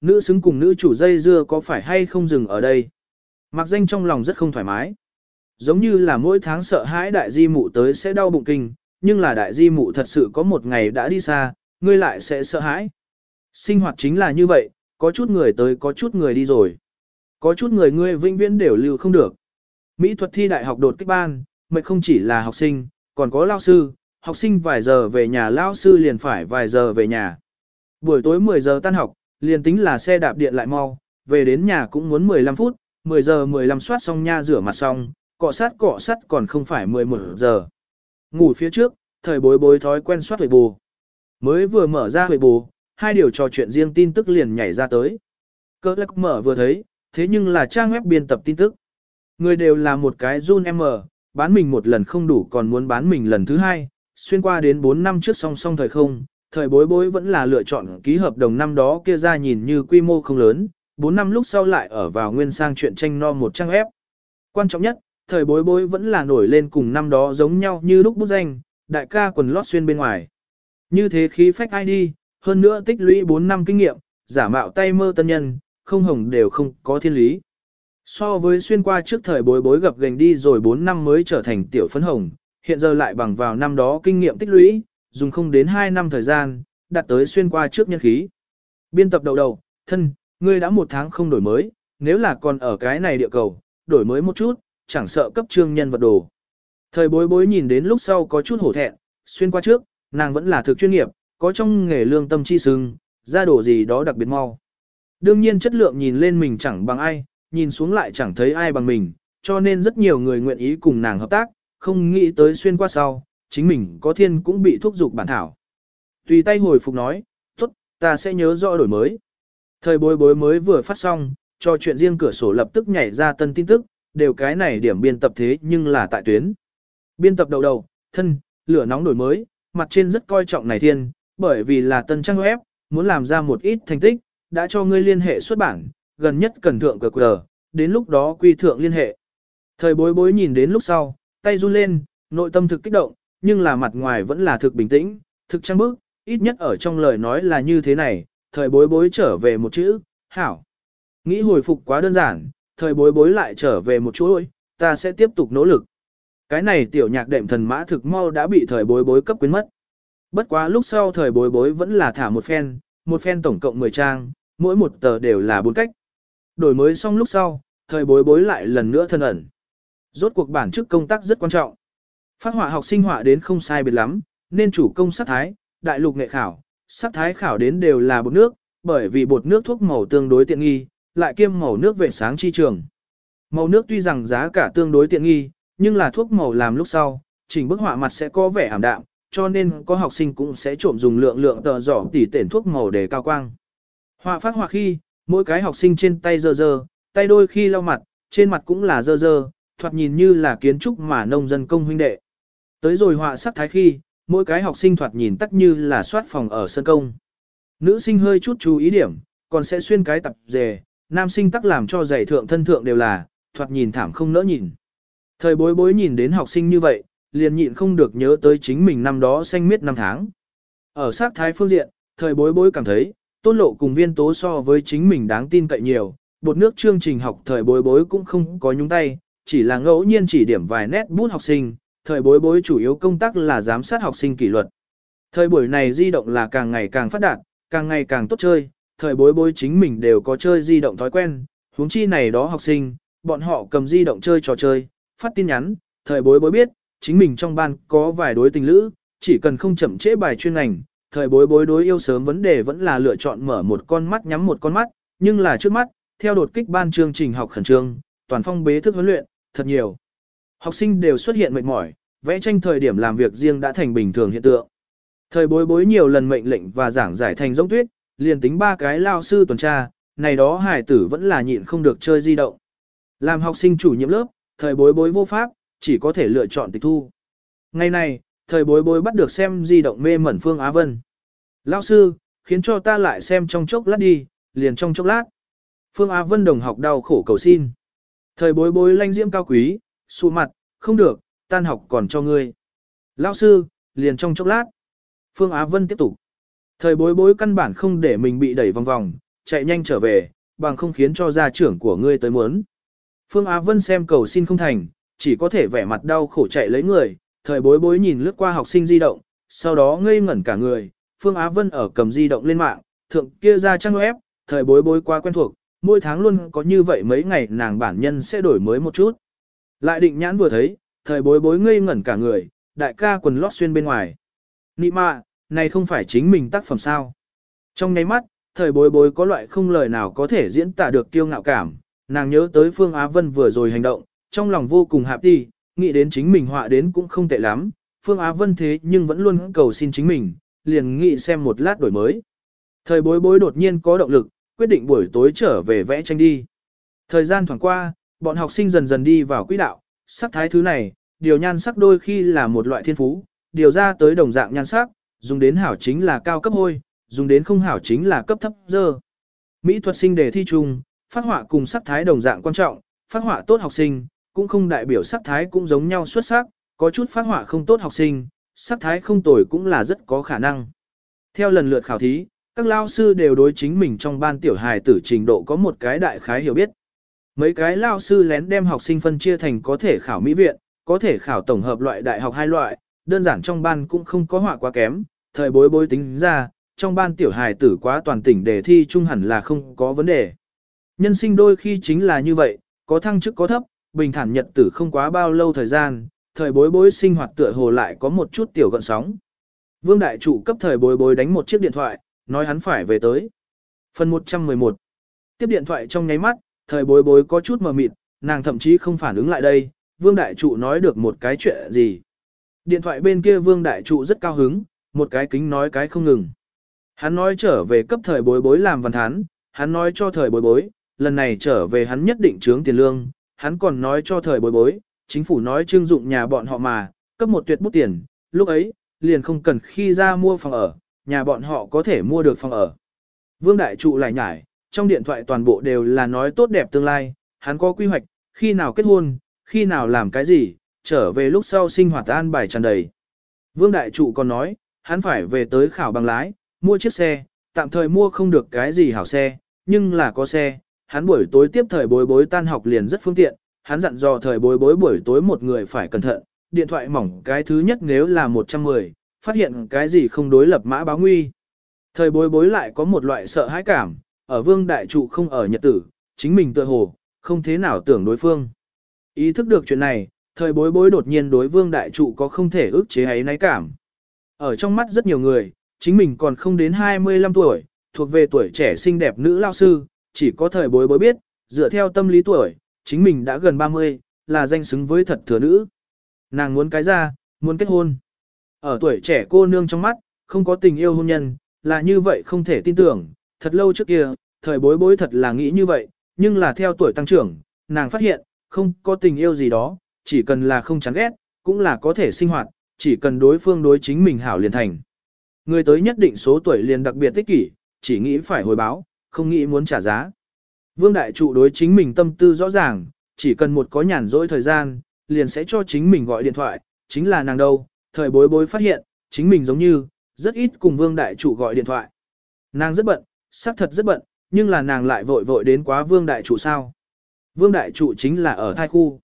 nữ xứng cùng nữ chủ dây dưa có phải hay không dừng ở đây. Mặc danh trong lòng rất không thoải mái. Giống như là mỗi tháng sợ hãi đại di mụ tới sẽ đau bụng kinh, nhưng là đại di mụ thật sự có một ngày đã đi xa, ngươi lại sẽ sợ hãi. Sinh hoạt chính là như vậy, có chút người tới có chút người đi rồi. Có chút người ngươi vĩnh viễn đều lưu không được. Mỹ thuật thi đại học đột kích ban, mệt không chỉ là học sinh, còn có lao sư, học sinh vài giờ về nhà lao sư liền phải vài giờ về nhà. Buổi tối 10 giờ tan học, liền tính là xe đạp điện lại mau, về đến nhà cũng muốn 15 phút, 10 giờ 15 soát xong nha rửa mặt xong, cọ sát cọ sát còn không phải 11 giờ. Ngủ phía trước, thời bối bối thói quen soát huệ bù. Mới vừa mở ra huệ bù, hai điều trò chuyện riêng tin tức liền nhảy ra tới. Cơ lắc mở vừa thấy, thế nhưng là trang web biên tập tin tức. Người đều là một cái run em mở, bán mình một lần không đủ còn muốn bán mình lần thứ hai, xuyên qua đến 4 năm trước song song thời không, thời bối bối vẫn là lựa chọn ký hợp đồng năm đó kia ra nhìn như quy mô không lớn, 4 năm lúc sau lại ở vào nguyên sang chuyện tranh no một trang ép. Quan trọng nhất, thời bối bối vẫn là nổi lên cùng năm đó giống nhau như lúc bút danh, đại ca quần lót xuyên bên ngoài. Như thế khí phách ai đi, hơn nữa tích lũy 4 năm kinh nghiệm, giả mạo tay mơ tân nhân, không hồng đều không có thiên lý. So với xuyên qua trước thời bối bối gặp gành đi rồi 4 năm mới trở thành tiểu phấn hồng, hiện giờ lại bằng vào năm đó kinh nghiệm tích lũy, dùng không đến 2 năm thời gian, đạt tới xuyên qua trước nhân khí. Biên tập đầu đầu, thân, ngươi đã một tháng không đổi mới, nếu là còn ở cái này địa cầu, đổi mới một chút, chẳng sợ cấp trương nhân vật đồ. Thời bối bối nhìn đến lúc sau có chút hổ thẹn, xuyên qua trước, nàng vẫn là thực chuyên nghiệp, có trong nghề lương tâm chi sưng, ra đồ gì đó đặc biệt mau. Đương nhiên chất lượng nhìn lên mình chẳng bằng ai, nhìn xuống lại chẳng thấy ai bằng mình, cho nên rất nhiều người nguyện ý cùng nàng hợp tác, không nghĩ tới xuyên qua sau, chính mình có thiên cũng bị thúc giục bản thảo. Tùy tay hồi phục nói, tốt, ta sẽ nhớ rõ đổi mới. Thời bối bối mới vừa phát xong, cho chuyện riêng cửa sổ lập tức nhảy ra tân tin tức, đều cái này điểm biên tập thế nhưng là tại tuyến. Biên tập đầu đầu, thân, lửa nóng đổi mới, mặt trên rất coi trọng này thiên, bởi vì là tân trang web, muốn làm ra một ít thành tích, đã cho ngươi liên hệ xuất bản, gần nhất cần thượng cờ cờ, đến lúc đó quy thượng liên hệ. Thời bối bối nhìn đến lúc sau, tay run lên, nội tâm thực kích động, nhưng là mặt ngoài vẫn là thực bình tĩnh, thực trang bức, ít nhất ở trong lời nói là như thế này, thời bối bối trở về một chữ, hảo. Nghĩ hồi phục quá đơn giản, thời bối bối lại trở về một chuỗi, ta sẽ tiếp tục nỗ lực. Cái này tiểu nhạc đệm thần mã thực mau đã bị thời bối bối cấp quyến mất. Bất quá lúc sau thời bối bối vẫn là thả một phen, một phen tổng cộng 10 trang, mỗi một tờ đều là bốn cách. Đổi mới xong lúc sau, thời bối bối lại lần nữa thân ẩn. Rốt cuộc bản chức công tác rất quan trọng. Phát họa học sinh họa đến không sai biệt lắm, nên chủ công sắc thái, đại lục nghệ khảo, sắc thái khảo đến đều là bột nước, bởi vì bột nước thuốc màu tương đối tiện nghi, lại kiêm màu nước vệ sáng chi trường. Màu nước tuy rằng giá cả tương đối tiện nghi, nhưng là thuốc màu làm lúc sau, chỉnh bức họa mặt sẽ có vẻ ảm đạm, cho nên có học sinh cũng sẽ trộm dùng lượng lượng tờ giỏ tỉ tển thuốc màu để cao quang. Họa phát họa khi, mỗi cái học sinh trên tay dơ dơ, tay đôi khi lau mặt, trên mặt cũng là dơ dơ, thoạt nhìn như là kiến trúc mà nông dân công huynh đệ. Tới rồi họa sắc thái khi, mỗi cái học sinh thoạt nhìn tắc như là soát phòng ở sân công. Nữ sinh hơi chút chú ý điểm, còn sẽ xuyên cái tập dề, nam sinh tắc làm cho giày thượng thân thượng đều là, thoạt nhìn thảm không nỡ nhìn. Thời bối bối nhìn đến học sinh như vậy, liền nhịn không được nhớ tới chính mình năm đó xanh miết năm tháng. Ở sát thái phương diện, thời bối bối cảm thấy, tôn lộ cùng viên tố so với chính mình đáng tin cậy nhiều, bột nước chương trình học thời bối bối cũng không có nhúng tay, chỉ là ngẫu nhiên chỉ điểm vài nét bút học sinh, thời bối bối chủ yếu công tác là giám sát học sinh kỷ luật. Thời buổi này di động là càng ngày càng phát đạt, càng ngày càng tốt chơi, thời bối bối chính mình đều có chơi di động thói quen, huống chi này đó học sinh, bọn họ cầm di động chơi trò chơi, phát tin nhắn, thời bối bối biết, chính mình trong ban có vài đối tình lữ, chỉ cần không chậm trễ bài chuyên ngành, thời bối bối đối yêu sớm vấn đề vẫn là lựa chọn mở một con mắt nhắm một con mắt, nhưng là trước mắt, theo đột kích ban chương trình học khẩn trương, toàn phong bế thức huấn luyện, thật nhiều. Học sinh đều xuất hiện mệt mỏi, vẽ tranh thời điểm làm việc riêng đã thành bình thường hiện tượng. Thời bối bối nhiều lần mệnh lệnh và giảng giải thành giống tuyết, liền tính ba cái lao sư tuần tra, này đó hải tử vẫn là nhịn không được chơi di động. Làm học sinh chủ nhiệm lớp, thời bối bối vô pháp, chỉ có thể lựa chọn tịch thu. Ngày này, thời bối bối bắt được xem di động mê mẩn Phương Á Vân. Lao sư, khiến cho ta lại xem trong chốc lát đi, liền trong chốc lát. Phương Á Vân đồng học đau khổ cầu xin. Thời bối bối lanh diễm cao quý, xù mặt, không được, tan học còn cho ngươi. Lao sư, liền trong chốc lát. Phương Á Vân tiếp tục. Thời bối bối căn bản không để mình bị đẩy vòng vòng, chạy nhanh trở về, bằng không khiến cho gia trưởng của ngươi tới muốn. Phương Á Vân xem cầu xin không thành, chỉ có thể vẻ mặt đau khổ chạy lấy người, thời bối bối nhìn lướt qua học sinh di động, sau đó ngây ngẩn cả người, Phương Á Vân ở cầm di động lên mạng, thượng kia ra trang web, thời bối bối quá quen thuộc, mỗi tháng luôn có như vậy mấy ngày nàng bản nhân sẽ đổi mới một chút. Lại định nhãn vừa thấy, thời bối bối ngây ngẩn cả người, đại ca quần lót xuyên bên ngoài. Nị mạ, này không phải chính mình tác phẩm sao. Trong nháy mắt, thời bối bối có loại không lời nào có thể diễn tả được kiêu ngạo cảm, nàng nhớ tới Phương Á Vân vừa rồi hành động, trong lòng vô cùng hạp đi, nghĩ đến chính mình họa đến cũng không tệ lắm, Phương Á Vân thế nhưng vẫn luôn cầu xin chính mình, liền nghĩ xem một lát đổi mới. Thời bối bối đột nhiên có động lực, quyết định buổi tối trở về vẽ tranh đi. Thời gian thoảng qua, bọn học sinh dần dần đi vào quỹ đạo, sắc thái thứ này, điều nhan sắc đôi khi là một loại thiên phú, điều ra tới đồng dạng nhan sắc, dùng đến hảo chính là cao cấp hôi, dùng đến không hảo chính là cấp thấp dơ. Mỹ thuật sinh đề thi chung, phát họa cùng sắc thái đồng dạng quan trọng, phát họa tốt học sinh, cũng không đại biểu sắc thái cũng giống nhau xuất sắc, có chút phát họa không tốt học sinh, sắc thái không tồi cũng là rất có khả năng. Theo lần lượt khảo thí, các lao sư đều đối chính mình trong ban tiểu hài tử trình độ có một cái đại khái hiểu biết. Mấy cái lao sư lén đem học sinh phân chia thành có thể khảo mỹ viện, có thể khảo tổng hợp loại đại học hai loại, đơn giản trong ban cũng không có họa quá kém, thời bối bối tính ra, trong ban tiểu hài tử quá toàn tỉnh đề thi trung hẳn là không có vấn đề. Nhân sinh đôi khi chính là như vậy, có thăng chức có thấp, bình thản nhật tử không quá bao lâu thời gian, thời bối bối sinh hoạt tựa hồ lại có một chút tiểu gọn sóng. Vương đại trụ cấp thời bối bối đánh một chiếc điện thoại, nói hắn phải về tới. Phần 111 Tiếp điện thoại trong nháy mắt, thời bối bối có chút mờ mịt, nàng thậm chí không phản ứng lại đây, vương đại trụ nói được một cái chuyện gì. Điện thoại bên kia vương đại trụ rất cao hứng, một cái kính nói cái không ngừng. Hắn nói trở về cấp thời bối bối làm văn thán, hắn nói cho thời bối bối, lần này trở về hắn nhất định trướng tiền lương, hắn còn nói cho thời bối bối, chính phủ nói trương dụng nhà bọn họ mà, cấp một tuyệt bút tiền, lúc ấy, liền không cần khi ra mua phòng ở, nhà bọn họ có thể mua được phòng ở. Vương Đại Trụ lại nhải, trong điện thoại toàn bộ đều là nói tốt đẹp tương lai, hắn có quy hoạch, khi nào kết hôn, khi nào làm cái gì, trở về lúc sau sinh hoạt an bài tràn đầy. Vương Đại Trụ còn nói, hắn phải về tới khảo bằng lái, mua chiếc xe, tạm thời mua không được cái gì hảo xe, nhưng là có xe, hắn buổi tối tiếp thời bối bối tan học liền rất phương tiện, hắn dặn dò thời bối bối buổi tối một người phải cẩn thận, điện thoại mỏng cái thứ nhất nếu là 110, phát hiện cái gì không đối lập mã báo nguy. Thời bối bối lại có một loại sợ hãi cảm, ở vương đại trụ không ở nhật tử, chính mình tự hồ, không thế nào tưởng đối phương. Ý thức được chuyện này, thời bối bối đột nhiên đối vương đại trụ có không thể ức chế ấy náy cảm. Ở trong mắt rất nhiều người, chính mình còn không đến 25 tuổi, thuộc về tuổi trẻ xinh đẹp nữ lao sư, chỉ có thời bối bối biết, dựa theo tâm lý tuổi, chính mình đã gần 30, là danh xứng với thật thừa nữ. Nàng muốn cái ra, muốn kết hôn. Ở tuổi trẻ cô nương trong mắt, không có tình yêu hôn nhân, là như vậy không thể tin tưởng, thật lâu trước kia, thời bối bối thật là nghĩ như vậy, nhưng là theo tuổi tăng trưởng, nàng phát hiện, không có tình yêu gì đó, chỉ cần là không chán ghét, cũng là có thể sinh hoạt, chỉ cần đối phương đối chính mình hảo liền thành. Người tới nhất định số tuổi liền đặc biệt tích kỷ, chỉ nghĩ phải hồi báo, không nghĩ muốn trả giá. Vương Đại Trụ đối chính mình tâm tư rõ ràng, chỉ cần một có nhàn rỗi thời gian, liền sẽ cho chính mình gọi điện thoại, chính là nàng đâu, thời bối bối phát hiện, chính mình giống như, rất ít cùng Vương Đại Trụ gọi điện thoại. Nàng rất bận, xác thật rất bận, nhưng là nàng lại vội vội đến quá Vương Đại Trụ sao. Vương Đại Trụ chính là ở thai khu.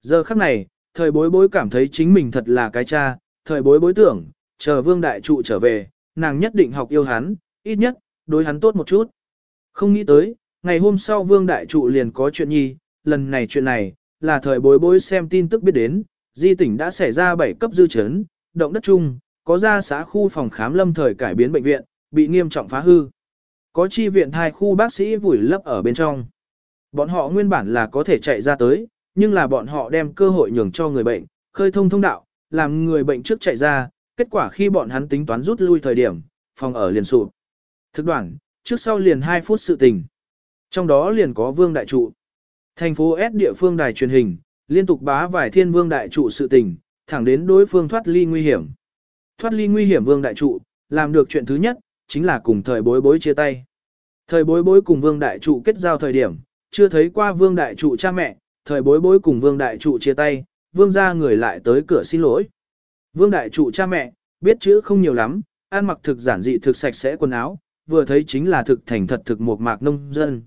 Giờ khắc này, thời bối bối cảm thấy chính mình thật là cái cha, thời bối bối tưởng, chờ Vương Đại Trụ trở về, nàng nhất định học yêu hắn, ít nhất, đối hắn tốt một chút. Không nghĩ tới, ngày hôm sau Vương Đại Trụ liền có chuyện nhi, lần này chuyện này, là thời bối bối xem tin tức biết đến, di tỉnh đã xảy ra 7 cấp dư chấn, động đất chung, có ra xã khu phòng khám lâm thời cải biến bệnh viện, bị nghiêm trọng phá hư. Có chi viện thai khu bác sĩ vùi lấp ở bên trong. Bọn họ nguyên bản là có thể chạy ra tới, nhưng là bọn họ đem cơ hội nhường cho người bệnh, khơi thông thông đạo, làm người bệnh trước chạy ra, kết quả khi bọn hắn tính toán rút lui thời điểm, phòng ở liền sụp. Thực đoạn, trước sau liền 2 phút sự tình. Trong đó liền có vương đại trụ. Thành phố S địa phương đài truyền hình, liên tục bá vài thiên vương đại trụ sự tình, thẳng đến đối phương thoát ly nguy hiểm. Thoát ly nguy hiểm vương đại trụ, làm được chuyện thứ nhất, chính là cùng thời bối bối chia tay. Thời bối bối cùng vương đại trụ kết giao thời điểm, chưa thấy qua vương đại trụ cha mẹ, thời bối bối cùng vương đại trụ chia tay, vương ra người lại tới cửa xin lỗi. Vương đại trụ cha mẹ, biết chữ không nhiều lắm, ăn mặc thực giản dị thực sạch sẽ quần áo, vừa thấy chính là thực thành thật thực một mạc nông dân.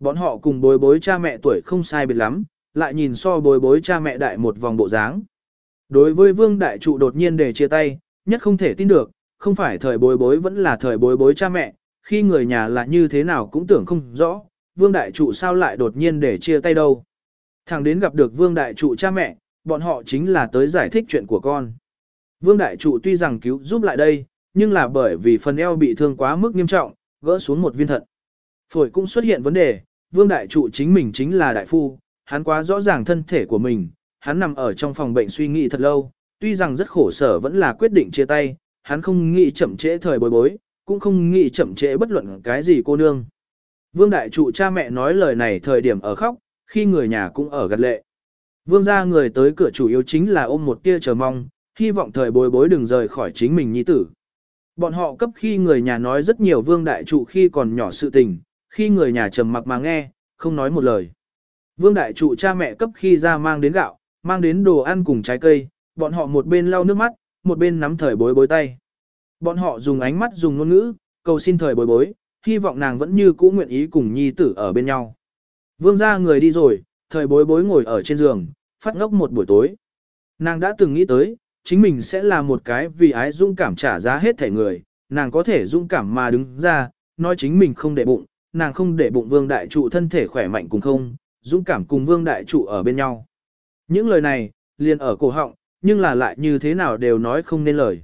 Bọn họ cùng bối bối cha mẹ tuổi không sai biệt lắm, lại nhìn so bối bối cha mẹ đại một vòng bộ dáng. Đối với vương đại trụ đột nhiên để chia tay, nhất không thể tin được, không phải thời bối bối vẫn là thời bối bối cha mẹ, khi người nhà là như thế nào cũng tưởng không rõ, vương đại trụ sao lại đột nhiên để chia tay đâu. Thằng đến gặp được vương đại trụ cha mẹ, bọn họ chính là tới giải thích chuyện của con. Vương đại trụ tuy rằng cứu giúp lại đây, nhưng là bởi vì phần eo bị thương quá mức nghiêm trọng, gỡ xuống một viên thận. Phổi cũng xuất hiện vấn đề, vương đại trụ chính mình chính là đại phu, hắn quá rõ ràng thân thể của mình, hắn nằm ở trong phòng bệnh suy nghĩ thật lâu, tuy rằng rất khổ sở vẫn là quyết định chia tay, hắn không nghĩ chậm trễ thời bối bối, cũng không nghĩ chậm trễ bất luận cái gì cô nương. Vương đại trụ cha mẹ nói lời này thời điểm ở khóc, khi người nhà cũng ở gật lệ. Vương gia người tới cửa chủ yếu chính là ôm một tia chờ mong, hy vọng thời bối bối đừng rời khỏi chính mình nhi tử. Bọn họ cấp khi người nhà nói rất nhiều vương đại trụ khi còn nhỏ sự tình, khi người nhà trầm mặc mà nghe, không nói một lời. Vương đại trụ cha mẹ cấp khi ra mang đến gạo, mang đến đồ ăn cùng trái cây, bọn họ một bên lau nước mắt, một bên nắm thời bối bối tay. Bọn họ dùng ánh mắt dùng ngôn ngữ, cầu xin thời bối bối, hy vọng nàng vẫn như cũ nguyện ý cùng nhi tử ở bên nhau. Vương gia người đi rồi, thời bối bối ngồi ở trên giường, phát ngốc một buổi tối. Nàng đã từng nghĩ tới, chính mình sẽ là một cái vì ái dung cảm trả giá hết thể người, nàng có thể dung cảm mà đứng ra, nói chính mình không để bụng, nàng không để bụng vương đại trụ thân thể khỏe mạnh cùng không, dung cảm cùng vương đại trụ ở bên nhau. Những lời này, liền ở cổ họng, nhưng là lại như thế nào đều nói không nên lời.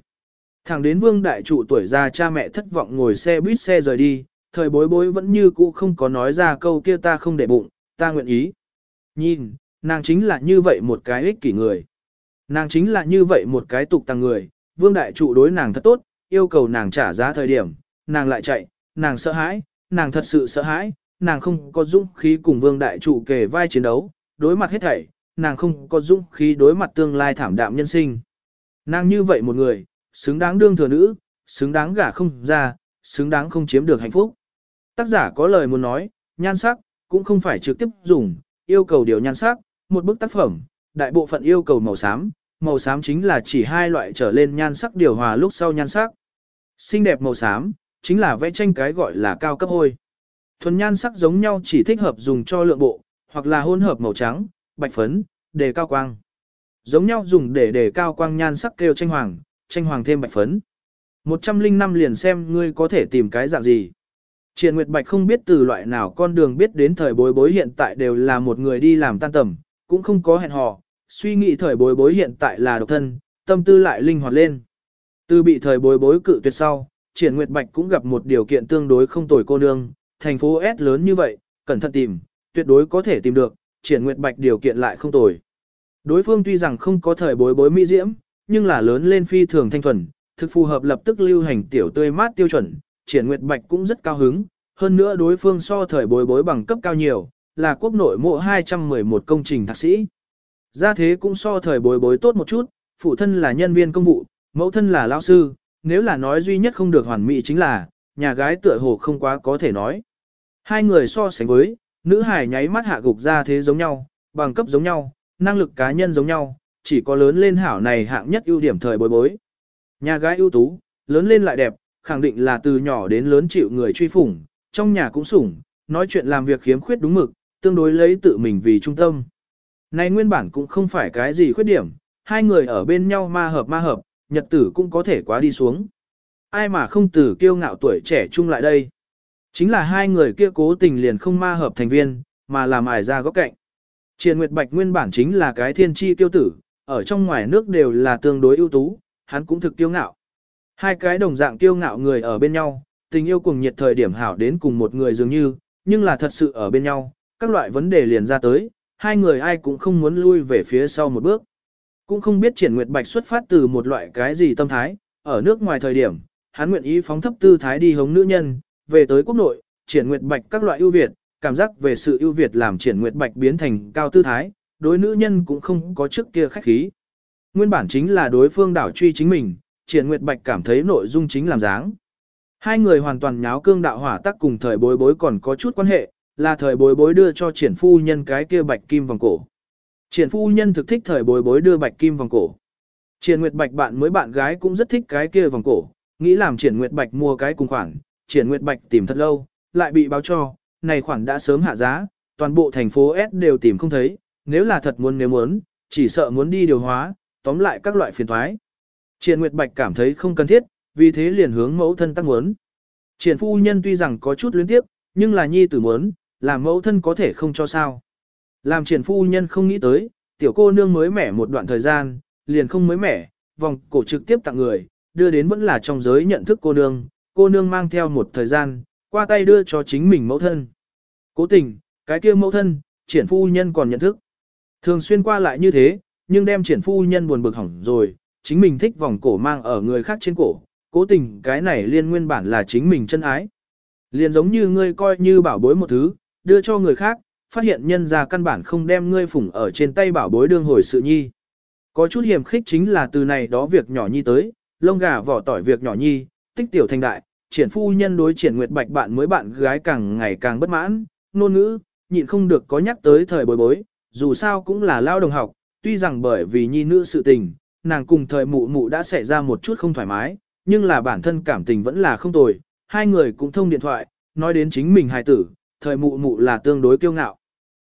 Thẳng đến vương đại trụ tuổi già cha mẹ thất vọng ngồi xe buýt xe rời đi, thời bối bối vẫn như cũ không có nói ra câu kia ta không để bụng, ta nguyện ý. Nhìn, nàng chính là như vậy một cái ích kỷ người. Nàng chính là như vậy một cái tục tăng người, vương đại trụ đối nàng thật tốt, yêu cầu nàng trả giá thời điểm, nàng lại chạy, nàng sợ hãi, nàng thật sự sợ hãi, nàng không có dũng khí cùng vương đại trụ kề vai chiến đấu, đối mặt hết thảy, nàng không có dũng khí đối mặt tương lai thảm đạm nhân sinh. Nàng như vậy một người, xứng đáng đương thừa nữ, xứng đáng gả không ra, xứng đáng không chiếm được hạnh phúc. Tác giả có lời muốn nói, nhan sắc, cũng không phải trực tiếp dùng, yêu cầu điều nhan sắc, một bức tác phẩm, đại bộ phận yêu cầu màu xám, màu xám chính là chỉ hai loại trở lên nhan sắc điều hòa lúc sau nhan sắc. Xinh đẹp màu xám, chính là vẽ tranh cái gọi là cao cấp hôi. Thuần nhan sắc giống nhau chỉ thích hợp dùng cho lượng bộ, hoặc là hỗn hợp màu trắng, bạch phấn, đề cao quang. Giống nhau dùng để đề cao quang nhan sắc kêu tranh hoàng, tranh hoàng thêm bạch phấn. 105 liền xem ngươi có thể tìm cái dạng gì. Triển Nguyệt Bạch không biết từ loại nào con đường biết đến thời bối bối hiện tại đều là một người đi làm tan tầm, cũng không có hẹn hò, suy nghĩ thời bối bối hiện tại là độc thân, tâm tư lại linh hoạt lên. Từ bị thời bối bối cự tuyệt sau, Triển Nguyệt Bạch cũng gặp một điều kiện tương đối không tồi cô nương, thành phố S lớn như vậy, cẩn thận tìm, tuyệt đối có thể tìm được, Triển Nguyệt Bạch điều kiện lại không tồi. Đối phương tuy rằng không có thời bối bối mỹ diễm, nhưng là lớn lên phi thường thanh thuần, thực phù hợp lập tức lưu hành tiểu tươi mát tiêu chuẩn, Triển Nguyệt Bạch cũng rất cao hứng, hơn nữa đối phương so thời bối bối bằng cấp cao nhiều, là quốc nội mộ 211 công trình thạc sĩ. Gia thế cũng so thời bối bối tốt một chút, phụ thân là nhân viên công vụ, mẫu thân là lao sư, nếu là nói duy nhất không được hoàn mỹ chính là, nhà gái tựa hồ không quá có thể nói. Hai người so sánh với, nữ hải nháy mắt hạ gục ra thế giống nhau, bằng cấp giống nhau, năng lực cá nhân giống nhau, chỉ có lớn lên hảo này hạng nhất ưu điểm thời bối bối. Nhà gái ưu tú, lớn lên lại đẹp, khẳng định là từ nhỏ đến lớn chịu người truy phủng, trong nhà cũng sủng, nói chuyện làm việc khiếm khuyết đúng mực, tương đối lấy tự mình vì trung tâm. Này nguyên bản cũng không phải cái gì khuyết điểm, hai người ở bên nhau ma hợp ma hợp, nhật tử cũng có thể quá đi xuống. Ai mà không từ kiêu ngạo tuổi trẻ chung lại đây. Chính là hai người kia cố tình liền không ma hợp thành viên, mà làm ải ra góc cạnh. Triền Nguyệt Bạch nguyên bản chính là cái thiên chi tiêu tử, ở trong ngoài nước đều là tương đối ưu tú, hắn cũng thực kiêu ngạo. Hai cái đồng dạng kiêu ngạo người ở bên nhau, tình yêu cùng nhiệt thời điểm hảo đến cùng một người dường như, nhưng là thật sự ở bên nhau, các loại vấn đề liền ra tới, hai người ai cũng không muốn lui về phía sau một bước. Cũng không biết triển nguyệt bạch xuất phát từ một loại cái gì tâm thái, ở nước ngoài thời điểm, hắn nguyện ý phóng thấp tư thái đi hống nữ nhân, về tới quốc nội, triển nguyệt bạch các loại ưu việt, cảm giác về sự ưu việt làm triển nguyệt bạch biến thành cao tư thái, đối nữ nhân cũng không có trước kia khách khí. Nguyên bản chính là đối phương đảo truy chính mình, triển nguyệt bạch cảm thấy nội dung chính làm dáng. Hai người hoàn toàn nháo cương đạo hỏa tác cùng thời bối bối còn có chút quan hệ, là thời bối bối đưa cho triển phu nhân cái kia bạch kim vòng cổ. Triển phu nhân thực thích thời bối bối đưa bạch kim vòng cổ. Triển Nguyệt Bạch bạn mới bạn gái cũng rất thích cái kia vòng cổ, nghĩ làm Triển Nguyệt Bạch mua cái cùng khoản, triển nguyệt bạch tìm thật lâu, lại bị báo cho, này khoản đã sớm hạ giá, toàn bộ thành phố S đều tìm không thấy, nếu là thật muốn nếu muốn, chỉ sợ muốn đi điều hóa, tóm lại các loại phiền thoái. Triển Nguyệt Bạch cảm thấy không cần thiết, vì thế liền hướng mẫu thân tăng muốn. Triển phu nhân tuy rằng có chút luyến tiếp, nhưng là nhi tử muốn, làm mẫu thân có thể không cho sao. Làm triển phu nhân không nghĩ tới, tiểu cô nương mới mẻ một đoạn thời gian, liền không mới mẻ, vòng cổ trực tiếp tặng người, đưa đến vẫn là trong giới nhận thức cô nương, cô nương mang theo một thời gian, qua tay đưa cho chính mình mẫu thân. Cố tình, cái kia mẫu thân, triển phu nhân còn nhận thức. Thường xuyên qua lại như thế, nhưng đem triển phu nhân buồn bực hỏng rồi, chính mình thích vòng cổ mang ở người khác trên cổ, cố tình cái này liên nguyên bản là chính mình chân ái. Liền giống như ngươi coi như bảo bối một thứ, đưa cho người khác, phát hiện nhân ra căn bản không đem ngươi phủng ở trên tay bảo bối đương hồi sự nhi. Có chút hiểm khích chính là từ này đó việc nhỏ nhi tới, lông gà vỏ tỏi việc nhỏ nhi, tích tiểu thành đại, triển phu nhân đối triển nguyệt bạch bạn mới bạn gái càng ngày càng bất mãn, nôn ngữ, nhịn không được có nhắc tới thời bối bối, dù sao cũng là lao đồng học, tuy rằng bởi vì nhi nữ sự tình, nàng cùng thời mụ mụ đã xảy ra một chút không thoải mái, nhưng là bản thân cảm tình vẫn là không tồi, hai người cũng thông điện thoại, nói đến chính mình hài tử, thời mụ mụ là tương đối kiêu ngạo.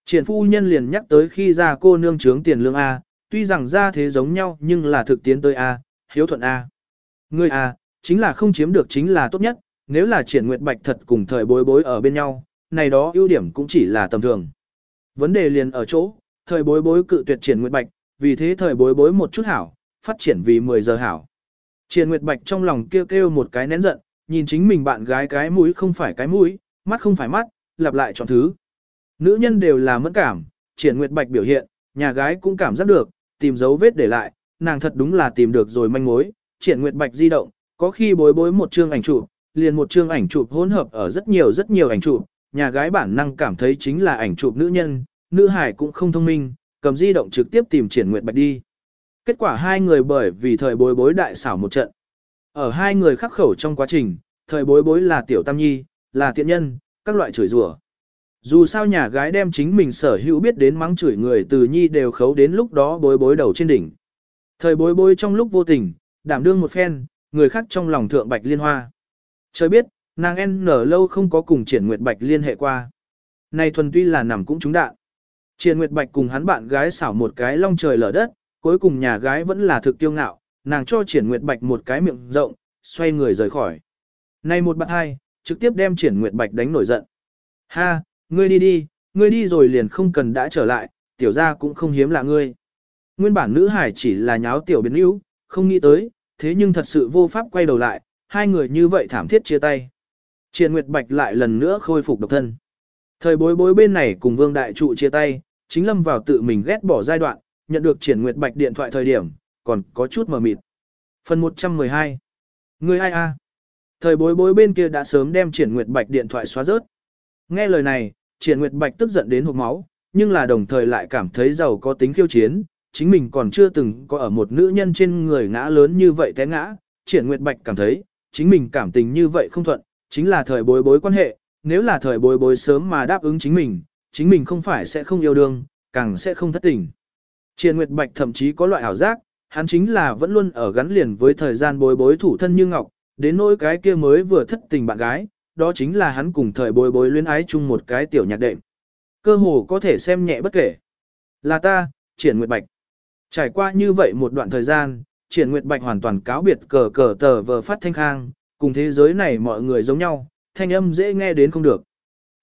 Triển phu nhân liền nhắc tới khi ra cô nương trướng tiền lương A, tuy rằng ra thế giống nhau nhưng là thực tiến tới A, hiếu thuận A. Người A, chính là không chiếm được chính là tốt nhất, nếu là triển nguyệt bạch thật cùng thời bối bối ở bên nhau, này đó ưu điểm cũng chỉ là tầm thường. Vấn đề liền ở chỗ, thời bối bối cự tuyệt triển nguyệt bạch, vì thế thời bối bối một chút hảo, phát triển vì 10 giờ hảo. Triển nguyệt bạch trong lòng kêu kêu một cái nén giận, nhìn chính mình bạn gái cái mũi không phải cái mũi, mắt không phải mắt, lặp lại chọn thứ. Nữ nhân đều là mẫn cảm, triển nguyệt bạch biểu hiện, nhà gái cũng cảm giác được, tìm dấu vết để lại, nàng thật đúng là tìm được rồi manh mối, triển nguyệt bạch di động, có khi bối bối một chương ảnh chụp, liền một chương ảnh chụp hỗn hợp ở rất nhiều rất nhiều ảnh chụp, nhà gái bản năng cảm thấy chính là ảnh chụp nữ nhân, nữ hải cũng không thông minh, cầm di động trực tiếp tìm triển nguyệt bạch đi. Kết quả hai người bởi vì thời bối bối đại xảo một trận. Ở hai người khắc khẩu trong quá trình, thời bối bối là tiểu tam nhi, là tiện nhân, các loại chửi rủa. Dù sao nhà gái đem chính mình sở hữu biết đến mắng chửi người từ nhi đều khấu đến lúc đó bối bối đầu trên đỉnh. Thời bối bối trong lúc vô tình, đảm đương một phen, người khác trong lòng thượng bạch liên hoa. Trời biết, nàng N lâu không có cùng triển nguyệt bạch liên hệ qua. Này thuần tuy là nằm cũng trúng đạn. Triển nguyệt bạch cùng hắn bạn gái xảo một cái long trời lở đất, cuối cùng nhà gái vẫn là thực tiêu ngạo, nàng cho triển nguyệt bạch một cái miệng rộng, xoay người rời khỏi. Này một bạn hai, trực tiếp đem triển nguyệt bạch đánh nổi giận. Ha, ngươi đi đi, ngươi đi rồi liền không cần đã trở lại, tiểu gia cũng không hiếm lạ ngươi. Nguyên bản nữ hải chỉ là nháo tiểu biến yếu, không nghĩ tới, thế nhưng thật sự vô pháp quay đầu lại, hai người như vậy thảm thiết chia tay. Triển Nguyệt Bạch lại lần nữa khôi phục độc thân. Thời bối bối bên này cùng Vương Đại Trụ chia tay, chính lâm vào tự mình ghét bỏ giai đoạn, nhận được Triển Nguyệt Bạch điện thoại thời điểm, còn có chút mờ mịt. Phần 112 Người ai a? Thời bối bối bên kia đã sớm đem Triển Nguyệt Bạch điện thoại xóa rớt. Nghe lời này, Triển Nguyệt Bạch tức giận đến hộc máu, nhưng là đồng thời lại cảm thấy giàu có tính khiêu chiến, chính mình còn chưa từng có ở một nữ nhân trên người ngã lớn như vậy té ngã. Triển Nguyệt Bạch cảm thấy, chính mình cảm tình như vậy không thuận, chính là thời bối bối quan hệ, nếu là thời bối bối sớm mà đáp ứng chính mình, chính mình không phải sẽ không yêu đương, càng sẽ không thất tình. Triển Nguyệt Bạch thậm chí có loại ảo giác, hắn chính là vẫn luôn ở gắn liền với thời gian bối bối thủ thân như ngọc, đến nỗi cái kia mới vừa thất tình bạn gái, đó chính là hắn cùng thời bối bối luyến ái chung một cái tiểu nhạc đệm. Cơ hồ có thể xem nhẹ bất kể. Là ta, Triển Nguyệt Bạch. Trải qua như vậy một đoạn thời gian, Triển Nguyệt Bạch hoàn toàn cáo biệt cờ cờ tờ vờ phát thanh khang, cùng thế giới này mọi người giống nhau, thanh âm dễ nghe đến không được.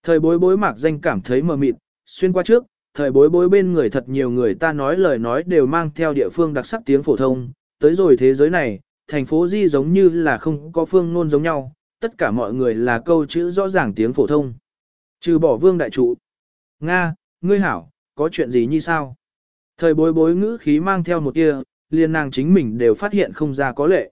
Thời bối bối mạc danh cảm thấy mờ mịt, xuyên qua trước, thời bối bối bên người thật nhiều người ta nói lời nói đều mang theo địa phương đặc sắc tiếng phổ thông, tới rồi thế giới này, thành phố Di giống như là không có phương ngôn giống nhau, tất cả mọi người là câu chữ rõ ràng tiếng phổ thông. Trừ bỏ vương đại trụ. Nga, ngươi hảo, có chuyện gì như sao? Thời bối bối ngữ khí mang theo một tia, liền nàng chính mình đều phát hiện không ra có lệ.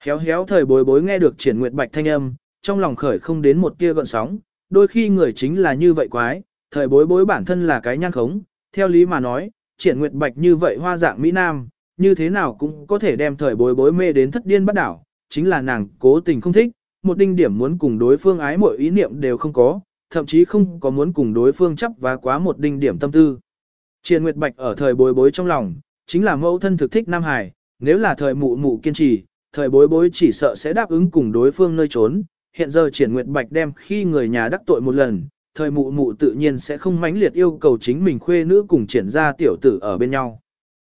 Héo héo thời bối bối nghe được triển nguyệt bạch thanh âm, trong lòng khởi không đến một tia gợn sóng, đôi khi người chính là như vậy quái, thời bối bối bản thân là cái nhan khống, theo lý mà nói, triển nguyệt bạch như vậy hoa dạng Mỹ Nam, như thế nào cũng có thể đem thời bối bối mê đến thất điên bắt đảo, chính là nàng cố tình không thích, một đinh điểm muốn cùng đối phương ái mọi ý niệm đều không có, thậm chí không có muốn cùng đối phương chấp và quá một đinh điểm tâm tư. Triển Nguyệt Bạch ở thời bối bối trong lòng, chính là mẫu thân thực thích Nam Hải, nếu là thời mụ mụ kiên trì, thời bối bối chỉ sợ sẽ đáp ứng cùng đối phương nơi trốn, hiện giờ triển nguyệt bạch đem khi người nhà đắc tội một lần, thời mụ mụ tự nhiên sẽ không mãnh liệt yêu cầu chính mình khuê nữ cùng triển ra tiểu tử ở bên nhau.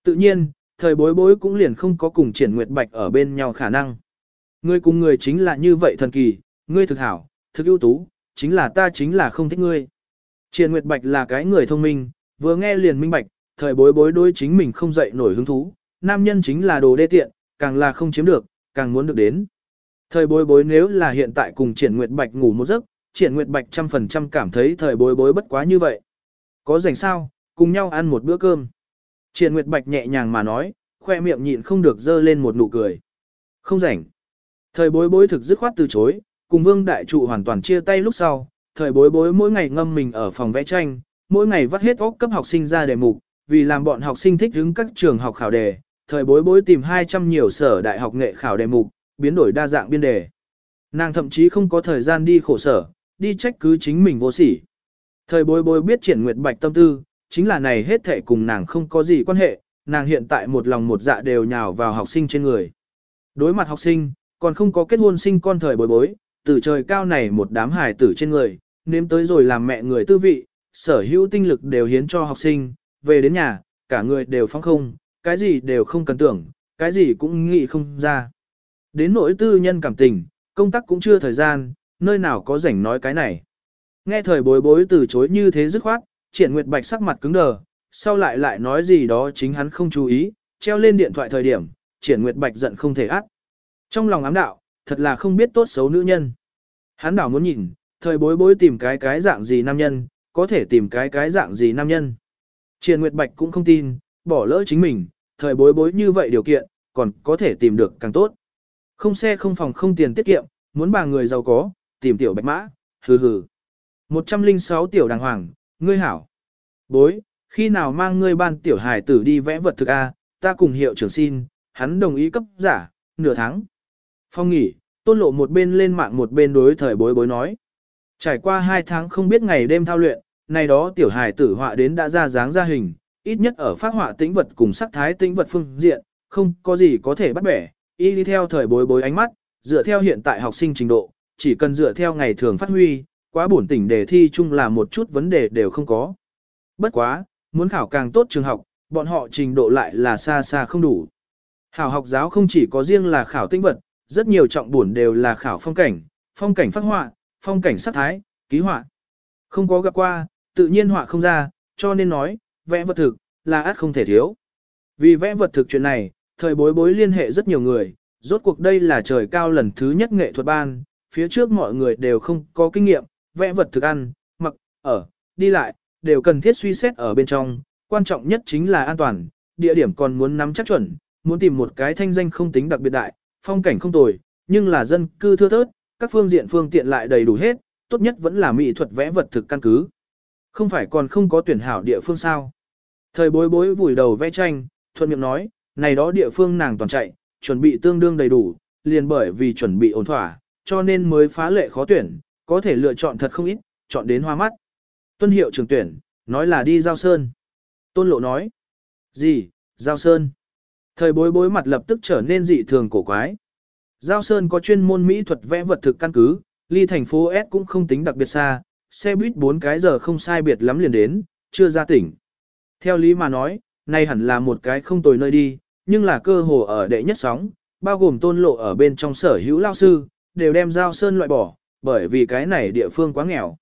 Tự nhiên, thời bối bối cũng liền không có cùng triển nguyệt bạch ở bên nhau khả năng. Ngươi cùng người chính là như vậy thần kỳ, ngươi thực hảo, thực ưu tú, chính là ta chính là không thích ngươi. Triển nguyệt bạch là cái người thông minh, vừa nghe liền minh bạch, thời bối bối đối chính mình không dậy nổi hứng thú, nam nhân chính là đồ đê tiện, càng là không chiếm được, càng muốn được đến. Thời bối bối nếu là hiện tại cùng triển nguyệt bạch ngủ một giấc, triển nguyệt bạch trăm phần trăm cảm thấy thời bối bối bất quá như vậy. Có rảnh sao, cùng nhau ăn một bữa cơm. Triển nguyệt bạch nhẹ nhàng mà nói, khoe miệng nhịn không được dơ lên một nụ cười. Không rảnh. Thời bối bối thực dứt khoát từ chối, cùng vương đại trụ hoàn toàn chia tay lúc sau. Thời bối bối mỗi ngày ngâm mình ở phòng vẽ tranh, mỗi ngày vắt hết óc cấp học sinh ra đề mục, vì làm bọn học sinh thích ứng các trường học khảo đề. Thời bối bối tìm 200 nhiều sở đại học nghệ khảo đề mục, biến đổi đa dạng biên đề. Nàng thậm chí không có thời gian đi khổ sở, đi trách cứ chính mình vô sỉ. Thời bối bối biết triển nguyệt bạch tâm tư, chính là này hết thể cùng nàng không có gì quan hệ, nàng hiện tại một lòng một dạ đều nhào vào học sinh trên người. Đối mặt học sinh, còn không có kết hôn sinh con thời bối bối, từ trời cao này một đám hài tử trên người, nếm tới rồi làm mẹ người tư vị, sở hữu tinh lực đều hiến cho học sinh, về đến nhà, cả người đều phong không, cái gì đều không cần tưởng, cái gì cũng nghĩ không ra. Đến nỗi tư nhân cảm tình, công tác cũng chưa thời gian, nơi nào có rảnh nói cái này. Nghe thời bối bối từ chối như thế dứt khoát, triển nguyệt bạch sắc mặt cứng đờ, sau lại lại nói gì đó chính hắn không chú ý, treo lên điện thoại thời điểm, triển nguyệt bạch giận không thể át. Trong lòng ám đạo, thật là không biết tốt xấu nữ nhân. Hắn đảo muốn nhìn, thời bối bối tìm cái cái dạng gì nam nhân, có thể tìm cái cái dạng gì nam nhân. triền nguyệt bạch cũng không tin, bỏ lỡ chính mình, thời bối bối như vậy điều kiện, còn có thể tìm được càng tốt. Không xe không phòng không tiền tiết kiệm, muốn bà người giàu có, tìm tiểu bạch mã, hừ hừ. 106 tiểu đàng hoàng, ngươi hảo. Bối, khi nào mang ngươi ban tiểu hài tử đi vẽ vật thực A, ta cùng hiệu trưởng xin, hắn đồng ý cấp giả, nửa tháng. Phong nghỉ, tôn lộ một bên lên mạng một bên đối thời bối bối nói. Trải qua hai tháng không biết ngày đêm thao luyện, này đó tiểu hài tử họa đến đã ra dáng ra hình, ít nhất ở phát họa tĩnh vật cùng sắc thái tĩnh vật phương diện, không có gì có thể bắt bẻ, y đi theo thời bối bối ánh mắt, dựa theo hiện tại học sinh trình độ, chỉ cần dựa theo ngày thường phát huy, quá bổn tỉnh đề thi chung là một chút vấn đề đều không có. Bất quá, muốn khảo càng tốt trường học, bọn họ trình độ lại là xa xa không đủ. Hảo học giáo không chỉ có riêng là khảo tinh vật, rất nhiều trọng bổn đều là khảo phong cảnh, phong cảnh phát họa, phong cảnh sắc thái, ký họa. Không có gặp qua, tự nhiên họa không ra, cho nên nói, vẽ vật thực, là át không thể thiếu. Vì vẽ vật thực chuyện này, thời bối bối liên hệ rất nhiều người, rốt cuộc đây là trời cao lần thứ nhất nghệ thuật ban, phía trước mọi người đều không có kinh nghiệm, vẽ vật thực ăn, mặc, ở, đi lại, đều cần thiết suy xét ở bên trong, quan trọng nhất chính là an toàn, địa điểm còn muốn nắm chắc chuẩn, muốn tìm một cái thanh danh không tính đặc biệt đại, phong cảnh không tồi, nhưng là dân cư thưa thớt, các phương diện phương tiện lại đầy đủ hết, tốt nhất vẫn là mỹ thuật vẽ vật thực căn cứ. Không phải còn không có tuyển hảo địa phương sao. Thời bối bối vùi đầu vẽ tranh, thuận miệng nói, này đó địa phương nàng toàn chạy, chuẩn bị tương đương đầy đủ, liền bởi vì chuẩn bị ổn thỏa, cho nên mới phá lệ khó tuyển, có thể lựa chọn thật không ít, chọn đến hoa mắt. Tuân hiệu trường tuyển, nói là đi giao sơn. Tôn lộ nói. Gì, giao sơn? Thời bối bối mặt lập tức trở nên dị thường cổ quái. Giao sơn có chuyên môn mỹ thuật vẽ vật thực căn cứ, ly thành phố S cũng không tính đặc biệt xa, xe buýt 4 cái giờ không sai biệt lắm liền đến, chưa ra tỉnh. Theo lý mà nói, nay hẳn là một cái không tồi nơi đi, nhưng là cơ hồ ở đệ nhất sóng, bao gồm tôn lộ ở bên trong sở hữu lao sư, đều đem giao sơn loại bỏ, bởi vì cái này địa phương quá nghèo.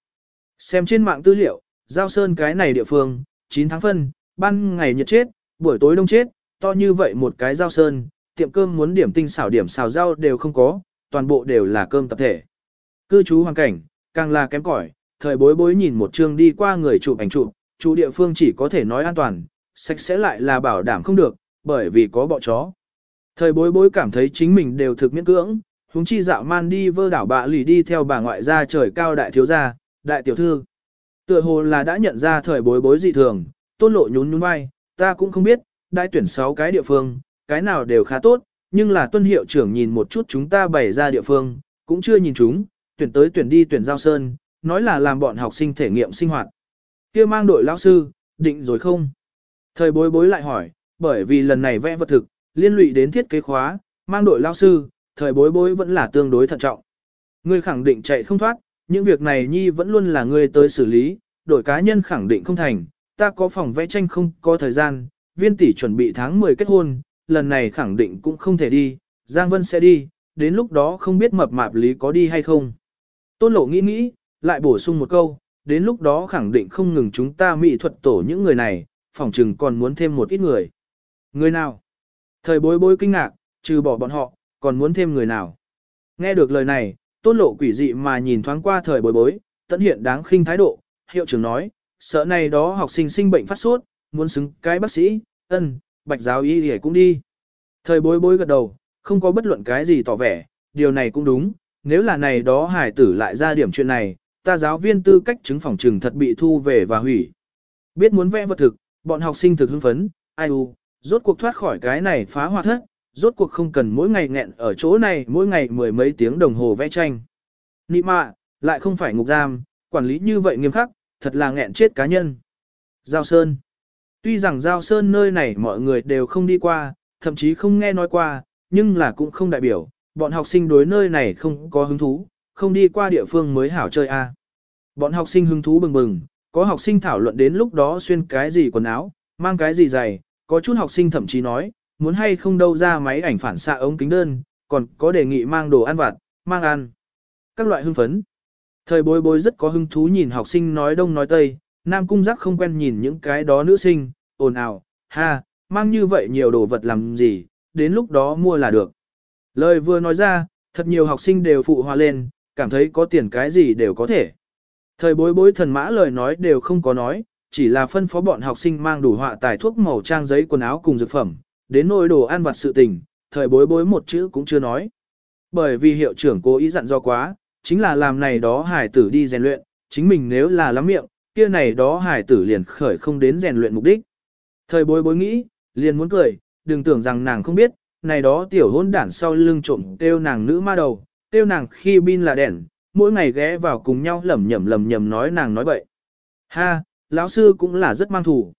Xem trên mạng tư liệu, giao sơn cái này địa phương, 9 tháng phân, ban ngày nhiệt chết, buổi tối đông chết, to như vậy một cái giao sơn, tiệm cơm muốn điểm tinh xảo điểm xào rau đều không có, toàn bộ đều là cơm tập thể. Cư trú hoàn cảnh, càng là kém cỏi, thời bối bối nhìn một chương đi qua người chụp ảnh chụp, chủ địa phương chỉ có thể nói an toàn, sạch sẽ lại là bảo đảm không được, bởi vì có bọ chó. Thời bối bối cảm thấy chính mình đều thực miễn cưỡng, húng chi dạo man đi vơ đảo bạ lì đi theo bà ngoại gia trời cao đại thiếu gia, đại tiểu thư. Tựa hồ là đã nhận ra thời bối bối dị thường, tôn lộ nhún nhún vai, ta cũng không biết, đại tuyển 6 cái địa phương, cái nào đều khá tốt, nhưng là tuân hiệu trưởng nhìn một chút chúng ta bày ra địa phương, cũng chưa nhìn chúng, tuyển tới tuyển đi tuyển giao sơn, nói là làm bọn học sinh thể nghiệm sinh hoạt. kia mang đội lão sư, định rồi không? Thời bối bối lại hỏi, bởi vì lần này vẽ vật thực, liên lụy đến thiết kế khóa, mang đội lao sư, thời bối bối vẫn là tương đối thận trọng. Ngươi khẳng định chạy không thoát, những việc này nhi vẫn luôn là ngươi tới xử lý, đổi cá nhân khẳng định không thành, ta có phòng vẽ tranh không có thời gian, viên tỷ chuẩn bị tháng 10 kết hôn, lần này khẳng định cũng không thể đi, Giang Vân sẽ đi, đến lúc đó không biết mập mạp lý có đi hay không. Tôn lộ nghĩ nghĩ, lại bổ sung một câu, đến lúc đó khẳng định không ngừng chúng ta mỹ thuật tổ những người này, phỏng chừng còn muốn thêm một ít người. Người nào? Thời bối bối kinh ngạc, trừ bỏ bọn họ, còn muốn thêm người nào? Nghe được lời này, tôn lộ quỷ dị mà nhìn thoáng qua thời bối bối, tận hiện đáng khinh thái độ, hiệu trưởng nói, sợ này đó học sinh sinh bệnh phát sốt, muốn xứng cái bác sĩ, ân, bạch giáo y hề cũng đi. Thời bối bối gật đầu, không có bất luận cái gì tỏ vẻ, điều này cũng đúng, nếu là này đó hải tử lại ra điểm chuyện này, ta giáo viên tư cách chứng phòng trường thật bị thu về và hủy. Biết muốn vẽ vật thực, bọn học sinh thực hưng phấn, ai u, rốt cuộc thoát khỏi cái này phá hoa thất, rốt cuộc không cần mỗi ngày nghẹn ở chỗ này mỗi ngày mười mấy tiếng đồng hồ vẽ tranh. Nị mạ, lại không phải ngục giam, quản lý như vậy nghiêm khắc, thật là nghẹn chết cá nhân. Giao Sơn Tuy rằng Giao Sơn nơi này mọi người đều không đi qua, thậm chí không nghe nói qua, nhưng là cũng không đại biểu, bọn học sinh đối nơi này không có hứng thú, không đi qua địa phương mới hảo chơi a. Bọn học sinh hứng thú bừng bừng, có học sinh thảo luận đến lúc đó xuyên cái gì quần áo, mang cái gì giày, có chút học sinh thậm chí nói, muốn hay không đâu ra máy ảnh phản xạ ống kính đơn, còn có đề nghị mang đồ ăn vặt, mang ăn. Các loại hưng phấn. Thời bối bối rất có hứng thú nhìn học sinh nói đông nói tây, nam cung giác không quen nhìn những cái đó nữ sinh, ồn ào, ha, mang như vậy nhiều đồ vật làm gì, đến lúc đó mua là được. Lời vừa nói ra, thật nhiều học sinh đều phụ hòa lên, cảm thấy có tiền cái gì đều có thể. Thời bối bối thần mã lời nói đều không có nói, chỉ là phân phó bọn học sinh mang đủ họa tài thuốc màu trang giấy quần áo cùng dược phẩm, đến nỗi đồ ăn vặt sự tình, thời bối bối một chữ cũng chưa nói. Bởi vì hiệu trưởng cố ý dặn do quá, chính là làm này đó hải tử đi rèn luyện, chính mình nếu là lắm miệng, kia này đó hải tử liền khởi không đến rèn luyện mục đích. Thời bối bối nghĩ, liền muốn cười, đừng tưởng rằng nàng không biết, này đó tiểu hôn đản sau lưng trộm kêu nàng nữ ma đầu, kêu nàng khi bin là đèn, mỗi ngày ghé vào cùng nhau lẩm nhẩm lẩm nhẩm nói nàng nói bậy. Ha, lão sư cũng là rất mang thủ.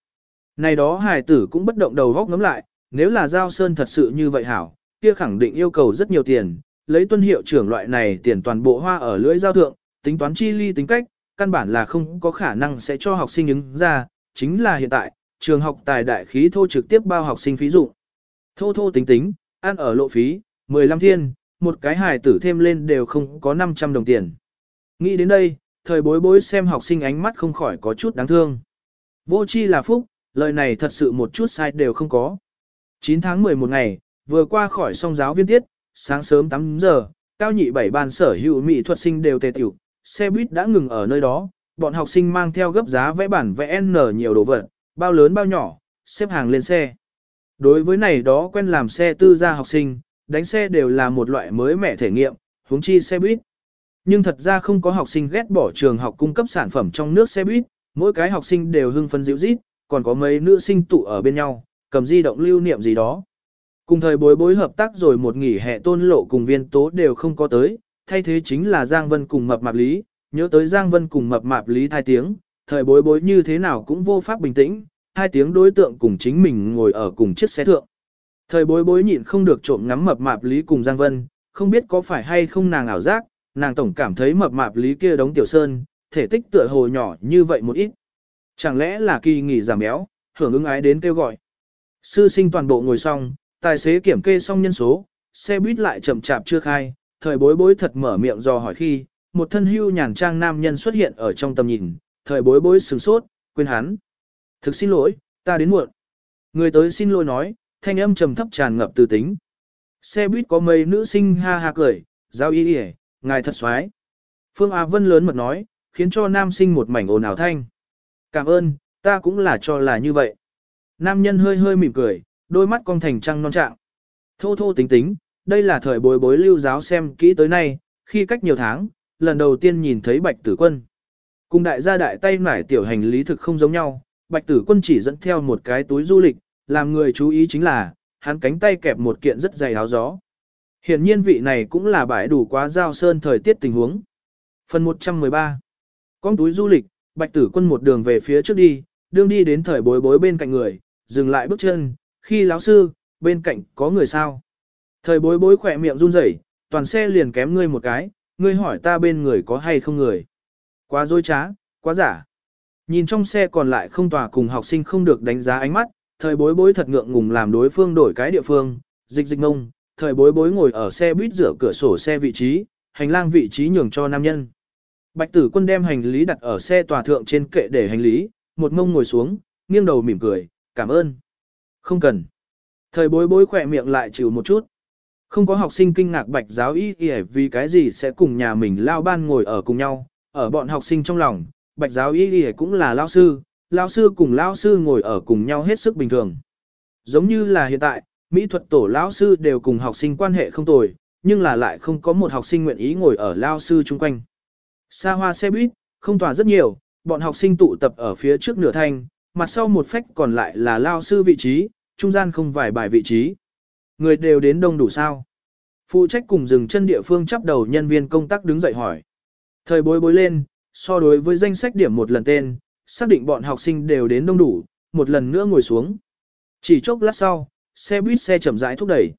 Này đó hài tử cũng bất động đầu góc ngắm lại, nếu là giao sơn thật sự như vậy hảo, kia khẳng định yêu cầu rất nhiều tiền, lấy tuân hiệu trưởng loại này tiền toàn bộ hoa ở lưỡi giao thượng, tính toán chi ly tính cách, căn bản là không có khả năng sẽ cho học sinh ứng ra, chính là hiện tại, trường học tài đại khí thô trực tiếp bao học sinh phí dụng. Thô thô tính tính, ăn ở lộ phí, 15 thiên, một cái hài tử thêm lên đều không có 500 đồng tiền. Nghĩ đến đây, thời bối bối xem học sinh ánh mắt không khỏi có chút đáng thương. Vô chi là phúc, lời này thật sự một chút sai đều không có. 9 tháng 11 ngày, vừa qua khỏi song giáo viên tiết, sáng sớm 8 giờ, cao nhị bảy ban sở hữu mỹ thuật sinh đều tề tiểu, xe buýt đã ngừng ở nơi đó, bọn học sinh mang theo gấp giá vẽ bản vẽ N nhiều đồ vật, bao lớn bao nhỏ, xếp hàng lên xe. Đối với này đó quen làm xe tư gia học sinh, đánh xe đều là một loại mới mẻ thể nghiệm, huống chi xe buýt. Nhưng thật ra không có học sinh ghét bỏ trường học cung cấp sản phẩm trong nước xe buýt, mỗi cái học sinh đều hưng phấn dịu rít, còn có mấy nữ sinh tụ ở bên nhau, cầm di động lưu niệm gì đó. Cùng thời bối bối hợp tác rồi một nghỉ hè tôn lộ cùng viên tố đều không có tới, thay thế chính là Giang Vân cùng mập mạp lý, nhớ tới Giang Vân cùng mập mạp lý thai tiếng, thời bối bối như thế nào cũng vô pháp bình tĩnh, hai tiếng đối tượng cùng chính mình ngồi ở cùng chiếc xe thượng. Thời bối bối nhịn không được trộm ngắm mập mạp lý cùng Giang Vân, không biết có phải hay không nàng ảo giác, nàng tổng cảm thấy mập mạp lý kia đống tiểu sơn, thể tích tựa hồ nhỏ như vậy một ít. Chẳng lẽ là kỳ nghỉ giảm béo, hưởng ứng ái đến kêu gọi. Sư sinh toàn bộ ngồi xong, tài xế kiểm kê xong nhân số, xe buýt lại chậm chạp chưa khai, thời bối bối thật mở miệng do hỏi khi, một thân hưu nhàn trang nam nhân xuất hiện ở trong tầm nhìn, thời bối bối sửng sốt, quên hắn. Thực xin lỗi, ta đến muộn. Người tới xin lỗi nói, thanh âm trầm thấp tràn ngập từ tính. Xe buýt có mấy nữ sinh ha ha cười, giao y y, ngài thật xoái. Phương Á Vân lớn mật nói, khiến cho nam sinh một mảnh ồn ào thanh. Cảm ơn, ta cũng là cho là như vậy. Nam nhân hơi hơi mỉm cười, đôi mắt cong thành trăng non trạng. Thô thô tính tính, đây là thời bối bối lưu giáo xem kỹ tới nay, khi cách nhiều tháng, lần đầu tiên nhìn thấy bạch tử quân. Cùng đại gia đại tay nải tiểu hành lý thực không giống nhau, bạch tử quân chỉ dẫn theo một cái túi du lịch, làm người chú ý chính là, hắn cánh tay kẹp một kiện rất dày áo gió. Hiển nhiên vị này cũng là bãi đủ quá giao sơn thời tiết tình huống. Phần 113 Con túi du lịch, bạch tử quân một đường về phía trước đi, đương đi đến thời bối bối bên cạnh người, dừng lại bước chân, khi lão sư, bên cạnh có người sao. Thời bối bối khỏe miệng run rẩy, toàn xe liền kém ngươi một cái, ngươi hỏi ta bên người có hay không người. Quá dối trá, quá giả. Nhìn trong xe còn lại không tòa cùng học sinh không được đánh giá ánh mắt, thời bối bối thật ngượng ngùng làm đối phương đổi cái địa phương, dịch dịch ngông, thời bối bối ngồi ở xe buýt rửa cửa sổ xe vị trí, hành lang vị trí nhường cho nam nhân. Bạch tử quân đem hành lý đặt ở xe tòa thượng trên kệ để hành lý, một mông ngồi xuống, nghiêng đầu mỉm cười, cảm ơn. Không cần. Thời bối bối khỏe miệng lại chịu một chút. Không có học sinh kinh ngạc bạch giáo y kìa vì cái gì sẽ cùng nhà mình lao ban ngồi ở cùng nhau, ở bọn học sinh trong lòng, bạch giáo y kìa cũng là lao sư, lao sư cùng lao sư ngồi ở cùng nhau hết sức bình thường. Giống như là hiện tại, mỹ thuật tổ lao sư đều cùng học sinh quan hệ không tồi, nhưng là lại không có một học sinh nguyện ý ngồi ở lao sư chung quanh. Xa hoa xe buýt, không tỏa rất nhiều, bọn học sinh tụ tập ở phía trước nửa thanh, mặt sau một phách còn lại là lao sư vị trí, trung gian không vài bài vị trí. Người đều đến đông đủ sao. Phụ trách cùng dừng chân địa phương chấp đầu nhân viên công tác đứng dậy hỏi. Thời bối bối lên, so đối với danh sách điểm một lần tên, xác định bọn học sinh đều đến đông đủ, một lần nữa ngồi xuống. Chỉ chốc lát sau, xe buýt xe chậm rãi thúc đẩy.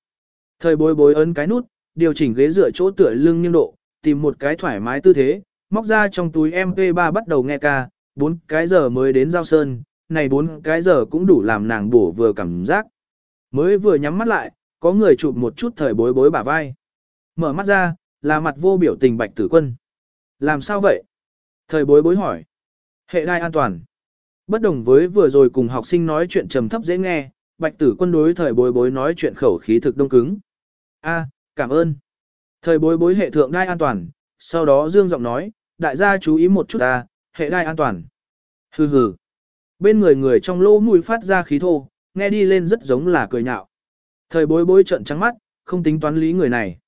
Thời bối bối ấn cái nút, điều chỉnh ghế dựa chỗ tựa lưng nghiêng độ, tìm một cái thoải mái tư thế, móc ra trong túi MP3 bắt đầu nghe ca, bốn cái giờ mới đến giao sơn, này bốn cái giờ cũng đủ làm nàng bổ vừa cảm giác. Mới vừa nhắm mắt lại, có người chụp một chút thời bối bối bả vai. Mở mắt ra, là mặt vô biểu tình bạch tử quân. Làm sao vậy? Thời bối bối hỏi. Hệ đai an toàn. Bất đồng với vừa rồi cùng học sinh nói chuyện trầm thấp dễ nghe, bạch tử quân đối thời bối bối nói chuyện khẩu khí thực đông cứng. A, cảm ơn. Thời bối bối hệ thượng đai an toàn, sau đó dương giọng nói, đại gia chú ý một chút ta, hệ đai an toàn. Hừ hừ. Bên người người trong lỗ mũi phát ra khí thô, nghe đi lên rất giống là cười nhạo. Thời bối bối trận trắng mắt, không tính toán lý người này.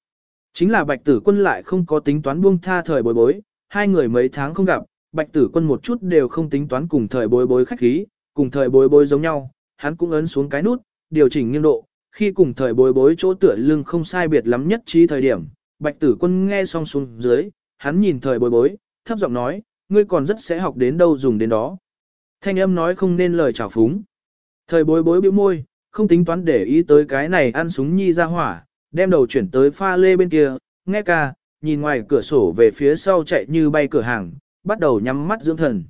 Chính là bạch tử quân lại không có tính toán buông tha thời bối bối, hai người mấy tháng không gặp, bạch tử quân một chút đều không tính toán cùng thời bối bối khách khí, cùng thời bối bối giống nhau, hắn cũng ấn xuống cái nút, điều chỉnh nghiêng độ, khi cùng thời bối bối chỗ tựa lưng không sai biệt lắm nhất trí thời điểm, bạch tử quân nghe xong xuống dưới, hắn nhìn thời bối bối, thấp giọng nói, ngươi còn rất sẽ học đến đâu dùng đến đó. Thanh âm nói không nên lời chào phúng. Thời bối bối bĩu môi, không tính toán để ý tới cái này ăn súng nhi ra hỏa, đem đầu chuyển tới pha lê bên kia, nghe ca, nhìn ngoài cửa sổ về phía sau chạy như bay cửa hàng, bắt đầu nhắm mắt dưỡng thần.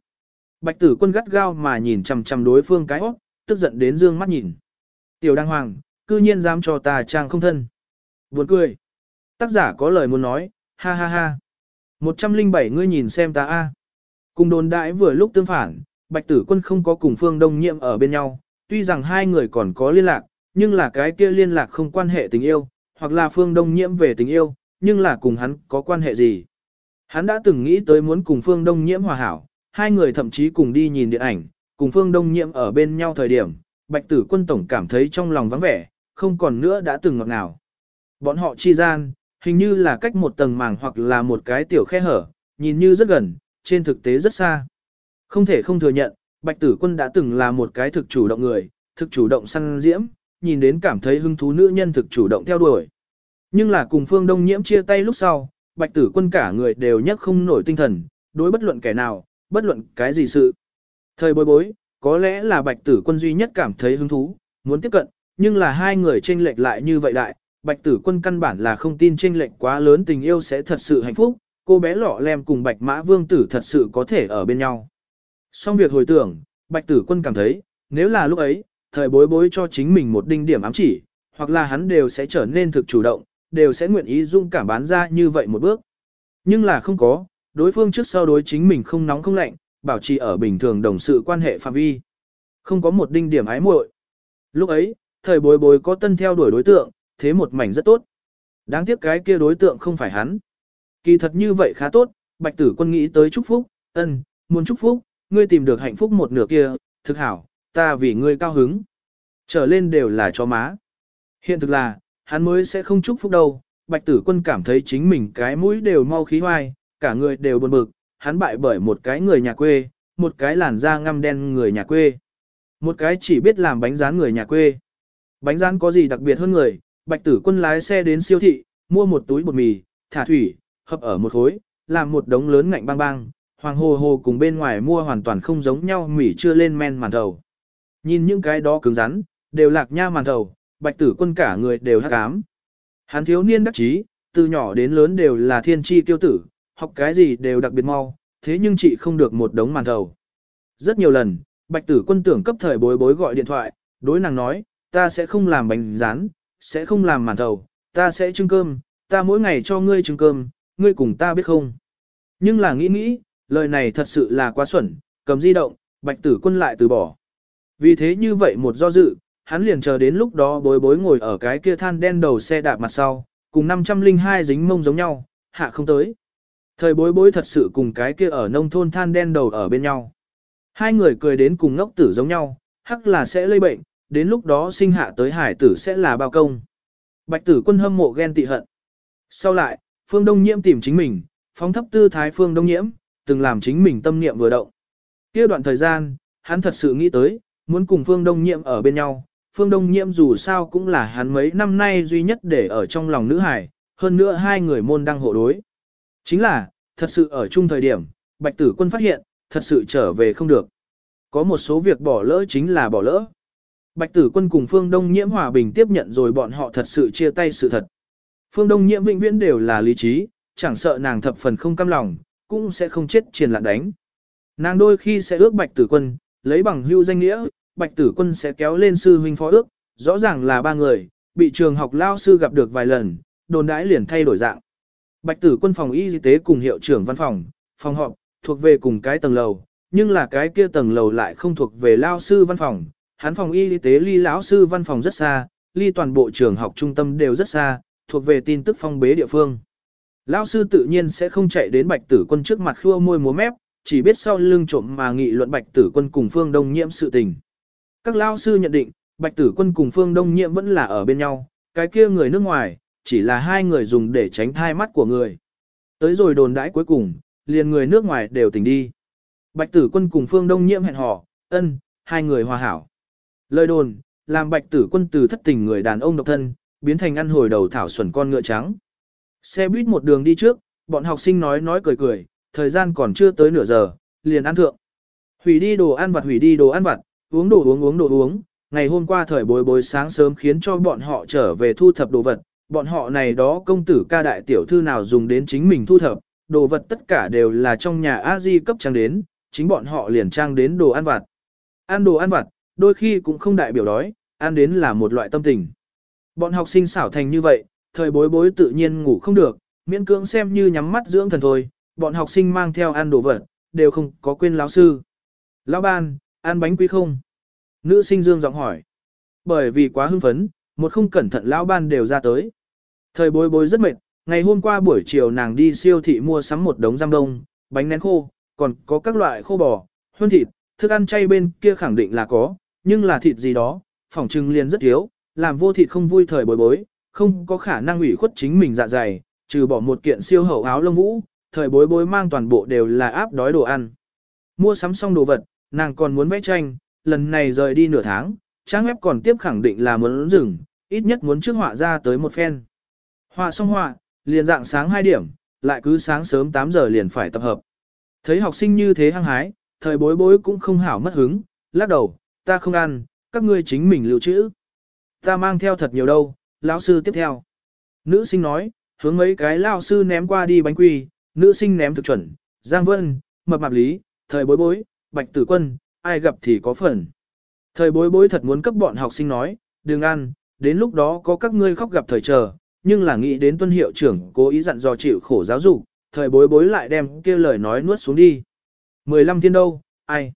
Bạch tử quân gắt gao mà nhìn chằm chằm đối phương cái óc, tức giận đến dương mắt nhìn. Tiểu đăng hoàng, cư nhiên dám cho ta trang không thân. Buồn cười. Tác giả có lời muốn nói, ha ha ha. 107 ngươi nhìn xem ta a. Cùng đồn đại vừa lúc tương phản, Bạch Tử Quân không có cùng Phương Đông Nhiệm ở bên nhau, tuy rằng hai người còn có liên lạc, nhưng là cái kia liên lạc không quan hệ tình yêu, hoặc là Phương Đông Nhiễm về tình yêu, nhưng là cùng hắn có quan hệ gì. Hắn đã từng nghĩ tới muốn cùng Phương Đông Nhiễm hòa hảo, hai người thậm chí cùng đi nhìn điện ảnh, cùng Phương Đông Nhiễm ở bên nhau thời điểm, Bạch Tử Quân Tổng cảm thấy trong lòng vắng vẻ, không còn nữa đã từng ngọt ngào. Bọn họ chi gian, hình như là cách một tầng màng hoặc là một cái tiểu khe hở, nhìn như rất gần, trên thực tế rất xa. Không thể không thừa nhận, Bạch Tử Quân đã từng là một cái thực chủ động người, thực chủ động săn diễm, nhìn đến cảm thấy hứng thú nữ nhân thực chủ động theo đuổi. Nhưng là cùng Phương Đông Nhiễm chia tay lúc sau, Bạch Tử Quân cả người đều nhấc không nổi tinh thần, đối bất luận kẻ nào, bất luận cái gì sự. Thời bối bối, có lẽ là Bạch Tử Quân duy nhất cảm thấy hứng thú, muốn tiếp cận, nhưng là hai người chênh lệch lại như vậy đại, Bạch Tử Quân căn bản là không tin chênh lệch quá lớn tình yêu sẽ thật sự hạnh phúc, cô bé lọ lem cùng Bạch Mã Vương tử thật sự có thể ở bên nhau. Xong việc hồi tưởng, Bạch Tử Quân cảm thấy, nếu là lúc ấy, thời bối bối cho chính mình một đinh điểm ám chỉ, hoặc là hắn đều sẽ trở nên thực chủ động, đều sẽ nguyện ý dung cảm bán ra như vậy một bước. Nhưng là không có, đối phương trước sau đối chính mình không nóng không lạnh, bảo trì ở bình thường đồng sự quan hệ phạm vi. Không có một đinh điểm ái muội. Lúc ấy, thời bối bối có tân theo đuổi đối tượng, thế một mảnh rất tốt. Đáng tiếc cái kia đối tượng không phải hắn. Kỳ thật như vậy khá tốt, bạch tử quân nghĩ tới chúc phúc, ân, muốn chúc phúc, ngươi tìm được hạnh phúc một nửa kia, thực hảo, ta vì ngươi cao hứng. Trở lên đều là cho má. Hiện thực là, hắn mới sẽ không chúc phúc đâu, bạch tử quân cảm thấy chính mình cái mũi đều mau khí hoai, cả người đều buồn bực, hắn bại bởi một cái người nhà quê, một cái làn da ngăm đen người nhà quê. Một cái chỉ biết làm bánh rán người nhà quê. Bánh rán có gì đặc biệt hơn người, bạch tử quân lái xe đến siêu thị, mua một túi bột mì, thả thủy, hợp ở một khối, làm một đống lớn ngạnh bang bang, hoàng hồ hồ cùng bên ngoài mua hoàn toàn không giống nhau mỉ chưa lên men màn thầu. Nhìn những cái đó cứng rắn, đều lạc nha màn thầu, bạch tử quân cả người đều hát cám. Hắn thiếu niên đắc chí, từ nhỏ đến lớn đều là thiên tri tiêu tử, học cái gì đều đặc biệt mau, thế nhưng chị không được một đống màn thầu. Rất nhiều lần, bạch tử quân tưởng cấp thời bối bối gọi điện thoại, đối nàng nói, ta sẽ không làm bánh rán, sẽ không làm màn thầu, ta sẽ trưng cơm, ta mỗi ngày cho ngươi trưng cơm, ngươi cùng ta biết không. Nhưng là nghĩ nghĩ, lời này thật sự là quá xuẩn, cầm di động, bạch tử quân lại từ bỏ. Vì thế như vậy một do dự, hắn liền chờ đến lúc đó bối bối ngồi ở cái kia than đen đầu xe đạp mặt sau, cùng 502 dính mông giống nhau, hạ không tới. Thời bối bối thật sự cùng cái kia ở nông thôn than đen đầu ở bên nhau. Hai người cười đến cùng ngốc tử giống nhau, hắc là sẽ lây bệnh, đến lúc đó sinh hạ tới hải tử sẽ là bao công. Bạch tử quân hâm mộ ghen tị hận. Sau lại, Phương Đông Nhiễm tìm chính mình, phóng thấp tư thái Phương Đông Nhiễm, từng làm chính mình tâm niệm vừa động. kia đoạn thời gian, hắn thật sự nghĩ tới, muốn cùng Phương Đông Nhiễm ở bên nhau. Phương Đông Nhiễm dù sao cũng là hắn mấy năm nay duy nhất để ở trong lòng nữ hải, hơn nữa hai người môn đăng hộ đối. Chính là, thật sự ở chung thời điểm, Bạch Tử Quân phát hiện, thật sự trở về không được. Có một số việc bỏ lỡ chính là bỏ lỡ. Bạch Tử Quân cùng Phương Đông Nhiễm hòa bình tiếp nhận rồi bọn họ thật sự chia tay sự thật. Phương Đông Nhiễm vĩnh viễn đều là lý trí, chẳng sợ nàng thập phần không cam lòng, cũng sẽ không chết triền lạn đánh. Nàng đôi khi sẽ ước Bạch Tử Quân, lấy bằng hưu danh nghĩa, Bạch Tử Quân sẽ kéo lên sư huynh phó ước, rõ ràng là ba người, bị trường học lao sư gặp được vài lần, đồn đãi liền thay đổi dạng. Bạch Tử Quân phòng y tế cùng hiệu trưởng văn phòng, phòng họp, thuộc về cùng cái tầng lầu, nhưng là cái kia tầng lầu lại không thuộc về lao sư văn phòng, hắn phòng y tế ly lão sư văn phòng rất xa, ly toàn bộ trường học trung tâm đều rất xa, thuộc về tin tức phong bế địa phương. Lão sư tự nhiên sẽ không chạy đến bạch tử quân trước mặt khua môi múa mép, chỉ biết sau lưng trộm mà nghị luận bạch tử quân cùng phương đông nhiễm sự tình. Các lao sư nhận định, bạch tử quân cùng phương đông nhiễm vẫn là ở bên nhau, cái kia người nước ngoài, chỉ là hai người dùng để tránh thai mắt của người. Tới rồi đồn đãi cuối cùng, liền người nước ngoài đều tỉnh đi. Bạch tử quân cùng phương đông nhiễm hẹn hò, ân, hai người hòa hảo. Lời đồn, làm bạch tử quân từ thất tình người đàn ông độc thân, biến thành ăn hồi đầu thảo xuẩn con ngựa trắng. Xe buýt một đường đi trước, bọn học sinh nói nói cười cười, thời gian còn chưa tới nửa giờ, liền ăn thượng. Hủy đi đồ ăn vặt hủy đi đồ ăn vặt, uống đồ uống uống đồ uống. Ngày hôm qua thời bối bối sáng sớm khiến cho bọn họ trở về thu thập đồ vật, bọn họ này đó công tử ca đại tiểu thư nào dùng đến chính mình thu thập, đồ vật tất cả đều là trong nhà a di cấp trang đến, chính bọn họ liền trang đến đồ ăn vặt. Ăn đồ ăn vặt, đôi khi cũng không đại biểu đói, ăn đến là một loại tâm tình. Bọn học sinh xảo thành như vậy, thời bối bối tự nhiên ngủ không được, miễn cưỡng xem như nhắm mắt dưỡng thần thôi, bọn học sinh mang theo ăn đồ vật, đều không có quên lão sư. Lão ban, ăn bánh quy không? Nữ sinh dương giọng hỏi. Bởi vì quá hưng phấn, một không cẩn thận lão ban đều ra tới. Thời bối bối rất mệt, ngày hôm qua buổi chiều nàng đi siêu thị mua sắm một đống giam đông, bánh nén khô, còn có các loại khô bò, huân thịt, thức ăn chay bên kia khẳng định là có, nhưng là thịt gì đó, phỏng trưng liền rất thiếu, làm vô thịt không vui thời bối bối, không có khả năng ủy khuất chính mình dạ dày, trừ bỏ một kiện siêu hậu áo lông vũ, thời bối bối mang toàn bộ đều là áp đói đồ ăn. Mua sắm xong đồ vật, nàng còn muốn vẽ tranh, lần này rời đi nửa tháng, trang web còn tiếp khẳng định là muốn dừng, ít nhất muốn trước họa ra tới một phen. Họa xong họa, liền dạng sáng 2 điểm, lại cứ sáng sớm 8 giờ liền phải tập hợp. Thấy học sinh như thế hăng hái, thời bối bối cũng không hảo mất hứng, lắc đầu, ta không ăn, các ngươi chính mình lưu trữ. Ta mang theo thật nhiều đâu, lão sư tiếp theo. Nữ sinh nói, hướng mấy cái lão sư ném qua đi bánh quy, nữ sinh ném thực chuẩn, Giang Vân, Mập Mạp Lý, thời bối bối, Bạch Tử Quân, ai gặp thì có phần. Thời bối bối thật muốn cấp bọn học sinh nói, đừng ăn, đến lúc đó có các ngươi khóc gặp thời chờ, nhưng là nghĩ đến tuân hiệu trưởng cố ý dặn dò chịu khổ giáo dục, thời bối bối lại đem kêu lời nói nuốt xuống đi. 15 thiên đâu, ai?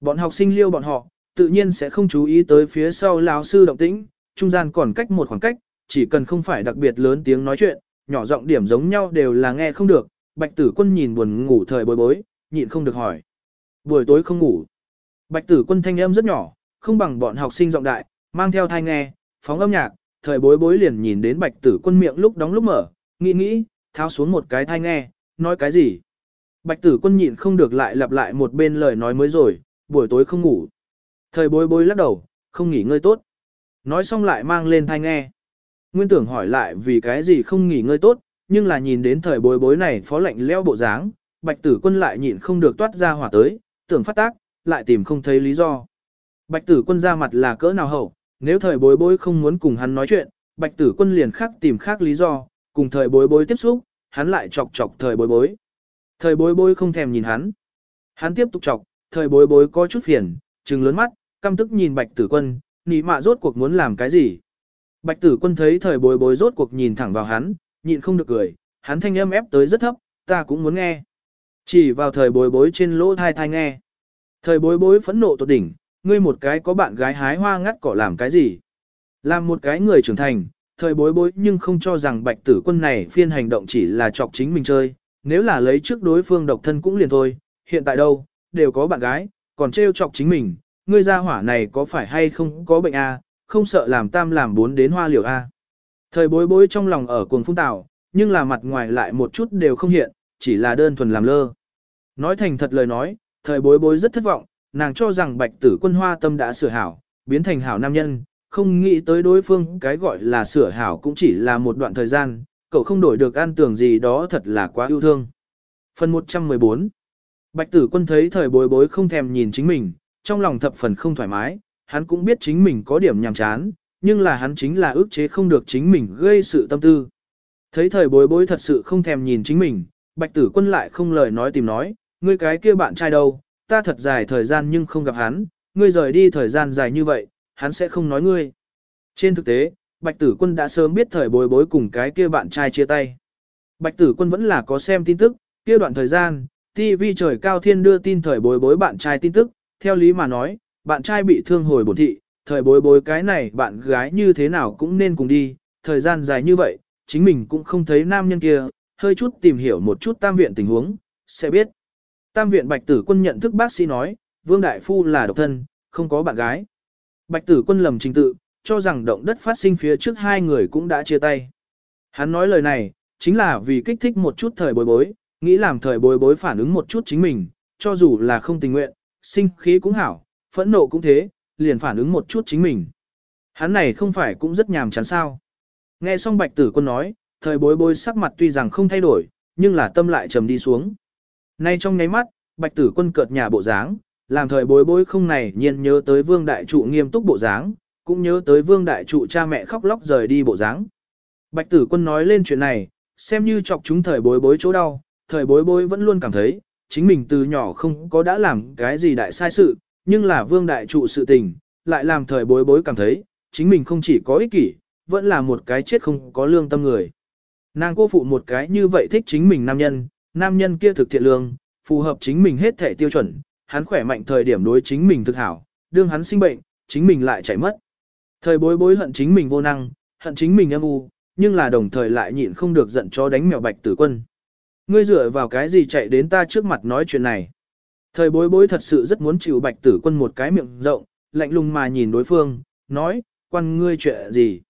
Bọn học sinh liêu bọn họ, tự nhiên sẽ không chú ý tới phía sau lão sư động tĩnh, trung gian còn cách một khoảng cách, chỉ cần không phải đặc biệt lớn tiếng nói chuyện, nhỏ giọng điểm giống nhau đều là nghe không được. Bạch tử quân nhìn buồn ngủ thời bối bối, nhịn không được hỏi. Buổi tối không ngủ. Bạch tử quân thanh âm rất nhỏ, không bằng bọn học sinh giọng đại, mang theo thai nghe, phóng âm nhạc, thời bối bối liền nhìn đến bạch tử quân miệng lúc đóng lúc mở, nghĩ nghĩ, tháo xuống một cái thai nghe, nói cái gì. Bạch tử quân nhịn không được lại lặp lại một bên lời nói mới rồi, buổi tối không ngủ. Thời bối bối lắc đầu, không nghỉ ngơi tốt. Nói xong lại mang lên thai nghe. Nguyên tưởng hỏi lại vì cái gì không nghỉ ngơi tốt, nhưng là nhìn đến thời bối bối này phó lệnh leo bộ dáng, bạch tử quân lại nhịn không được toát ra hỏa tới, tưởng phát tác, lại tìm không thấy lý do. Bạch tử quân ra mặt là cỡ nào hậu, nếu thời bối bối không muốn cùng hắn nói chuyện, bạch tử quân liền khác tìm khác lý do, cùng thời bối bối tiếp xúc, hắn lại chọc chọc thời bối bối. Thời bối bối không thèm nhìn hắn. Hắn tiếp tục chọc, thời bối bối có chút phiền, trừng lớn mắt, căm tức nhìn bạch tử quân, nị mạ rốt cuộc muốn làm cái gì. Bạch tử quân thấy thời bối bối rốt cuộc nhìn thẳng vào hắn, nhịn không được cười, hắn thanh âm ép tới rất thấp, ta cũng muốn nghe. Chỉ vào thời bối bối trên lỗ thai thai nghe. Thời bối bối phẫn nộ tột đỉnh, ngươi một cái có bạn gái hái hoa ngắt cỏ làm cái gì. Làm một cái người trưởng thành, thời bối bối nhưng không cho rằng bạch tử quân này phiên hành động chỉ là chọc chính mình chơi, nếu là lấy trước đối phương độc thân cũng liền thôi, hiện tại đâu, đều có bạn gái, còn trêu chọc chính mình, ngươi ra hỏa này có phải hay không có bệnh a, à, không sợ làm tam làm bốn đến hoa liều a. À. Thời bối bối trong lòng ở cuồng phung tạo, nhưng là mặt ngoài lại một chút đều không hiện, chỉ là đơn thuần làm lơ. Nói thành thật lời nói, thời bối bối rất thất vọng, nàng cho rằng bạch tử quân hoa tâm đã sửa hảo, biến thành hảo nam nhân, không nghĩ tới đối phương cái gọi là sửa hảo cũng chỉ là một đoạn thời gian, cậu không đổi được an tưởng gì đó thật là quá yêu thương. Phần 114 Bạch tử quân thấy thời bối bối không thèm nhìn chính mình, trong lòng thập phần không thoải mái, hắn cũng biết chính mình có điểm nhàm chán, nhưng là hắn chính là ước chế không được chính mình gây sự tâm tư. Thấy thời bối bối thật sự không thèm nhìn chính mình, bạch tử quân lại không lời nói tìm nói, ngươi cái kia bạn trai đâu, ta thật dài thời gian nhưng không gặp hắn, ngươi rời đi thời gian dài như vậy, hắn sẽ không nói ngươi. Trên thực tế, bạch tử quân đã sớm biết thời bối bối cùng cái kia bạn trai chia tay. Bạch tử quân vẫn là có xem tin tức, kia đoạn thời gian, TV trời cao thiên đưa tin thời bối bối bạn trai tin tức, theo lý mà nói, bạn trai bị thương hồi bổn thị, thời bối bối cái này bạn gái như thế nào cũng nên cùng đi, thời gian dài như vậy, chính mình cũng không thấy nam nhân kia, hơi chút tìm hiểu một chút tam viện tình huống, sẽ biết. Tam viện bạch tử quân nhận thức bác sĩ nói, Vương Đại Phu là độc thân, không có bạn gái. Bạch tử quân lầm trình tự, cho rằng động đất phát sinh phía trước hai người cũng đã chia tay. Hắn nói lời này, chính là vì kích thích một chút thời bối bối, nghĩ làm thời bối bối phản ứng một chút chính mình, cho dù là không tình nguyện, sinh khí cũng hảo, phẫn nộ cũng thế, liền phản ứng một chút chính mình. Hắn này không phải cũng rất nhàm chán sao. Nghe xong bạch tử quân nói, thời bối bối sắc mặt tuy rằng không thay đổi, nhưng là tâm lại trầm đi xuống. Nay trong nháy mắt, bạch tử quân cợt nhà bộ dáng, làm thời bối bối không này nhiên nhớ tới vương đại trụ nghiêm túc bộ dáng, cũng nhớ tới vương đại trụ cha mẹ khóc lóc rời đi bộ dáng. Bạch tử quân nói lên chuyện này, xem như chọc chúng thời bối bối chỗ đau, thời bối bối vẫn luôn cảm thấy, chính mình từ nhỏ không có đã làm cái gì đại sai sự, nhưng là vương đại trụ sự tình, lại làm thời bối bối cảm thấy, chính mình không chỉ có ích kỷ, vẫn là một cái chết không có lương tâm người. Nàng cô phụ một cái như vậy thích chính mình nam nhân, nam nhân kia thực thiện lương, phù hợp chính mình hết thể tiêu chuẩn, hắn khỏe mạnh thời điểm đối chính mình thực hảo, đương hắn sinh bệnh, chính mình lại chảy mất. Thời bối bối hận chính mình vô năng, hận chính mình âm u, nhưng là đồng thời lại nhịn không được giận cho đánh mèo bạch tử quân. Ngươi dựa vào cái gì chạy đến ta trước mặt nói chuyện này. Thời bối bối thật sự rất muốn chịu bạch tử quân một cái miệng rộng, lạnh lùng mà nhìn đối phương, nói, quan ngươi chuyện gì.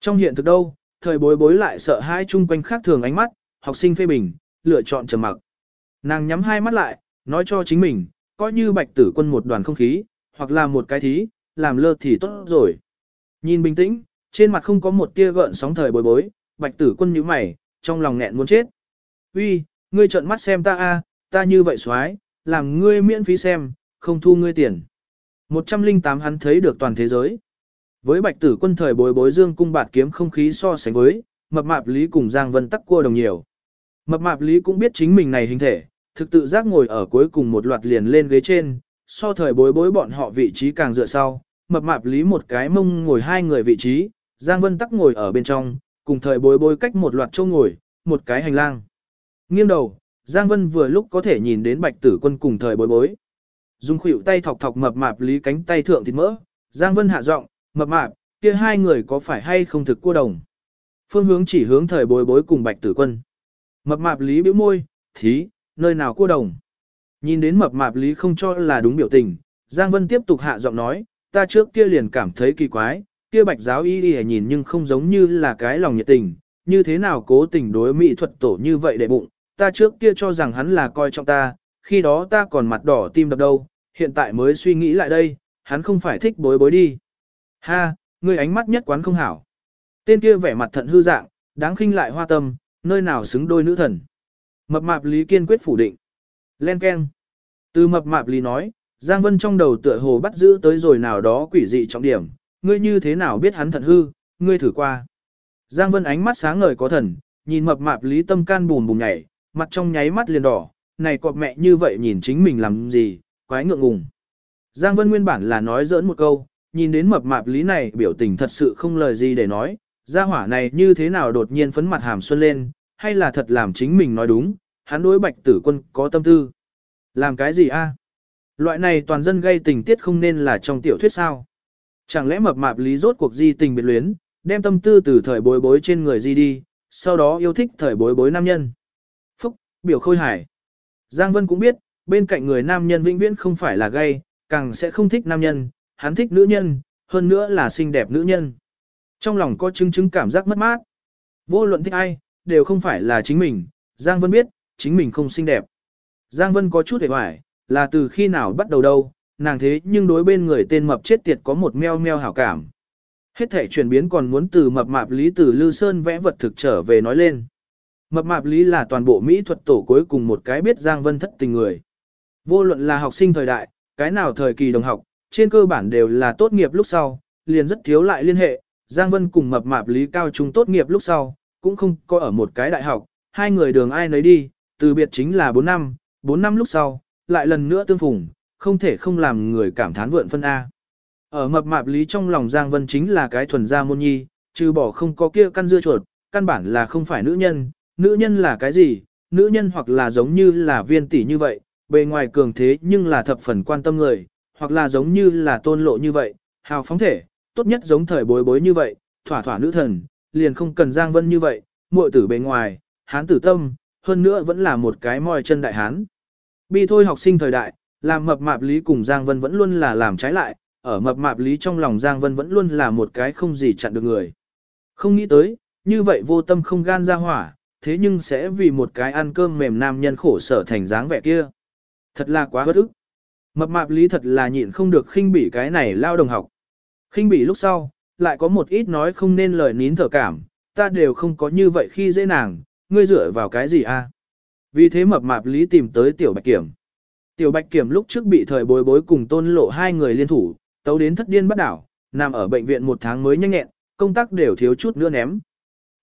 Trong hiện thực đâu, thời bối bối lại sợ hai chung quanh khác thường ánh mắt, học sinh phê bình, lựa chọn trầm mặc. Nàng nhắm hai mắt lại, nói cho chính mình, coi như bạch tử quân một đoàn không khí, hoặc là một cái thí, làm lơ thì tốt rồi. Nhìn bình tĩnh, trên mặt không có một tia gợn sóng thời bối bối, bạch tử quân như mày, trong lòng nghẹn muốn chết. Uy, ngươi trợn mắt xem ta a, ta như vậy xoái, làm ngươi miễn phí xem, không thu ngươi tiền. 108 hắn thấy được toàn thế giới. Với bạch tử quân thời bối bối dương cung bạt kiếm không khí so sánh với, mập mạp lý cùng Giang Vân tắc cua đồng nhiều. Mập mạp lý cũng biết chính mình này hình thể, thực tự giác ngồi ở cuối cùng một loạt liền lên ghế trên, so thời bối bối bọn họ vị trí càng dựa sau, mập mạp lý một cái mông ngồi hai người vị trí, Giang Vân tắc ngồi ở bên trong, cùng thời bối bối cách một loạt châu ngồi, một cái hành lang. Nghiêng đầu, Giang Vân vừa lúc có thể nhìn đến bạch tử quân cùng thời bối bối. Dùng khuỷu tay thọc thọc mập mạp lý cánh tay thượng thịt mỡ, Giang Vân hạ giọng, mập mạp, kia hai người có phải hay không thực cô đồng. Phương hướng chỉ hướng thời bối bối cùng bạch tử quân. Mập mạp lý bĩu môi, thí, nơi nào cô đồng. Nhìn đến mập mạp lý không cho là đúng biểu tình, Giang Vân tiếp tục hạ giọng nói, ta trước kia liền cảm thấy kỳ quái, kia bạch giáo y y nhìn nhưng không giống như là cái lòng nhiệt tình, như thế nào cố tình đối mỹ thuật tổ như vậy để bụng, ta trước kia cho rằng hắn là coi trọng ta, khi đó ta còn mặt đỏ tim đập đâu, hiện tại mới suy nghĩ lại đây, hắn không phải thích bối bối đi. Ha, người ánh mắt nhất quán không hảo. Tên kia vẻ mặt thận hư dạng, đáng khinh lại hoa tâm, nơi nào xứng đôi nữ thần. Mập mạp Lý kiên quyết phủ định. Len Ken. Từ mập mạp Lý nói, Giang Vân trong đầu tựa hồ bắt giữ tới rồi nào đó quỷ dị trọng điểm, ngươi như thế nào biết hắn thận hư, ngươi thử qua. Giang Vân ánh mắt sáng ngời có thần, nhìn mập mạp lý tâm can bùn bùn nhảy, mặt trong nháy mắt liền đỏ, này cọp mẹ như vậy nhìn chính mình làm gì, quái ngượng ngùng. Giang Vân nguyên bản là nói giỡn một câu, nhìn đến mập mạp lý này biểu tình thật sự không lời gì để nói, gia hỏa này như thế nào đột nhiên phấn mặt hàm xuân lên, hay là thật làm chính mình nói đúng, hắn đối bạch tử quân có tâm tư. Làm cái gì a? Loại này toàn dân gây tình tiết không nên là trong tiểu thuyết sao? Chẳng lẽ mập mạp lý rốt cuộc di tình biệt luyến, đem tâm tư từ thời bối bối trên người di đi, sau đó yêu thích thời bối bối nam nhân. Phúc, biểu khôi hải. Giang Vân cũng biết, bên cạnh người nam nhân vĩnh viễn không phải là gay, càng sẽ không thích nam nhân, hắn thích nữ nhân, hơn nữa là xinh đẹp nữ nhân. Trong lòng có chứng chứng cảm giác mất mát. Vô luận thích ai, đều không phải là chính mình, Giang Vân biết, chính mình không xinh đẹp. Giang Vân có chút hề hoài, là từ khi nào bắt đầu đâu, nàng thế nhưng đối bên người tên mập chết tiệt có một meo meo hảo cảm. Hết thể chuyển biến còn muốn từ mập mạp lý từ Lư Sơn vẽ vật thực trở về nói lên. Mập mạp lý là toàn bộ mỹ thuật tổ cuối cùng một cái biết Giang Vân thất tình người. Vô luận là học sinh thời đại, cái nào thời kỳ đồng học, trên cơ bản đều là tốt nghiệp lúc sau, liền rất thiếu lại liên hệ. Giang Vân cùng mập mạp lý cao trung tốt nghiệp lúc sau, cũng không có ở một cái đại học, hai người đường ai nấy đi, từ biệt chính là 4 năm, 4 năm lúc sau, lại lần nữa tương phùng, không thể không làm người cảm thán vượn phân A. Ở mập mạp lý trong lòng Giang Vân chính là cái thuần gia môn nhi, trừ bỏ không có kia căn dưa chuột, căn bản là không phải nữ nhân, nữ nhân là cái gì, nữ nhân hoặc là giống như là viên tỷ như vậy, bề ngoài cường thế nhưng là thập phần quan tâm người, hoặc là giống như là tôn lộ như vậy, hào phóng thể, tốt nhất giống thời bối bối như vậy, thỏa thỏa nữ thần, liền không cần Giang Vân như vậy, muội tử bề ngoài, hán tử tâm, hơn nữa vẫn là một cái mòi chân đại hán. Bi thôi học sinh thời đại, làm mập mạp lý cùng Giang Vân vẫn luôn là làm trái lại, ở mập mạp lý trong lòng Giang Vân vẫn luôn là một cái không gì chặn được người. Không nghĩ tới, như vậy vô tâm không gan ra hỏa, thế nhưng sẽ vì một cái ăn cơm mềm nam nhân khổ sở thành dáng vẻ kia. Thật là quá bất ức. Mập mạp lý thật là nhịn không được khinh bỉ cái này lao đồng học. Khinh bỉ lúc sau, lại có một ít nói không nên lời nín thở cảm, ta đều không có như vậy khi dễ nàng, ngươi dựa vào cái gì a? Vì thế mập mạp lý tìm tới tiểu bạch kiểm. Tiểu bạch kiểm lúc trước bị thời bối bối cùng tôn lộ hai người liên thủ, tấu đến thất điên bắt đảo, nằm ở bệnh viện một tháng mới nhanh nhẹn, công tác đều thiếu chút nữa ném.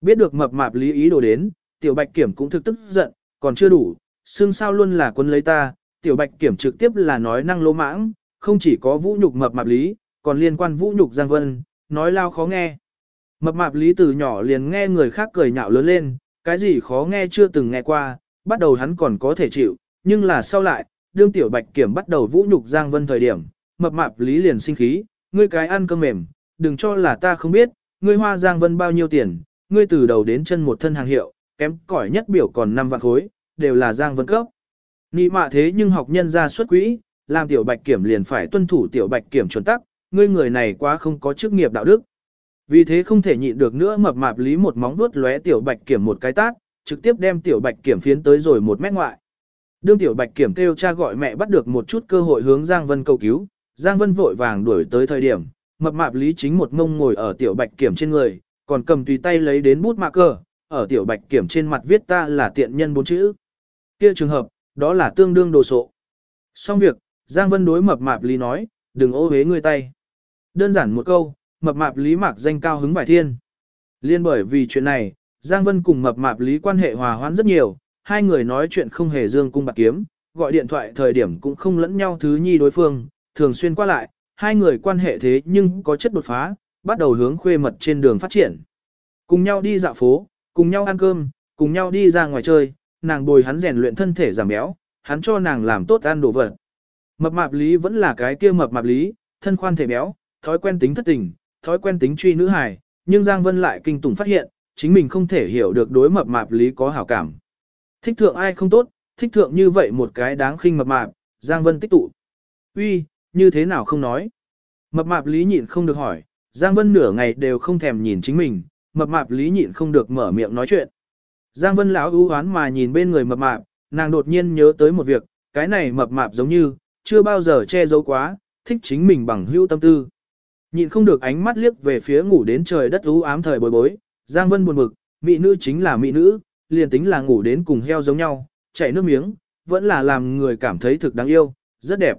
Biết được mập mạp lý ý đồ đến, tiểu bạch kiểm cũng thực tức giận, còn chưa đủ, xương sao luôn là quân lấy ta, tiểu bạch kiểm trực tiếp là nói năng lỗ mãng, không chỉ có vũ nhục mập mạp lý, còn liên quan vũ nhục Giang Vân, nói lao khó nghe. Mập mạp lý từ nhỏ liền nghe người khác cười nhạo lớn lên, cái gì khó nghe chưa từng nghe qua, bắt đầu hắn còn có thể chịu, nhưng là sau lại, đương tiểu bạch kiểm bắt đầu vũ nhục Giang Vân thời điểm, mập mạp lý liền sinh khí, ngươi cái ăn cơm mềm, đừng cho là ta không biết, ngươi hoa Giang Vân bao nhiêu tiền, ngươi từ đầu đến chân một thân hàng hiệu, kém cỏi nhất biểu còn 5 vạn khối, đều là Giang Vân cấp. Nị mạ thế nhưng học nhân ra xuất quỹ, làm tiểu bạch kiểm liền phải tuân thủ tiểu bạch kiểm chuẩn tắc, ngươi người này quá không có chức nghiệp đạo đức. Vì thế không thể nhịn được nữa mập mạp lý một móng vuốt lóe tiểu bạch kiểm một cái tát, trực tiếp đem tiểu bạch kiểm phiến tới rồi một mét ngoại. Đương tiểu bạch kiểm kêu cha gọi mẹ bắt được một chút cơ hội hướng Giang Vân cầu cứu, Giang Vân vội vàng đuổi tới thời điểm, mập mạp lý chính một ngông ngồi ở tiểu bạch kiểm trên người, còn cầm tùy tay lấy đến bút mạ cờ, ở tiểu bạch kiểm trên mặt viết ta là tiện nhân bốn chữ. Kia trường hợp, đó là tương đương đồ sộ. Xong việc, Giang Vân đối mập mạp lý nói, đừng ô hế người tay. Đơn giản một câu, mập mạp lý mạc danh cao hứng vải thiên. Liên bởi vì chuyện này, Giang Vân cùng mập mạp lý quan hệ hòa hoãn rất nhiều, hai người nói chuyện không hề dương cung bạc kiếm, gọi điện thoại thời điểm cũng không lẫn nhau thứ nhi đối phương, thường xuyên qua lại, hai người quan hệ thế nhưng có chất đột phá, bắt đầu hướng khuê mật trên đường phát triển. Cùng nhau đi dạo phố, cùng nhau ăn cơm, cùng nhau đi ra ngoài chơi, nàng bồi hắn rèn luyện thân thể giảm béo, hắn cho nàng làm tốt ăn đồ vật. Mập mạp lý vẫn là cái kia mập mạp lý, thân khoan thể béo, thói quen tính thất tình, thói quen tính truy nữ hài, nhưng Giang Vân lại kinh tủng phát hiện, chính mình không thể hiểu được đối mập mạp lý có hảo cảm. Thích thượng ai không tốt, thích thượng như vậy một cái đáng khinh mập mạp, Giang Vân tích tụ. Uy, như thế nào không nói? Mập mạp lý nhịn không được hỏi, Giang Vân nửa ngày đều không thèm nhìn chính mình, mập mạp lý nhịn không được mở miệng nói chuyện. Giang Vân lão ưu hoán mà nhìn bên người mập mạp, nàng đột nhiên nhớ tới một việc, cái này mập mạp giống như, chưa bao giờ che giấu quá, thích chính mình bằng hữu tâm tư. Nhìn không được ánh mắt liếc về phía ngủ đến trời đất u ám thời bối bối, Giang Vân buồn bực, mỹ nữ chính là mỹ nữ, liền tính là ngủ đến cùng heo giống nhau, chảy nước miếng, vẫn là làm người cảm thấy thực đáng yêu, rất đẹp.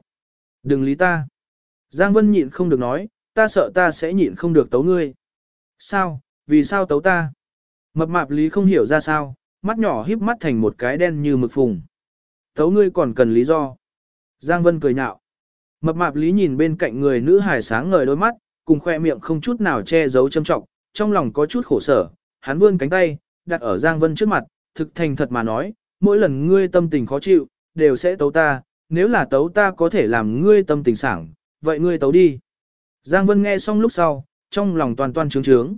Đừng lý ta. Giang Vân nhịn không được nói, ta sợ ta sẽ nhịn không được tấu ngươi. Sao, vì sao tấu ta? Mập mạp lý không hiểu ra sao, mắt nhỏ híp mắt thành một cái đen như mực phùng. Tấu ngươi còn cần lý do. Giang Vân cười nhạo. Mập mạp lý nhìn bên cạnh người nữ hài sáng ngời đôi mắt, cùng khoe miệng không chút nào che giấu châm trọng, trong lòng có chút khổ sở, hắn vươn cánh tay, đặt ở Giang Vân trước mặt, thực thành thật mà nói, mỗi lần ngươi tâm tình khó chịu, đều sẽ tấu ta, nếu là tấu ta có thể làm ngươi tâm tình sảng, vậy ngươi tấu đi. Giang Vân nghe xong lúc sau, trong lòng toàn toàn trướng trướng.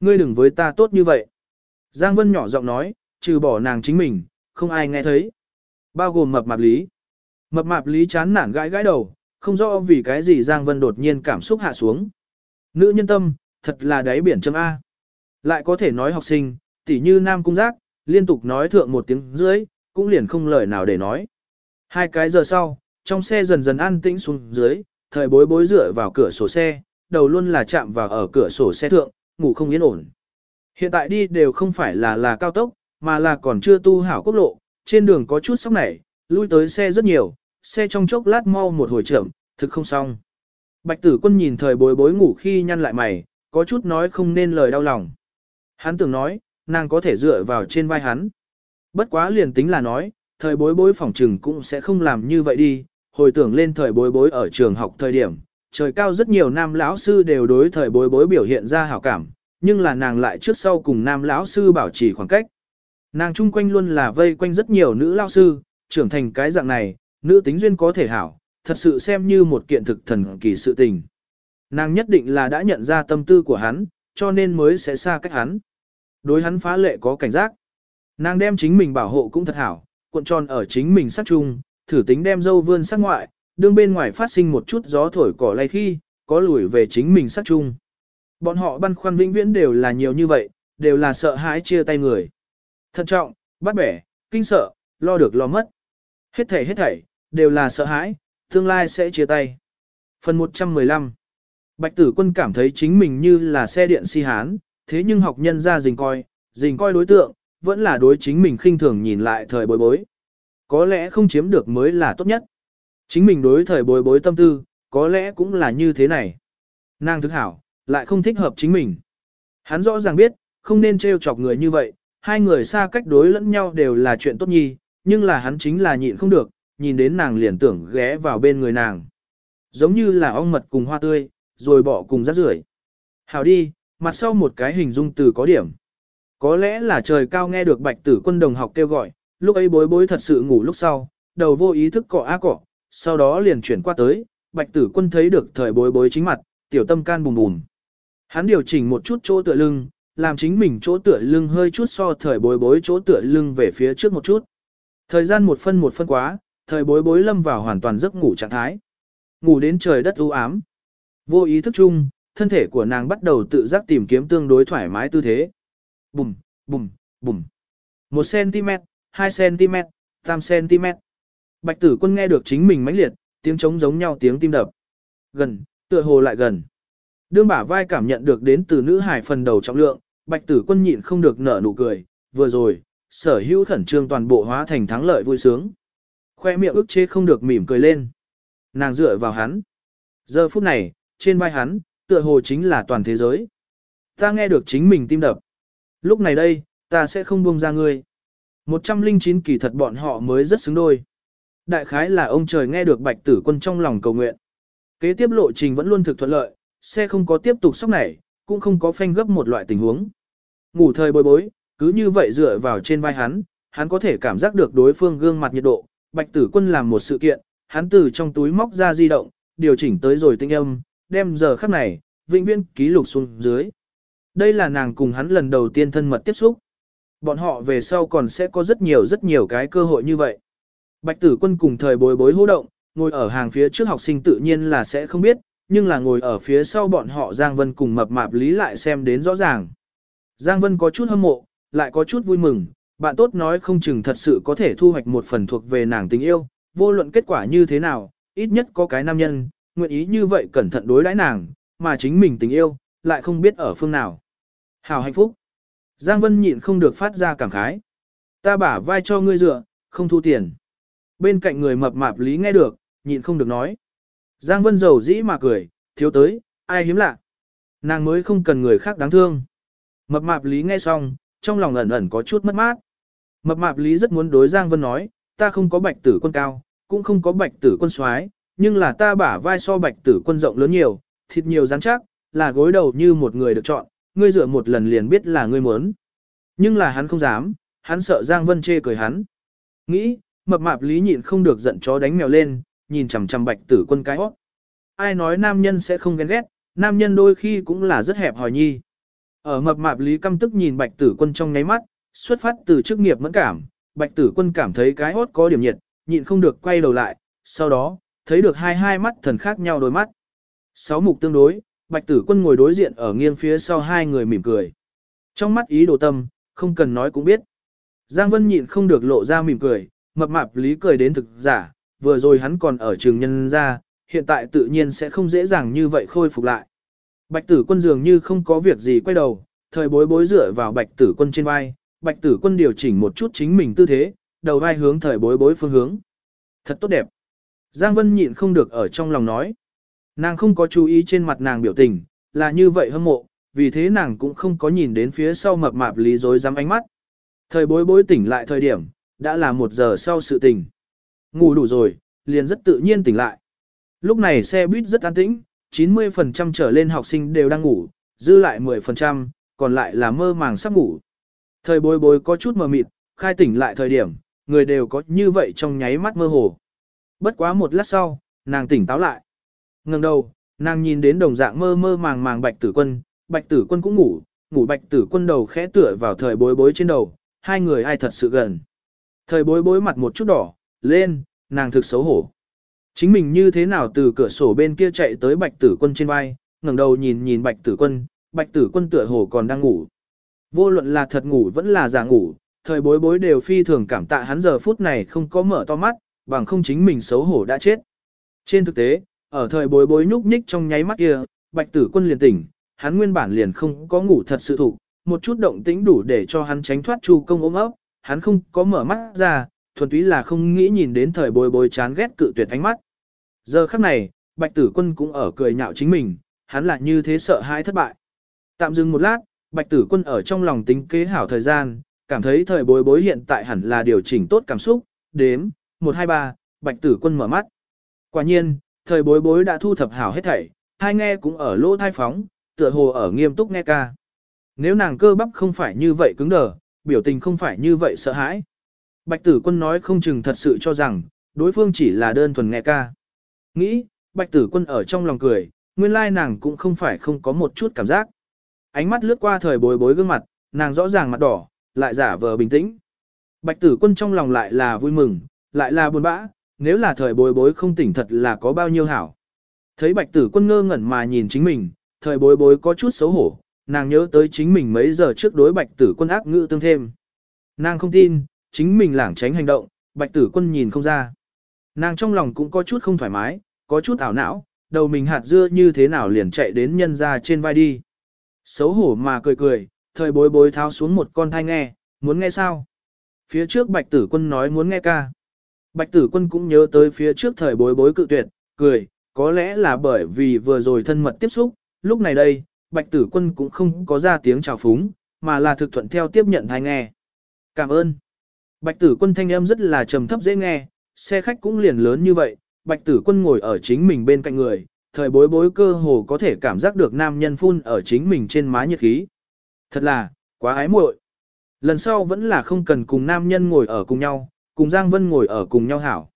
Ngươi đừng với ta tốt như vậy. Giang Vân nhỏ giọng nói, trừ bỏ nàng chính mình, không ai nghe thấy. Bao gồm mập mạp lý. Mập mạp lý chán nản gãi gãi đầu, không rõ vì cái gì Giang Vân đột nhiên cảm xúc hạ xuống. Nữ nhân tâm, thật là đáy biển chấm A. Lại có thể nói học sinh, tỉ như nam cung giác, liên tục nói thượng một tiếng dưới, cũng liền không lời nào để nói. Hai cái giờ sau, trong xe dần dần an tĩnh xuống dưới, thời bối bối dựa vào cửa sổ xe, đầu luôn là chạm vào ở cửa sổ xe thượng, ngủ không yên ổn. Hiện tại đi đều không phải là là cao tốc, mà là còn chưa tu hảo quốc lộ, trên đường có chút sóc nảy, lui tới xe rất nhiều, xe trong chốc lát mau một hồi chậm, thực không xong. Bạch tử quân nhìn thời bối bối ngủ khi nhăn lại mày, có chút nói không nên lời đau lòng. Hắn tưởng nói, nàng có thể dựa vào trên vai hắn. Bất quá liền tính là nói, thời bối bối phỏng trừng cũng sẽ không làm như vậy đi, hồi tưởng lên thời bối bối ở trường học thời điểm, trời cao rất nhiều nam lão sư đều đối thời bối bối biểu hiện ra hảo cảm, nhưng là nàng lại trước sau cùng nam lão sư bảo trì khoảng cách. Nàng chung quanh luôn là vây quanh rất nhiều nữ lão sư, trưởng thành cái dạng này, nữ tính duyên có thể hảo, thật sự xem như một kiện thực thần kỳ sự tình. Nàng nhất định là đã nhận ra tâm tư của hắn, cho nên mới sẽ xa cách hắn. Đối hắn phá lệ có cảnh giác. Nàng đem chính mình bảo hộ cũng thật hảo, cuộn tròn ở chính mình sắc chung, thử tính đem dâu vươn sắc ngoại, đương bên ngoài phát sinh một chút gió thổi cỏ lay khi, có lùi về chính mình sắc chung. Bọn họ băn khoăn vĩnh viễn đều là nhiều như vậy, đều là sợ hãi chia tay người. Thận trọng, bắt bẻ, kinh sợ, lo được lo mất. Hết thảy hết thảy, đều là sợ hãi, tương lai sẽ chia tay. Phần 115 Bạch tử quân cảm thấy chính mình như là xe điện si hán, thế nhưng học nhân ra dình coi, dình coi đối tượng, vẫn là đối chính mình khinh thường nhìn lại thời bối bối. Có lẽ không chiếm được mới là tốt nhất. Chính mình đối thời bối bối tâm tư, có lẽ cũng là như thế này. Nàng thức hảo, lại không thích hợp chính mình. Hắn rõ ràng biết, không nên trêu chọc người như vậy, hai người xa cách đối lẫn nhau đều là chuyện tốt nhi, nhưng là hắn chính là nhịn không được, nhìn đến nàng liền tưởng ghé vào bên người nàng. Giống như là ong mật cùng hoa tươi, rồi bỏ cùng rác rưởi. Hảo đi, mặt sau một cái hình dung từ có điểm. Có lẽ là trời cao nghe được bạch tử quân đồng học kêu gọi, lúc ấy bối bối thật sự ngủ lúc sau, đầu vô ý thức cọ á cọ, sau đó liền chuyển qua tới, bạch tử quân thấy được thời bối bối chính mặt, tiểu tâm can bùm bùm. Hắn điều chỉnh một chút chỗ tựa lưng, làm chính mình chỗ tựa lưng hơi chút so thời bối bối chỗ tựa lưng về phía trước một chút. Thời gian một phân một phân quá, thời bối bối lâm vào hoàn toàn giấc ngủ trạng thái. Ngủ đến trời đất u ám. Vô ý thức chung, thân thể của nàng bắt đầu tự giác tìm kiếm tương đối thoải mái tư thế. Bùm, bùm, bùm. 1 cm, 2 cm, 3 cm. Bạch tử quân nghe được chính mình mãnh liệt, tiếng trống giống nhau tiếng tim đập. Gần, tựa hồ lại gần. Đương bả vai cảm nhận được đến từ nữ hải phần đầu trọng lượng, bạch tử quân nhịn không được nở nụ cười, vừa rồi, sở hữu khẩn trương toàn bộ hóa thành thắng lợi vui sướng. Khoe miệng ức chế không được mỉm cười lên. Nàng dựa vào hắn. Giờ phút này, trên vai hắn, tựa hồ chính là toàn thế giới. Ta nghe được chính mình tim đập. Lúc này đây, ta sẽ không buông ra ngươi. 109 kỳ thật bọn họ mới rất xứng đôi. Đại khái là ông trời nghe được bạch tử quân trong lòng cầu nguyện. Kế tiếp lộ trình vẫn luôn thực thuận lợi, xe không có tiếp tục sóc nảy, cũng không có phanh gấp một loại tình huống. Ngủ thời bối bối, cứ như vậy dựa vào trên vai hắn, hắn có thể cảm giác được đối phương gương mặt nhiệt độ. Bạch tử quân làm một sự kiện, hắn từ trong túi móc ra di động, điều chỉnh tới rồi tinh âm, đem giờ khắc này, vĩnh viễn ký lục xuống dưới. Đây là nàng cùng hắn lần đầu tiên thân mật tiếp xúc. Bọn họ về sau còn sẽ có rất nhiều rất nhiều cái cơ hội như vậy. Bạch tử quân cùng thời bối bối hô động, ngồi ở hàng phía trước học sinh tự nhiên là sẽ không biết, nhưng là ngồi ở phía sau bọn họ Giang Vân cùng mập mạp lý lại xem đến rõ ràng. Giang Vân có chút hâm mộ, lại có chút vui mừng, bạn tốt nói không chừng thật sự có thể thu hoạch một phần thuộc về nàng tình yêu, vô luận kết quả như thế nào, ít nhất có cái nam nhân, nguyện ý như vậy cẩn thận đối đãi nàng, mà chính mình tình yêu, lại không biết ở phương nào. Hào hạnh phúc. Giang Vân nhịn không được phát ra cảm khái. Ta bả vai cho ngươi dựa, không thu tiền. Bên cạnh người mập mạp lý nghe được, nhịn không được nói. Giang Vân Dầu dĩ mà cười, thiếu tới, ai hiếm lạ. Nàng mới không cần người khác đáng thương. Mập mạp lý nghe xong, trong lòng ẩn ẩn có chút mất mát. Mập mạp lý rất muốn đối Giang Vân nói, ta không có bạch tử quân cao, cũng không có bạch tử quân soái, nhưng là ta bả vai so bạch tử quân rộng lớn nhiều, thịt nhiều rắn chắc, là gối đầu như một người được chọn, ngươi dựa một lần liền biết là ngươi muốn. Nhưng là hắn không dám, hắn sợ Giang Vân chê cười hắn. Nghĩ, mập mạp lý nhịn không được giận chó đánh mèo lên, nhìn chằm chằm bạch tử quân cái hót. Ai nói nam nhân sẽ không ghen ghét, nam nhân đôi khi cũng là rất hẹp hòi nhi. Ở mập mạp lý căm tức nhìn bạch tử quân trong nháy mắt, xuất phát từ chức nghiệp mẫn cảm, bạch tử quân cảm thấy cái hót có điểm nhiệt, nhịn không được quay đầu lại, sau đó, thấy được hai hai mắt thần khác nhau đôi mắt. Sáu mục tương đối, bạch tử quân ngồi đối diện ở nghiêng phía sau hai người mỉm cười. Trong mắt ý đồ tâm, không cần nói cũng biết. Giang Vân nhịn không được lộ ra mỉm cười, mập mạp lý cười đến thực giả, vừa rồi hắn còn ở trường nhân ra, hiện tại tự nhiên sẽ không dễ dàng như vậy khôi phục lại. Bạch tử quân dường như không có việc gì quay đầu, thời bối bối dựa vào bạch tử quân trên vai, bạch tử quân điều chỉnh một chút chính mình tư thế, đầu vai hướng thời bối bối phương hướng. Thật tốt đẹp. Giang Vân nhịn không được ở trong lòng nói. Nàng không có chú ý trên mặt nàng biểu tình, là như vậy hâm mộ, vì thế nàng cũng không có nhìn đến phía sau mập mạp lý dối dám ánh mắt. Thời bối bối tỉnh lại thời điểm, đã là một giờ sau sự tình Ngủ đủ rồi, liền rất tự nhiên tỉnh lại. Lúc này xe buýt rất an tĩnh, 90% trở lên học sinh đều đang ngủ, dư lại 10%, còn lại là mơ màng sắp ngủ. Thời bối bối có chút mờ mịt, khai tỉnh lại thời điểm, người đều có như vậy trong nháy mắt mơ hồ. Bất quá một lát sau, nàng tỉnh táo lại. ngẩng đầu, nàng nhìn đến đồng dạng mơ mơ màng màng bạch tử quân, bạch tử quân cũng ngủ, ngủ bạch tử quân đầu khẽ tựa vào thời bối bối trên đầu, hai người ai thật sự gần. Thời bối bối mặt một chút đỏ, lên, nàng thực xấu hổ. Chính mình như thế nào từ cửa sổ bên kia chạy tới bạch tử quân trên vai, ngẩng đầu nhìn nhìn bạch tử quân, bạch tử quân tựa hồ còn đang ngủ. Vô luận là thật ngủ vẫn là giả ngủ, thời bối bối đều phi thường cảm tạ hắn giờ phút này không có mở to mắt, bằng không chính mình xấu hổ đã chết. Trên thực tế, ở thời bối bối nhúc nhích trong nháy mắt kia, bạch tử quân liền tỉnh, hắn nguyên bản liền không có ngủ thật sự thủ, một chút động tĩnh đủ để cho hắn tránh thoát chu công ôm ấp, hắn không có mở mắt ra, thuần túy là không nghĩ nhìn đến thời bối bối chán ghét cự tuyệt ánh mắt. Giờ khắc này, bạch tử quân cũng ở cười nhạo chính mình, hắn là như thế sợ hãi thất bại. Tạm dừng một lát, bạch tử quân ở trong lòng tính kế hảo thời gian, cảm thấy thời bối bối hiện tại hẳn là điều chỉnh tốt cảm xúc, đếm, 123, bạch tử quân mở mắt. Quả nhiên, thời bối bối đã thu thập hảo hết thảy, hai nghe cũng ở lỗ thai phóng, tựa hồ ở nghiêm túc nghe ca. Nếu nàng cơ bắp không phải như vậy cứng đờ, biểu tình không phải như vậy sợ hãi. Bạch tử quân nói không chừng thật sự cho rằng, đối phương chỉ là đơn thuần nghe ca. Nghĩ, bạch tử quân ở trong lòng cười, nguyên lai nàng cũng không phải không có một chút cảm giác. Ánh mắt lướt qua thời bối bối gương mặt, nàng rõ ràng mặt đỏ, lại giả vờ bình tĩnh. Bạch tử quân trong lòng lại là vui mừng, lại là buồn bã, nếu là thời bối bối không tỉnh thật là có bao nhiêu hảo. Thấy bạch tử quân ngơ ngẩn mà nhìn chính mình, thời bối bối có chút xấu hổ, nàng nhớ tới chính mình mấy giờ trước đối bạch tử quân ác ngữ tương thêm. Nàng không tin, chính mình lảng tránh hành động, bạch tử quân nhìn không ra. Nàng trong lòng cũng có chút không thoải mái, có chút ảo não, đầu mình hạt dưa như thế nào liền chạy đến nhân ra trên vai đi. Xấu hổ mà cười cười, thời bối bối tháo xuống một con thai nghe, muốn nghe sao? Phía trước bạch tử quân nói muốn nghe ca. Bạch tử quân cũng nhớ tới phía trước thời bối bối cự tuyệt, cười, có lẽ là bởi vì vừa rồi thân mật tiếp xúc, lúc này đây, bạch tử quân cũng không có ra tiếng chào phúng, mà là thực thuận theo tiếp nhận thai nghe. Cảm ơn. Bạch tử quân thanh âm rất là trầm thấp dễ nghe, xe khách cũng liền lớn như vậy, bạch tử quân ngồi ở chính mình bên cạnh người, thời bối bối cơ hồ có thể cảm giác được nam nhân phun ở chính mình trên má nhiệt khí. Thật là, quá ái muội. Lần sau vẫn là không cần cùng nam nhân ngồi ở cùng nhau, cùng Giang Vân ngồi ở cùng nhau hảo.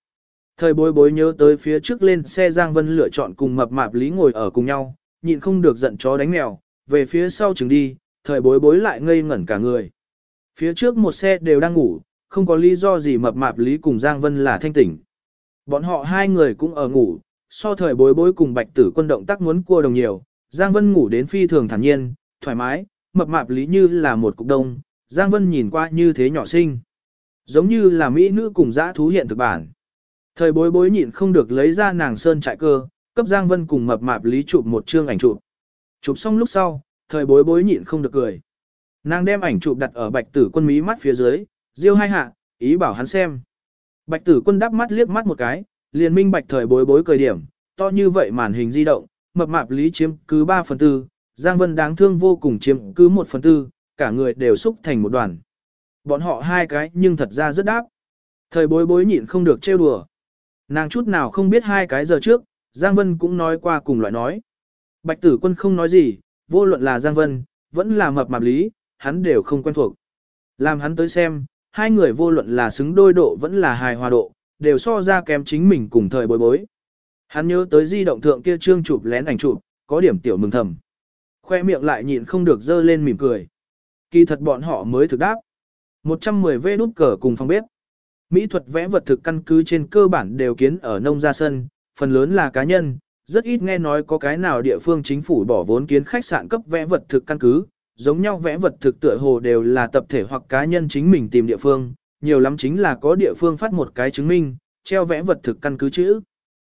Thời bối bối nhớ tới phía trước lên xe Giang Vân lựa chọn cùng mập mạp lý ngồi ở cùng nhau, nhịn không được giận chó đánh mèo, về phía sau chừng đi, thời bối bối lại ngây ngẩn cả người. Phía trước một xe đều đang ngủ, không có lý do gì mập mạp lý cùng Giang Vân là thanh tỉnh. Bọn họ hai người cũng ở ngủ, so thời bối bối cùng bạch tử quân động tác muốn cua đồng nhiều, Giang Vân ngủ đến phi thường thản nhiên, thoải mái, mập mạp lý như là một cục đông, Giang Vân nhìn qua như thế nhỏ xinh. Giống như là mỹ nữ cùng dã thú hiện thực bản. Thời bối bối nhịn không được lấy ra nàng sơn trại cơ, cấp Giang Vân cùng mập mạp lý chụp một chương ảnh chụp. Chụp xong lúc sau, thời bối bối nhịn không được cười. Nàng đem ảnh chụp đặt ở bạch tử quân mí mắt phía dưới, riêu hai hạ, ý bảo hắn xem. Bạch tử quân đắp mắt liếc mắt một cái, liền minh bạch thời bối bối cười điểm, to như vậy màn hình di động, mập mạp lý chiếm cứ 3 phần tư, Giang Vân đáng thương vô cùng chiếm cứ 1 phần tư, cả người đều xúc thành một đoàn. Bọn họ hai cái nhưng thật ra rất đáp. Thời bối bối nhịn không được trêu đùa. Nàng chút nào không biết hai cái giờ trước, Giang Vân cũng nói qua cùng loại nói. Bạch tử quân không nói gì, vô luận là Giang Vân, vẫn là mập mạp lý, hắn đều không quen thuộc. Làm hắn tới xem, hai người vô luận là xứng đôi độ vẫn là hài hòa độ, đều so ra kém chính mình cùng thời bối bối. Hắn nhớ tới di động thượng kia trương chụp lén ảnh chụp, có điểm tiểu mừng thầm. Khoe miệng lại nhịn không được dơ lên mỉm cười. Kỳ thật bọn họ mới thực đáp. 110 vê đút cờ cùng phòng bếp. Mỹ thuật vẽ vật thực căn cứ trên cơ bản đều kiến ở nông gia sân, phần lớn là cá nhân, rất ít nghe nói có cái nào địa phương chính phủ bỏ vốn kiến khách sạn cấp vẽ vật thực căn cứ, giống nhau vẽ vật thực tựa hồ đều là tập thể hoặc cá nhân chính mình tìm địa phương, nhiều lắm chính là có địa phương phát một cái chứng minh, treo vẽ vật thực căn cứ chữ.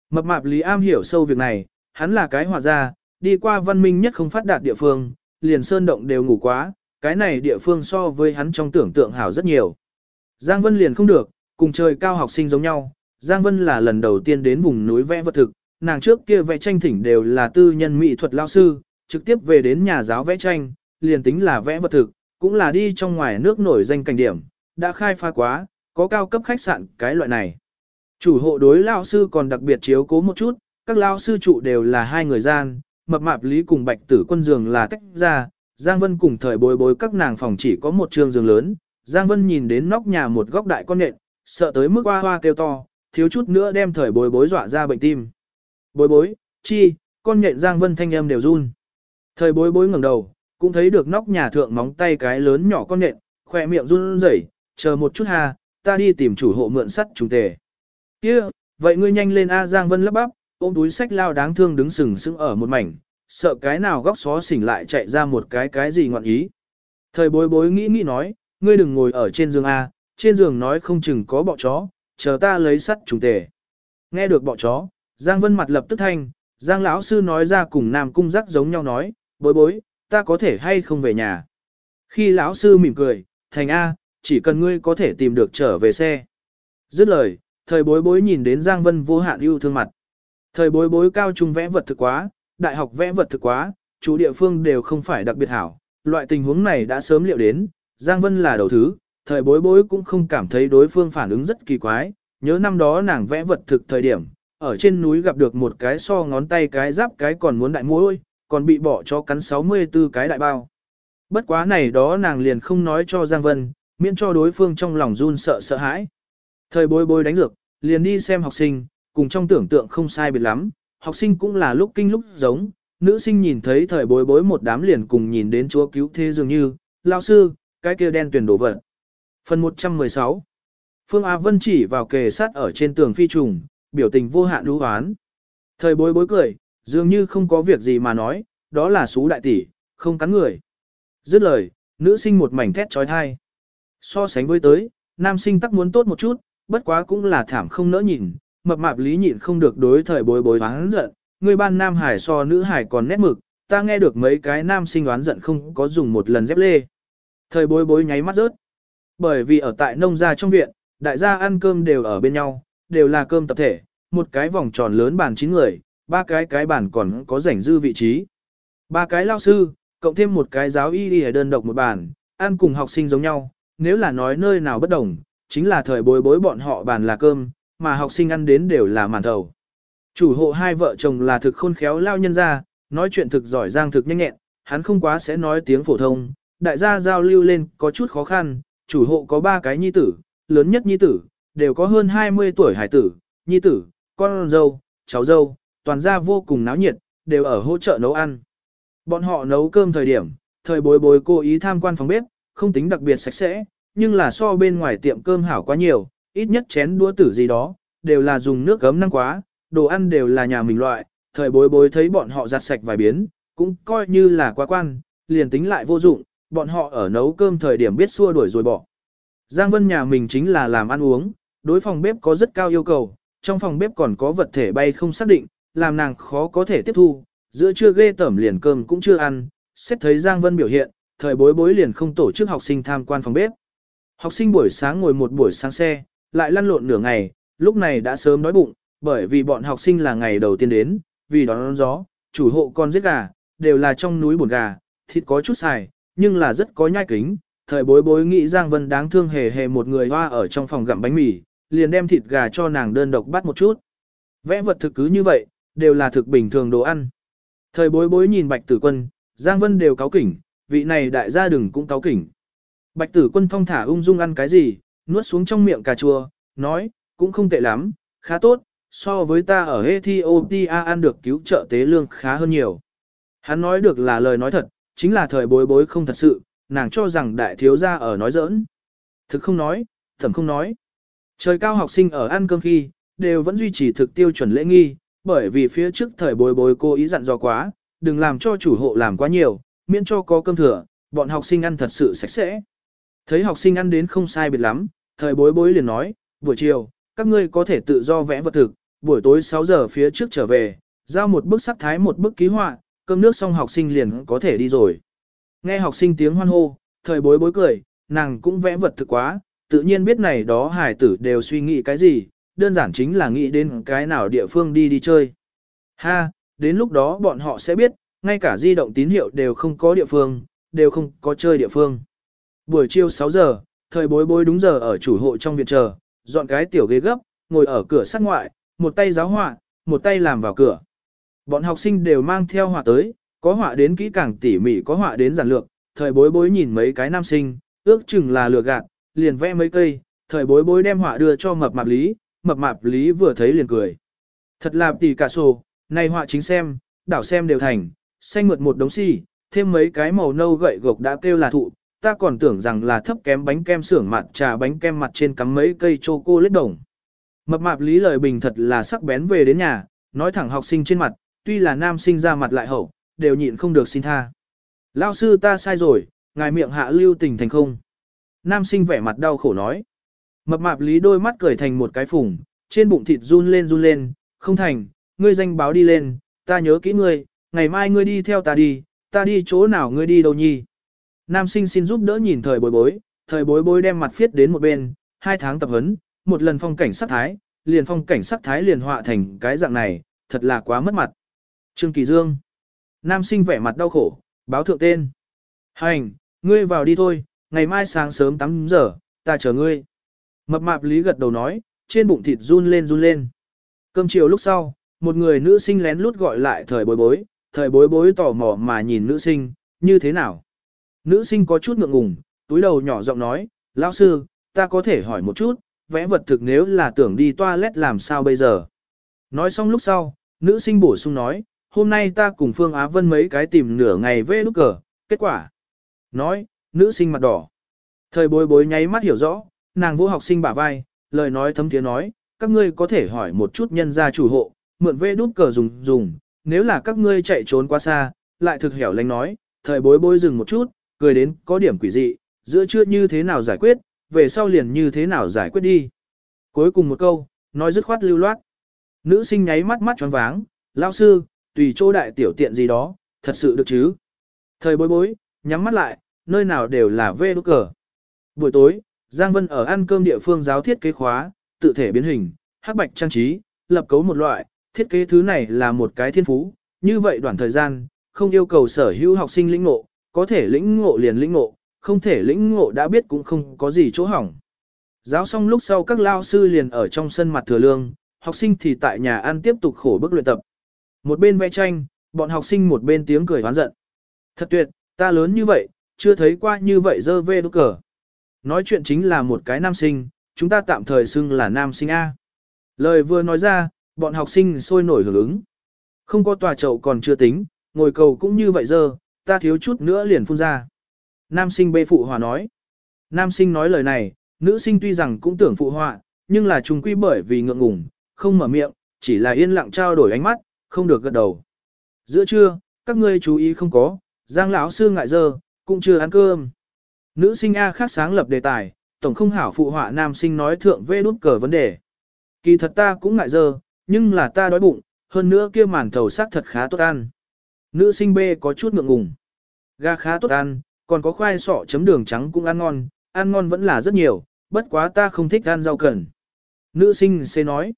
Mập mạp Lý Am hiểu sâu việc này, hắn là cái hòa gia, đi qua văn minh nhất không phát đạt địa phương, liền sơn động đều ngủ quá, cái này địa phương so với hắn trong tưởng tượng hảo rất nhiều. Giang Vân liền không được, cùng trời cao học sinh giống nhau, Giang Vân là lần đầu tiên đến vùng núi vẽ vật thực, nàng trước kia vẽ tranh thỉnh đều là tư nhân mỹ thuật lao sư, trực tiếp về đến nhà giáo vẽ tranh, liền tính là vẽ vật thực, cũng là đi trong ngoài nước nổi danh cảnh điểm, đã khai phá quá, có cao cấp khách sạn cái loại này. Chủ hộ đối lao sư còn đặc biệt chiếu cố một chút, các lao sư trụ đều là hai người gian, mập mạp lý cùng bạch tử quân giường là tách ra, Giang Vân cùng thời bối bối các nàng phòng chỉ có một trường giường lớn, Giang Vân nhìn đến nóc nhà một góc đại con nện, sợ tới mức hoa hoa kêu to, thiếu chút nữa đem thời bối bối dọa ra bệnh tim. Bối bối, chi, con nhện Giang Vân thanh âm đều run. Thời bối bối ngẩng đầu, cũng thấy được nóc nhà thượng móng tay cái lớn nhỏ con nện khỏe miệng run rẩy, chờ một chút ha, ta đi tìm chủ hộ mượn sắt trùng tề. Kia, vậy ngươi nhanh lên A Giang Vân lắp bắp, ôm túi sách lao đáng thương đứng sừng sững ở một mảnh, sợ cái nào góc xó xỉnh lại chạy ra một cái cái gì ngọn ý. Thời bối bối nghĩ nghĩ nói, ngươi đừng ngồi ở trên giường A, trên giường nói không chừng có bọ chó, chờ ta lấy sắt trùng tề. Nghe được bọ chó, Giang Vân mặt lập tức thanh, Giang lão sư nói ra cùng Nam Cung giác giống nhau nói, bối bối, ta có thể hay không về nhà. Khi lão sư mỉm cười, thành A, chỉ cần ngươi có thể tìm được trở về xe. Dứt lời, thời bối bối nhìn đến Giang Vân vô hạn yêu thương mặt. Thời bối bối cao trung vẽ vật thực quá, đại học vẽ vật thực quá, chủ địa phương đều không phải đặc biệt hảo. Loại tình huống này đã sớm liệu đến, Giang Vân là đầu thứ, thời bối bối cũng không cảm thấy đối phương phản ứng rất kỳ quái, nhớ năm đó nàng vẽ vật thực thời điểm, ở trên núi gặp được một cái so ngón tay cái giáp cái còn muốn đại mối, còn bị bỏ cho cắn 64 cái đại bao. Bất quá này đó nàng liền không nói cho Giang Vân, miễn cho đối phương trong lòng run sợ sợ hãi. Thời bối bối đánh dược, liền đi xem học sinh, cùng trong tưởng tượng không sai biệt lắm, học sinh cũng là lúc kinh lúc giống, nữ sinh nhìn thấy thời bối bối một đám liền cùng nhìn đến chúa cứu thế dường như, lao sư, cái kia đen tuyển đổ vật. Phần 116 Phương Á Vân chỉ vào kề sát ở trên tường phi trùng, biểu tình vô hạn lũ hoán. Thời bối bối cười, dường như không có việc gì mà nói, đó là xú đại tỷ, không cắn người. Dứt lời, nữ sinh một mảnh thét trói thai. So sánh với tới, nam sinh tắc muốn tốt một chút, bất quá cũng là thảm không nỡ nhìn, mập mạp lý nhịn không được đối thời bối bối oán giận, người ban nam hải so nữ hải còn nét mực, ta nghe được mấy cái nam sinh oán giận không có dùng một lần dép lê. Thời bối bối nháy mắt rớt. Bởi vì ở tại nông gia trong viện, đại gia ăn cơm đều ở bên nhau, đều là cơm tập thể, một cái vòng tròn lớn bàn chín người, ba cái cái bản còn có rảnh dư vị trí. Ba cái lao sư, cộng thêm một cái giáo y đi đơn độc một bản, ăn cùng học sinh giống nhau, nếu là nói nơi nào bất đồng, chính là thời bối bối bọn họ bàn là cơm, mà học sinh ăn đến đều là màn thầu. Chủ hộ hai vợ chồng là thực khôn khéo lao nhân ra, nói chuyện thực giỏi giang thực nhanh nhẹn, hắn không quá sẽ nói tiếng phổ thông, đại gia giao lưu lên có chút khó khăn, chủ hộ có ba cái nhi tử, lớn nhất nhi tử, đều có hơn 20 tuổi hải tử, nhi tử, con dâu, cháu dâu, toàn gia vô cùng náo nhiệt, đều ở hỗ trợ nấu ăn. Bọn họ nấu cơm thời điểm, thời bối bối cố ý tham quan phòng bếp, không tính đặc biệt sạch sẽ, nhưng là so bên ngoài tiệm cơm hảo quá nhiều, ít nhất chén đũa tử gì đó, đều là dùng nước gấm năng quá, đồ ăn đều là nhà mình loại, thời bối bối thấy bọn họ giặt sạch vài biến, cũng coi như là quá quan, liền tính lại vô dụng, bọn họ ở nấu cơm thời điểm biết xua đuổi rồi bỏ. Giang Vân nhà mình chính là làm ăn uống, đối phòng bếp có rất cao yêu cầu, trong phòng bếp còn có vật thể bay không xác định, làm nàng khó có thể tiếp thu, giữa trưa ghê tẩm liền cơm cũng chưa ăn, xét thấy Giang Vân biểu hiện, thời bối bối liền không tổ chức học sinh tham quan phòng bếp. Học sinh buổi sáng ngồi một buổi sáng xe, lại lăn lộn nửa ngày, lúc này đã sớm đói bụng, bởi vì bọn học sinh là ngày đầu tiên đến, vì đón gió, chủ hộ con giết gà, đều là trong núi buồn gà, thịt có chút xài, nhưng là rất có nhai kính. Thời bối bối nghĩ Giang Vân đáng thương hề hề một người hoa ở trong phòng gặm bánh mì, liền đem thịt gà cho nàng đơn độc bắt một chút. Vẽ vật thực cứ như vậy, đều là thực bình thường đồ ăn. Thời bối bối nhìn bạch tử quân, Giang Vân đều cáo kỉnh, vị này đại gia đừng cũng cáo kỉnh. Bạch tử quân thong thả ung dung ăn cái gì, nuốt xuống trong miệng cà chua, nói, cũng không tệ lắm, khá tốt, so với ta ở Ethiopia ăn được cứu trợ tế lương khá hơn nhiều. Hắn nói được là lời nói thật, chính là thời bối bối không thật sự, nàng cho rằng đại thiếu gia ở nói giỡn. Thực không nói, thẩm không nói. Trời cao học sinh ở ăn cơm khi, đều vẫn duy trì thực tiêu chuẩn lễ nghi, bởi vì phía trước thời bối bối cô ý dặn dò quá, đừng làm cho chủ hộ làm quá nhiều, miễn cho có cơm thừa, bọn học sinh ăn thật sự sạch sẽ. Thấy học sinh ăn đến không sai biệt lắm, thời bối bối liền nói, buổi chiều, các ngươi có thể tự do vẽ vật thực, buổi tối 6 giờ phía trước trở về, giao một bức sắc thái một bức ký họa, cơm nước xong học sinh liền có thể đi rồi. Nghe học sinh tiếng hoan hô, thời bối bối cười, nàng cũng vẽ vật thực quá, tự nhiên biết này đó hải tử đều suy nghĩ cái gì, đơn giản chính là nghĩ đến cái nào địa phương đi đi chơi. Ha, đến lúc đó bọn họ sẽ biết, ngay cả di động tín hiệu đều không có địa phương, đều không có chơi địa phương. Buổi chiều 6 giờ, thời bối bối đúng giờ ở chủ hộ trong viện chờ, dọn cái tiểu ghế gấp, ngồi ở cửa sát ngoại, một tay giáo họa, một tay làm vào cửa. Bọn học sinh đều mang theo họa tới, có họa đến kỹ càng tỉ mỉ có họa đến giản lược, thời bối bối nhìn mấy cái nam sinh, ước chừng là lừa gạt, liền vẽ mấy cây, thời bối bối đem họa đưa cho mập mạp lý, mập mạp lý vừa thấy liền cười. Thật là tỷ cả sổ, này họa chính xem, đảo xem đều thành, xanh mượt một đống xi, thêm mấy cái màu nâu gậy gộc đã kêu là thụ, ta còn tưởng rằng là thấp kém bánh kem xưởng mặt trà bánh kem mặt trên cắm mấy cây chocolate đồng. Mập mạp lý lời bình thật là sắc bén về đến nhà, nói thẳng học sinh trên mặt, tuy là nam sinh ra mặt lại hậu, đều nhịn không được xin tha. Lao sư ta sai rồi, ngài miệng hạ lưu tình thành không. Nam sinh vẻ mặt đau khổ nói. Mập mạp lý đôi mắt cười thành một cái phùng, trên bụng thịt run lên run lên, không thành, ngươi danh báo đi lên, ta nhớ kỹ ngươi, ngày mai ngươi đi theo ta đi, ta đi chỗ nào ngươi đi đâu nhi. Nam sinh xin giúp đỡ nhìn thời bối bối, thời bối bối đem mặt phiết đến một bên, hai tháng tập huấn, một lần phong cảnh sắc thái, liền phong cảnh sắc thái liền họa thành cái dạng này, thật là quá mất mặt. Trương Kỳ Dương. Nam sinh vẻ mặt đau khổ, báo thượng tên. Hành, ngươi vào đi thôi, ngày mai sáng sớm 8 giờ, ta chờ ngươi. Mập mạp lý gật đầu nói, trên bụng thịt run lên run lên. Cơm chiều lúc sau, một người nữ sinh lén lút gọi lại thời bối bối, thời bối bối tò mò mà nhìn nữ sinh, như thế nào. Nữ sinh có chút ngượng ngùng, túi đầu nhỏ giọng nói, lão sư, ta có thể hỏi một chút, vẽ vật thực nếu là tưởng đi toilet làm sao bây giờ. Nói xong lúc sau, nữ sinh bổ sung nói, hôm nay ta cùng Phương Á Vân mấy cái tìm nửa ngày về lúc cờ, kết quả. Nói, nữ sinh mặt đỏ. Thời bối bối nháy mắt hiểu rõ, nàng vô học sinh bả vai, lời nói thấm tiếng nói, các ngươi có thể hỏi một chút nhân gia chủ hộ, mượn vê đút cờ dùng dùng, nếu là các ngươi chạy trốn quá xa, lại thực hẻo lánh nói, thời bối bối dừng một chút, cười đến có điểm quỷ dị, giữa chưa như thế nào giải quyết, về sau liền như thế nào giải quyết đi. Cuối cùng một câu, nói dứt khoát lưu loát. Nữ sinh nháy mắt mắt tròn váng, lão sư, tùy chỗ đại tiểu tiện gì đó, thật sự được chứ. Thời bối bối, nhắm mắt lại, nơi nào đều là vê đút cờ. Buổi tối, Giang Vân ở ăn cơm địa phương giáo thiết kế khóa, tự thể biến hình, hắc bạch trang trí, lập cấu một loại, thiết kế thứ này là một cái thiên phú, như vậy đoạn thời gian, không yêu cầu sở hữu học sinh lĩnh ngộ, có thể lĩnh ngộ liền lĩnh ngộ, không thể lĩnh ngộ đã biết cũng không có gì chỗ hỏng. Giáo xong lúc sau các lao sư liền ở trong sân mặt thừa lương, học sinh thì tại nhà ăn tiếp tục khổ bức luyện tập. Một bên vẽ tranh, bọn học sinh một bên tiếng cười hoán giận. Thật tuyệt, ta lớn như vậy, chưa thấy qua như vậy dơ vê đốt cờ. Nói chuyện chính là một cái nam sinh, chúng ta tạm thời xưng là nam sinh A. Lời vừa nói ra, bọn học sinh sôi nổi hưởng ứng. Không có tòa chậu còn chưa tính, ngồi cầu cũng như vậy giờ, ta thiếu chút nữa liền phun ra. Nam sinh bê phụ hòa nói. Nam sinh nói lời này, nữ sinh tuy rằng cũng tưởng phụ họa, nhưng là trùng quy bởi vì ngượng ngùng, không mở miệng, chỉ là yên lặng trao đổi ánh mắt, không được gật đầu. Giữa trưa, các ngươi chú ý không có, Giang lão sư ngại giờ, cũng chưa ăn cơm. Nữ sinh A khác sáng lập đề tài, tổng không hảo phụ họa nam sinh nói thượng vê đút cờ vấn đề. Kỳ thật ta cũng ngại giờ, nhưng là ta đói bụng, hơn nữa kia màn thầu sắc thật khá tốt ăn. Nữ sinh B có chút ngượng ngùng. Gà khá tốt ăn, còn có khoai sọ chấm đường trắng cũng ăn ngon, ăn ngon vẫn là rất nhiều, bất quá ta không thích ăn rau cần. Nữ sinh C nói.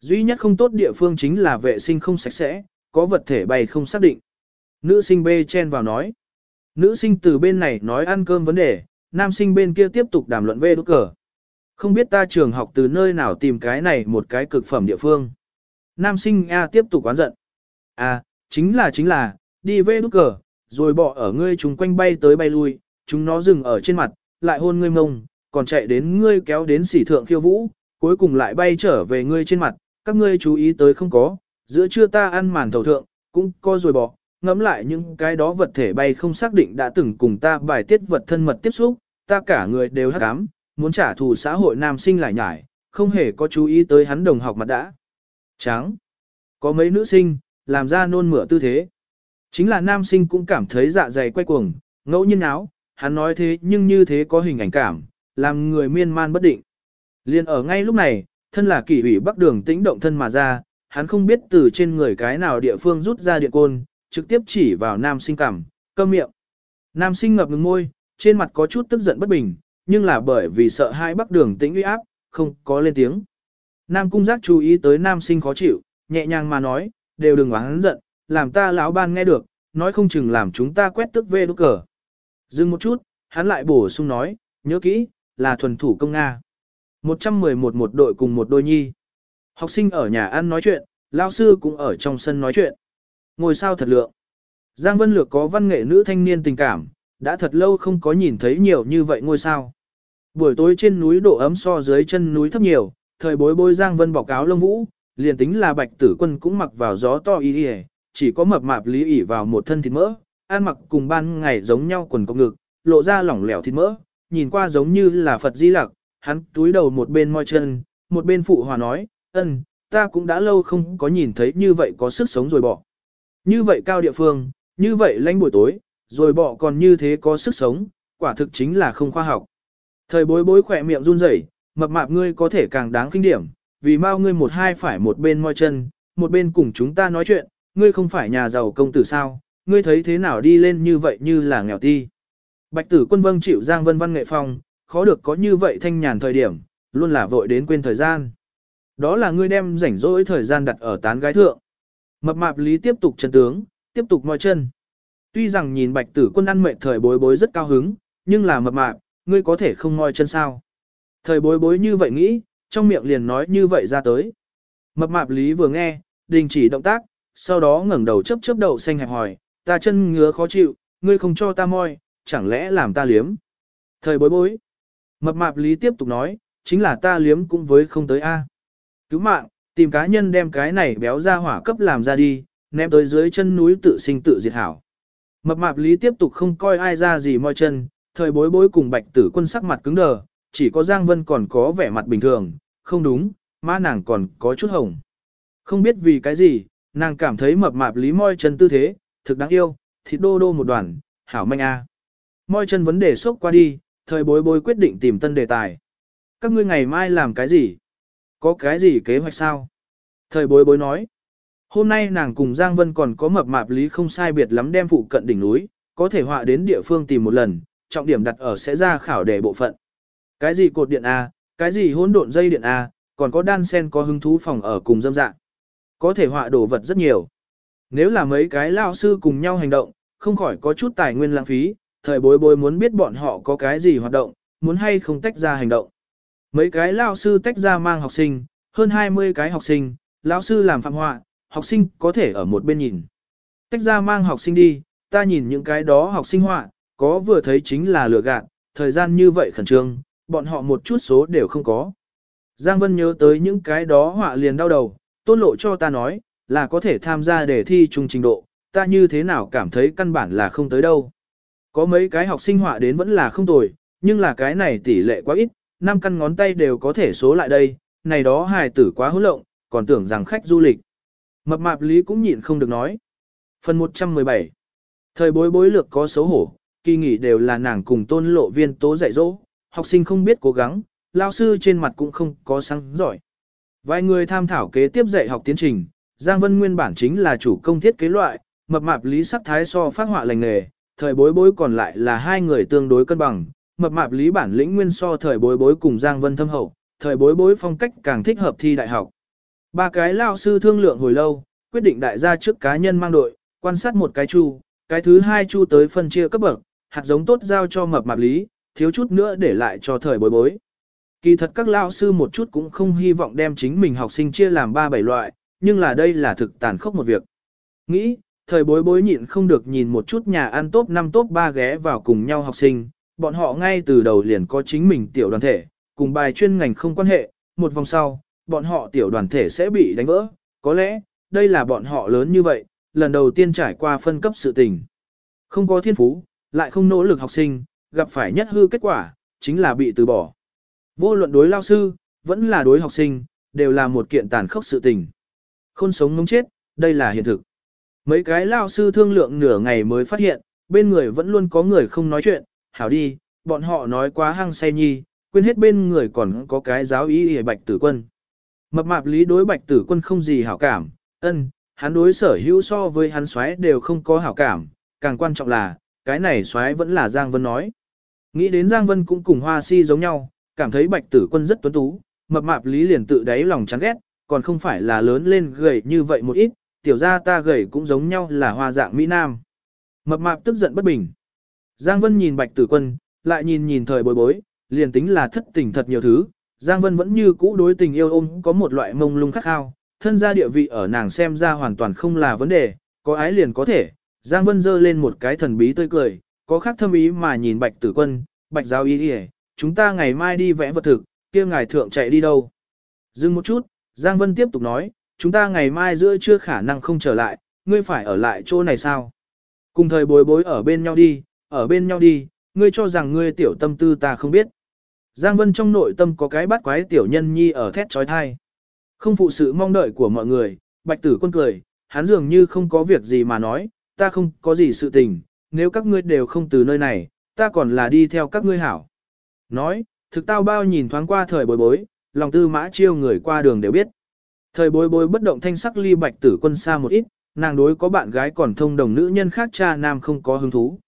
Duy nhất không tốt địa phương chính là vệ sinh không sạch sẽ, có vật thể bày không xác định. Nữ sinh B chen vào nói. Nữ sinh từ bên này nói ăn cơm vấn đề, nam sinh bên kia tiếp tục đàm luận về đốt cờ. Không biết ta trường học từ nơi nào tìm cái này một cái cực phẩm địa phương. Nam sinh A tiếp tục quán giận. À, chính là chính là, đi về đốt cờ, rồi bỏ ở ngươi chúng quanh bay tới bay lui, chúng nó dừng ở trên mặt, lại hôn ngươi mông, còn chạy đến ngươi kéo đến sỉ thượng khiêu vũ, cuối cùng lại bay trở về ngươi trên mặt, các ngươi chú ý tới không có, giữa trưa ta ăn màn thầu thượng, cũng co rồi bỏ, ngẫm lại những cái đó vật thể bay không xác định đã từng cùng ta bài tiết vật thân mật tiếp xúc, ta cả người đều hắc ám, muốn trả thù xã hội nam sinh lại nhải, không hề có chú ý tới hắn đồng học mặt đã. Tráng. Có mấy nữ sinh, làm ra nôn mửa tư thế. Chính là nam sinh cũng cảm thấy dạ dày quay cuồng, ngẫu nhiên áo, hắn nói thế nhưng như thế có hình ảnh cảm, làm người miên man bất định. Liên ở ngay lúc này, thân là kỷ ủy bắc đường tĩnh động thân mà ra, hắn không biết từ trên người cái nào địa phương rút ra điện côn, trực tiếp chỉ vào nam sinh cằm, câm miệng. Nam sinh ngập ngừng môi, trên mặt có chút tức giận bất bình, nhưng là bởi vì sợ hai bắc đường tĩnh uy áp, không có lên tiếng. Nam cung giác chú ý tới nam sinh khó chịu, nhẹ nhàng mà nói, đều đừng oán giận, làm ta lão ban nghe được, nói không chừng làm chúng ta quét tức về đốt cờ. Dừng một chút, hắn lại bổ sung nói, nhớ kỹ, là thuần thủ công Nga. 111 một đội cùng một đôi nhi. Học sinh ở nhà ăn nói chuyện, lao sư cũng ở trong sân nói chuyện. Ngồi sao thật lượng. Giang Vân Lược có văn nghệ nữ thanh niên tình cảm, đã thật lâu không có nhìn thấy nhiều như vậy ngôi sao. Buổi tối trên núi độ ấm so dưới chân núi thấp nhiều, thời bối bối Giang Vân bọc áo lông vũ, liền tính là bạch tử quân cũng mặc vào gió to y y chỉ có mập mạp lý ỉ vào một thân thịt mỡ, ăn mặc cùng ban ngày giống nhau quần cộc ngực, lộ ra lỏng lẻo thịt mỡ, nhìn qua giống như là Phật di lặc, hắn túi đầu một bên môi chân, một bên phụ hòa nói, ân, ta cũng đã lâu không có nhìn thấy như vậy có sức sống rồi bỏ. Như vậy cao địa phương, như vậy lánh buổi tối, rồi bọ còn như thế có sức sống, quả thực chính là không khoa học. Thời bối bối khỏe miệng run rẩy, mập mạp ngươi có thể càng đáng kinh điểm, vì mau ngươi một hai phải một bên môi chân, một bên cùng chúng ta nói chuyện, ngươi không phải nhà giàu công tử sao, ngươi thấy thế nào đi lên như vậy như là nghèo ti. Bạch tử quân vâng chịu Giang Vân Văn nghệ phong, khó được có như vậy thanh nhàn thời điểm, luôn là vội đến quên thời gian. Đó là ngươi đem rảnh rỗi thời gian đặt ở tán gái thượng. Mập mạp lý tiếp tục chân tướng, tiếp tục moi chân. Tuy rằng nhìn bạch tử quân ăn mệt thời bối bối rất cao hứng, nhưng là mập mạp, ngươi có thể không moi chân sao. Thời bối bối như vậy nghĩ, trong miệng liền nói như vậy ra tới. Mập mạp lý vừa nghe, đình chỉ động tác, sau đó ngẩng đầu chớp chớp đầu xanh hẹp hỏi, ta chân ngứa khó chịu, ngươi không cho ta moi, chẳng lẽ làm ta liếm. Thời bối bối. Mập mạp lý tiếp tục nói, chính là ta liếm cũng với không tới A. Cứu mạng, tìm cá nhân đem cái này béo ra hỏa cấp làm ra đi, ném tới dưới chân núi tự sinh tự diệt hảo. Mập mạp lý tiếp tục không coi ai ra gì moi chân, thời bối bối cùng bạch tử quân sắc mặt cứng đờ, chỉ có Giang Vân còn có vẻ mặt bình thường, không đúng, má nàng còn có chút hồng. Không biết vì cái gì, nàng cảm thấy mập mạp lý moi chân tư thế, thực đáng yêu, thịt đô đô một đoàn, hảo manh a. Moi chân vấn đề xốc qua đi, thời bối bối quyết định tìm tân đề tài. Các ngươi ngày mai làm cái gì? Có cái gì kế hoạch sao? Thời bối bối nói. Hôm nay nàng cùng Giang Vân còn có mập mạp lý không sai biệt lắm đem phụ cận đỉnh núi, có thể họa đến địa phương tìm một lần, trọng điểm đặt ở sẽ ra khảo đề bộ phận. Cái gì cột điện A, cái gì hỗn độn dây điện A, còn có đan sen có hứng thú phòng ở cùng dâm dạng. Có thể họa đồ vật rất nhiều. Nếu là mấy cái lao sư cùng nhau hành động, không khỏi có chút tài nguyên lãng phí, thời bối bối muốn biết bọn họ có cái gì hoạt động, muốn hay không tách ra hành động. Mấy cái lao sư tách ra mang học sinh, hơn 20 cái học sinh, lão sư làm phạm họa, học sinh có thể ở một bên nhìn. Tách ra mang học sinh đi, ta nhìn những cái đó học sinh họa, có vừa thấy chính là lừa gạt, thời gian như vậy khẩn trương, bọn họ một chút số đều không có. Giang Vân nhớ tới những cái đó họa liền đau đầu, tôn lộ cho ta nói, là có thể tham gia để thi trung trình độ, ta như thế nào cảm thấy căn bản là không tới đâu. Có mấy cái học sinh họa đến vẫn là không tồi, nhưng là cái này tỷ lệ quá ít, năm căn ngón tay đều có thể số lại đây, này đó hài tử quá hỗn lộng, còn tưởng rằng khách du lịch. Mập mạp lý cũng nhịn không được nói. Phần 117 Thời bối bối lược có xấu hổ, kỳ nghỉ đều là nàng cùng tôn lộ viên tố dạy dỗ, học sinh không biết cố gắng, lao sư trên mặt cũng không có sáng giỏi. Vài người tham thảo kế tiếp dạy học tiến trình, Giang Vân nguyên bản chính là chủ công thiết kế loại, mập mạp lý sắc thái so phát họa lành nghề, thời bối bối còn lại là hai người tương đối cân bằng, mập mạp lý bản lĩnh nguyên so thời bối bối cùng Giang Vân thâm hậu, thời bối bối phong cách càng thích hợp thi đại học. Ba cái lao sư thương lượng hồi lâu, quyết định đại gia trước cá nhân mang đội, quan sát một cái chu, cái thứ hai chu tới phân chia cấp bậc, hạt giống tốt giao cho mập mạp lý, thiếu chút nữa để lại cho thời bối bối. Kỳ thật các lao sư một chút cũng không hy vọng đem chính mình học sinh chia làm ba bảy loại, nhưng là đây là thực tàn khốc một việc. Nghĩ, thời bối bối nhịn không được nhìn một chút nhà ăn top năm top ba ghé vào cùng nhau học sinh, bọn họ ngay từ đầu liền có chính mình tiểu đoàn thể, cùng bài chuyên ngành không quan hệ, một vòng sau, bọn họ tiểu đoàn thể sẽ bị đánh vỡ, có lẽ, đây là bọn họ lớn như vậy, lần đầu tiên trải qua phân cấp sự tình. Không có thiên phú, lại không nỗ lực học sinh, gặp phải nhất hư kết quả, chính là bị từ bỏ. Vô luận đối lao sư, vẫn là đối học sinh, đều là một kiện tàn khốc sự tình. không sống ngống chết, đây là hiện thực. Mấy cái lao sư thương lượng nửa ngày mới phát hiện, bên người vẫn luôn có người không nói chuyện, hảo đi, bọn họ nói quá hăng say nhi, quên hết bên người còn có cái giáo ý hề bạch tử quân. Mập mạp lý đối bạch tử quân không gì hảo cảm, ân, hắn đối sở hữu so với hắn xoáy đều không có hảo cảm, càng quan trọng là, cái này xoáy vẫn là Giang Vân nói. Nghĩ đến Giang Vân cũng cùng hoa si giống nhau, cảm thấy bạch tử quân rất tuấn tú, mập mạp lý liền tự đáy lòng chán ghét, còn không phải là lớn lên gầy như vậy một ít, tiểu ra ta gầy cũng giống nhau là hoa dạng Mỹ Nam. Mập mạp tức giận bất bình. Giang Vân nhìn bạch tử quân, lại nhìn nhìn thời bối bối, liền tính là thất tình thật nhiều thứ, Giang Vân vẫn như cũ đối tình yêu ôm có một loại mông lung khắc khao, thân gia địa vị ở nàng xem ra hoàn toàn không là vấn đề, có ái liền có thể. Giang Vân giơ lên một cái thần bí tươi cười, có khác thâm ý mà nhìn Bạch Tử Quân, Bạch Giao ý ý, chúng ta ngày mai đi vẽ vật thực, kia ngài thượng chạy đi đâu. Dừng một chút, Giang Vân tiếp tục nói, chúng ta ngày mai giữa chưa khả năng không trở lại, ngươi phải ở lại chỗ này sao? Cùng thời bối bối ở bên nhau đi, ở bên nhau đi, ngươi cho rằng ngươi tiểu tâm tư ta không biết. Giang Vân trong nội tâm có cái bắt quái tiểu nhân nhi ở thét trói thai. Không phụ sự mong đợi của mọi người, bạch tử quân cười, hắn dường như không có việc gì mà nói, ta không có gì sự tình, nếu các ngươi đều không từ nơi này, ta còn là đi theo các ngươi hảo. Nói, thực tao bao nhìn thoáng qua thời bối bối, lòng tư mã chiêu người qua đường đều biết. Thời bối bối bất động thanh sắc ly bạch tử quân xa một ít, nàng đối có bạn gái còn thông đồng nữ nhân khác cha nam không có hứng thú.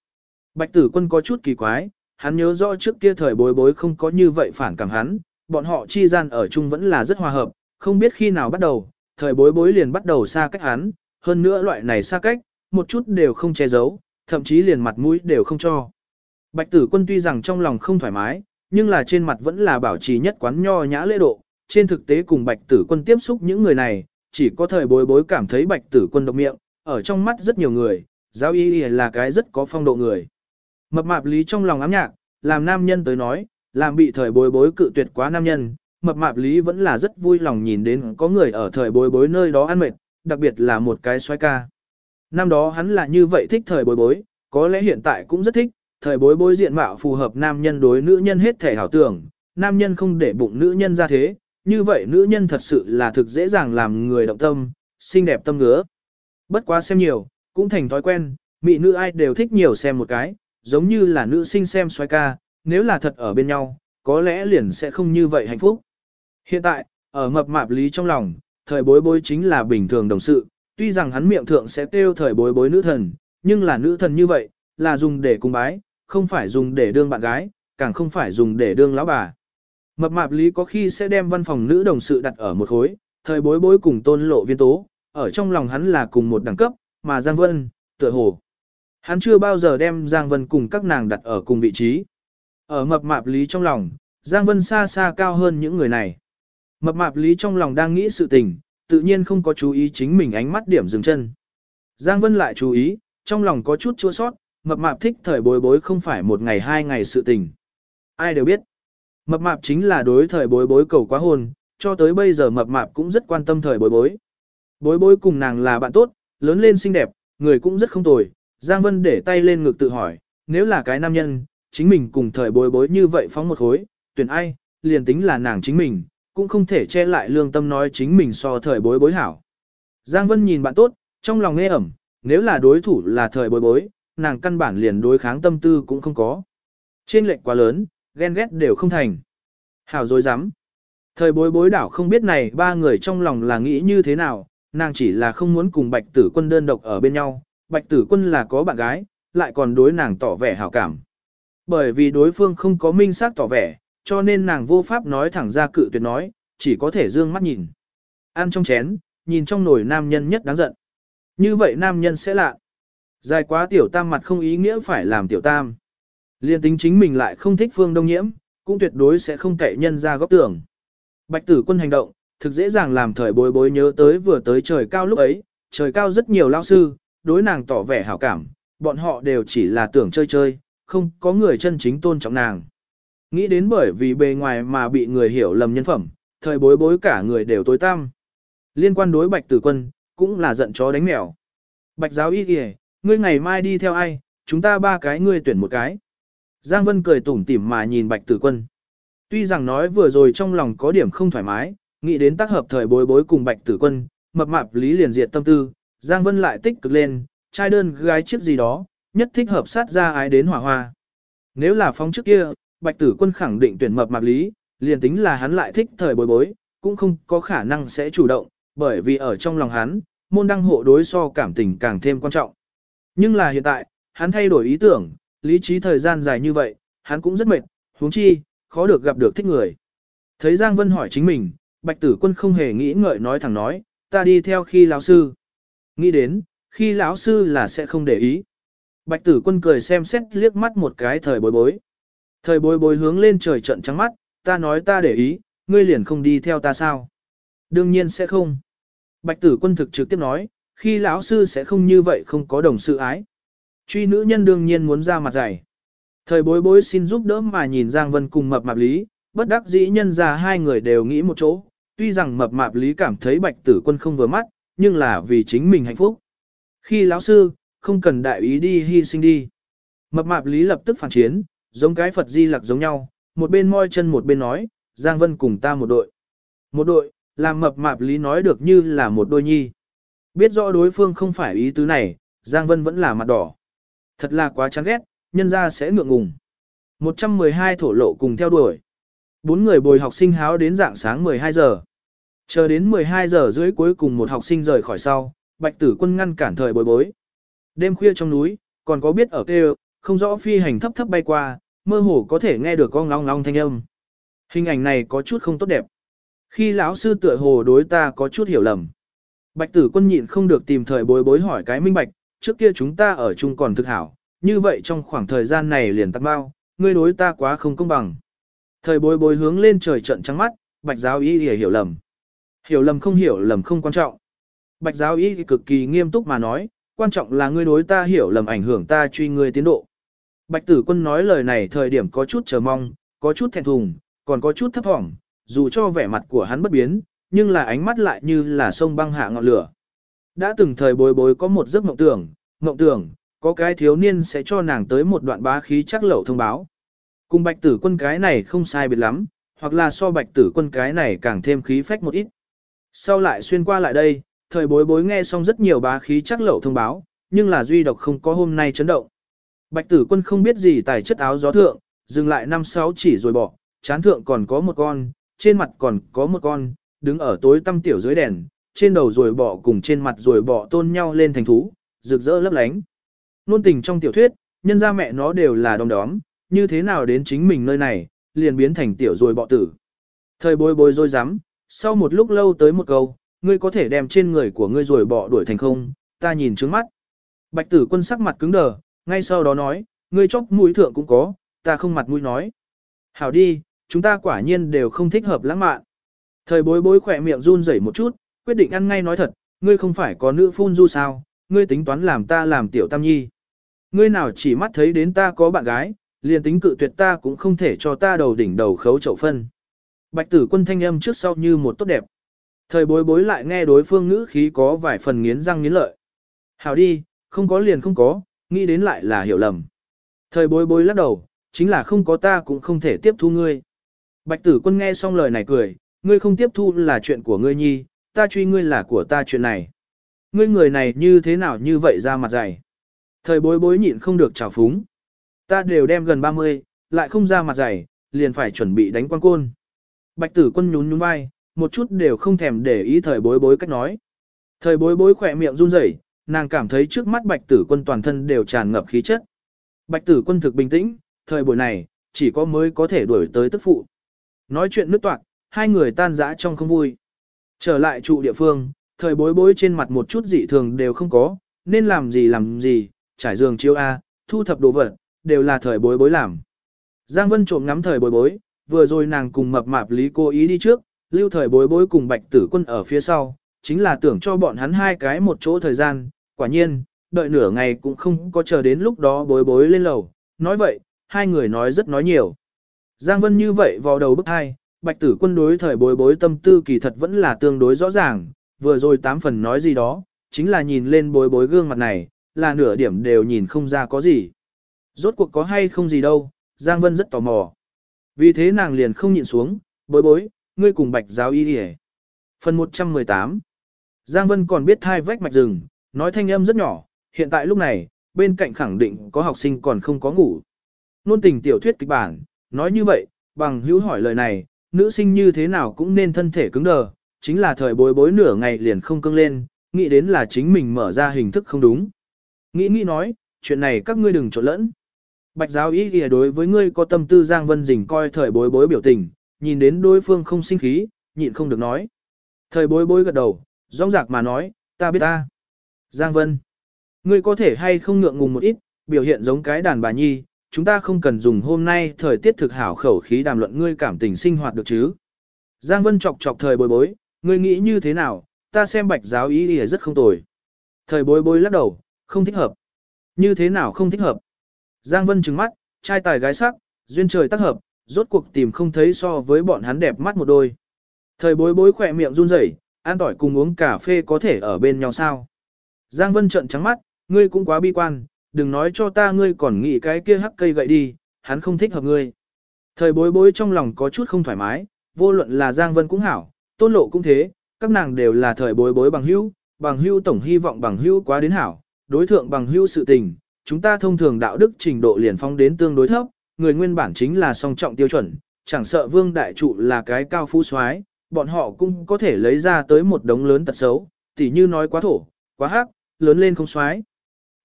Bạch tử quân có chút kỳ quái, hắn nhớ rõ trước kia thời bối bối không có như vậy phản cảm hắn, bọn họ chi gian ở chung vẫn là rất hòa hợp, không biết khi nào bắt đầu, thời bối bối liền bắt đầu xa cách hắn, hơn nữa loại này xa cách, một chút đều không che giấu, thậm chí liền mặt mũi đều không cho. Bạch tử quân tuy rằng trong lòng không thoải mái, nhưng là trên mặt vẫn là bảo trì nhất quán nho nhã lễ độ, trên thực tế cùng bạch tử quân tiếp xúc những người này, chỉ có thời bối bối cảm thấy bạch tử quân độc miệng, ở trong mắt rất nhiều người, giáo y là cái rất có phong độ người. Mập mạp lý trong lòng ám nhạc, làm nam nhân tới nói, làm bị thời bối bối cự tuyệt quá nam nhân, mập mạp lý vẫn là rất vui lòng nhìn đến có người ở thời bối bối nơi đó ăn mệt, đặc biệt là một cái xoay ca. Năm đó hắn là như vậy thích thời bối bối, có lẽ hiện tại cũng rất thích, thời bối bối diện mạo phù hợp nam nhân đối nữ nhân hết thể hảo tưởng, nam nhân không để bụng nữ nhân ra thế, như vậy nữ nhân thật sự là thực dễ dàng làm người động tâm, xinh đẹp tâm ngứa. Bất quá xem nhiều, cũng thành thói quen, mỹ nữ ai đều thích nhiều xem một cái, giống như là nữ sinh xem xoay ca, nếu là thật ở bên nhau, có lẽ liền sẽ không như vậy hạnh phúc. Hiện tại, ở mập mạp lý trong lòng, thời bối bối chính là bình thường đồng sự, tuy rằng hắn miệng thượng sẽ kêu thời bối bối nữ thần, nhưng là nữ thần như vậy, là dùng để cung bái, không phải dùng để đương bạn gái, càng không phải dùng để đương lão bà. Mập mạp lý có khi sẽ đem văn phòng nữ đồng sự đặt ở một khối, thời bối bối cùng tôn lộ viên tố, ở trong lòng hắn là cùng một đẳng cấp, mà Giang Vân, tựa hồ. Hắn chưa bao giờ đem Giang Vân cùng các nàng đặt ở cùng vị trí. Ở mập mạp lý trong lòng, Giang Vân xa xa cao hơn những người này. Mập mạp lý trong lòng đang nghĩ sự tình, tự nhiên không có chú ý chính mình ánh mắt điểm dừng chân. Giang Vân lại chú ý, trong lòng có chút chua sót, mập mạp thích thời bối bối không phải một ngày hai ngày sự tình. Ai đều biết. Mập mạp chính là đối thời bối bối cầu quá hôn, cho tới bây giờ mập mạp cũng rất quan tâm thời bối bối. Bối bối cùng nàng là bạn tốt, lớn lên xinh đẹp, người cũng rất không tồi. Giang Vân để tay lên ngực tự hỏi, nếu là cái nam nhân, chính mình cùng thời bối bối như vậy phóng một khối, tuyển ai, liền tính là nàng chính mình, cũng không thể che lại lương tâm nói chính mình so thời bối bối hảo. Giang Vân nhìn bạn tốt, trong lòng nghe ẩm, nếu là đối thủ là thời bối bối, nàng căn bản liền đối kháng tâm tư cũng không có. Trên lệnh quá lớn, ghen ghét đều không thành. Hảo dối rắm Thời bối bối đảo không biết này ba người trong lòng là nghĩ như thế nào, nàng chỉ là không muốn cùng bạch tử quân đơn độc ở bên nhau, bạch tử quân là có bạn gái, lại còn đối nàng tỏ vẻ hảo cảm. Bởi vì đối phương không có minh xác tỏ vẻ, cho nên nàng vô pháp nói thẳng ra cự tuyệt nói, chỉ có thể dương mắt nhìn. Ăn trong chén, nhìn trong nồi nam nhân nhất đáng giận. Như vậy nam nhân sẽ lạ. Dài quá tiểu tam mặt không ý nghĩa phải làm tiểu tam. Liên tính chính mình lại không thích phương đông nhiễm, cũng tuyệt đối sẽ không kệ nhân ra góc tưởng. Bạch tử quân hành động, thực dễ dàng làm thời bối bối nhớ tới vừa tới trời cao lúc ấy, trời cao rất nhiều lao sư, đối nàng tỏ vẻ hảo cảm, bọn họ đều chỉ là tưởng chơi chơi, không có người chân chính tôn trọng nàng. Nghĩ đến bởi vì bề ngoài mà bị người hiểu lầm nhân phẩm, thời bối bối cả người đều tối tăm. Liên quan đối bạch tử quân, cũng là giận chó đánh mèo. Bạch giáo y kìa, ngươi ngày mai đi theo ai, chúng ta ba cái ngươi tuyển một cái. Giang Vân cười tủm tỉm mà nhìn bạch tử quân. Tuy rằng nói vừa rồi trong lòng có điểm không thoải mái, nghĩ đến tác hợp thời bối bối cùng bạch tử quân, mập mạp lý liền diệt tâm tư, Giang Vân lại tích cực lên, trai đơn gái chiếc gì đó, nhất thích hợp sát ra ái đến hỏa hoa. Nếu là phóng trước kia, bạch tử quân khẳng định tuyển mập mạp lý, liền tính là hắn lại thích thời bối bối, cũng không có khả năng sẽ chủ động, bởi vì ở trong lòng hắn, môn đăng hộ đối so cảm tình càng thêm quan trọng. Nhưng là hiện tại, hắn thay đổi ý tưởng, lý trí thời gian dài như vậy, hắn cũng rất mệt, huống chi, khó được gặp được thích người. Thấy Giang Vân hỏi chính mình, Bạch Tử Quân không hề nghĩ ngợi nói thẳng nói, ta đi theo khi lão sư. Nghĩ đến, khi lão sư là sẽ không để ý. Bạch Tử Quân cười xem xét liếc mắt một cái thời bối bối. Thời bối bối hướng lên trời trận trắng mắt, ta nói ta để ý, ngươi liền không đi theo ta sao? Đương nhiên sẽ không. Bạch Tử Quân thực trực tiếp nói, khi lão sư sẽ không như vậy không có đồng sự ái. Truy nữ nhân đương nhiên muốn ra mặt dày. Thời bối bối xin giúp đỡ mà nhìn Giang Vân cùng mập mạp lý, bất đắc dĩ nhân ra hai người đều nghĩ một chỗ, tuy rằng mập mạp lý cảm thấy bạch tử quân không vừa mắt, nhưng là vì chính mình hạnh phúc. Khi lão sư, không cần đại ý đi hy sinh đi. Mập mạp lý lập tức phản chiến, giống cái Phật di lặc giống nhau, một bên môi chân một bên nói, Giang Vân cùng ta một đội. Một đội, làm mập mạp lý nói được như là một đôi nhi. Biết rõ đối phương không phải ý tứ này, Giang Vân vẫn là mặt đỏ. Thật là quá chán ghét, nhân ra sẽ ngượng ngùng. 112 thổ lộ cùng theo đuổi. Bốn người bồi học sinh háo đến dạng sáng 12 giờ. Chờ đến 12 giờ rưỡi cuối cùng một học sinh rời khỏi sau, bạch tử quân ngăn cản thời bối bối. Đêm khuya trong núi, còn có biết ở kêu, không rõ phi hành thấp thấp bay qua, mơ hồ có thể nghe được con long long thanh âm. Hình ảnh này có chút không tốt đẹp. Khi lão sư tựa hồ đối ta có chút hiểu lầm. Bạch tử quân nhịn không được tìm thời bối bối hỏi cái minh bạch, trước kia chúng ta ở chung còn thực hảo, như vậy trong khoảng thời gian này liền tắt bao, ngươi đối ta quá không công bằng. Thời bối bối hướng lên trời trận trắng mắt, bạch giáo ý hiểu, hiểu lầm. Hiểu lầm không hiểu lầm không quan trọng. Bạch giáo Y cực kỳ nghiêm túc mà nói, quan trọng là ngươi đối ta hiểu lầm ảnh hưởng ta truy ngươi tiến độ. Bạch tử quân nói lời này thời điểm có chút chờ mong, có chút thẹn thùng, còn có chút thấp thỏm, dù cho vẻ mặt của hắn bất biến, nhưng là ánh mắt lại như là sông băng hạ ngọn lửa. Đã từng thời bối bối có một giấc mộng tưởng, mộng tưởng, có cái thiếu niên sẽ cho nàng tới một đoạn bá khí chắc lẩu thông báo. Cùng bạch tử quân cái này không sai biệt lắm, hoặc là so bạch tử quân cái này càng thêm khí phách một ít. Sau lại xuyên qua lại đây, thời bối bối nghe xong rất nhiều bá khí chắc lẩu thông báo, nhưng là duy độc không có hôm nay chấn động. Bạch tử quân không biết gì tài chất áo gió thượng, dừng lại năm sáu chỉ rồi bỏ, chán thượng còn có một con, trên mặt còn có một con, đứng ở tối tăm tiểu dưới đèn, trên đầu rồi bỏ cùng trên mặt rồi bỏ tôn nhau lên thành thú, rực rỡ lấp lánh. Nôn tình trong tiểu thuyết, nhân ra mẹ nó đều là đom đóm, như thế nào đến chính mình nơi này, liền biến thành tiểu rồi bọ tử. Thời bối bối rồi dám, sau một lúc lâu tới một câu, ngươi có thể đem trên người của ngươi rồi bỏ đuổi thành không, ta nhìn trướng mắt. Bạch tử quân sắc mặt cứng đờ, ngay sau đó nói, ngươi chóc mũi thượng cũng có, ta không mặt mũi nói. Hảo đi, chúng ta quả nhiên đều không thích hợp lãng mạn. Thời bối bối khỏe miệng run rẩy một chút, quyết định ăn ngay nói thật, ngươi không phải có nữ phun du sao, ngươi tính toán làm ta làm tiểu tam nhi. Ngươi nào chỉ mắt thấy đến ta có bạn gái, liền tính cự tuyệt ta cũng không thể cho ta đầu đỉnh đầu khấu chậu phân. Bạch tử quân thanh âm trước sau như một tốt đẹp. Thời bối bối lại nghe đối phương ngữ khí có vài phần nghiến răng nghiến lợi. Hảo đi, không có liền không có, nghĩ đến lại là hiểu lầm. Thời bối bối lắc đầu, chính là không có ta cũng không thể tiếp thu ngươi. Bạch tử quân nghe xong lời này cười, ngươi không tiếp thu là chuyện của ngươi nhi, ta truy ngươi là của ta chuyện này. Ngươi người này như thế nào như vậy ra mặt dày. Thời bối bối nhịn không được trào phúng. Ta đều đem gần 30, lại không ra mặt dày, liền phải chuẩn bị đánh quan côn. Bạch tử quân nhún nhún vai, một chút đều không thèm để ý thời bối bối cách nói. Thời bối bối khỏe miệng run rẩy, nàng cảm thấy trước mắt bạch tử quân toàn thân đều tràn ngập khí chất. Bạch tử quân thực bình tĩnh, thời buổi này, chỉ có mới có thể đuổi tới tức phụ. Nói chuyện nước toạc, hai người tan rã trong không vui. Trở lại trụ địa phương, thời bối bối trên mặt một chút dị thường đều không có, nên làm gì làm gì, trải giường chiếu A, thu thập đồ vật, đều là thời bối bối làm. Giang Vân trộm ngắm thời bối bối, vừa rồi nàng cùng mập mạp lý cô ý đi trước, lưu thời bối bối cùng bạch tử quân ở phía sau, chính là tưởng cho bọn hắn hai cái một chỗ thời gian, quả nhiên, đợi nửa ngày cũng không có chờ đến lúc đó bối bối lên lầu, nói vậy, hai người nói rất nói nhiều. Giang Vân như vậy vào đầu bức hai, bạch tử quân đối thời bối bối tâm tư kỳ thật vẫn là tương đối rõ ràng, vừa rồi tám phần nói gì đó, chính là nhìn lên bối bối gương mặt này, là nửa điểm đều nhìn không ra có gì. Rốt cuộc có hay không gì đâu, Giang Vân rất tò mò. Vì thế nàng liền không nhịn xuống, bối bối, ngươi cùng bạch giáo y đi Phần 118 Giang Vân còn biết thai vách mạch rừng, nói thanh âm rất nhỏ, hiện tại lúc này, bên cạnh khẳng định có học sinh còn không có ngủ. Nôn tình tiểu thuyết kịch bản, nói như vậy, bằng hữu hỏi lời này, nữ sinh như thế nào cũng nên thân thể cứng đờ, chính là thời bối bối nửa ngày liền không cưng lên, nghĩ đến là chính mình mở ra hình thức không đúng. Nghĩ nghĩ nói, chuyện này các ngươi đừng trộn lẫn. Bạch giáo ý kìa đối với ngươi có tâm tư Giang Vân Dình coi thời bối bối biểu tình, nhìn đến đối phương không sinh khí, nhịn không được nói. Thời bối bối gật đầu, rong rạc mà nói, ta biết ta. Giang Vân, ngươi có thể hay không ngượng ngùng một ít, biểu hiện giống cái đàn bà nhi, chúng ta không cần dùng hôm nay thời tiết thực hảo khẩu khí đàm luận ngươi cảm tình sinh hoạt được chứ. Giang Vân chọc chọc thời bối bối, ngươi nghĩ như thế nào, ta xem bạch giáo ý kìa rất không tồi. Thời bối bối lắc đầu, không thích hợp. Như thế nào không thích hợp? Giang Vân trừng mắt, trai tài gái sắc, duyên trời tác hợp, rốt cuộc tìm không thấy so với bọn hắn đẹp mắt một đôi. Thời bối bối khỏe miệng run rẩy, an tỏi cùng uống cà phê có thể ở bên nhau sao. Giang Vân trợn trắng mắt, ngươi cũng quá bi quan, đừng nói cho ta ngươi còn nghĩ cái kia hắc cây gậy đi, hắn không thích hợp ngươi. Thời bối bối trong lòng có chút không thoải mái, vô luận là Giang Vân cũng hảo, tôn lộ cũng thế, các nàng đều là thời bối bối bằng hữu, bằng hữu tổng hy vọng bằng hữu quá đến hảo, đối thượng bằng hữu sự tình, chúng ta thông thường đạo đức trình độ liền phong đến tương đối thấp, người nguyên bản chính là song trọng tiêu chuẩn, chẳng sợ vương đại trụ là cái cao phú soái, bọn họ cũng có thể lấy ra tới một đống lớn tật xấu, tỉ như nói quá thổ, quá hắc, lớn lên không soái.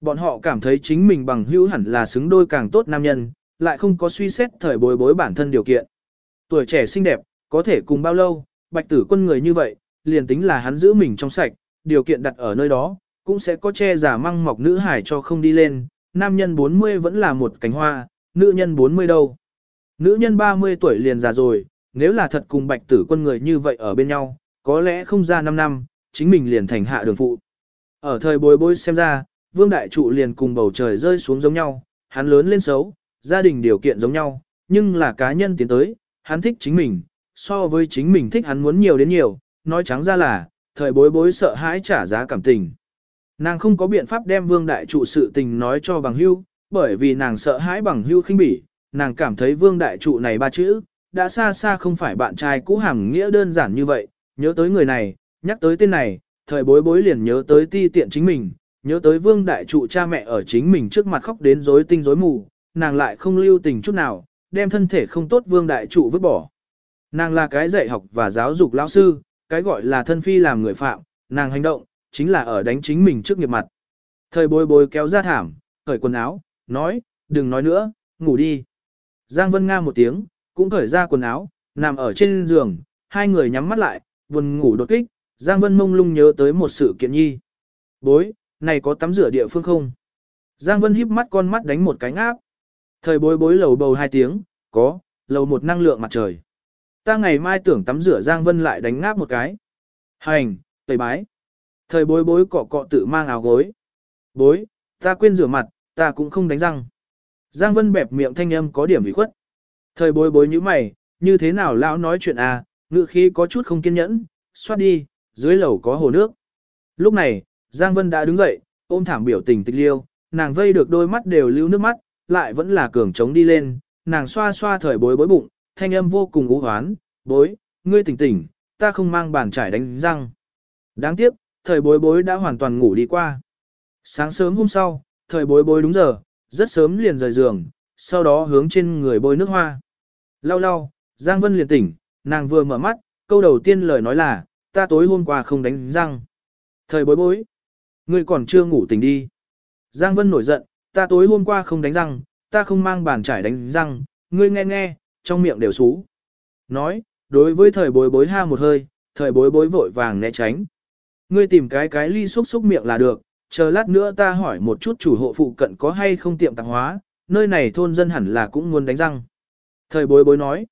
Bọn họ cảm thấy chính mình bằng hữu hẳn là xứng đôi càng tốt nam nhân, lại không có suy xét thời bối bối bản thân điều kiện. Tuổi trẻ xinh đẹp, có thể cùng bao lâu, bạch tử quân người như vậy, liền tính là hắn giữ mình trong sạch, điều kiện đặt ở nơi đó, cũng sẽ có che giả măng mọc nữ hải cho không đi lên, nam nhân 40 vẫn là một cánh hoa, nữ nhân 40 đâu. Nữ nhân 30 tuổi liền già rồi, nếu là thật cùng bạch tử quân người như vậy ở bên nhau, có lẽ không ra 5 năm, chính mình liền thành hạ đường phụ. Ở thời bối bối xem ra, vương đại trụ liền cùng bầu trời rơi xuống giống nhau, hắn lớn lên xấu, gia đình điều kiện giống nhau, nhưng là cá nhân tiến tới, hắn thích chính mình, so với chính mình thích hắn muốn nhiều đến nhiều, nói trắng ra là, thời bối bối sợ hãi trả giá cảm tình. Nàng không có biện pháp đem vương đại trụ sự tình nói cho bằng hưu, bởi vì nàng sợ hãi bằng hưu khinh bỉ, nàng cảm thấy vương đại trụ này ba chữ, đã xa xa không phải bạn trai cũ hàm nghĩa đơn giản như vậy, nhớ tới người này, nhắc tới tên này, thời bối bối liền nhớ tới ti tiện chính mình, nhớ tới vương đại trụ cha mẹ ở chính mình trước mặt khóc đến rối tinh rối mù, nàng lại không lưu tình chút nào, đem thân thể không tốt vương đại trụ vứt bỏ. Nàng là cái dạy học và giáo dục lão sư, cái gọi là thân phi làm người phạm, nàng hành động, chính là ở đánh chính mình trước nghiệp mặt. Thời bối bối kéo ra thảm, cởi quần áo, nói, đừng nói nữa, ngủ đi. Giang Vân Nga một tiếng, cũng cởi ra quần áo, nằm ở trên giường, hai người nhắm mắt lại, buồn ngủ đột kích, Giang Vân mông lung nhớ tới một sự kiện nhi. Bối, này có tắm rửa địa phương không? Giang Vân híp mắt con mắt đánh một cái ngáp Thời bối bối lầu bầu hai tiếng, có, lầu một năng lượng mặt trời. Ta ngày mai tưởng tắm rửa Giang Vân lại đánh ngáp một cái. Hành, tẩy bái. Thời bối bối cọ cọ tự mang áo gối. Bối, ta quên rửa mặt, ta cũng không đánh răng. Giang Vân bẹp miệng thanh âm có điểm ủy khuất. Thời bối bối như mày, như thế nào lão nói chuyện à, ngự khí có chút không kiên nhẫn, xoát đi, dưới lầu có hồ nước. Lúc này, Giang Vân đã đứng dậy, ôm thảm biểu tình tịch liêu, nàng vây được đôi mắt đều lưu nước mắt, lại vẫn là cường trống đi lên, nàng xoa xoa thời bối bối bụng, thanh âm vô cùng ú hoán, bối, ngươi tỉnh tỉnh, ta không mang bàn trải đánh răng. Đáng tiếc, thời bối bối đã hoàn toàn ngủ đi qua. Sáng sớm hôm sau, thời bối bối đúng giờ, rất sớm liền rời giường, sau đó hướng trên người bôi nước hoa. Lau lau, Giang Vân liền tỉnh, nàng vừa mở mắt, câu đầu tiên lời nói là, ta tối hôm qua không đánh răng. Thời bối bối, ngươi còn chưa ngủ tỉnh đi. Giang Vân nổi giận, ta tối hôm qua không đánh răng, ta không mang bàn trải đánh răng, ngươi nghe nghe, trong miệng đều xú. Nói, đối với thời bối bối ha một hơi, thời bối bối vội vàng né tránh. Ngươi tìm cái cái ly xúc xúc miệng là được, chờ lát nữa ta hỏi một chút chủ hộ phụ cận có hay không tiệm tạp hóa, nơi này thôn dân hẳn là cũng muốn đánh răng. Thời bối bối nói.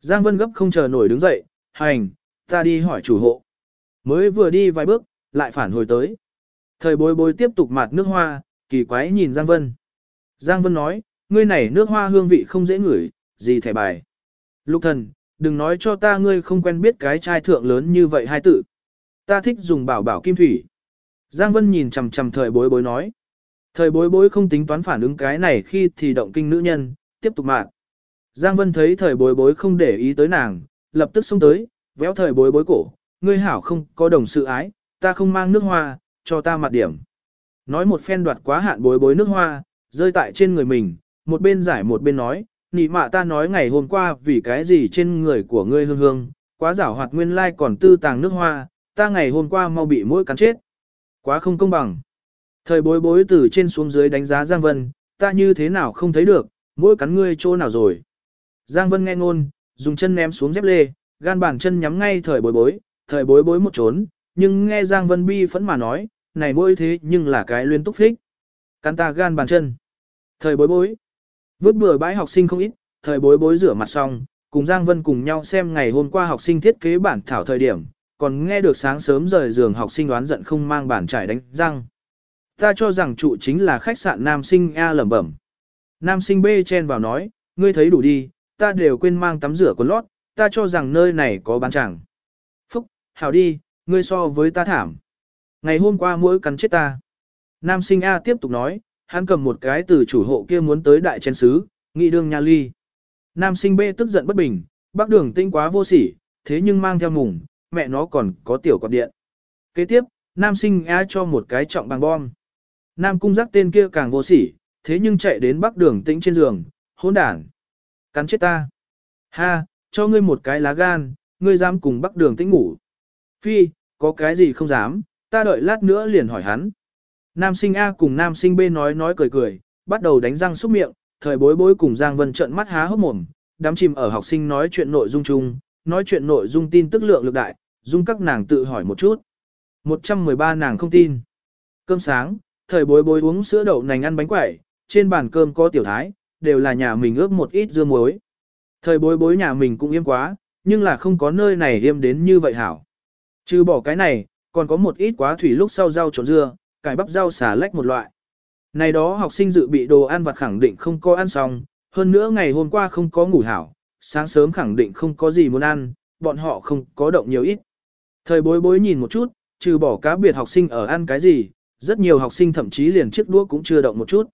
Giang Vân gấp không chờ nổi đứng dậy, hành, ta đi hỏi chủ hộ. Mới vừa đi vài bước, lại phản hồi tới. Thời bối bối tiếp tục mạt nước hoa, kỳ quái nhìn Giang Vân. Giang Vân nói, ngươi này nước hoa hương vị không dễ ngửi, gì thẻ bài. Lục thần, đừng nói cho ta ngươi không quen biết cái chai thượng lớn như vậy hai tự. Ta thích dùng bảo bảo kim thủy. Giang Vân nhìn chằm chằm thời bối bối nói. Thời bối bối không tính toán phản ứng cái này khi thì động kinh nữ nhân, tiếp tục mạng. Giang Vân thấy thời bối bối không để ý tới nàng, lập tức xông tới, véo thời bối bối cổ, ngươi hảo không có đồng sự ái, ta không mang nước hoa, cho ta mặt điểm. Nói một phen đoạt quá hạn bối bối nước hoa, rơi tại trên người mình, một bên giải một bên nói, nị mạ ta nói ngày hôm qua vì cái gì trên người của ngươi hương hương, quá giảo hoạt nguyên lai còn tư tàng nước hoa, ta ngày hôm qua mau bị mũi cắn chết. Quá không công bằng. Thời bối bối từ trên xuống dưới đánh giá Giang Vân, ta như thế nào không thấy được, mũi cắn ngươi chỗ nào rồi. Giang Vân nghe ngôn, dùng chân ném xuống dép lê, gan bàn chân nhắm ngay thời bối bối, thời bối bối một trốn, nhưng nghe Giang Vân bi phẫn mà nói, này mỗi thế nhưng là cái liên túc thích, Cắn ta gan bàn chân. Thời bối bối. Vứt bừa bãi học sinh không ít, thời bối bối rửa mặt xong, cùng Giang Vân cùng nhau xem ngày hôm qua học sinh thiết kế bản thảo thời điểm, còn nghe được sáng sớm rời giường học sinh đoán giận không mang bản trải đánh răng. Ta cho rằng trụ chính là khách sạn nam sinh A lẩm bẩm. Nam sinh B chen vào nói, ngươi thấy đủ đi, ta đều quên mang tắm rửa quần lót, ta cho rằng nơi này có bán chẳng. Phúc, hảo đi, ngươi so với ta thảm. Ngày hôm qua mỗi cắn chết ta. Nam sinh A tiếp tục nói, hắn cầm một cái từ chủ hộ kia muốn tới đại chén sứ, nghị đương nha ly. Nam sinh B tức giận bất bình, bác đường tinh quá vô sỉ, thế nhưng mang theo mùng, mẹ nó còn có tiểu quạt điện. Kế tiếp, nam sinh A cho một cái trọng bằng bom. Nam cung giác tên kia càng vô sỉ, thế nhưng chạy đến bắc đường tĩnh trên giường, hỗn đản. Cắn chết ta. Ha, cho ngươi một cái lá gan, ngươi dám cùng bắc đường tĩnh ngủ. Phi, có cái gì không dám, ta đợi lát nữa liền hỏi hắn. Nam sinh A cùng nam sinh B nói nói cười cười, bắt đầu đánh răng xúc miệng, thời bối bối cùng Giang Vân trợn mắt há hốc mồm, đám chìm ở học sinh nói chuyện nội dung chung, nói chuyện nội dung tin tức lượng lực đại, dung các nàng tự hỏi một chút. 113 nàng không tin. Cơm sáng, thời bối bối uống sữa đậu nành ăn bánh quẩy, trên bàn cơm có tiểu thái, đều là nhà mình ướp một ít dưa muối. Thời bối bối nhà mình cũng yêm quá, nhưng là không có nơi này yêm đến như vậy hảo. Trừ bỏ cái này, còn có một ít quá thủy lúc sau rau trộn dưa, cải bắp rau xà lách một loại. Này đó học sinh dự bị đồ ăn vặt khẳng định không có ăn xong, hơn nữa ngày hôm qua không có ngủ hảo, sáng sớm khẳng định không có gì muốn ăn, bọn họ không có động nhiều ít. Thời bối bối nhìn một chút, trừ bỏ cá biệt học sinh ở ăn cái gì, rất nhiều học sinh thậm chí liền chiếc đũa cũng chưa động một chút.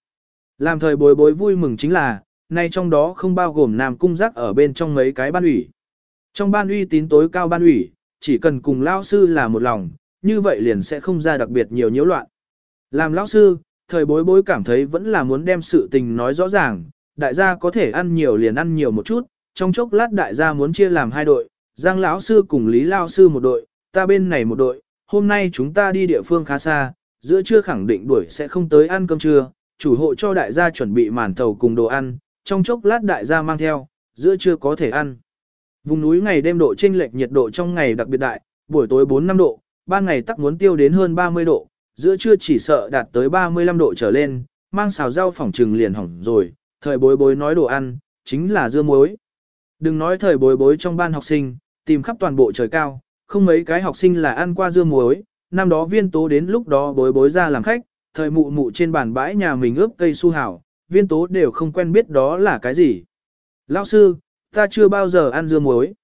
Làm thời bối bối vui mừng chính là, nay trong đó không bao gồm Nam Cung Giác ở bên trong mấy cái ban ủy. Trong ban uy tín tối cao ban ủy, chỉ cần cùng lao sư là một lòng, như vậy liền sẽ không ra đặc biệt nhiều nhiễu loạn. Làm lão sư, thời bối bối cảm thấy vẫn là muốn đem sự tình nói rõ ràng, đại gia có thể ăn nhiều liền ăn nhiều một chút, trong chốc lát đại gia muốn chia làm hai đội, Giang lão sư cùng Lý lão sư một đội, ta bên này một đội, hôm nay chúng ta đi địa phương khá xa, giữa trưa khẳng định đuổi sẽ không tới ăn cơm trưa, chủ hộ cho đại gia chuẩn bị màn thầu cùng đồ ăn, trong chốc lát đại gia mang theo, giữa trưa có thể ăn. Vùng núi ngày đêm độ chênh lệch nhiệt độ trong ngày đặc biệt đại, buổi tối 4-5 độ, ban ngày tắc muốn tiêu đến hơn 30 độ, giữa trưa chỉ sợ đạt tới 35 độ trở lên, mang xào rau phỏng trừng liền hỏng rồi, thời bối bối nói đồ ăn, chính là dưa muối. Đừng nói thời bối bối trong ban học sinh, tìm khắp toàn bộ trời cao, không mấy cái học sinh là ăn qua dưa muối, năm đó viên tố đến lúc đó bối bối ra làm khách, thời mụ mụ trên bàn bãi nhà mình ướp cây su hảo, viên tố đều không quen biết đó là cái gì. Lão sư, ta chưa bao giờ ăn dưa muối.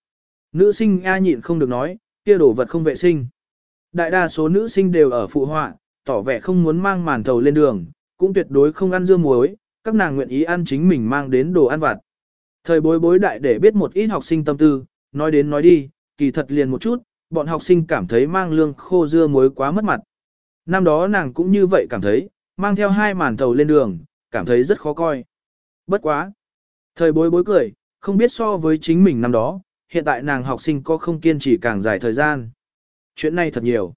Nữ sinh A nhịn không được nói, kia đồ vật không vệ sinh. Đại đa số nữ sinh đều ở phụ họa, tỏ vẻ không muốn mang màn thầu lên đường, cũng tuyệt đối không ăn dưa muối, các nàng nguyện ý ăn chính mình mang đến đồ ăn vặt. Thời bối bối đại để biết một ít học sinh tâm tư, nói đến nói đi, kỳ thật liền một chút, bọn học sinh cảm thấy mang lương khô dưa muối quá mất mặt. Năm đó nàng cũng như vậy cảm thấy, mang theo hai màn thầu lên đường, cảm thấy rất khó coi. Bất quá. Thời bối bối cười, không biết so với chính mình năm đó, hiện tại nàng học sinh có không kiên trì càng dài thời gian. Chuyện này thật nhiều.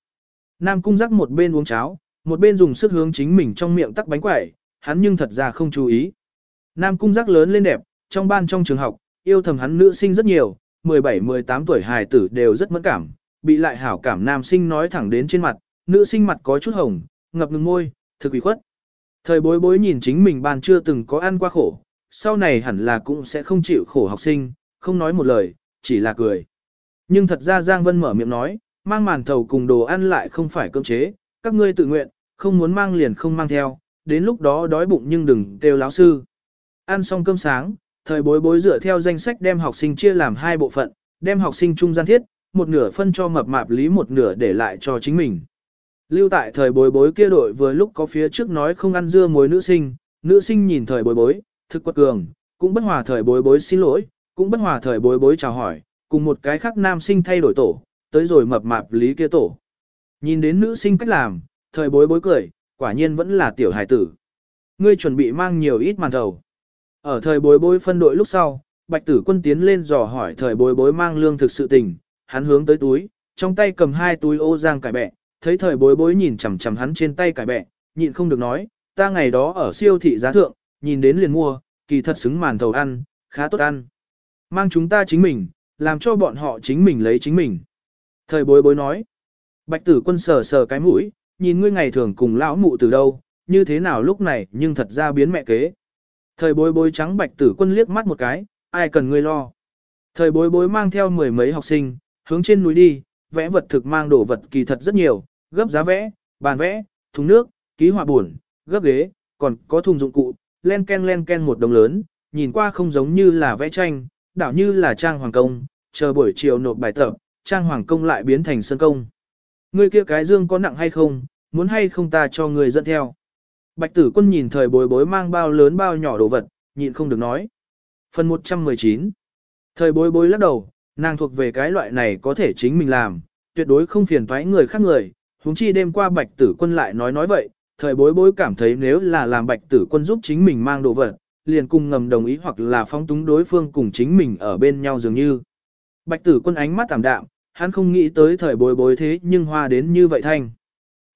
Nam cung giác một bên uống cháo, một bên dùng sức hướng chính mình trong miệng tắc bánh quẩy, hắn nhưng thật ra không chú ý. Nam cung giác lớn lên đẹp, trong ban trong trường học, yêu thầm hắn nữ sinh rất nhiều, 17-18 tuổi hài tử đều rất mẫn cảm, bị lại hảo cảm nam sinh nói thẳng đến trên mặt, nữ sinh mặt có chút hồng, ngập ngừng môi, thực ủy khuất. Thời bối bối nhìn chính mình ban chưa từng có ăn qua khổ, sau này hẳn là cũng sẽ không chịu khổ học sinh, không nói một lời, chỉ là cười. Nhưng thật ra Giang Vân mở miệng nói, mang màn thầu cùng đồ ăn lại không phải cơm chế, các ngươi tự nguyện, không muốn mang liền không mang theo, đến lúc đó đói bụng nhưng đừng kêu láo sư. Ăn xong cơm sáng, thời bối bối dựa theo danh sách đem học sinh chia làm hai bộ phận, đem học sinh trung gian thiết, một nửa phân cho mập mạp lý một nửa để lại cho chính mình. Lưu tại thời bối bối kia đội vừa lúc có phía trước nói không ăn dưa muối nữ sinh, nữ sinh nhìn thời bối bối, thực quật cường, cũng bất hòa thời bối bối xin lỗi, cũng bất hòa thời bối bối chào hỏi, cùng một cái khác nam sinh thay đổi tổ, tới rồi mập mạp lý kia tổ. Nhìn đến nữ sinh cách làm, thời bối bối cười, quả nhiên vẫn là tiểu hải tử. Ngươi chuẩn bị mang nhiều ít màn thầu. Ở thời bối bối phân đội lúc sau, bạch tử quân tiến lên dò hỏi thời bối bối mang lương thực sự tình, hắn hướng tới túi, trong tay cầm hai túi ô giang cải bẹ, thấy thời bối bối nhìn chằm chằm hắn trên tay cải bẹ, nhịn không được nói, ta ngày đó ở siêu thị giá thượng, nhìn đến liền mua, kỳ thật xứng màn thầu ăn, khá tốt ăn. Mang chúng ta chính mình, làm cho bọn họ chính mình lấy chính mình. Thời bối bối nói, bạch tử quân sờ sờ cái mũi, nhìn ngươi ngày thường cùng lão mụ từ đâu, như thế nào lúc này nhưng thật ra biến mẹ kế. Thời bối bối trắng bạch tử quân liếc mắt một cái, ai cần ngươi lo. Thời bối bối mang theo mười mấy học sinh, hướng trên núi đi, vẽ vật thực mang đồ vật kỳ thật rất nhiều, gấp giá vẽ, bàn vẽ, thùng nước, ký họa buồn, gấp ghế, còn có thùng dụng cụ, len ken len ken một đồng lớn, nhìn qua không giống như là vẽ tranh, đảo như là trang hoàng công, chờ buổi chiều nộp bài tập, trang hoàng công lại biến thành sân công. người kia cái dương có nặng hay không, muốn hay không ta cho người dẫn theo. Bạch tử quân nhìn thời bối bối mang bao lớn bao nhỏ đồ vật, nhịn không được nói. Phần 119 Thời bối bối lắc đầu, nàng thuộc về cái loại này có thể chính mình làm, tuyệt đối không phiền toái người khác người. Húng chi đêm qua bạch tử quân lại nói nói vậy, thời bối bối cảm thấy nếu là làm bạch tử quân giúp chính mình mang đồ vật, liền cùng ngầm đồng ý hoặc là phong túng đối phương cùng chính mình ở bên nhau dường như. Bạch tử quân ánh mắt tạm đạm, hắn không nghĩ tới thời bối bối thế nhưng hoa đến như vậy thanh.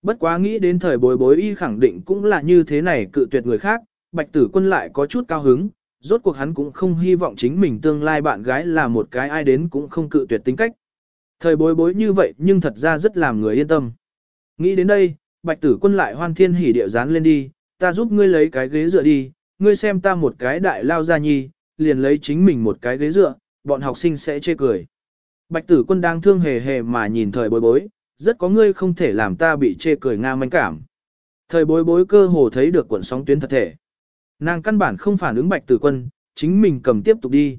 Bất quá nghĩ đến thời bối bối y khẳng định cũng là như thế này cự tuyệt người khác, bạch tử quân lại có chút cao hứng, rốt cuộc hắn cũng không hy vọng chính mình tương lai bạn gái là một cái ai đến cũng không cự tuyệt tính cách. Thời bối bối như vậy nhưng thật ra rất làm người yên tâm. Nghĩ đến đây, bạch tử quân lại hoan thiên hỉ địa dán lên đi, ta giúp ngươi lấy cái ghế dựa đi, ngươi xem ta một cái đại lao ra nhi, liền lấy chính mình một cái ghế dựa, bọn học sinh sẽ chê cười. Bạch tử quân đang thương hề hề mà nhìn thời bối bối, rất có ngươi không thể làm ta bị chê cười nga manh cảm. Thời bối bối cơ hồ thấy được cuộn sóng tuyến thật thể. Nàng căn bản không phản ứng bạch tử quân, chính mình cầm tiếp tục đi.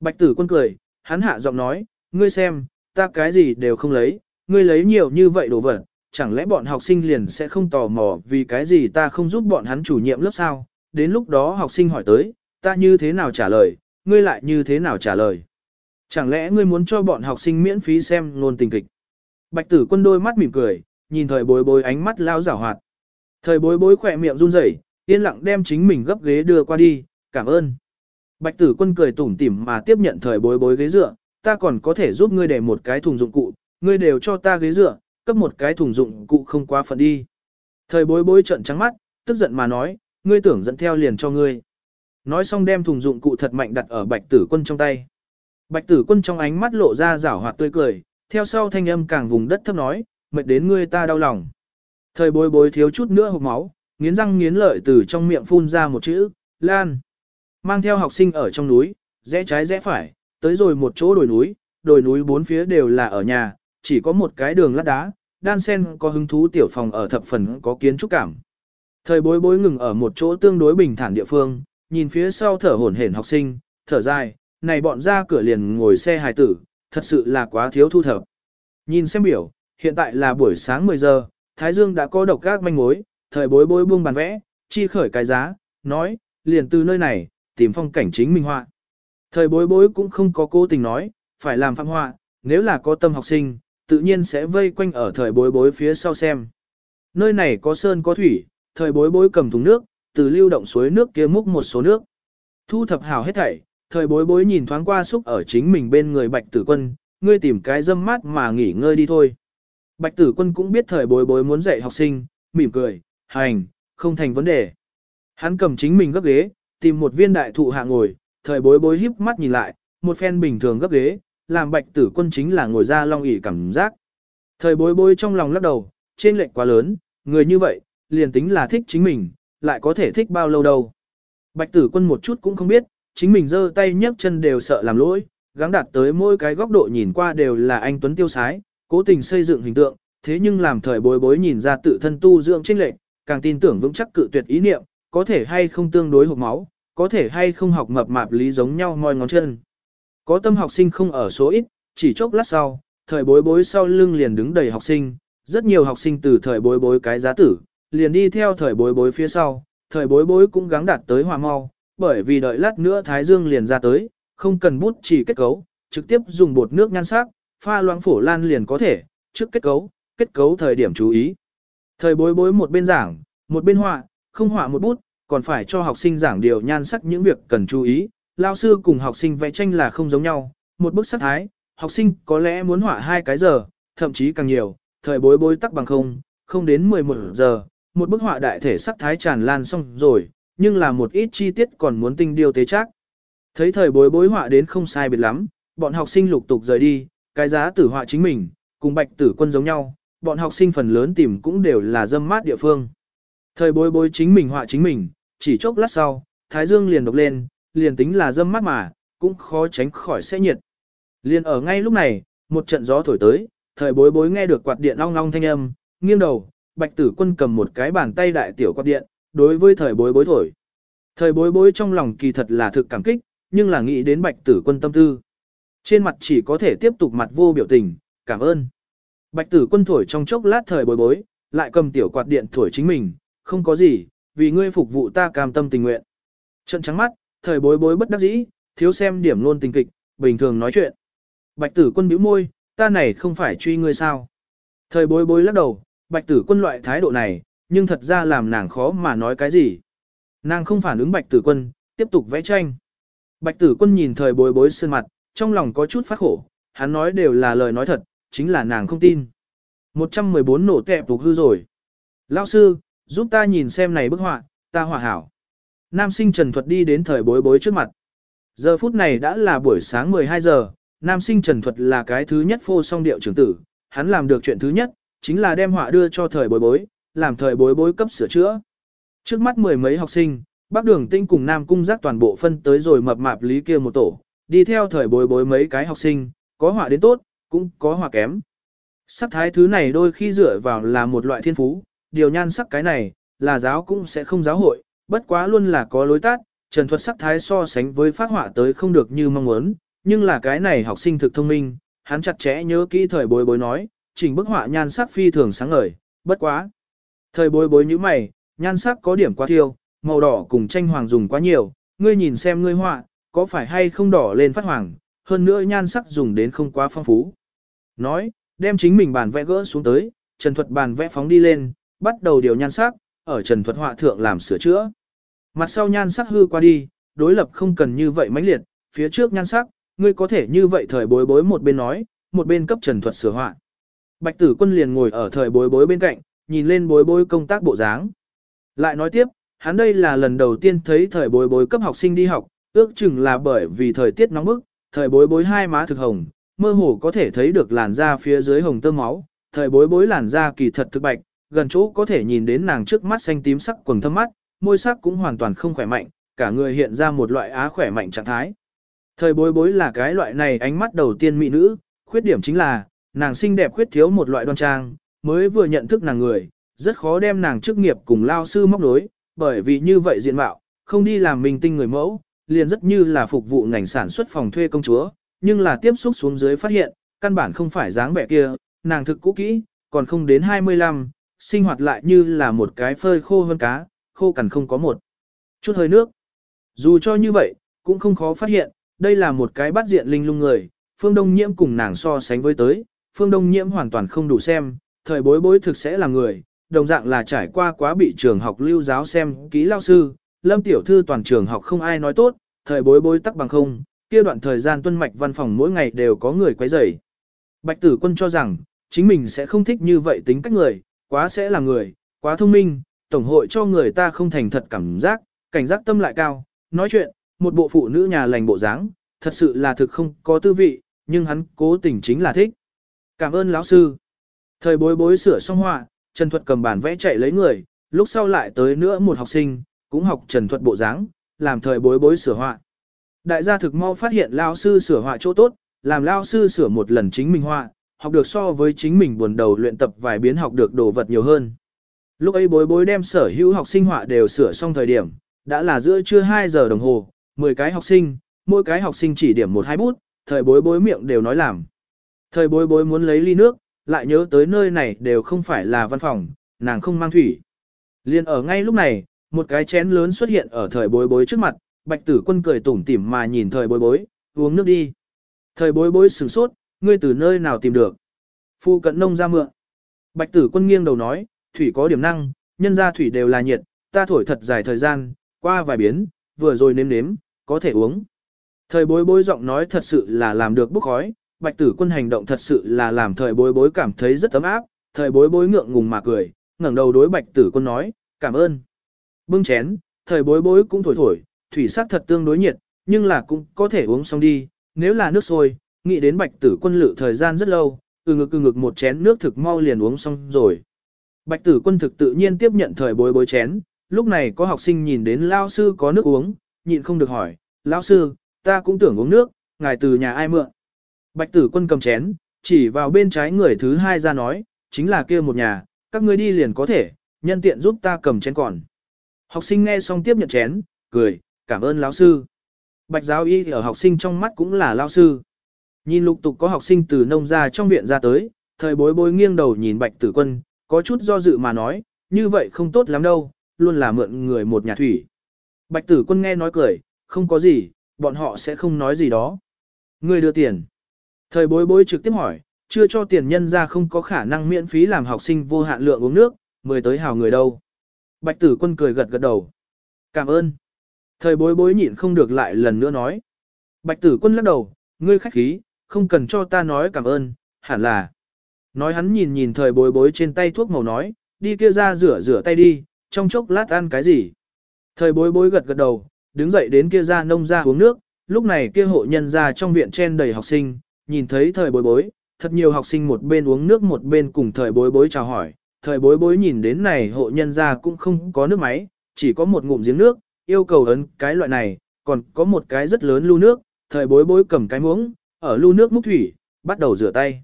Bạch tử quân cười, hắn hạ giọng nói, ngươi xem, ta cái gì đều không lấy, ngươi lấy nhiều như vậy đồ vật, chẳng lẽ bọn học sinh liền sẽ không tò mò vì cái gì ta không giúp bọn hắn chủ nhiệm lớp sao, đến lúc đó học sinh hỏi tới, ta như thế nào trả lời, ngươi lại như thế nào trả lời. Chẳng lẽ ngươi muốn cho bọn học sinh miễn phí xem luôn tình kịch. Bạch tử quân đôi mắt mỉm cười, nhìn thời bối bối ánh mắt lao rảo hoạt. Thời bối bối khỏe miệng run rẩy, yên lặng đem chính mình gấp ghế đưa qua đi, cảm ơn. Bạch tử quân cười tủm tỉm mà tiếp nhận thời bối bối ghế dựa, ta còn có thể giúp ngươi để một cái thùng dụng cụ, ngươi đều cho ta ghế dựa, cấp một cái thùng dụng cụ không quá phận đi. Thời bối bối trận trắng mắt, tức giận mà nói, ngươi tưởng dẫn theo liền cho ngươi. Nói xong đem thùng dụng cụ thật mạnh đặt ở bạch tử quân trong tay. Bạch tử quân trong ánh mắt lộ ra rảo hoạt tươi cười, theo sau thanh âm càng vùng đất thấp nói, mệt đến ngươi ta đau lòng. Thời bối bối thiếu chút nữa hộp máu, nghiến răng nghiến lợi từ trong miệng phun ra một chữ, Lan. Mang theo học sinh ở trong núi, rẽ trái rẽ phải, tới rồi một chỗ đồi núi, đồi núi bốn phía đều là ở nhà, chỉ có một cái đường lát đá, đan sen có hứng thú tiểu phòng ở thập phần có kiến trúc cảm. Thời bối bối ngừng ở một chỗ tương đối bình thản địa phương, nhìn phía sau thở hổn hển học sinh, thở dài, này bọn ra cửa liền ngồi xe hài tử, thật sự là quá thiếu thu thập. Nhìn xem biểu, hiện tại là buổi sáng 10 giờ, Thái Dương đã có độc gác manh mối, thời bối bối buông bàn vẽ, chi khởi cái giá, nói, liền từ nơi này, tìm phong cảnh chính minh họa. Thời bối bối cũng không có cố tình nói, phải làm phạm họa, nếu là có tâm học sinh, tự nhiên sẽ vây quanh ở thời bối bối phía sau xem. Nơi này có sơn có thủy, thời bối bối cầm thùng nước, từ lưu động suối nước kia múc một số nước. Thu thập hào hết thảy, thời bối bối nhìn thoáng qua xúc ở chính mình bên người bạch tử quân, ngươi tìm cái dâm mát mà nghỉ ngơi đi thôi. Bạch tử quân cũng biết thời bối bối muốn dạy học sinh, mỉm cười, hành, không thành vấn đề. Hắn cầm chính mình gấp ghế, tìm một viên đại thụ hạ ngồi, thời bối bối híp mắt nhìn lại, một phen bình thường gấp ghế, làm bạch tử quân chính là ngồi ra long ỉ cảm giác. Thời bối bối trong lòng lắc đầu, trên lệnh quá lớn, người như vậy, liền tính là thích chính mình, lại có thể thích bao lâu đâu. Bạch tử quân một chút cũng không biết, chính mình giơ tay nhấc chân đều sợ làm lỗi, gắng đạt tới mỗi cái góc độ nhìn qua đều là anh Tuấn tiêu sái, cố tình xây dựng hình tượng, thế nhưng làm thời bối bối nhìn ra tự thân tu dưỡng trên lệnh càng tin tưởng vững chắc cự tuyệt ý niệm, có thể hay không tương đối hộp máu, có thể hay không học mập mạp lý giống nhau ngoi ngón chân. Có tâm học sinh không ở số ít, chỉ chốc lát sau, thời bối bối sau lưng liền đứng đầy học sinh, rất nhiều học sinh từ thời bối bối cái giá tử, liền đi theo thời bối bối phía sau, thời bối bối cũng gắng đạt tới hòa mau, bởi vì đợi lát nữa Thái Dương liền ra tới, không cần bút chỉ kết cấu, trực tiếp dùng bột nước nhan sắc, pha loãng phổ lan liền có thể, trước kết cấu, kết cấu thời điểm chú ý. Thời bối bối một bên giảng, một bên họa, không họa một bút, còn phải cho học sinh giảng điều nhan sắc những việc cần chú ý. Lao sư cùng học sinh vẽ tranh là không giống nhau, một bức sắc thái, học sinh có lẽ muốn họa hai cái giờ, thậm chí càng nhiều, thời bối bối tắc bằng không, không đến 11 giờ, một bức họa đại thể sắc thái tràn lan xong rồi, nhưng là một ít chi tiết còn muốn tinh điều tế chắc. Thấy thời bối bối họa đến không sai biệt lắm, bọn học sinh lục tục rời đi, cái giá tử họa chính mình, cùng bạch tử quân giống nhau, bọn học sinh phần lớn tìm cũng đều là dâm mát địa phương. Thời bối bối chính mình họa chính mình, chỉ chốc lát sau, thái dương liền độc lên, liền tính là dâm mát mà, cũng khó tránh khỏi sẽ nhiệt. Liền ở ngay lúc này, một trận gió thổi tới, thời bối bối nghe được quạt điện ong ong thanh âm, nghiêng đầu, bạch tử quân cầm một cái bàn tay đại tiểu quạt điện, đối với thời bối bối thổi. Thời bối bối trong lòng kỳ thật là thực cảm kích, nhưng là nghĩ đến bạch tử quân tâm tư. Trên mặt chỉ có thể tiếp tục mặt vô biểu tình, cảm ơn. Bạch tử quân thổi trong chốc lát thời bối bối, lại cầm tiểu quạt điện thổi chính mình, không có gì, vì ngươi phục vụ ta cam tâm tình nguyện. Trận trắng mắt, thời bối bối bất đắc dĩ, thiếu xem điểm luôn tình kịch, bình thường nói chuyện. Bạch tử quân bĩu môi, ta này không phải truy ngươi sao. Thời bối bối lắc đầu, bạch tử quân loại thái độ này, nhưng thật ra làm nàng khó mà nói cái gì. Nàng không phản ứng bạch tử quân, tiếp tục vẽ tranh. Bạch tử quân nhìn thời bối bối sơn mặt, trong lòng có chút phát khổ, hắn nói đều là lời nói thật, chính là nàng không tin. 114 nổ tẹp phục hư rồi. Lão sư, giúp ta nhìn xem này bức họa, ta hỏa hảo. Nam sinh Trần Thuật đi đến thời bối bối trước mặt. Giờ phút này đã là buổi sáng 12 giờ, nam sinh Trần Thuật là cái thứ nhất phô song điệu trưởng tử, hắn làm được chuyện thứ nhất, chính là đem họa đưa cho thời bối bối, làm thời bối bối cấp sửa chữa. Trước mắt mười mấy học sinh, bác đường tinh cùng nam cung giác toàn bộ phân tới rồi mập mạp lý kia một tổ, đi theo thời bối bối mấy cái học sinh, có họa đến tốt, cũng có hòa kém. Sắc thái thứ này đôi khi dựa vào là một loại thiên phú, điều nhan sắc cái này, là giáo cũng sẽ không giáo hội, bất quá luôn là có lối tát, trần thuật sắc thái so sánh với phát họa tới không được như mong muốn, nhưng là cái này học sinh thực thông minh, hắn chặt chẽ nhớ kỹ thời bối bối nói, chỉnh bức họa nhan sắc phi thường sáng ngời, bất quá. Thời bối bối như mày, nhan sắc có điểm quá thiêu, màu đỏ cùng tranh hoàng dùng quá nhiều, ngươi nhìn xem ngươi họa, có phải hay không đỏ lên phát hoàng, hơn nữa nhan sắc dùng đến không quá phong phú. Nói, đem chính mình bàn vẽ gỡ xuống tới, Trần Thuật bàn vẽ phóng đi lên, bắt đầu điều nhan sắc, ở Trần Thuật họa thượng làm sửa chữa. Mặt sau nhan sắc hư qua đi, đối lập không cần như vậy mãnh liệt, phía trước nhan sắc, ngươi có thể như vậy thời bối bối một bên nói, một bên cấp Trần Thuật sửa họa. Bạch Tử Quân liền ngồi ở thời bối bối bên cạnh, nhìn lên bối bối công tác bộ dáng. Lại nói tiếp, hắn đây là lần đầu tiên thấy thời bối bối cấp học sinh đi học, ước chừng là bởi vì thời tiết nóng bức, thời bối bối hai má thực hồng, mơ hồ có thể thấy được làn da phía dưới hồng tơ máu, thời bối bối làn da kỳ thật thực bạch, gần chỗ có thể nhìn đến nàng trước mắt xanh tím sắc quầng thâm mắt, môi sắc cũng hoàn toàn không khỏe mạnh, cả người hiện ra một loại á khỏe mạnh trạng thái. Thời bối bối là cái loại này ánh mắt đầu tiên mỹ nữ, khuyết điểm chính là, nàng xinh đẹp khuyết thiếu một loại đoan trang, mới vừa nhận thức nàng người, rất khó đem nàng chức nghiệp cùng lao sư móc đối, bởi vì như vậy diện mạo, không đi làm minh tinh người mẫu, liền rất như là phục vụ ngành sản xuất phòng thuê công chúa, nhưng là tiếp xúc xuống dưới phát hiện, căn bản không phải dáng vẻ kia, nàng thực cũ kỹ, còn không đến 25, sinh hoạt lại như là một cái phơi khô hơn cá, khô cằn không có một chút hơi nước. Dù cho như vậy, cũng không khó phát hiện, đây là một cái bắt diện linh lung người, phương đông nhiễm cùng nàng so sánh với tới, phương đông nhiễm hoàn toàn không đủ xem, thời bối bối thực sẽ là người, đồng dạng là trải qua quá bị trường học lưu giáo xem ký lao sư, lâm tiểu thư toàn trường học không ai nói tốt, thời bối bối tắc bằng không, kia đoạn thời gian tuân mạch văn phòng mỗi ngày đều có người quấy rầy. Bạch tử quân cho rằng, chính mình sẽ không thích như vậy tính cách người, quá sẽ là người, quá thông minh, tổng hội cho người ta không thành thật cảm giác, cảnh giác tâm lại cao, nói chuyện, một bộ phụ nữ nhà lành bộ dáng, thật sự là thực không có tư vị, nhưng hắn cố tình chính là thích. Cảm ơn lão sư. Thời bối bối sửa xong họa, Trần Thuật cầm bản vẽ chạy lấy người, lúc sau lại tới nữa một học sinh, cũng học trần thuật bộ dáng, làm thời bối bối sửa họa. Đại gia thực mau phát hiện lao sư sửa họa chỗ tốt, làm lao sư sửa một lần chính mình họa, học được so với chính mình buồn đầu luyện tập vài biến học được đồ vật nhiều hơn. Lúc ấy bối bối đem sở hữu học sinh họa đều sửa xong thời điểm, đã là giữa trưa 2 giờ đồng hồ, 10 cái học sinh, mỗi cái học sinh chỉ điểm một hai bút, thời bối bối miệng đều nói làm. Thời bối bối muốn lấy ly nước, lại nhớ tới nơi này đều không phải là văn phòng, nàng không mang thủy. Liên ở ngay lúc này, một cái chén lớn xuất hiện ở thời bối bối trước mặt, bạch tử quân cười tủm tỉm mà nhìn thời bối bối, uống nước đi. Thời bối bối sửng sốt, ngươi từ nơi nào tìm được. Phu cận nông ra mượn. Bạch tử quân nghiêng đầu nói, thủy có điểm năng, nhân ra thủy đều là nhiệt, ta thổi thật dài thời gian, qua vài biến, vừa rồi nếm nếm, có thể uống. Thời bối bối giọng nói thật sự là làm được bốc khói, bạch tử quân hành động thật sự là làm thời bối bối cảm thấy rất ấm áp, thời bối bối ngượng ngùng mà cười, ngẩng đầu đối bạch tử quân nói, cảm ơn. Bưng chén, thời bối bối cũng thổi thổi, thủy sắc thật tương đối nhiệt, nhưng là cũng có thể uống xong đi, nếu là nước sôi, nghĩ đến bạch tử quân lự thời gian rất lâu, từ ngực từ ngực một chén nước thực mau liền uống xong rồi. Bạch tử quân thực tự nhiên tiếp nhận thời bối bối chén, lúc này có học sinh nhìn đến lao sư có nước uống, nhịn không được hỏi, lao sư, ta cũng tưởng uống nước, ngài từ nhà ai mượn. Bạch tử quân cầm chén, chỉ vào bên trái người thứ hai ra nói, chính là kia một nhà, các ngươi đi liền có thể, nhân tiện giúp ta cầm chén còn. Học sinh nghe xong tiếp nhận chén, cười, cảm ơn lão sư. Bạch giáo y ở học sinh trong mắt cũng là lão sư. Nhìn lục tục có học sinh từ nông ra trong viện ra tới, thời bối bối nghiêng đầu nhìn bạch tử quân, có chút do dự mà nói, như vậy không tốt lắm đâu, luôn là mượn người một nhà thủy. Bạch tử quân nghe nói cười, không có gì, bọn họ sẽ không nói gì đó. Người đưa tiền. Thời bối bối trực tiếp hỏi, chưa cho tiền nhân ra không có khả năng miễn phí làm học sinh vô hạn lượng uống nước, mười tới hào người đâu. Bạch tử quân cười gật gật đầu. Cảm ơn. Thời bối bối nhịn không được lại lần nữa nói. Bạch tử quân lắc đầu, ngươi khách khí, không cần cho ta nói cảm ơn, hẳn là. Nói hắn nhìn nhìn thời bối bối trên tay thuốc màu nói, đi kia ra rửa rửa tay đi, trong chốc lát ăn cái gì. Thời bối bối gật gật đầu, đứng dậy đến kia ra nông ra uống nước, lúc này kia hộ nhân ra trong viện chen đầy học sinh, nhìn thấy thời bối bối, thật nhiều học sinh một bên uống nước một bên cùng thời bối bối chào hỏi, thời bối bối nhìn đến này hộ nhân ra cũng không có nước máy, chỉ có một ngụm giếng nước, yêu cầu ấn cái loại này, còn có một cái rất lớn lưu nước, thời bối bối cầm cái muỗng, ở lưu nước múc thủy, bắt đầu rửa tay.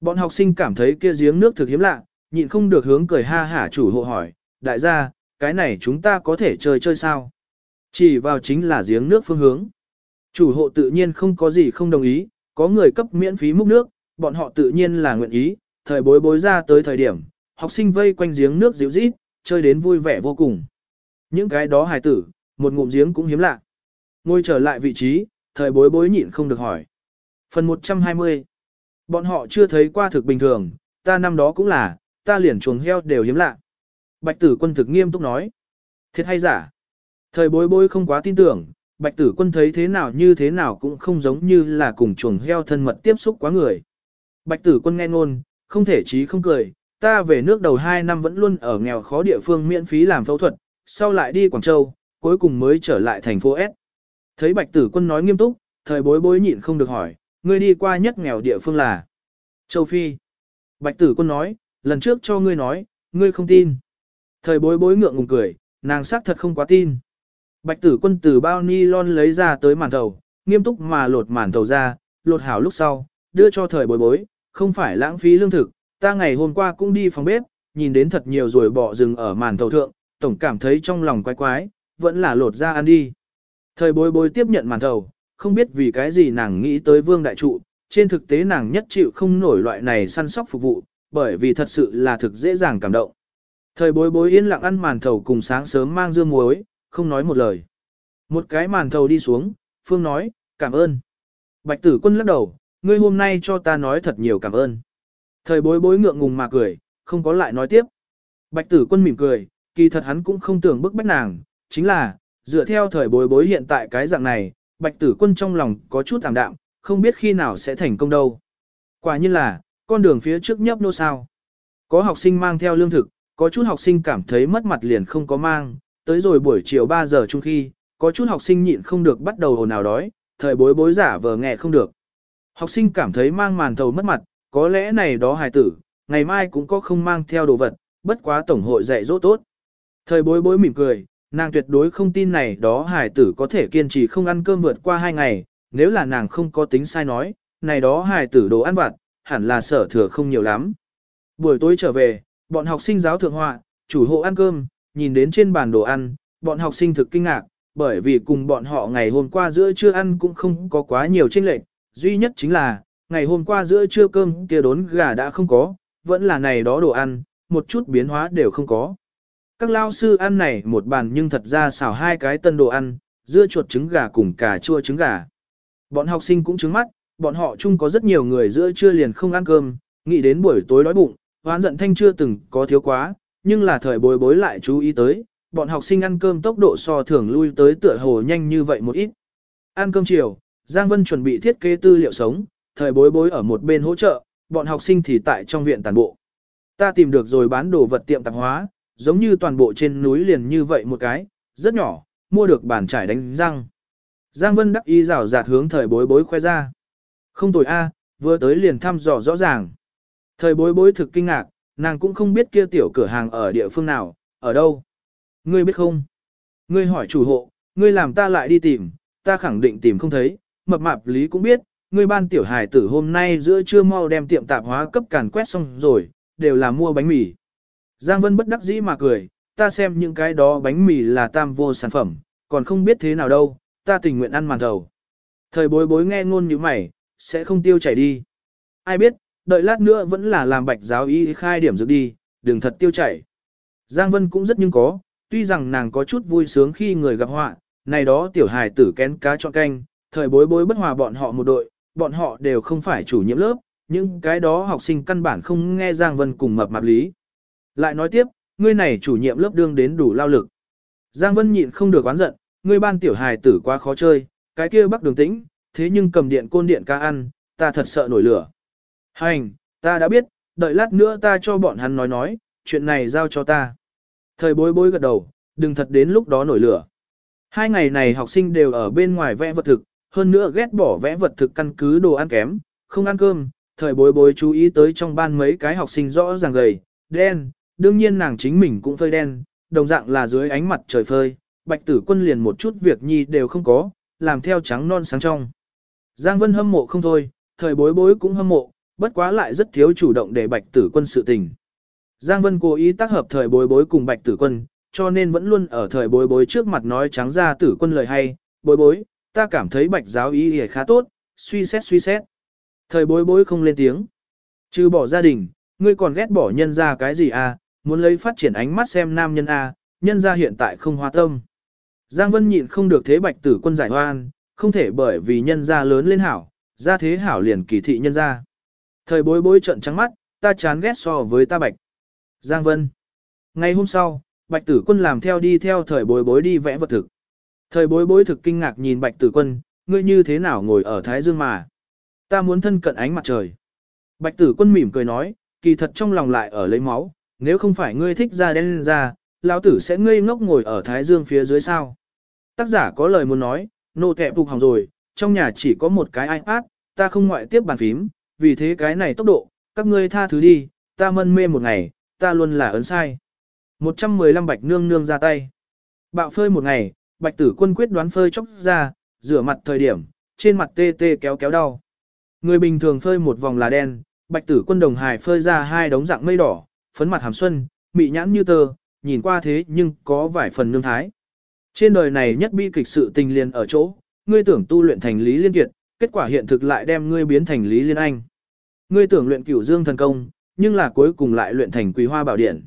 Bọn học sinh cảm thấy kia giếng nước thực hiếm lạ, nhịn không được hướng cười ha hả chủ hộ hỏi, đại gia, cái này chúng ta có thể chơi chơi sao? Chỉ vào chính là giếng nước phương hướng. Chủ hộ tự nhiên không có gì không đồng ý, có người cấp miễn phí múc nước, bọn họ tự nhiên là nguyện ý, thời bối bối ra tới thời điểm, học sinh vây quanh giếng nước dịu rít, chơi đến vui vẻ vô cùng. Những cái đó hài tử, một ngụm giếng cũng hiếm lạ. Ngồi trở lại vị trí, thời bối bối nhịn không được hỏi. Phần 120 Bọn họ chưa thấy qua thực bình thường, ta năm đó cũng là, ta liền chuồng heo đều hiếm lạ. Bạch tử quân thực nghiêm túc nói. Thiệt hay giả? Thời bối bối không quá tin tưởng, bạch tử quân thấy thế nào như thế nào cũng không giống như là cùng chuồng heo thân mật tiếp xúc quá người. Bạch tử quân nghe ngôn, không thể chí không cười, ta về nước đầu 2 năm vẫn luôn ở nghèo khó địa phương miễn phí làm phẫu thuật, sau lại đi Quảng Châu, cuối cùng mới trở lại thành phố S. Thấy bạch tử quân nói nghiêm túc, thời bối bối nhịn không được hỏi, ngươi đi qua nhất nghèo địa phương là Châu Phi. Bạch tử quân nói, lần trước cho ngươi nói, ngươi không tin. Thời bối bối ngượng ngùng cười, nàng xác thật không quá tin. Bạch tử quân từ bao ni lon lấy ra tới màn thầu, nghiêm túc mà lột màn thầu ra, lột hảo lúc sau, đưa cho thời bối bối, không phải lãng phí lương thực, ta ngày hôm qua cũng đi phòng bếp, nhìn đến thật nhiều rồi bỏ rừng ở màn thầu thượng, tổng cảm thấy trong lòng quái quái, vẫn là lột ra ăn đi. Thời bối bối tiếp nhận màn thầu, không biết vì cái gì nàng nghĩ tới vương đại trụ, trên thực tế nàng nhất chịu không nổi loại này săn sóc phục vụ, bởi vì thật sự là thực dễ dàng cảm động. Thời bối bối yên lặng ăn màn thầu cùng sáng sớm mang dương muối, không nói một lời. Một cái màn thầu đi xuống, Phương nói, cảm ơn. Bạch tử quân lắc đầu, ngươi hôm nay cho ta nói thật nhiều cảm ơn. Thời bối bối ngượng ngùng mà cười, không có lại nói tiếp. Bạch tử quân mỉm cười, kỳ thật hắn cũng không tưởng bức bách nàng, chính là, dựa theo thời bối bối hiện tại cái dạng này, bạch tử quân trong lòng có chút tạm đạm, không biết khi nào sẽ thành công đâu. Quả nhiên là, con đường phía trước nhấp nô sao. Có học sinh mang theo lương thực, có chút học sinh cảm thấy mất mặt liền không có mang, tới rồi buổi chiều 3 giờ chung khi, có chút học sinh nhịn không được bắt đầu hồn nào đói, thời bối bối giả vờ nghe không được. Học sinh cảm thấy mang màn thầu mất mặt, có lẽ này đó hài tử, ngày mai cũng có không mang theo đồ vật, bất quá tổng hội dạy dỗ tốt. Thời bối bối mỉm cười, nàng tuyệt đối không tin này đó hải tử có thể kiên trì không ăn cơm vượt qua hai ngày, nếu là nàng không có tính sai nói, này đó hải tử đồ ăn vặt, hẳn là sở thừa không nhiều lắm. Buổi tối trở về, bọn học sinh giáo thượng họa, chủ hộ ăn cơm, nhìn đến trên bàn đồ ăn, bọn học sinh thực kinh ngạc, bởi vì cùng bọn họ ngày hôm qua giữa trưa ăn cũng không có quá nhiều chênh lệch, duy nhất chính là, ngày hôm qua giữa trưa cơm kia đốn gà đã không có, vẫn là này đó đồ ăn, một chút biến hóa đều không có. Các lao sư ăn này một bàn nhưng thật ra xào hai cái tân đồ ăn, dưa chuột trứng gà cùng cà chua trứng gà. Bọn học sinh cũng trứng mắt, bọn họ chung có rất nhiều người giữa trưa liền không ăn cơm, nghĩ đến buổi tối đói bụng, hoán giận thanh chưa từng có thiếu quá, nhưng là thời bối bối lại chú ý tới, bọn học sinh ăn cơm tốc độ so thường lui tới tựa hồ nhanh như vậy một ít. Ăn cơm chiều, Giang Vân chuẩn bị thiết kế tư liệu sống, thời bối bối ở một bên hỗ trợ, bọn học sinh thì tại trong viện tàn bộ. Ta tìm được rồi bán đồ vật tiệm tạp hóa, giống như toàn bộ trên núi liền như vậy một cái, rất nhỏ, mua được bàn trải đánh răng. Giang Vân đắc ý rào rạt hướng thời bối bối khoe ra. Không tồi a, vừa tới liền thăm dò rõ ràng. Thời bối bối thực kinh ngạc, nàng cũng không biết kia tiểu cửa hàng ở địa phương nào, ở đâu. Ngươi biết không? Ngươi hỏi chủ hộ, ngươi làm ta lại đi tìm, ta khẳng định tìm không thấy, mập mạp lý cũng biết, ngươi ban tiểu hài tử hôm nay giữa trưa mau đem tiệm tạp hóa cấp càn quét xong rồi, đều là mua bánh mì. Giang Vân bất đắc dĩ mà cười, ta xem những cái đó bánh mì là tam vô sản phẩm, còn không biết thế nào đâu, ta tình nguyện ăn màn thầu. Thời bối bối nghe ngôn như mày, sẽ không tiêu chảy đi. Ai biết, đợi lát nữa vẫn là làm bạch giáo y khai điểm dược đi, đừng thật tiêu chảy. Giang Vân cũng rất nhưng có, tuy rằng nàng có chút vui sướng khi người gặp họa, này đó tiểu hài tử kén cá chọn canh, thời bối bối bất hòa bọn họ một đội, bọn họ đều không phải chủ nhiệm lớp, những cái đó học sinh căn bản không nghe Giang Vân cùng mập mạp lý. Lại nói tiếp, ngươi này chủ nhiệm lớp đương đến đủ lao lực. Giang Vân nhịn không được oán giận, ngươi ban tiểu hài tử quá khó chơi, cái kia bắc đường tĩnh, thế nhưng cầm điện côn điện ca ăn, ta thật sợ nổi lửa. Hành, ta đã biết, đợi lát nữa ta cho bọn hắn nói nói, chuyện này giao cho ta. Thời bối bối gật đầu, đừng thật đến lúc đó nổi lửa. Hai ngày này học sinh đều ở bên ngoài vẽ vật thực, hơn nữa ghét bỏ vẽ vật thực căn cứ đồ ăn kém, không ăn cơm. Thời bối bối chú ý tới trong ban mấy cái học sinh rõ ràng gầy, đen, đương nhiên nàng chính mình cũng phơi đen, đồng dạng là dưới ánh mặt trời phơi, bạch tử quân liền một chút việc nhi đều không có, làm theo trắng non sáng trong. Giang Vân hâm mộ không thôi, thời bối bối cũng hâm mộ, bất quá lại rất thiếu chủ động để bạch tử quân sự tình. Giang Vân cố ý tác hợp thời bối bối cùng bạch tử quân, cho nên vẫn luôn ở thời bối bối trước mặt nói trắng ra tử quân lời hay, bối bối, ta cảm thấy bạch giáo ý hề khá tốt, suy xét suy xét. Thời bối bối không lên tiếng. Trừ bỏ gia đình, ngươi còn ghét bỏ nhân ra cái gì à, muốn lấy phát triển ánh mắt xem nam nhân a nhân ra hiện tại không hoa tâm. Giang Vân nhịn không được thế bạch tử quân giải hoan, không thể bởi vì nhân ra lớn lên hảo, ra thế hảo liền kỳ thị nhân ra. Thời bối bối trận trắng mắt, ta chán ghét so với ta bạch. Giang Vân. Ngày hôm sau, bạch tử quân làm theo đi theo thời bối bối đi vẽ vật thực. Thời bối bối thực kinh ngạc nhìn bạch tử quân, ngươi như thế nào ngồi ở Thái Dương mà. Ta muốn thân cận ánh mặt trời. Bạch tử quân mỉm cười nói, kỳ thật trong lòng lại ở lấy máu, nếu không phải ngươi thích ra đen lên ra, lão tử sẽ ngây ngốc ngồi ở Thái Dương phía dưới sao. Tác giả có lời muốn nói, nô kẹp phục hỏng rồi, trong nhà chỉ có một cái iPad, ta không ngoại tiếp bàn phím, vì thế cái này tốc độ, các ngươi tha thứ đi, ta mân mê một ngày, ta luôn là ấn sai. 115 bạch nương nương ra tay. Bạo phơi một ngày, bạch tử quân quyết đoán phơi chốc ra, rửa mặt thời điểm, trên mặt tê tê kéo kéo đau. Người bình thường phơi một vòng là đen, bạch tử quân đồng hài phơi ra hai đống dạng mây đỏ, phấn mặt hàm xuân, mị nhãn như tơ, nhìn qua thế nhưng có vài phần nương thái. Trên đời này nhất bi kịch sự tình liền ở chỗ, ngươi tưởng tu luyện thành lý liên kiệt, kết quả hiện thực lại đem ngươi biến thành lý liên anh. Ngươi tưởng luyện cửu dương thần công, nhưng là cuối cùng lại luyện thành quý hoa bảo điện.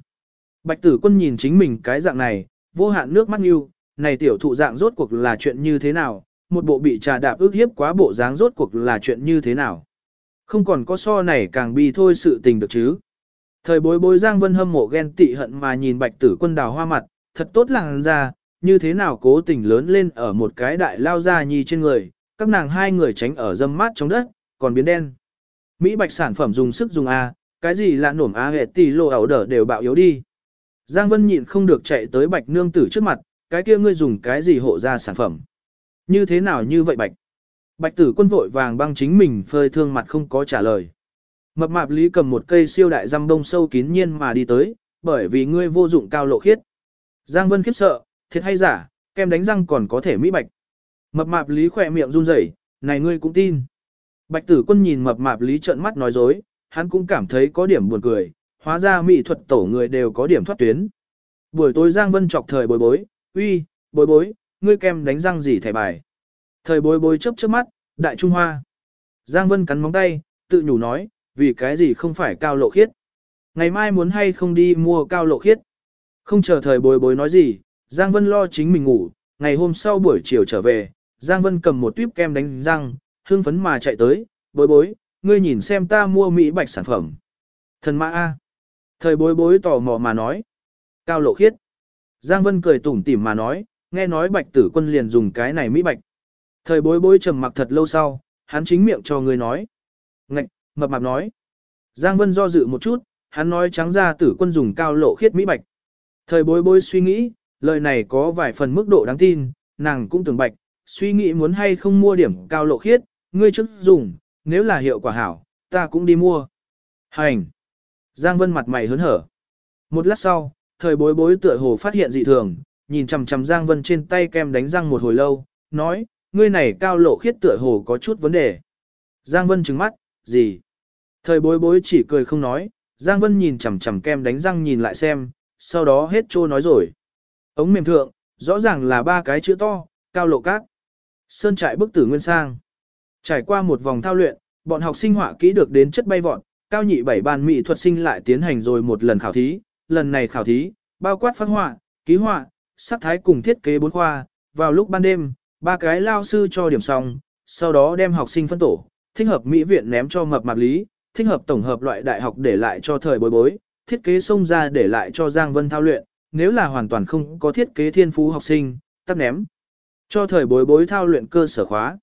Bạch tử quân nhìn chính mình cái dạng này, vô hạn nước mắt yêu, này tiểu thụ dạng rốt cuộc là chuyện như thế nào, một bộ bị trà đạp ước hiếp quá bộ dáng rốt cuộc là chuyện như thế nào. Không còn có so này càng bi thôi sự tình được chứ. Thời bối bối Giang Vân hâm mộ ghen tị hận mà nhìn bạch tử quân đào hoa mặt, thật tốt làng ra, như thế nào cố tình lớn lên ở một cái đại lao ra nhi trên người, các nàng hai người tránh ở dâm mát trong đất, còn biến đen. Mỹ bạch sản phẩm dùng sức dùng A, cái gì là nổm A hệ tỷ lộ ảo đỡ đều bạo yếu đi. Giang Vân nhịn không được chạy tới bạch nương tử trước mặt, cái kia ngươi dùng cái gì hộ ra sản phẩm. Như thế nào như vậy bạch? Bạch tử quân vội vàng băng chính mình phơi thương mặt không có trả lời. Mập mạp lý cầm một cây siêu đại răm đông sâu kín nhiên mà đi tới, bởi vì ngươi vô dụng cao lộ khiết. Giang Vân khiếp sợ, thiệt hay giả, kem đánh răng còn có thể mỹ bạch. Mập mạp Lý khỏe miệng run rẩy, này ngươi cũng tin. Bạch tử quân nhìn mập mạp Lý trợn mắt nói dối, hắn cũng cảm thấy có điểm buồn cười, hóa ra mỹ thuật tổ người đều có điểm thoát tuyến. Buổi tối Giang Vân chọc thời bối bối, uy, bối bối, ngươi kem đánh răng gì thẻ bài. Thời bối bối chớp chớp mắt, đại trung hoa. Giang Vân cắn móng tay, tự nhủ nói, vì cái gì không phải cao lộ khiết. Ngày mai muốn hay không đi mua cao lộ khiết. Không chờ thời bối bối nói gì, Giang Vân lo chính mình ngủ, ngày hôm sau buổi chiều trở về, Giang Vân cầm một tuyếp kem đánh răng, hương phấn mà chạy tới, bối bối, ngươi nhìn xem ta mua Mỹ bạch sản phẩm. Thần mã A. Thời bối bối tò mò mà nói. Cao lộ khiết. Giang Vân cười tủm tỉm mà nói, nghe nói bạch tử quân liền dùng cái này Mỹ bạch. Thời bối bối trầm mặc thật lâu sau, hắn chính miệng cho người nói. Ngạch, mập mạp nói. Giang Vân do dự một chút, hắn nói trắng ra tử quân dùng cao lộ khiết Mỹ bạch. Thời bối bối suy nghĩ, lời này có vài phần mức độ đáng tin, nàng cũng tưởng bạch, suy nghĩ muốn hay không mua điểm cao lộ khiết, ngươi trước dùng, nếu là hiệu quả hảo, ta cũng đi mua. Hành! Giang Vân mặt mày hớn hở. Một lát sau, thời bối bối tựa hồ phát hiện dị thường, nhìn chằm chằm Giang Vân trên tay kem đánh răng một hồi lâu, nói, ngươi này cao lộ khiết tựa hồ có chút vấn đề. Giang Vân trừng mắt, gì? Thời bối bối chỉ cười không nói, Giang Vân nhìn chằm chằm kem đánh răng nhìn lại xem, sau đó hết trô nói rồi. Ống mềm thượng, rõ ràng là ba cái chữ to, cao lộ cát. Sơn trại bức tử nguyên sang. Trải qua một vòng thao luyện, bọn học sinh họa kỹ được đến chất bay vọt, cao nhị bảy ban mỹ thuật sinh lại tiến hành rồi một lần khảo thí, lần này khảo thí, bao quát phát họa, ký họa, sắc thái cùng thiết kế bốn khoa, vào lúc ban đêm, ba cái lao sư cho điểm xong, sau đó đem học sinh phân tổ, thích hợp mỹ viện ném cho mập mạp lý, thích hợp tổng hợp loại đại học để lại cho thời bối bối, thiết kế xông ra để lại cho Giang Vân thao luyện, nếu là hoàn toàn không có thiết kế thiên phú học sinh, tắt ném. Cho thời bối bối thao luyện cơ sở khóa.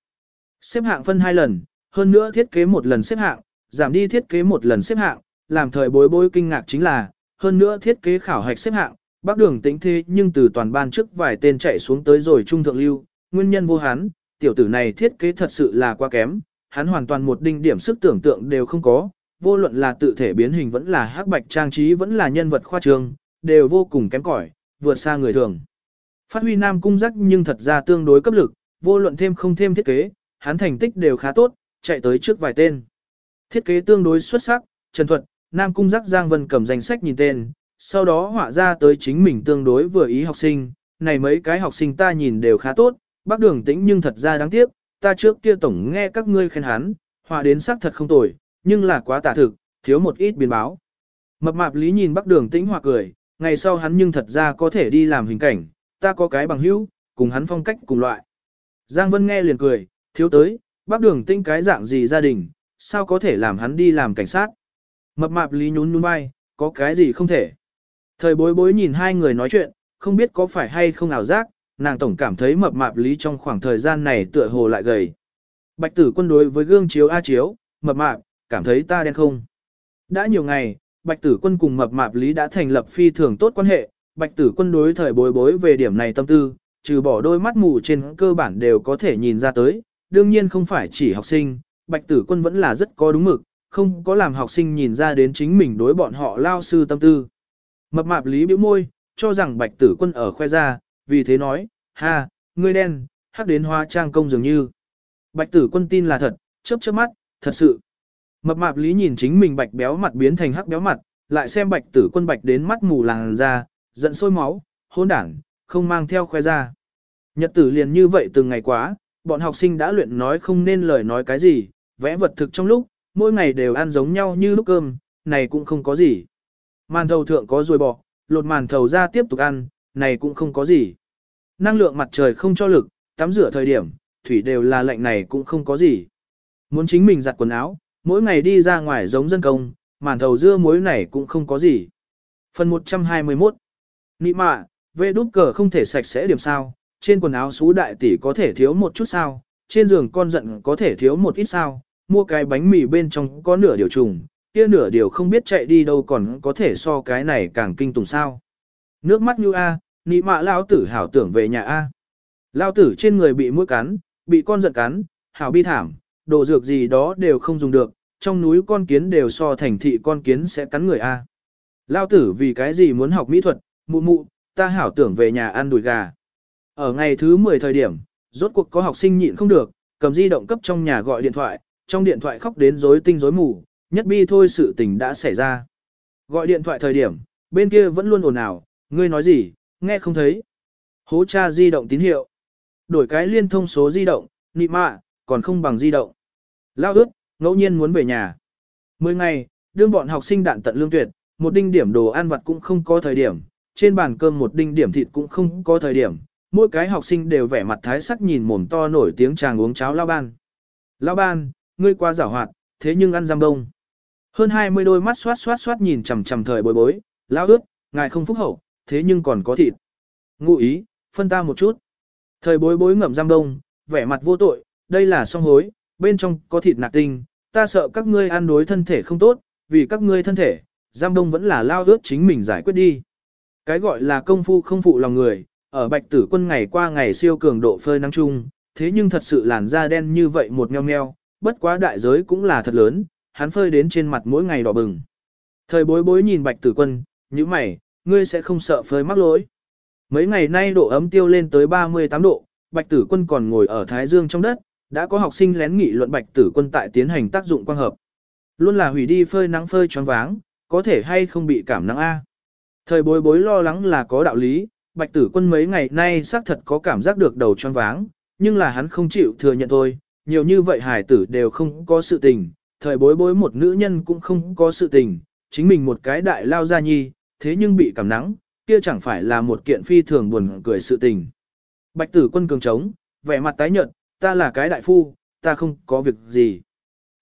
Xếp hạng phân hai lần, hơn nữa thiết kế một lần xếp hạng, giảm đi thiết kế một lần xếp hạng, làm thời bối bối kinh ngạc chính là, hơn nữa thiết kế khảo hạch xếp hạng, bác đường tĩnh thế nhưng từ toàn ban trước vài tên chạy xuống tới rồi trung thượng lưu, nguyên nhân vô hán tiểu tử này thiết kế thật sự là quá kém, hắn hoàn toàn một đinh điểm sức tưởng tượng đều không có, vô luận là tự thể biến hình vẫn là hắc bạch trang trí vẫn là nhân vật khoa trương, đều vô cùng kém cỏi, vượt xa người thường. Phát huy nam cung giác nhưng thật ra tương đối cấp lực, vô luận thêm không thêm thiết kế, hắn thành tích đều khá tốt, chạy tới trước vài tên. Thiết kế tương đối xuất sắc, Trần Thuật, Nam Cung Giác Giang Vân cầm danh sách nhìn tên, sau đó họa ra tới chính mình tương đối vừa ý học sinh, này mấy cái học sinh ta nhìn đều khá tốt, bác đường tĩnh nhưng thật ra đáng tiếc, ta trước kia tổng nghe các ngươi khen hắn, họa đến sắc thật không tồi, nhưng là quá tả thực, thiếu một ít biến báo. Mập mạp lý nhìn Bắc đường tĩnh hòa cười, ngày sau hắn nhưng thật ra có thể đi làm hình cảnh, ta có cái bằng hữu, cùng hắn phong cách cùng loại. Giang Vân nghe liền cười, thiếu tới, Bắc đường tĩnh cái dạng gì gia đình, sao có thể làm hắn đi làm cảnh sát. Mập mạp lý nhún nhún vai, có cái gì không thể. Thời bối bối nhìn hai người nói chuyện, không biết có phải hay không ảo giác, nàng tổng cảm thấy mập mạp lý trong khoảng thời gian này tựa hồ lại gầy. Bạch tử quân đối với gương chiếu A chiếu, mập mạp, cảm thấy ta đen không. Đã nhiều ngày, bạch tử quân cùng mập mạp lý đã thành lập phi thường tốt quan hệ, bạch tử quân đối thời bối bối về điểm này tâm tư, trừ bỏ đôi mắt mù trên cơ bản đều có thể nhìn ra tới, đương nhiên không phải chỉ học sinh, bạch tử quân vẫn là rất có đúng mực, không có làm học sinh nhìn ra đến chính mình đối bọn họ lao sư tâm tư. Mập mạp lý bĩu môi, cho rằng bạch tử quân ở khoe ra, vì thế nói, ha, ngươi đen, hắc đến hoa trang công dường như. Bạch tử quân tin là thật, chớp chớp mắt, thật sự. Mập mạp lý nhìn chính mình bạch béo mặt biến thành hắc béo mặt, lại xem bạch tử quân bạch đến mắt mù làng ra, giận sôi máu, hôn đảng, không mang theo khoe ra. Nhật tử liền như vậy từng ngày quá, bọn học sinh đã luyện nói không nên lời nói cái gì, vẽ vật thực trong lúc, mỗi ngày đều ăn giống nhau như lúc cơm, này cũng không có gì. Màn thầu thượng có ruồi bọ, lột màn thầu ra tiếp tục ăn, này cũng không có gì. Năng lượng mặt trời không cho lực, tắm rửa thời điểm, thủy đều là lạnh này cũng không có gì. Muốn chính mình giặt quần áo, mỗi ngày đi ra ngoài giống dân công, màn thầu dưa muối này cũng không có gì. Phần 121 Nị mạ, về đút cờ không thể sạch sẽ điểm sao, trên quần áo xú đại tỷ có thể thiếu một chút sao, trên giường con giận có thể thiếu một ít sao, mua cái bánh mì bên trong có nửa điều trùng, kia nửa điều không biết chạy đi đâu còn có thể so cái này càng kinh tùng sao. Nước mắt như A, nị mạ lao tử hảo tưởng về nhà A. Lao tử trên người bị mũi cắn, bị con giận cắn, hảo bi thảm, đồ dược gì đó đều không dùng được, trong núi con kiến đều so thành thị con kiến sẽ cắn người A. Lao tử vì cái gì muốn học mỹ thuật, mụ mụ, ta hảo tưởng về nhà ăn đùi gà. Ở ngày thứ 10 thời điểm, rốt cuộc có học sinh nhịn không được, cầm di động cấp trong nhà gọi điện thoại, trong điện thoại khóc đến rối tinh rối mù, nhất bi thôi sự tình đã xảy ra. Gọi điện thoại thời điểm, bên kia vẫn luôn ồn ào, ngươi nói gì, nghe không thấy. Hố cha di động tín hiệu. Đổi cái liên thông số di động, nị mạ, còn không bằng di động. Lao ước, ngẫu nhiên muốn về nhà. Mười ngày, đương bọn học sinh đạn tận lương tuyệt, một đinh điểm đồ ăn vặt cũng không có thời điểm, trên bàn cơm một đinh điểm thịt cũng không có thời điểm, mỗi cái học sinh đều vẻ mặt thái sắc nhìn mồm to nổi tiếng chàng uống cháo lao ban. Lao ban, ngươi qua giảo hoạt, thế nhưng ăn giam đông. Hơn 20 đôi mắt xoát xoát xoát nhìn chằm chằm thời bối bối, lao ước, ngài không phúc hậu, thế nhưng còn có thịt. Ngụ ý, phân ta một chút. Thời bối bối ngậm giam đông, vẻ mặt vô tội, đây là song hối, bên trong có thịt nạc tinh, ta sợ các ngươi ăn đối thân thể không tốt, vì các ngươi thân thể, giam đông vẫn là lao ước chính mình giải quyết đi. Cái gọi là công phu không phụ lòng người, ở bạch tử quân ngày qua ngày siêu cường độ phơi nắng chung, thế nhưng thật sự làn da đen như vậy một meo meo, bất quá đại giới cũng là thật lớn, hắn phơi đến trên mặt mỗi ngày đỏ bừng. Thời bối bối nhìn bạch tử quân, như mày, ngươi sẽ không sợ phơi mắc lỗi. Mấy ngày nay độ ấm tiêu lên tới 38 độ, bạch tử quân còn ngồi ở Thái Dương trong đất, đã có học sinh lén nghị luận bạch tử quân tại tiến hành tác dụng quang hợp. Luôn là hủy đi phơi nắng phơi choáng váng, có thể hay không bị cảm nắng A. Thời bối bối lo lắng là có đạo lý, bạch tử quân mấy ngày nay xác thật có cảm giác được đầu choáng váng, nhưng là hắn không chịu thừa nhận thôi, nhiều như vậy hải tử đều không có sự tình, thời bối bối một nữ nhân cũng không có sự tình, chính mình một cái đại lao gia nhi, thế nhưng bị cảm nắng, kia chẳng phải là một kiện phi thường buồn cười sự tình. Bạch tử quân cường trống, vẻ mặt tái nhợt, ta là cái đại phu, ta không có việc gì.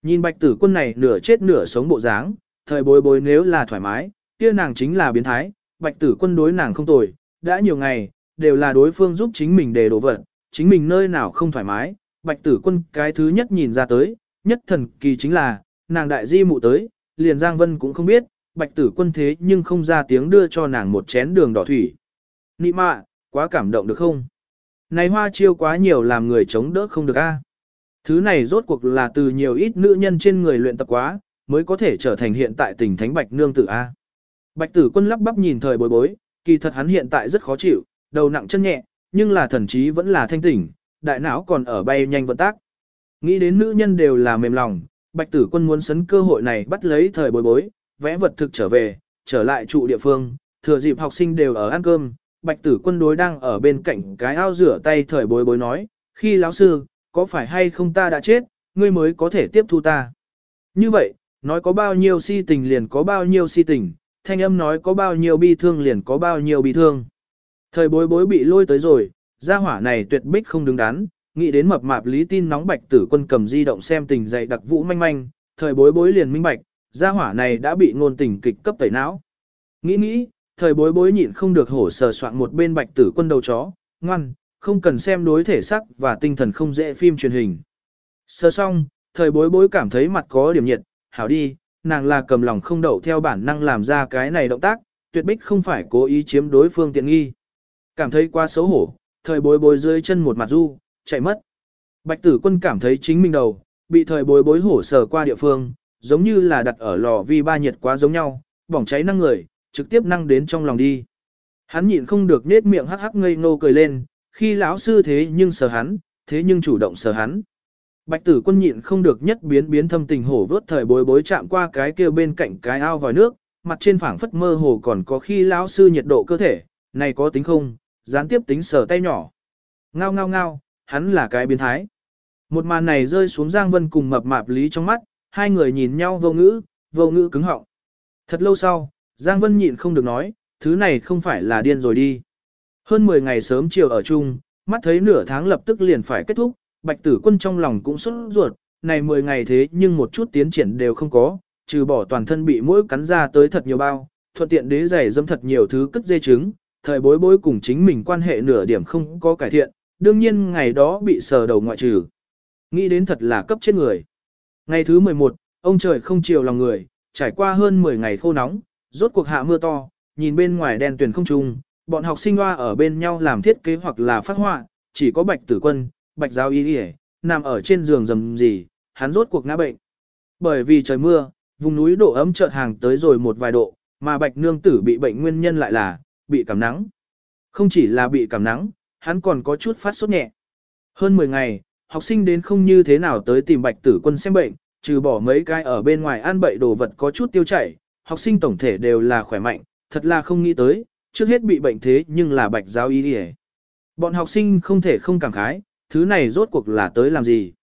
Nhìn bạch tử quân này nửa chết nửa sống bộ dáng, thời bối bối nếu là thoải mái, kia nàng chính là biến thái, bạch tử quân đối nàng không tồi, đã nhiều ngày, đều là đối phương giúp chính mình đề đổ vật, chính mình nơi nào không thoải mái, bạch tử quân cái thứ nhất nhìn ra tới, nhất thần kỳ chính là, nàng đại di mụ tới, liền Giang Vân cũng không biết, bạch tử quân thế nhưng không ra tiếng đưa cho nàng một chén đường đỏ thủy. Nị mạ, quá cảm động được không? Này hoa chiêu quá nhiều làm người chống đỡ không được a. Thứ này rốt cuộc là từ nhiều ít nữ nhân trên người luyện tập quá, mới có thể trở thành hiện tại tình thánh bạch nương tử a. Bạch tử quân lắp bắp nhìn thời bối bối, kỳ thật hắn hiện tại rất khó chịu, đầu nặng chân nhẹ, nhưng là thần trí vẫn là thanh tỉnh, đại não còn ở bay nhanh vận tác. Nghĩ đến nữ nhân đều là mềm lòng, bạch tử quân muốn sấn cơ hội này bắt lấy thời bối bối, vẽ vật thực trở về, trở lại trụ địa phương, thừa dịp học sinh đều ở ăn cơm, bạch tử quân đối đang ở bên cạnh cái ao rửa tay thời bối bối nói, khi lão sư, có phải hay không ta đã chết, ngươi mới có thể tiếp thu ta. Như vậy, nói có bao nhiêu si tình liền có bao nhiêu si tình, thanh âm nói có bao nhiêu bi thương liền có bao nhiêu bi thương. Thời bối bối bị lôi tới rồi, gia hỏa này tuyệt bích không đứng đắn, nghĩ đến mập mạp lý tin nóng bạch tử quân cầm di động xem tình dạy đặc vũ manh manh, thời bối bối liền minh bạch, gia hỏa này đã bị ngôn tình kịch cấp tẩy não. Nghĩ nghĩ, thời bối bối nhịn không được hổ sờ soạn một bên bạch tử quân đầu chó, ngoan, không cần xem đối thể sắc và tinh thần không dễ phim truyền hình. Sờ xong, thời bối bối cảm thấy mặt có điểm nhiệt, hảo đi, nàng là cầm lòng không đậu theo bản năng làm ra cái này động tác, tuyệt bích không phải cố ý chiếm đối phương tiện nghi. Cảm thấy quá xấu hổ, thời bối bối dưới chân một mặt du, chạy mất. Bạch tử quân cảm thấy chính mình đầu, bị thời bối bối hổ sờ qua địa phương, giống như là đặt ở lò vi ba nhiệt quá giống nhau, bỏng cháy năng người, trực tiếp năng đến trong lòng đi. Hắn nhịn không được nết miệng hắc hắc ngây ngô cười lên, khi lão sư thế nhưng sờ hắn, thế nhưng chủ động sờ hắn. Bạch tử quân nhịn không được nhất biến biến thâm tình hổ vớt thời bối bối chạm qua cái kia bên cạnh cái ao vòi nước, mặt trên phảng phất mơ hồ còn có khi lão sư nhiệt độ cơ thể, này có tính không, gián tiếp tính sờ tay nhỏ. Ngao ngao ngao, hắn là cái biến thái. Một màn này rơi xuống Giang Vân cùng mập mạp lý trong mắt, hai người nhìn nhau vô ngữ, vô ngữ cứng họng. Thật lâu sau, Giang Vân nhịn không được nói, thứ này không phải là điên rồi đi. Hơn 10 ngày sớm chiều ở chung, mắt thấy nửa tháng lập tức liền phải kết thúc, bạch tử quân trong lòng cũng sốt ruột, này 10 ngày thế nhưng một chút tiến triển đều không có, trừ bỏ toàn thân bị mũi cắn ra tới thật nhiều bao, thuận tiện đế giày dâm thật nhiều thứ cất dê trứng, thời bối bối cùng chính mình quan hệ nửa điểm không có cải thiện, đương nhiên ngày đó bị sờ đầu ngoại trừ. Nghĩ đến thật là cấp chết người. Ngày thứ 11, ông trời không chiều lòng người, trải qua hơn 10 ngày khô nóng, rốt cuộc hạ mưa to, nhìn bên ngoài đèn tuyển không trung, bọn học sinh hoa ở bên nhau làm thiết kế hoặc là phát họa, chỉ có bạch tử quân, bạch giáo y đi nằm ở trên giường rầm gì, hắn rốt cuộc ngã bệnh. Bởi vì trời mưa, vùng núi độ ấm chợt hàng tới rồi một vài độ, mà bạch nương tử bị bệnh nguyên nhân lại là, bị cảm nắng. không chỉ là bị cảm nắng, hắn còn có chút phát sốt nhẹ. Hơn 10 ngày, học sinh đến không như thế nào tới tìm bạch tử quân xem bệnh, trừ bỏ mấy cái ở bên ngoài ăn bậy đồ vật có chút tiêu chảy, học sinh tổng thể đều là khỏe mạnh, thật là không nghĩ tới, trước hết bị bệnh thế nhưng là bạch giáo y đi Bọn học sinh không thể không cảm khái, thứ này rốt cuộc là tới làm gì.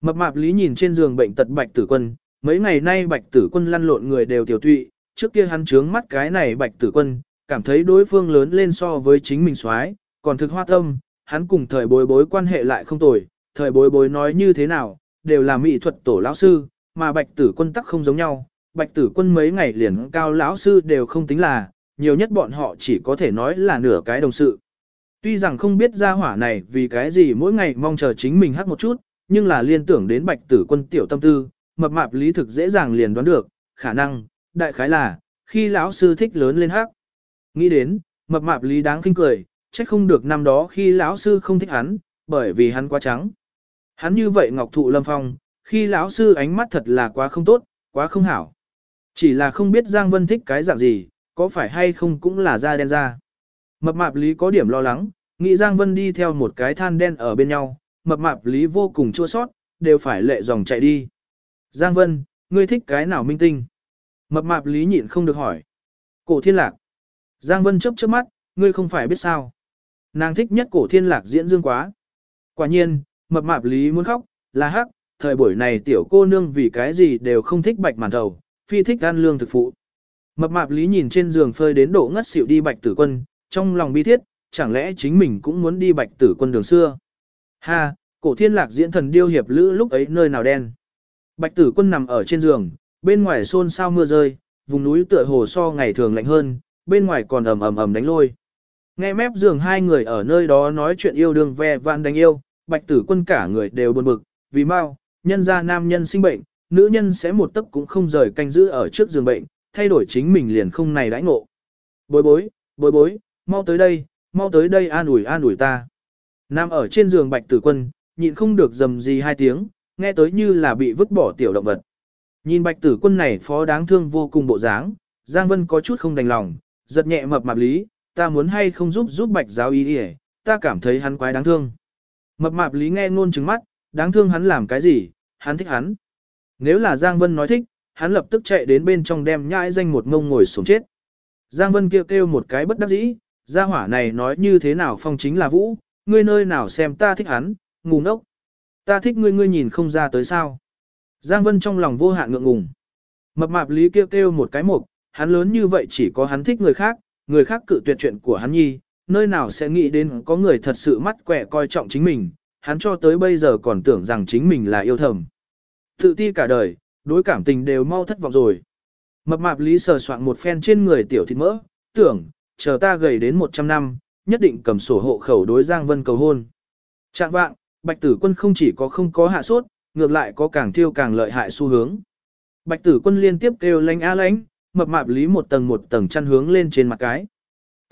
Mập mạp lý nhìn trên giường bệnh tật bạch tử quân, mấy ngày nay bạch tử quân lăn lộn người đều tiểu tụy, trước kia hắn trướng mắt cái này bạch tử quân, cảm thấy đối phương lớn lên so với chính mình soái còn thực hoa tâm, hắn cùng thời bối bối quan hệ lại không tồi, thời bối bối nói như thế nào, đều là mỹ thuật tổ lão sư, mà bạch tử quân tắc không giống nhau, bạch tử quân mấy ngày liền cao lão sư đều không tính là, nhiều nhất bọn họ chỉ có thể nói là nửa cái đồng sự. Tuy rằng không biết ra hỏa này vì cái gì mỗi ngày mong chờ chính mình hát một chút, nhưng là liên tưởng đến bạch tử quân tiểu tâm tư, mập mạp lý thực dễ dàng liền đoán được, khả năng, đại khái là, khi lão sư thích lớn lên hát. Nghĩ đến, mập mạp lý đáng kinh cười, trách không được năm đó khi lão sư không thích hắn, bởi vì hắn quá trắng. Hắn như vậy ngọc thụ lâm phong, khi lão sư ánh mắt thật là quá không tốt, quá không hảo. Chỉ là không biết Giang Vân thích cái dạng gì, có phải hay không cũng là da đen da. Mập mạp lý có điểm lo lắng, nghĩ Giang Vân đi theo một cái than đen ở bên nhau, mập mạp lý vô cùng chua sót, đều phải lệ dòng chạy đi. Giang Vân, ngươi thích cái nào minh tinh? Mập mạp lý nhịn không được hỏi. Cổ thiên lạc. Giang Vân chớp chớp mắt, ngươi không phải biết sao. Nàng thích nhất cổ thiên lạc diễn dương quá. Quả nhiên, mập mạp lý muốn khóc, là hắc, thời buổi này tiểu cô nương vì cái gì đều không thích bạch màn thầu, phi thích ăn lương thực phụ. Mập mạp lý nhìn trên giường phơi đến độ ngất xỉu đi bạch tử quân, trong lòng bi thiết, chẳng lẽ chính mình cũng muốn đi bạch tử quân đường xưa. Ha, cổ thiên lạc diễn thần điêu hiệp lữ lúc ấy nơi nào đen. Bạch tử quân nằm ở trên giường, bên ngoài xôn sao mưa rơi, vùng núi tựa hồ so ngày thường lạnh hơn, bên ngoài còn ầm ầm ầm đánh lôi. Nghe mép giường hai người ở nơi đó nói chuyện yêu đương ve vạn đánh yêu, bạch tử quân cả người đều buồn bực, vì mau, nhân ra nam nhân sinh bệnh, nữ nhân sẽ một tấc cũng không rời canh giữ ở trước giường bệnh, thay đổi chính mình liền không này đãi ngộ. Bối bối, bối bối, mau tới đây, mau tới đây an ủi an ủi ta. Nam ở trên giường bạch tử quân, nhịn không được dầm gì hai tiếng, nghe tới như là bị vứt bỏ tiểu động vật. Nhìn bạch tử quân này phó đáng thương vô cùng bộ dáng, Giang Vân có chút không đành lòng, giật nhẹ mập mạp lý, ta muốn hay không giúp giúp bạch giáo ý đi ta cảm thấy hắn quái đáng thương. Mập mạp lý nghe ngôn trứng mắt, đáng thương hắn làm cái gì, hắn thích hắn. Nếu là Giang Vân nói thích, hắn lập tức chạy đến bên trong đem nhãi danh một ngông ngồi xuống chết. Giang Vân kêu kêu một cái bất đắc dĩ, gia hỏa này nói như thế nào phong chính là vũ, ngươi nơi nào xem ta thích hắn, ngu ngốc. Ta thích ngươi ngươi nhìn không ra tới sao. Giang Vân trong lòng vô hạn ngượng ngùng. Mập mạp lý kêu kêu một cái mục, hắn lớn như vậy chỉ có hắn thích người khác, người khác cự tuyệt chuyện của hắn nhi, nơi nào sẽ nghĩ đến có người thật sự mắt quẹ coi trọng chính mình, hắn cho tới bây giờ còn tưởng rằng chính mình là yêu thầm. Tự ti cả đời, đối cảm tình đều mau thất vọng rồi. Mập mạp lý sờ soạn một phen trên người tiểu thịt mỡ, tưởng, chờ ta gầy đến 100 năm, nhất định cầm sổ hộ khẩu đối Giang Vân cầu hôn. Trạng vạng, Bạch Tử Quân không chỉ có không có hạ sốt, ngược lại có càng thiêu càng lợi hại xu hướng. Bạch Tử Quân liên tiếp kêu lánh a lánh, mập mạp lý một tầng một tầng chăn hướng lên trên mặt cái.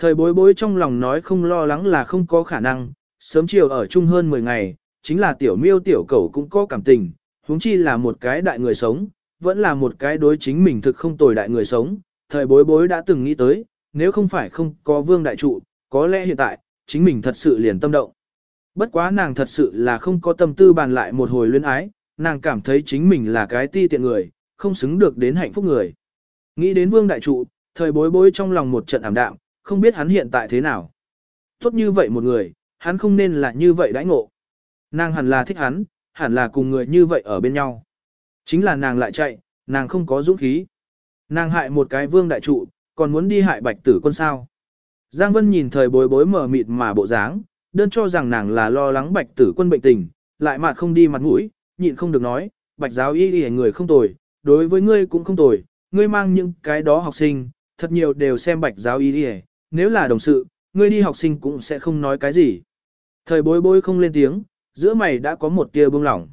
Thời bối bối trong lòng nói không lo lắng là không có khả năng, sớm chiều ở chung hơn 10 ngày, chính là tiểu miêu tiểu cầu cũng có cảm tình, huống chi là một cái đại người sống, vẫn là một cái đối chính mình thực không tồi đại người sống. Thời bối bối đã từng nghĩ tới, nếu không phải không có vương đại trụ, có lẽ hiện tại, chính mình thật sự liền tâm động. Bất quá nàng thật sự là không có tâm tư bàn lại một hồi luyến ái, nàng cảm thấy chính mình là cái ti tiện người, không xứng được đến hạnh phúc người. Nghĩ đến vương đại trụ, thời bối bối trong lòng một trận ảm đạm, không biết hắn hiện tại thế nào. Tốt như vậy một người, hắn không nên là như vậy đãi ngộ. Nàng hẳn là thích hắn, hẳn là cùng người như vậy ở bên nhau. Chính là nàng lại chạy, nàng không có dũng khí. Nàng hại một cái vương đại trụ, còn muốn đi hại bạch tử quân sao. Giang Vân nhìn thời bối bối mờ mịt mà bộ dáng, đơn cho rằng nàng là lo lắng bạch tử quân bệnh tình, lại mặt không đi mặt mũi, nhịn không được nói, bạch giáo y y người không tồi, đối với ngươi cũng không tồi, ngươi mang những cái đó học sinh, thật nhiều đều xem bạch giáo y y, nếu là đồng sự, ngươi đi học sinh cũng sẽ không nói cái gì. Thời bối bối không lên tiếng, giữa mày đã có một tia bông lỏng.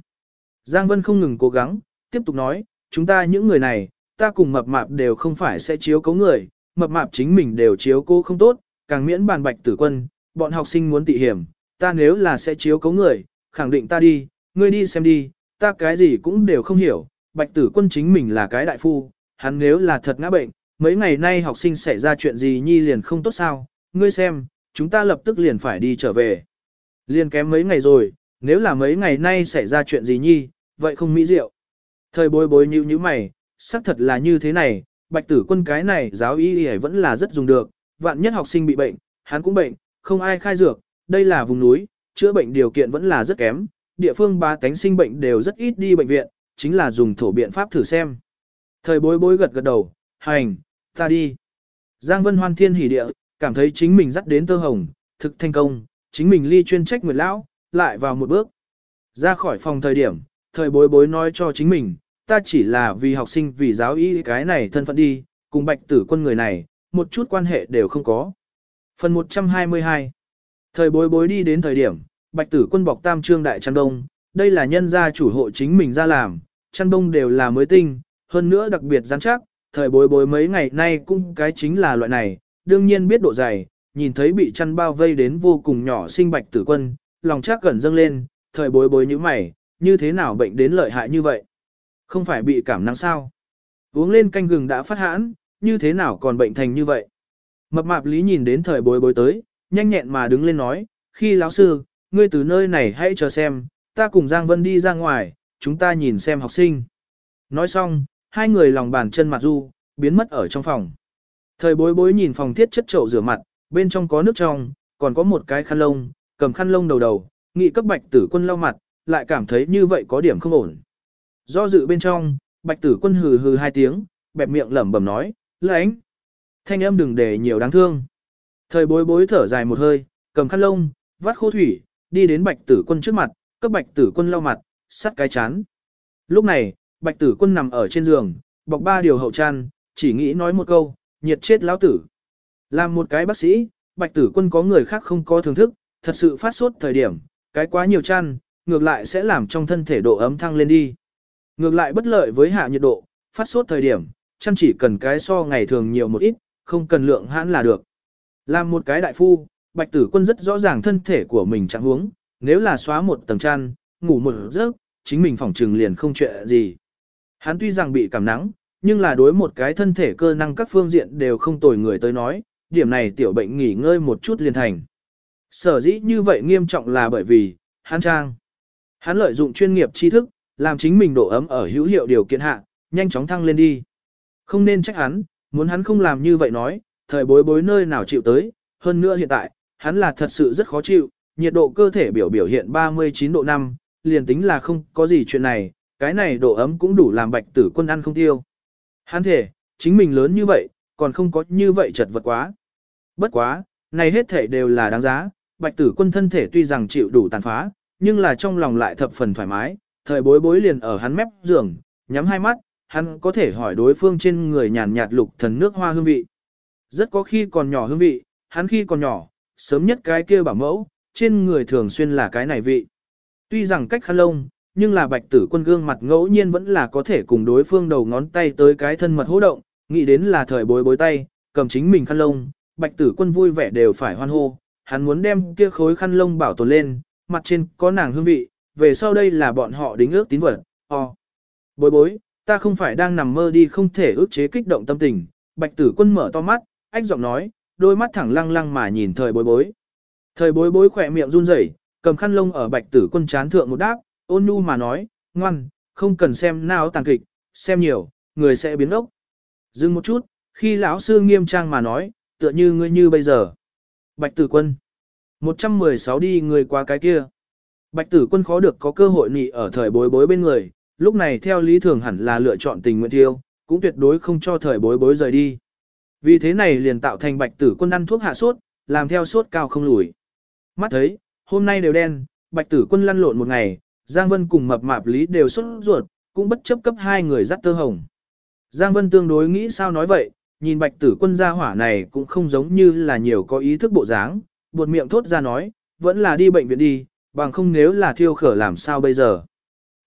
Giang Vân không ngừng cố gắng, tiếp tục nói, chúng ta những người này, ta cùng mập mạp đều không phải sẽ chiếu cố người, mập mạp chính mình đều chiếu cố không tốt, càng miễn bàn bạch tử quân, bọn học sinh muốn tị hiểm, ta nếu là sẽ chiếu cố người, khẳng định ta đi, ngươi đi xem đi, ta cái gì cũng đều không hiểu, bạch tử quân chính mình là cái đại phu, hắn nếu là thật ngã bệnh, mấy ngày nay học sinh xảy ra chuyện gì nhi liền không tốt sao, ngươi xem, chúng ta lập tức liền phải đi trở về. Liền kém mấy ngày rồi, nếu là mấy ngày nay xảy ra chuyện gì nhi, vậy không mỹ diệu. Thời bối bối như như mày, xác thật là như thế này, bạch tử quân cái này giáo y y vẫn là rất dùng được, vạn nhất học sinh bị bệnh, hắn cũng bệnh, không ai khai dược, đây là vùng núi, chữa bệnh điều kiện vẫn là rất kém, địa phương ba tánh sinh bệnh đều rất ít đi bệnh viện, chính là dùng thổ biện pháp thử xem. Thời bối bối gật gật đầu, hành, ta đi. Giang Vân Hoan thiên hỉ địa, cảm thấy chính mình dắt đến tơ hồng, thực thành công, chính mình ly chuyên trách nguyệt lão, lại vào một bước. Ra khỏi phòng thời điểm, thời bối bối nói cho chính mình, ta chỉ là vì học sinh vì giáo ý cái này thân phận đi, cùng bạch tử quân người này, một chút quan hệ đều không có. Phần 122 Thời bối bối đi đến thời điểm, bạch tử quân bọc tam trương đại trăn đông, đây là nhân gia chủ hộ chính mình ra làm, chăn đông đều là mới tinh, hơn nữa đặc biệt rắn chắc, thời bối bối mấy ngày nay cũng cái chính là loại này, đương nhiên biết độ dày, nhìn thấy bị chăn bao vây đến vô cùng nhỏ sinh bạch tử quân, lòng chắc gần dâng lên, thời bối bối như mày, như thế nào bệnh đến lợi hại như vậy? Không phải bị cảm nắng sao? Uống lên canh gừng đã phát hãn, như thế nào còn bệnh thành như vậy? Mập mạp lý nhìn đến thời bối bối tới, nhanh nhẹn mà đứng lên nói, khi lão sư, ngươi từ nơi này hãy chờ xem, ta cùng Giang Vân đi ra ngoài, chúng ta nhìn xem học sinh. Nói xong, hai người lòng bàn chân mặt du, biến mất ở trong phòng. Thời bối bối nhìn phòng thiết chất chậu rửa mặt, bên trong có nước trong, còn có một cái khăn lông, cầm khăn lông đầu đầu, nghị cấp bạch tử quân lau mặt, lại cảm thấy như vậy có điểm không ổn. Do dự bên trong, bạch tử quân hừ hừ hai tiếng, bẹp miệng lẩm bẩm nói, lãnh. Thanh âm đừng để nhiều đáng thương. Thời bối bối thở dài một hơi, cầm khăn lông, vắt khô thủy, đi đến bạch tử quân trước mặt, cấp bạch tử quân lau mặt, sắt cái chán. Lúc này, bạch tử quân nằm ở trên giường, bọc ba điều hậu chăn, chỉ nghĩ nói một câu, nhiệt chết lão tử. Làm một cái bác sĩ, bạch tử quân có người khác không có thưởng thức, thật sự phát sốt thời điểm, cái quá nhiều chăn, ngược lại sẽ làm trong thân thể độ ấm thăng lên đi. Ngược lại bất lợi với hạ nhiệt độ, phát sốt thời điểm, chăn chỉ cần cái so ngày thường nhiều một ít, không cần lượng hãn là được. Làm một cái đại phu, bạch tử quân rất rõ ràng thân thể của mình trạng huống, nếu là xóa một tầng chăn, ngủ một giấc, chính mình phòng trừng liền không chuyện gì. Hắn tuy rằng bị cảm nắng, nhưng là đối một cái thân thể cơ năng các phương diện đều không tồi người tới nói, điểm này tiểu bệnh nghỉ ngơi một chút liền thành. Sở dĩ như vậy nghiêm trọng là bởi vì, hắn trang. Hắn lợi dụng chuyên nghiệp tri thức, làm chính mình độ ấm ở hữu hiệu điều kiện hạ, nhanh chóng thăng lên đi. Không nên trách hắn, muốn hắn không làm như vậy nói, thời bối bối nơi nào chịu tới, hơn nữa hiện tại, hắn là thật sự rất khó chịu, nhiệt độ cơ thể biểu biểu hiện 39 độ 5, liền tính là không có gì chuyện này, cái này độ ấm cũng đủ làm bạch tử quân ăn không tiêu. Hắn thể, chính mình lớn như vậy, còn không có như vậy chật vật quá. Bất quá, này hết thể đều là đáng giá, bạch tử quân thân thể tuy rằng chịu đủ tàn phá, nhưng là trong lòng lại thập phần thoải mái, thời bối bối liền ở hắn mép giường, nhắm hai mắt, hắn có thể hỏi đối phương trên người nhàn nhạt lục thần nước hoa hương vị. Rất có khi còn nhỏ hương vị, hắn khi còn nhỏ, sớm nhất cái kia bảo mẫu, trên người thường xuyên là cái này vị. Tuy rằng cách khăn lông, nhưng là bạch tử quân gương mặt ngẫu nhiên vẫn là có thể cùng đối phương đầu ngón tay tới cái thân mật hô động, nghĩ đến là thời bối bối tay, cầm chính mình khăn lông, bạch tử quân vui vẻ đều phải hoan hô, hắn muốn đem kia khối khăn lông bảo tồn lên, mặt trên có nàng hương vị, về sau đây là bọn họ đính ước tín vật, o. Bối bối, ta không phải đang nằm mơ đi không thể ước chế kích động tâm tình, bạch tử quân mở to mắt, ách giọng nói, đôi mắt thẳng lăng lăng mà nhìn thời bối bối. Thời bối bối khỏe miệng run rẩy, cầm khăn lông ở bạch tử quân chán thượng một đáp, ôn nhu mà nói, ngoan, không cần xem nào tàn kịch, xem nhiều, người sẽ biến ốc. Dừng một chút, khi lão sư nghiêm trang mà nói, tựa như ngươi như bây giờ. Bạch tử quân. 116 đi người qua cái kia. Bạch tử quân khó được có cơ hội nị ở thời bối bối bên người, lúc này theo lý thường hẳn là lựa chọn tình nguyện thiêu, cũng tuyệt đối không cho thời bối bối rời đi. Vì thế này liền tạo thành bạch tử quân ăn thuốc hạ sốt, làm theo sốt cao không lùi. Mắt thấy, hôm nay đều đen, bạch tử quân lăn lộn một ngày, Giang Vân cùng mập mạp lý đều xuất ruột, cũng bất chấp cấp hai người dắt tơ hồng. Giang Vân tương đối nghĩ sao nói vậy, nhìn bạch tử quân gia hỏa này cũng không giống như là nhiều có ý thức bộ dáng, buột miệng thốt ra nói, vẫn là đi bệnh viện đi, bằng không nếu là thiêu khở làm sao bây giờ.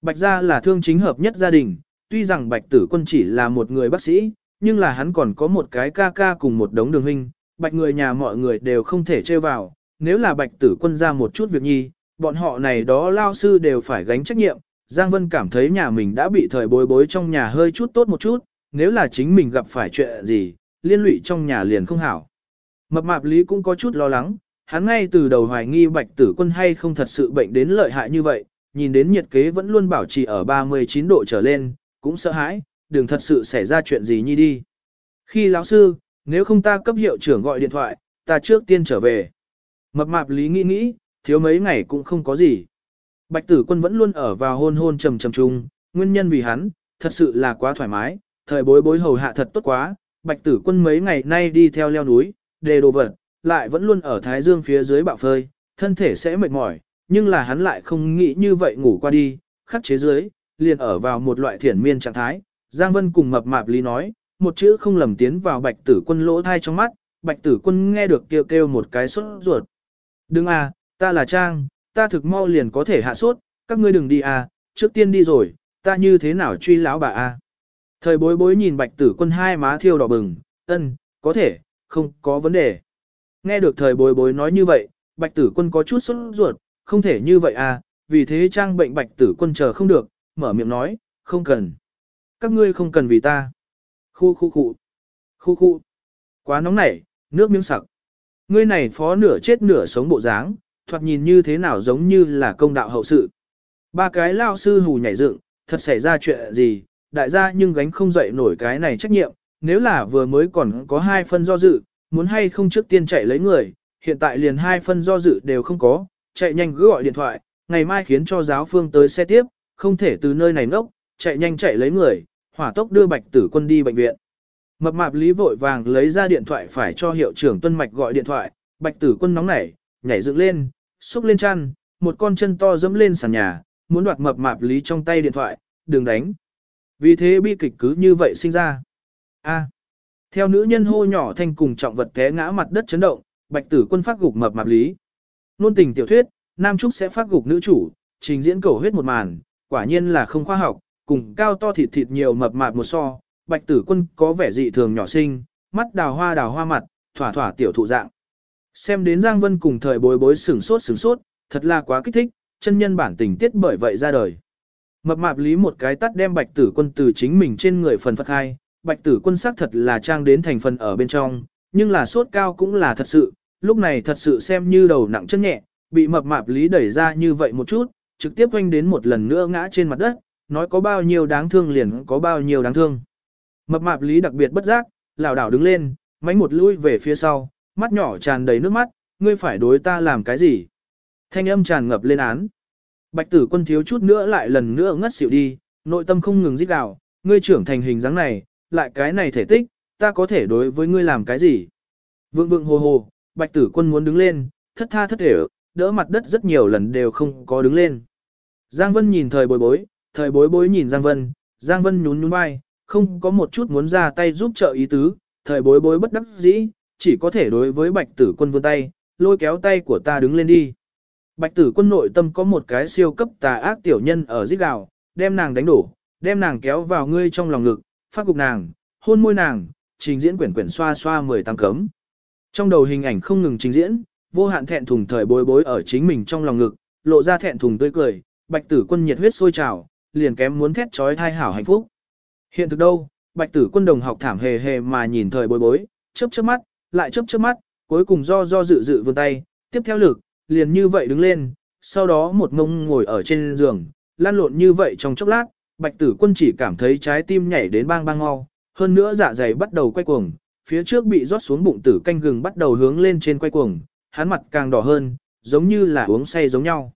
Bạch gia là thương chính hợp nhất gia đình, tuy rằng bạch tử quân chỉ là một người bác sĩ, nhưng là hắn còn có một cái ca ca cùng một đống đường huynh, bạch người nhà mọi người đều không thể chơi vào, nếu là bạch tử quân ra một chút việc nhi, bọn họ này đó lao sư đều phải gánh trách nhiệm, Giang Vân cảm thấy nhà mình đã bị thời bối bối trong nhà hơi chút tốt một chút, nếu là chính mình gặp phải chuyện gì, liên lụy trong nhà liền không hảo. Mập mạp lý cũng có chút lo lắng, hắn ngay từ đầu hoài nghi bạch tử quân hay không thật sự bệnh đến lợi hại như vậy, nhìn đến nhiệt kế vẫn luôn bảo trì ở 39 độ trở lên, cũng sợ hãi, đừng thật sự xảy ra chuyện gì nhi đi. Khi lão sư, nếu không ta cấp hiệu trưởng gọi điện thoại, ta trước tiên trở về. Mập mạp lý nghĩ nghĩ, thiếu mấy ngày cũng không có gì. Bạch tử quân vẫn luôn ở vào hôn hôn trầm trầm chung, nguyên nhân vì hắn, thật sự là quá thoải mái, thời bối bối hầu hạ thật tốt quá, bạch tử quân mấy ngày nay đi theo leo núi, đề đồ vật, lại vẫn luôn ở thái dương phía dưới bạo phơi, thân thể sẽ mệt mỏi, nhưng là hắn lại không nghĩ như vậy ngủ qua đi, khắc chế dưới, liền ở vào một loại thiển miên trạng thái. Giang Vân cùng mập mạp lý nói, một chữ không lầm tiến vào bạch tử quân lỗ thai trong mắt, bạch tử quân nghe được kêu kêu một cái sốt ruột. Đừng à, ta là Trang, ta thực mau liền có thể hạ sốt, các ngươi đừng đi à, trước tiên đi rồi, ta như thế nào truy lão bà à. Thời bối bối nhìn bạch tử quân hai má thiêu đỏ bừng, ân, có thể, không có vấn đề. Nghe được thời bối bối nói như vậy, bạch tử quân có chút sốt ruột, không thể như vậy à, vì thế trang bệnh bạch tử quân chờ không được, mở miệng nói, không cần. Các ngươi không cần vì ta. Khu khu khu. Khu khu. Quá nóng nảy, nước miếng sặc. Ngươi này phó nửa chết nửa sống bộ dáng, thoạt nhìn như thế nào giống như là công đạo hậu sự. Ba cái lao sư hù nhảy dựng, thật xảy ra chuyện gì, đại gia nhưng gánh không dậy nổi cái này trách nhiệm, nếu là vừa mới còn có hai phân do dự, muốn hay không trước tiên chạy lấy người, hiện tại liền hai phân do dự đều không có, chạy nhanh cứ gọi điện thoại, ngày mai khiến cho giáo phương tới xe tiếp, không thể từ nơi này ngốc, chạy nhanh chạy lấy người, hỏa tốc đưa bạch tử quân đi bệnh viện. Mập mạp lý vội vàng lấy ra điện thoại phải cho hiệu trưởng tuân mạch gọi điện thoại, bạch tử quân nóng nảy, nhảy dựng lên, xúc lên chăn, một con chân to dẫm lên sàn nhà, muốn đoạt mập mạp lý trong tay điện thoại, đừng đánh. Vì thế bi kịch cứ như vậy sinh ra. A. Theo nữ nhân hô nhỏ thanh cùng trọng vật té ngã mặt đất chấn động, bạch tử quân phát gục mập mạp lý. Nôn tình tiểu thuyết, nam trúc sẽ phát gục nữ chủ, trình diễn cầu huyết một màn, quả nhiên là không khoa học, cùng cao to thịt thịt nhiều mập mạp một so, bạch tử quân có vẻ dị thường nhỏ xinh, mắt đào hoa đào hoa mặt, thỏa thỏa tiểu thụ dạng. Xem đến Giang Vân cùng thời bối bối sửng sốt sửng sốt, thật là quá kích thích, chân nhân bản tình tiết bởi vậy ra đời. Mập mạp lý một cái tắt đem bạch tử quân từ chính mình trên người phần phật hai, bạch tử quân sắc thật là trang đến thành phần ở bên trong, nhưng là sốt cao cũng là thật sự, lúc này thật sự xem như đầu nặng chân nhẹ, bị mập mạp lý đẩy ra như vậy một chút, trực tiếp quanh đến một lần nữa ngã trên mặt đất, nói có bao nhiêu đáng thương liền có bao nhiêu đáng thương. Mập mạp lý đặc biệt bất giác, lảo đảo đứng lên, mánh một lui về phía sau, mắt nhỏ tràn đầy nước mắt, ngươi phải đối ta làm cái gì? Thanh âm tràn ngập lên án. Bạch tử quân thiếu chút nữa lại lần nữa ngất xỉu đi, nội tâm không ngừng rít gào, ngươi trưởng thành hình dáng này, lại cái này thể tích, ta có thể đối với ngươi làm cái gì? Vượng vượng hồ hồ, bạch tử quân muốn đứng lên, thất tha thất thể, đỡ mặt đất rất nhiều lần đều không có đứng lên. Giang Vân nhìn thời bối bối, thời bối bối nhìn Giang Vân, Giang Vân nhún nhún vai, không có một chút muốn ra tay giúp trợ ý tứ, thời bối bối bất đắc dĩ, chỉ có thể đối với bạch tử quân vươn tay, lôi kéo tay của ta đứng lên đi. Bạch tử quân nội tâm có một cái siêu cấp tà ác tiểu nhân ở giết gào, đem nàng đánh đổ, đem nàng kéo vào ngươi trong lòng ngực, phát cục nàng, hôn môi nàng, trình diễn quyển quyển xoa xoa mười tăng cấm. Trong đầu hình ảnh không ngừng trình diễn, vô hạn thẹn thùng thời bối bối ở chính mình trong lòng ngực, lộ ra thẹn thùng tươi cười, bạch tử quân nhiệt huyết sôi trào, liền kém muốn thét trói thai hảo hạnh phúc. Hiện thực đâu, bạch tử quân đồng học thảm hề hề mà nhìn thời bối bối, chớp chớp mắt, lại chớp chớp mắt, cuối cùng do do dự dự vươn tay, tiếp theo lực, liền như vậy đứng lên, sau đó một ngông ngồi ở trên giường, lan lộn như vậy trong chốc lát, bạch tử quân chỉ cảm thấy trái tim nhảy đến bang bang mau, hơn nữa dạ dày bắt đầu quay cuồng, phía trước bị rót xuống bụng tử canh gừng bắt đầu hướng lên trên quay cuồng, hắn mặt càng đỏ hơn, giống như là uống say giống nhau.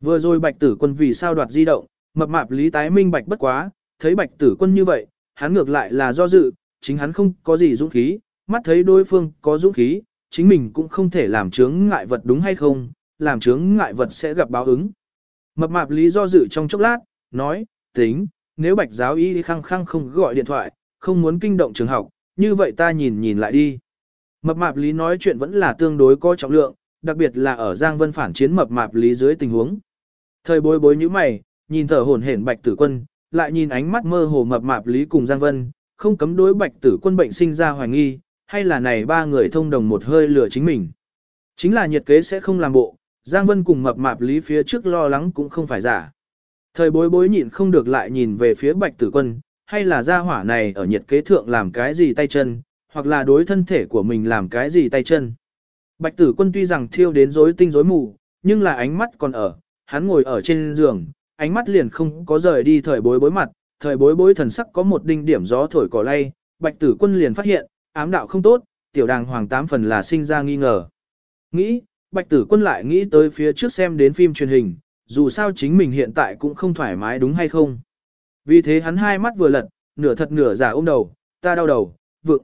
Vừa rồi bạch tử quân vì sao đoạt di động, mập mạp lý tái minh bạch bất quá, thấy bạch tử quân như vậy, hắn ngược lại là do dự, chính hắn không có gì dũng khí, mắt thấy đối phương có dũng khí, chính mình cũng không thể làm chướng ngại vật đúng hay không, làm chướng ngại vật sẽ gặp báo ứng. Mập mạp lý do dự trong chốc lát, nói, tính, nếu bạch giáo y khăng khăng không gọi điện thoại, không muốn kinh động trường học, như vậy ta nhìn nhìn lại đi. Mập mạp lý nói chuyện vẫn là tương đối có trọng lượng, đặc biệt là ở Giang Vân phản chiến mập mạp lý dưới tình huống. Thời bối bối như mày, nhìn thở hổn hển bạch tử quân, lại nhìn ánh mắt mơ hồ mập mạp lý cùng Giang Vân, không cấm đối bạch tử quân bệnh sinh ra hoài nghi, hay là này ba người thông đồng một hơi lửa chính mình. Chính là nhiệt kế sẽ không làm bộ, Giang Vân cùng mập mạp lý phía trước lo lắng cũng không phải giả. Thời bối bối nhịn không được lại nhìn về phía bạch tử quân, hay là gia hỏa này ở nhiệt kế thượng làm cái gì tay chân, hoặc là đối thân thể của mình làm cái gì tay chân. Bạch tử quân tuy rằng thiêu đến rối tinh rối mù, nhưng là ánh mắt còn ở, hắn ngồi ở trên giường, ánh mắt liền không có rời đi thời bối bối mặt, thời bối bối thần sắc có một đinh điểm gió thổi cỏ lay, bạch tử quân liền phát hiện, ám đạo không tốt, tiểu đàng hoàng tám phần là sinh ra nghi ngờ. Nghĩ, bạch tử quân lại nghĩ tới phía trước xem đến phim truyền hình, dù sao chính mình hiện tại cũng không thoải mái đúng hay không. Vì thế hắn hai mắt vừa lật, nửa thật nửa giả ôm đầu, ta đau đầu, vượng.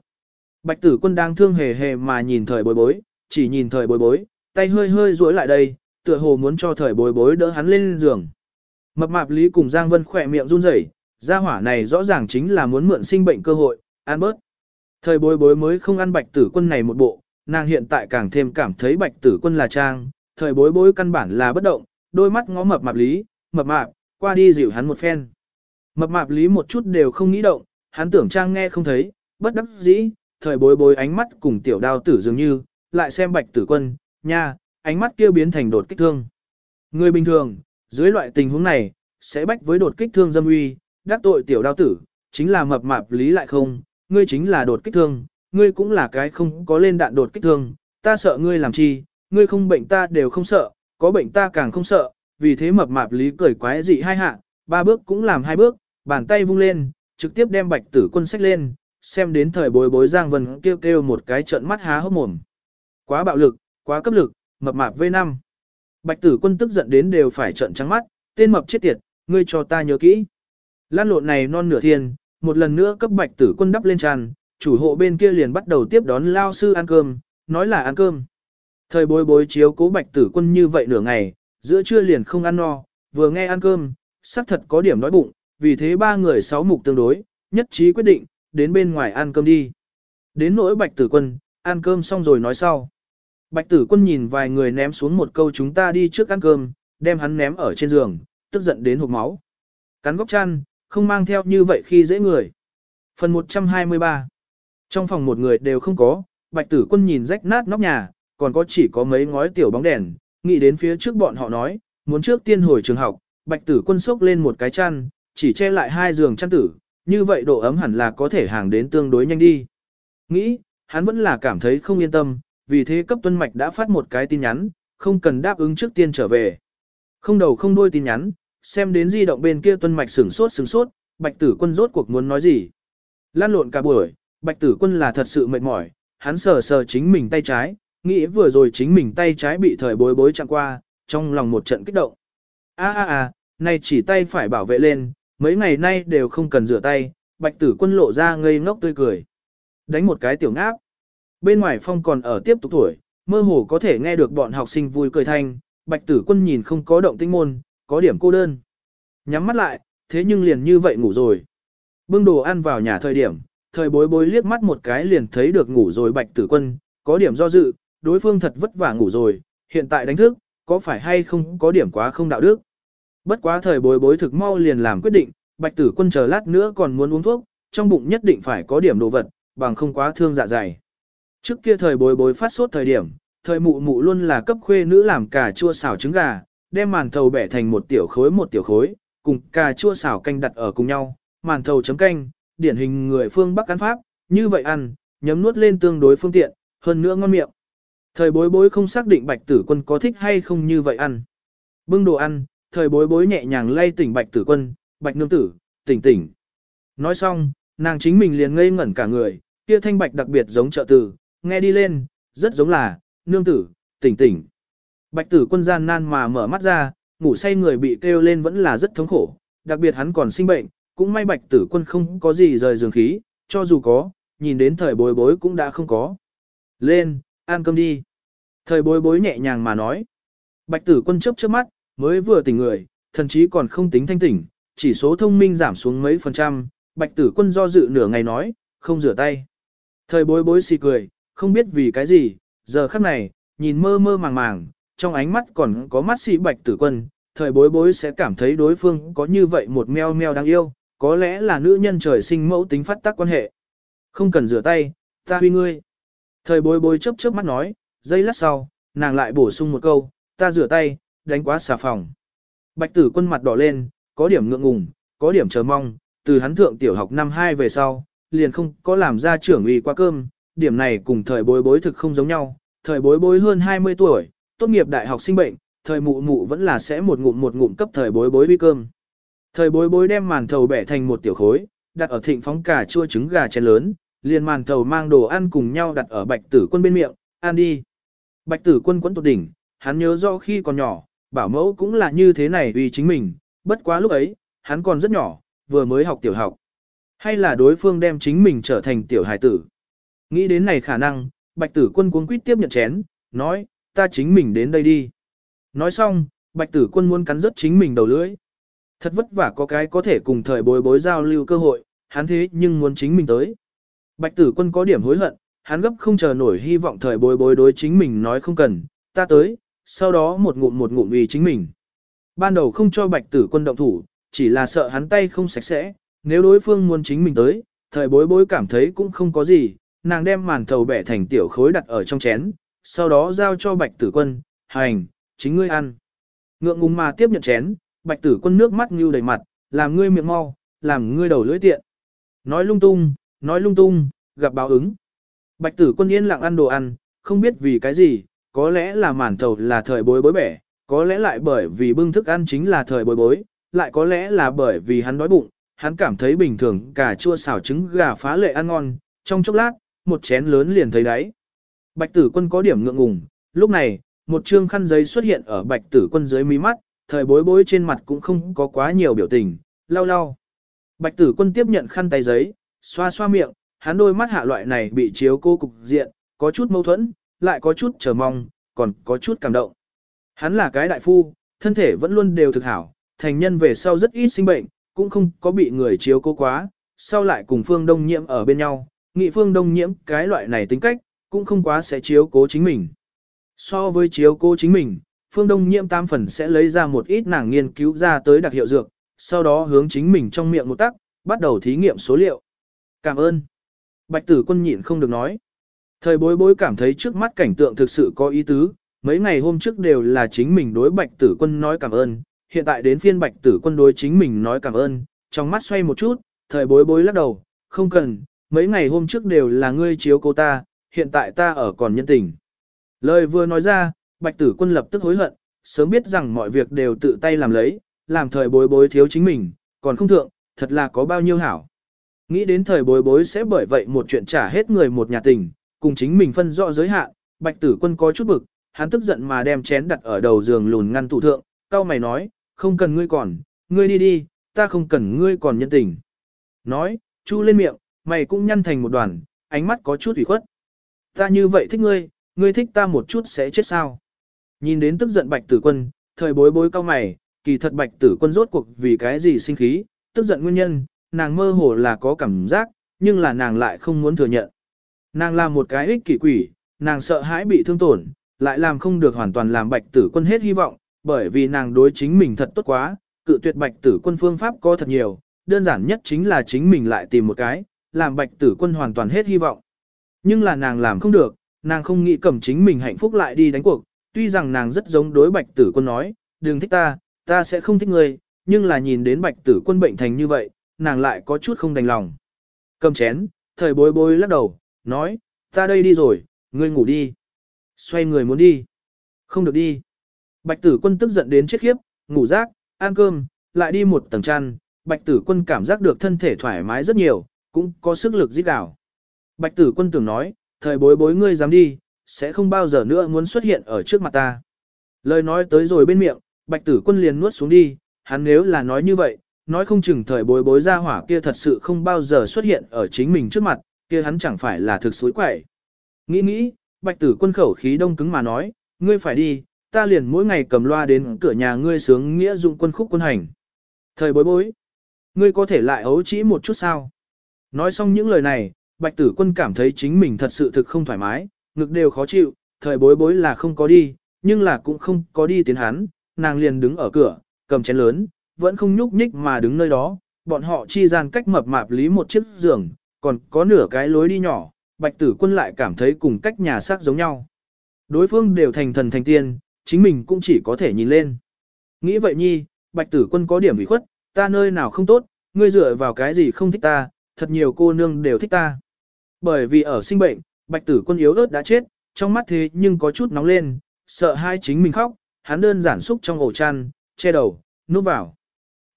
Bạch tử quân đang thương hề hề mà nhìn thời bối bối, chỉ nhìn thời bối bối, tay hơi hơi duỗi lại đây, tựa hồ muốn cho thời bối bối đỡ hắn lên giường. Mập mạp lý cùng Giang Vân khỏe miệng run rẩy, gia hỏa này rõ ràng chính là muốn mượn sinh bệnh cơ hội, an bớt. Thời bối bối mới không ăn bạch tử quân này một bộ, nàng hiện tại càng thêm cảm thấy bạch tử quân là trang, thời bối bối căn bản là bất động, đôi mắt ngó mập mạp lý, mập mạp, qua đi dịu hắn một phen. Mập mạp lý một chút đều không nghĩ động, hắn tưởng trang nghe không thấy, bất đắc dĩ, thời bối bối ánh mắt cùng tiểu đao tử dường như, lại xem bạch tử quân, nha, ánh mắt kia biến thành đột kích thương. Người bình thường, dưới loại tình huống này, sẽ bách với đột kích thương dâm uy, đắc tội tiểu đao tử, chính là mập mạp lý lại không, ngươi chính là đột kích thương, ngươi cũng là cái không có lên đạn đột kích thương, ta sợ ngươi làm chi, ngươi không bệnh ta đều không sợ, có bệnh ta càng không sợ, vì thế mập mạp lý cười quái dị hai hạ, ba bước cũng làm hai bước, bàn tay vung lên, trực tiếp đem bạch tử quân sách lên, xem đến thời bối bối Giang Vân kêu kêu một cái trận mắt há hốc mồm. Quá bạo lực, quá cấp lực, mập mạp V5. Bạch tử quân tức giận đến đều phải trận trắng mắt, tên mập chết tiệt, ngươi cho ta nhớ kỹ. Lan lộn này non nửa thiên, một lần nữa cấp bạch tử quân đắp lên tràn, chủ hộ bên kia liền bắt đầu tiếp đón lao sư ăn cơm, nói là ăn cơm. Thời bối bối chiếu cố bạch tử quân như vậy nửa ngày, giữa trưa liền không ăn no, vừa nghe ăn cơm, xác thật có điểm đói bụng, vì thế ba người sáu mục tương đối, nhất trí quyết định, đến bên ngoài ăn cơm đi. Đến nỗi bạch tử quân, ăn cơm xong rồi nói sau. Bạch tử quân nhìn vài người ném xuống một câu chúng ta đi trước ăn cơm, đem hắn ném ở trên giường, tức giận đến hụt máu. Cắn góc chăn, không mang theo như vậy khi dễ người. Phần 123 Trong phòng một người đều không có, bạch tử quân nhìn rách nát nóc nhà, còn có chỉ có mấy ngói tiểu bóng đèn, nghĩ đến phía trước bọn họ nói, muốn trước tiên hồi trường học, bạch tử quân sốc lên một cái chăn, chỉ che lại hai giường chăn tử, như vậy độ ấm hẳn là có thể hàng đến tương đối nhanh đi. Nghĩ, hắn vẫn là cảm thấy không yên tâm, vì thế cấp tuân mạch đã phát một cái tin nhắn, không cần đáp ứng trước tiên trở về. Không đầu không đuôi tin nhắn, xem đến di động bên kia tuân mạch sửng sốt sửng sốt, bạch tử quân rốt cuộc muốn nói gì. Lan lộn cả buổi, bạch tử quân là thật sự mệt mỏi, hắn sờ sờ chính mình tay trái, nghĩ vừa rồi chính mình tay trái bị thời bối bối chạm qua, trong lòng một trận kích động. a a a nay chỉ tay phải bảo vệ lên, mấy ngày nay đều không cần rửa tay, bạch tử quân lộ ra ngây ngốc tươi cười. Đánh một cái tiểu ngáp. Bên ngoài phong còn ở tiếp tục tuổi, mơ hồ có thể nghe được bọn học sinh vui cười thanh, bạch tử quân nhìn không có động tinh môn, có điểm cô đơn. Nhắm mắt lại, thế nhưng liền như vậy ngủ rồi. Bưng đồ ăn vào nhà thời điểm, thời bối bối liếc mắt một cái liền thấy được ngủ rồi bạch tử quân, có điểm do dự, đối phương thật vất vả ngủ rồi, hiện tại đánh thức, có phải hay không có điểm quá không đạo đức. Bất quá thời bối bối thực mau liền làm quyết định, bạch tử quân chờ lát nữa còn muốn uống thuốc, trong bụng nhất định phải có điểm đồ vật, bằng không quá thương dạ dày. Trước kia thời bối bối phát sốt thời điểm, thời mụ mụ luôn là cấp khuê nữ làm cà chua xào trứng gà, đem màn thầu bẻ thành một tiểu khối một tiểu khối, cùng cà chua xào canh đặt ở cùng nhau, màn thầu chấm canh, điển hình người phương Bắc ăn pháp, như vậy ăn, nhấm nuốt lên tương đối phương tiện, hơn nữa ngon miệng. Thời bối bối không xác định bạch tử quân có thích hay không như vậy ăn. Bưng đồ ăn, thời bối bối nhẹ nhàng lay tỉnh bạch tử quân, bạch nương tử, tỉnh tỉnh. Nói xong, nàng chính mình liền ngây ngẩn cả người, kia thanh bạch đặc biệt giống trợ tử, nghe đi lên, rất giống là, nương tử, tỉnh tỉnh. Bạch tử quân gian nan mà mở mắt ra, ngủ say người bị kêu lên vẫn là rất thống khổ, đặc biệt hắn còn sinh bệnh, cũng may bạch tử quân không có gì rời giường khí, cho dù có, nhìn đến thời bối bối cũng đã không có. Lên, ăn cơm đi. Thời bối bối nhẹ nhàng mà nói. Bạch tử quân chớp chớp mắt, mới vừa tỉnh người, thần chí còn không tính thanh tỉnh, chỉ số thông minh giảm xuống mấy phần trăm, bạch tử quân do dự nửa ngày nói, không rửa tay. Thời bối bối xì cười, không biết vì cái gì, giờ khắc này, nhìn mơ mơ màng màng, trong ánh mắt còn có mắt sĩ bạch tử quân, thời bối bối sẽ cảm thấy đối phương có như vậy một meo meo đáng yêu, có lẽ là nữ nhân trời sinh mẫu tính phát tác quan hệ. Không cần rửa tay, ta huy ngươi. Thời bối bối chớp chớp mắt nói, giây lát sau, nàng lại bổ sung một câu, ta rửa tay, đánh quá xà phòng. Bạch tử quân mặt đỏ lên, có điểm ngượng ngùng, có điểm chờ mong, từ hắn thượng tiểu học năm 2 về sau, liền không có làm ra trưởng ủy qua cơm, điểm này cùng thời bối bối thực không giống nhau, thời bối bối hơn 20 tuổi, tốt nghiệp đại học sinh bệnh, thời mụ mụ vẫn là sẽ một ngụm một ngụm cấp thời bối bối uy cơm. Thời bối bối đem màn thầu bẻ thành một tiểu khối, đặt ở thịnh phóng cà chua trứng gà chén lớn, liền màn thầu mang đồ ăn cùng nhau đặt ở bạch tử quân bên miệng, ăn đi. Bạch tử quân quấn tột đỉnh, hắn nhớ rõ khi còn nhỏ, bảo mẫu cũng là như thế này vì chính mình, bất quá lúc ấy, hắn còn rất nhỏ, vừa mới học tiểu học. Hay là đối phương đem chính mình trở thành tiểu hải tử. Nghĩ đến này khả năng, bạch tử quân cuống quýt tiếp nhận chén, nói, ta chính mình đến đây đi. Nói xong, bạch tử quân muốn cắn rớt chính mình đầu lưỡi. Thật vất vả có cái có thể cùng thời bối bối giao lưu cơ hội, hắn thế nhưng muốn chính mình tới. Bạch tử quân có điểm hối hận, hắn gấp không chờ nổi hy vọng thời bối bối đối chính mình nói không cần, ta tới, sau đó một ngụm một ngụm vì chính mình. Ban đầu không cho bạch tử quân động thủ, chỉ là sợ hắn tay không sạch sẽ, nếu đối phương muốn chính mình tới, thời bối bối cảm thấy cũng không có gì, nàng đem màn thầu bẻ thành tiểu khối đặt ở trong chén, sau đó giao cho bạch tử quân, hành, chính ngươi ăn. Ngượng ngùng mà tiếp nhận chén, bạch tử quân nước mắt như đầy mặt, làm ngươi miệng mau, làm ngươi đầu lưỡi tiện. Nói lung tung, nói lung tung, gặp báo ứng. Bạch tử quân yên lặng ăn đồ ăn, không biết vì cái gì, có lẽ là màn thầu là thời bối bối bẻ, có lẽ lại bởi vì bưng thức ăn chính là thời bối bối, lại có lẽ là bởi vì hắn đói bụng, hắn cảm thấy bình thường cà chua xào trứng gà phá lệ ăn ngon, trong chốc lát, một chén lớn liền thấy đấy Bạch tử quân có điểm ngượng ngùng, lúc này, một trương khăn giấy xuất hiện ở bạch tử quân dưới mí mắt, thời bối bối trên mặt cũng không có quá nhiều biểu tình, lau lau. Bạch tử quân tiếp nhận khăn tay giấy, xoa xoa miệng, hắn đôi mắt hạ loại này bị chiếu cô cục diện, có chút mâu thuẫn, lại có chút chờ mong, còn có chút cảm động. Hắn là cái đại phu, thân thể vẫn luôn đều thực hảo, thành nhân về sau rất ít sinh bệnh, cũng không có bị người chiếu cố quá, sau lại cùng Phương Đông Nhiễm ở bên nhau, nghị Phương Đông Nhiễm cái loại này tính cách, cũng không quá sẽ chiếu cố chính mình. So với chiếu cố chính mình, Phương Đông Nhiễm tam phần sẽ lấy ra một ít nàng nghiên cứu ra tới đặc hiệu dược, sau đó hướng chính mình trong miệng một tắc, bắt đầu thí nghiệm số liệu. Cảm ơn. Bạch tử quân nhịn không được nói. Thời bối bối cảm thấy trước mắt cảnh tượng thực sự có ý tứ, mấy ngày hôm trước đều là chính mình đối bạch tử quân nói cảm ơn, hiện tại đến phiên bạch tử quân đối chính mình nói cảm ơn, trong mắt xoay một chút, thời bối bối lắc đầu, không cần, mấy ngày hôm trước đều là ngươi chiếu cô ta, hiện tại ta ở còn nhân tình. Lời vừa nói ra, bạch tử quân lập tức hối hận, sớm biết rằng mọi việc đều tự tay làm lấy, làm thời bối bối thiếu chính mình, còn không thượng, thật là có bao nhiêu hảo. Nghĩ đến thời bối bối sẽ bởi vậy một chuyện trả hết người một nhà tình, cùng chính mình phân rõ giới hạn, bạch tử quân có chút bực, hắn tức giận mà đem chén đặt ở đầu giường lùn ngăn tủ thượng, cao mày nói, không cần ngươi còn, ngươi đi đi, ta không cần ngươi còn nhân tình. Nói, chu lên miệng, mày cũng nhăn thành một đoàn, ánh mắt có chút ủy khuất. Ta như vậy thích ngươi, ngươi thích ta một chút sẽ chết sao. Nhìn đến tức giận bạch tử quân, thời bối bối cao mày, kỳ thật bạch tử quân rốt cuộc vì cái gì sinh khí, tức giận nguyên nhân, nàng mơ hồ là có cảm giác, nhưng là nàng lại không muốn thừa nhận. Nàng là một cái ích kỷ quỷ, nàng sợ hãi bị thương tổn, lại làm không được hoàn toàn làm bạch tử quân hết hy vọng, bởi vì nàng đối chính mình thật tốt quá, cự tuyệt bạch tử quân phương pháp có thật nhiều, đơn giản nhất chính là chính mình lại tìm một cái, làm bạch tử quân hoàn toàn hết hy vọng. Nhưng là nàng làm không được, nàng không nghĩ cầm chính mình hạnh phúc lại đi đánh cuộc, tuy rằng nàng rất giống đối bạch tử quân nói, đừng thích ta, ta sẽ không thích ngươi, nhưng là nhìn đến bạch tử quân bệnh thành như vậy, nàng lại có chút không đành lòng. Cầm chén, thời bối bối lắc đầu, nói, ta đây đi rồi, ngươi ngủ đi. Xoay người muốn đi. Không được đi. Bạch tử quân tức giận đến chết khiếp, ngủ rác, ăn cơm, lại đi một tầng chăn. Bạch tử quân cảm giác được thân thể thoải mái rất nhiều, cũng có sức lực giết đảo. Bạch tử quân tưởng nói, thời bối bối ngươi dám đi, sẽ không bao giờ nữa muốn xuất hiện ở trước mặt ta. Lời nói tới rồi bên miệng, bạch tử quân liền nuốt xuống đi, hắn nếu là nói như vậy, nói không chừng thời bối bối ra hỏa kia thật sự không bao giờ xuất hiện ở chính mình trước mặt, kia hắn chẳng phải là thực suối quẩy. Nghĩ nghĩ, bạch tử quân khẩu khí đông cứng mà nói, ngươi phải đi, ta liền mỗi ngày cầm loa đến cửa nhà ngươi sướng nghĩa dụng quân khúc quân hành. Thời bối bối, ngươi có thể lại ấu trĩ một chút sao? Nói xong những lời này, bạch tử quân cảm thấy chính mình thật sự thực không thoải mái, ngực đều khó chịu, thời bối bối là không có đi, nhưng là cũng không có đi tiến hắn, nàng liền đứng ở cửa, cầm chén lớn, vẫn không nhúc nhích mà đứng nơi đó, bọn họ chi gian cách mập mạp lý một chiếc giường, còn có nửa cái lối đi nhỏ, bạch tử quân lại cảm thấy cùng cách nhà xác giống nhau. Đối phương đều thành thần thành tiên, chính mình cũng chỉ có thể nhìn lên. Nghĩ vậy nhi, bạch tử quân có điểm ủy khuất, ta nơi nào không tốt, ngươi dựa vào cái gì không thích ta, thật nhiều cô nương đều thích ta. Bởi vì ở sinh bệnh, bạch tử quân yếu ớt đã chết, trong mắt thế nhưng có chút nóng lên, sợ hai chính mình khóc, hắn đơn giản xúc trong ổ chăn, che đầu, núp vào.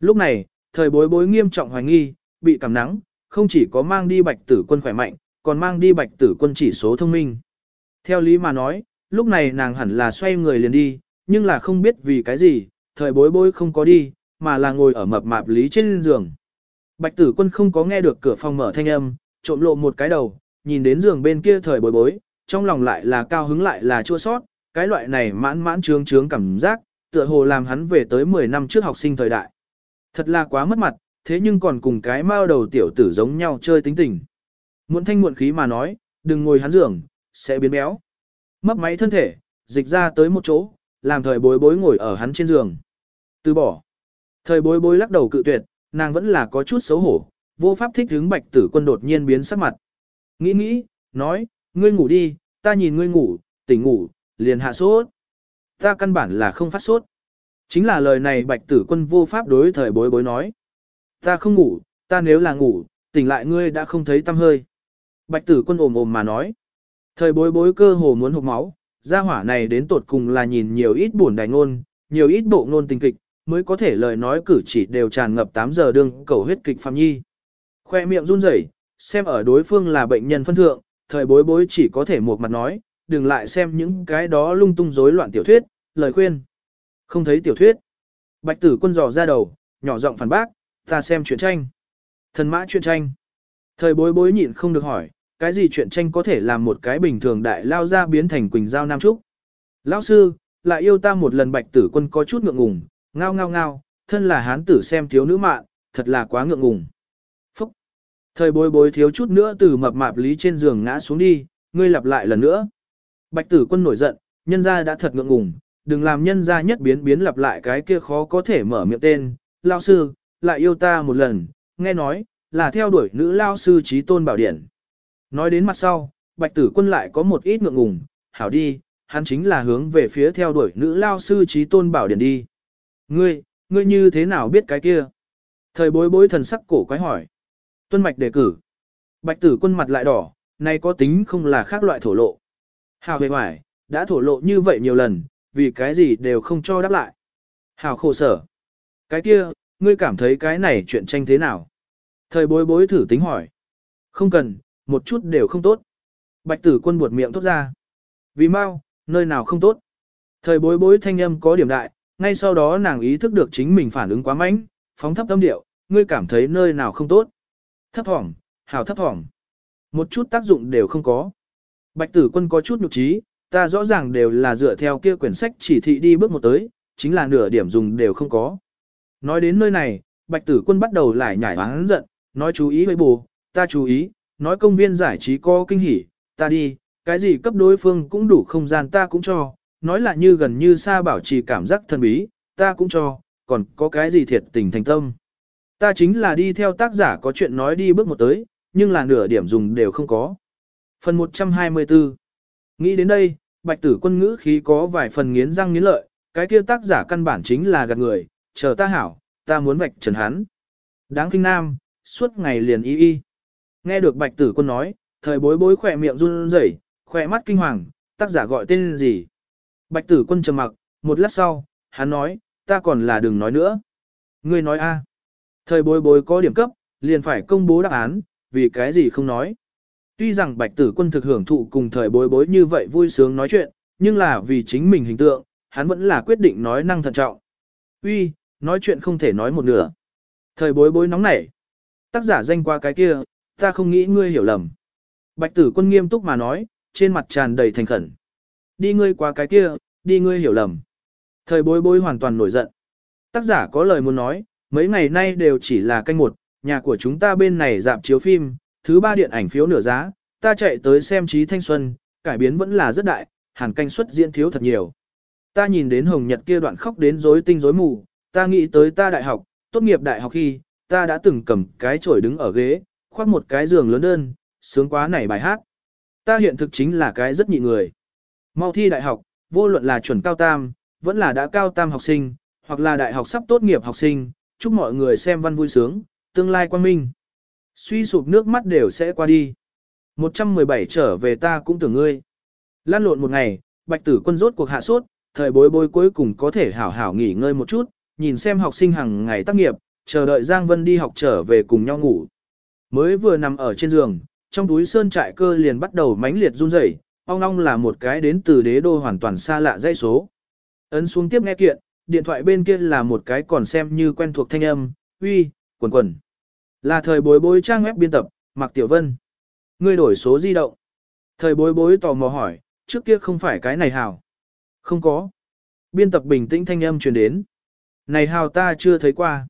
Lúc này, thời bối bối nghiêm trọng hoài nghi, bị cảm nắng, không chỉ có mang đi bạch tử quân khỏe mạnh, còn mang đi bạch tử quân chỉ số thông minh. Theo lý mà nói, lúc này nàng hẳn là xoay người liền đi, nhưng là không biết vì cái gì, thời bối bối không có đi, mà là ngồi ở mập mạp lý trên giường. Bạch tử quân không có nghe được cửa phòng mở thanh âm, trộm lộ một cái đầu, nhìn đến giường bên kia thời bối bối, trong lòng lại là cao hứng lại là chua sót, cái loại này mãn mãn trướng trướng cảm giác, tựa hồ làm hắn về tới 10 năm trước học sinh thời đại. Thật là quá mất mặt, thế nhưng còn cùng cái mao đầu tiểu tử giống nhau chơi tính tình. Muộn thanh muộn khí mà nói, đừng ngồi hắn giường, sẽ biến béo. Mấp máy thân thể, dịch ra tới một chỗ, làm thời bối bối ngồi ở hắn trên giường. Từ bỏ. Thời bối bối lắc đầu cự tuyệt, nàng vẫn là có chút xấu hổ, vô pháp thích hướng bạch tử quân đột nhiên biến sắc mặt. Nghĩ nghĩ, nói, ngươi ngủ đi, ta nhìn ngươi ngủ, tỉnh ngủ, liền hạ sốt. Ta căn bản là không phát sốt. Chính là lời này bạch tử quân vô pháp đối thời bối bối nói. Ta không ngủ, ta nếu là ngủ, tỉnh lại ngươi đã không thấy tâm hơi. Bạch tử quân ồm ồm mà nói. Thời bối bối cơ hồ muốn hụt máu, gia hỏa này đến tột cùng là nhìn nhiều ít buồn đài ngôn, nhiều ít bộ ngôn tình kịch, mới có thể lời nói cử chỉ đều tràn ngập 8 giờ đương cầu huyết kịch phạm nhi. Khoe miệng run rẩy, xem ở đối phương là bệnh nhân phân thượng, thời bối bối chỉ có thể một mặt nói, đừng lại xem những cái đó lung tung rối loạn tiểu thuyết, lời khuyên. Không thấy tiểu thuyết. Bạch tử quân dò ra đầu, nhỏ giọng phản bác, ta xem chuyện tranh. Thần mã chuyện tranh. Thời bối bối nhịn không được hỏi, cái gì chuyện tranh có thể làm một cái bình thường đại lao ra biến thành quỳnh giao nam trúc. Lão sư, lại yêu ta một lần bạch tử quân có chút ngượng ngùng, ngao ngao ngao, thân là hán tử xem thiếu nữ mạng, thật là quá ngượng ngùng. Thời bối bối thiếu chút nữa từ mập mạp lý trên giường ngã xuống đi, ngươi lặp lại lần nữa. Bạch tử quân nổi giận, nhân gia đã thật ngượng ngùng, đừng làm nhân gia nhất biến biến lặp lại cái kia khó có thể mở miệng tên. Lao sư, lại yêu ta một lần, nghe nói, là theo đuổi nữ lao sư trí tôn bảo điển. Nói đến mặt sau, bạch tử quân lại có một ít ngượng ngùng, hảo đi, hắn chính là hướng về phía theo đuổi nữ lao sư trí tôn bảo điển đi. Ngươi, ngươi như thế nào biết cái kia? Thời bối bối thần sắc cổ quái hỏi. Tuân mạch đề cử. Bạch tử quân mặt lại đỏ, này có tính không là khác loại thổ lộ. Hảo hề hoài, đã thổ lộ như vậy nhiều lần, vì cái gì đều không cho đáp lại. Hảo khổ sở. Cái kia, ngươi cảm thấy cái này chuyện tranh thế nào? Thời bối bối thử tính hỏi. Không cần, một chút đều không tốt. Bạch tử quân buột miệng tốt ra. Vì mau, nơi nào không tốt. Thời bối bối thanh âm có điểm đại, ngay sau đó nàng ý thức được chính mình phản ứng quá mạnh, phóng thấp tâm điệu, ngươi cảm thấy nơi nào không tốt. Thấp thỏm, hào thấp thỏm. Một chút tác dụng đều không có. Bạch tử quân có chút nhục trí, ta rõ ràng đều là dựa theo kia quyển sách chỉ thị đi bước một tới, chính là nửa điểm dùng đều không có. Nói đến nơi này, bạch tử quân bắt đầu lại nhảy oán giận, nói chú ý với bù, ta chú ý, nói công viên giải trí có kinh hỉ, ta đi, cái gì cấp đối phương cũng đủ không gian ta cũng cho, nói là như gần như xa bảo trì cảm giác thần bí, ta cũng cho, còn có cái gì thiệt tình thành tâm. Ta chính là đi theo tác giả có chuyện nói đi bước một tới, nhưng là nửa điểm dùng đều không có. Phần 124 Nghĩ đến đây, bạch tử quân ngữ khí có vài phần nghiến răng nghiến lợi, cái kia tác giả căn bản chính là gạt người, chờ ta hảo, ta muốn vạch trần hắn. Đáng kinh nam, suốt ngày liền y y. Nghe được bạch tử quân nói, thời bối bối khỏe miệng run rẩy, khỏe mắt kinh hoàng, tác giả gọi tên gì. Bạch tử quân trầm mặc, một lát sau, hắn nói, ta còn là đừng nói nữa. Ngươi nói a Thời bối bối có điểm cấp, liền phải công bố đáp án, vì cái gì không nói. Tuy rằng bạch tử quân thực hưởng thụ cùng thời bối bối như vậy vui sướng nói chuyện, nhưng là vì chính mình hình tượng, hắn vẫn là quyết định nói năng thận trọng. Uy, nói chuyện không thể nói một nửa. Thời bối bối nóng nảy. Tác giả danh qua cái kia, ta không nghĩ ngươi hiểu lầm. Bạch tử quân nghiêm túc mà nói, trên mặt tràn đầy thành khẩn. Đi ngươi qua cái kia, đi ngươi hiểu lầm. Thời bối bối hoàn toàn nổi giận. Tác giả có lời muốn nói, mấy ngày nay đều chỉ là canh một, nhà của chúng ta bên này dạp chiếu phim, thứ ba điện ảnh phiếu nửa giá, ta chạy tới xem trí thanh xuân, cải biến vẫn là rất đại, hàn canh xuất diễn thiếu thật nhiều. Ta nhìn đến Hồng Nhật kia đoạn khóc đến rối tinh rối mù, ta nghĩ tới ta đại học, tốt nghiệp đại học khi, ta đã từng cầm cái chổi đứng ở ghế, khoác một cái giường lớn đơn, sướng quá này bài hát. Ta hiện thực chính là cái rất nhị người. Mau thi đại học, vô luận là chuẩn cao tam, vẫn là đã cao tam học sinh, hoặc là đại học sắp tốt nghiệp học sinh, chúc mọi người xem văn vui sướng, tương lai quan minh. Suy sụp nước mắt đều sẽ qua đi. 117 trở về ta cũng tưởng ngươi. Lan lộn một ngày, bạch tử quân rốt cuộc hạ sốt, thời bối bối cuối cùng có thể hảo hảo nghỉ ngơi một chút, nhìn xem học sinh hàng ngày tác nghiệp, chờ đợi Giang Vân đi học trở về cùng nhau ngủ. Mới vừa nằm ở trên giường, trong túi sơn trại cơ liền bắt đầu mãnh liệt run rẩy, ong ong là một cái đến từ đế đô hoàn toàn xa lạ dây số. Ấn xuống tiếp nghe kiện, điện thoại bên kia là một cái còn xem như quen thuộc thanh âm, uy, quần quần. Là thời bối bối trang web biên tập, Mạc Tiểu Vân. Ngươi đổi số di động. Thời bối bối tò mò hỏi, trước kia không phải cái này hào. Không có. Biên tập bình tĩnh thanh âm truyền đến. Này hào ta chưa thấy qua.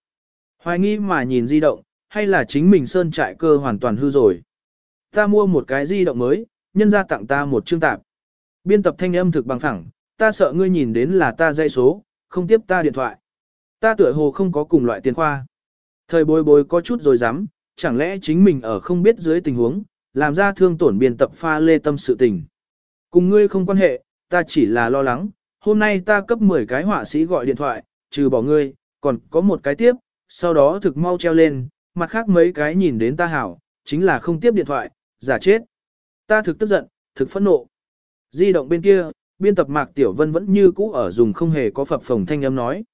Hoài nghi mà nhìn di động, hay là chính mình sơn trại cơ hoàn toàn hư rồi. Ta mua một cái di động mới, nhân ra tặng ta một chương tạp. Biên tập thanh âm thực bằng phẳng, ta sợ ngươi nhìn đến là ta dây số, không tiếp ta điện thoại. Ta tựa hồ không có cùng loại tiền khoa. Thời bối bối có chút rồi dám, chẳng lẽ chính mình ở không biết dưới tình huống, làm ra thương tổn biên tập pha lê tâm sự tình. Cùng ngươi không quan hệ, ta chỉ là lo lắng, hôm nay ta cấp 10 cái họa sĩ gọi điện thoại, trừ bỏ ngươi, còn có một cái tiếp, sau đó thực mau treo lên, mặt khác mấy cái nhìn đến ta hảo, chính là không tiếp điện thoại, giả chết. Ta thực tức giận, thực phẫn nộ. Di động bên kia, biên tập Mạc Tiểu Vân vẫn như cũ ở dùng không hề có phập phồng thanh âm nói.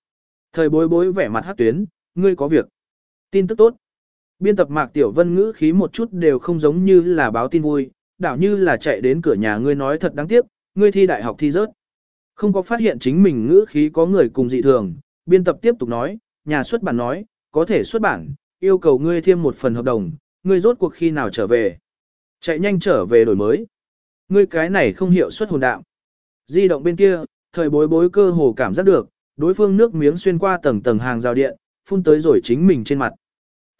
Thời bối bối vẻ mặt hát tuyến, ngươi có việc. Tin tức tốt. Biên tập Mạc Tiểu Vân ngữ khí một chút đều không giống như là báo tin vui, đảo như là chạy đến cửa nhà ngươi nói thật đáng tiếc, ngươi thi đại học thi rớt. Không có phát hiện chính mình ngữ khí có người cùng dị thường, biên tập tiếp tục nói, nhà xuất bản nói, có thể xuất bản, yêu cầu ngươi thêm một phần hợp đồng, ngươi rốt cuộc khi nào trở về. Chạy nhanh trở về đổi mới. Ngươi cái này không hiệu suất hồn đạo. Di động bên kia, thời bối bối cơ hồ cảm giác được, đối phương nước miếng xuyên qua tầng tầng hàng rào điện, phun tới rồi chính mình trên mặt.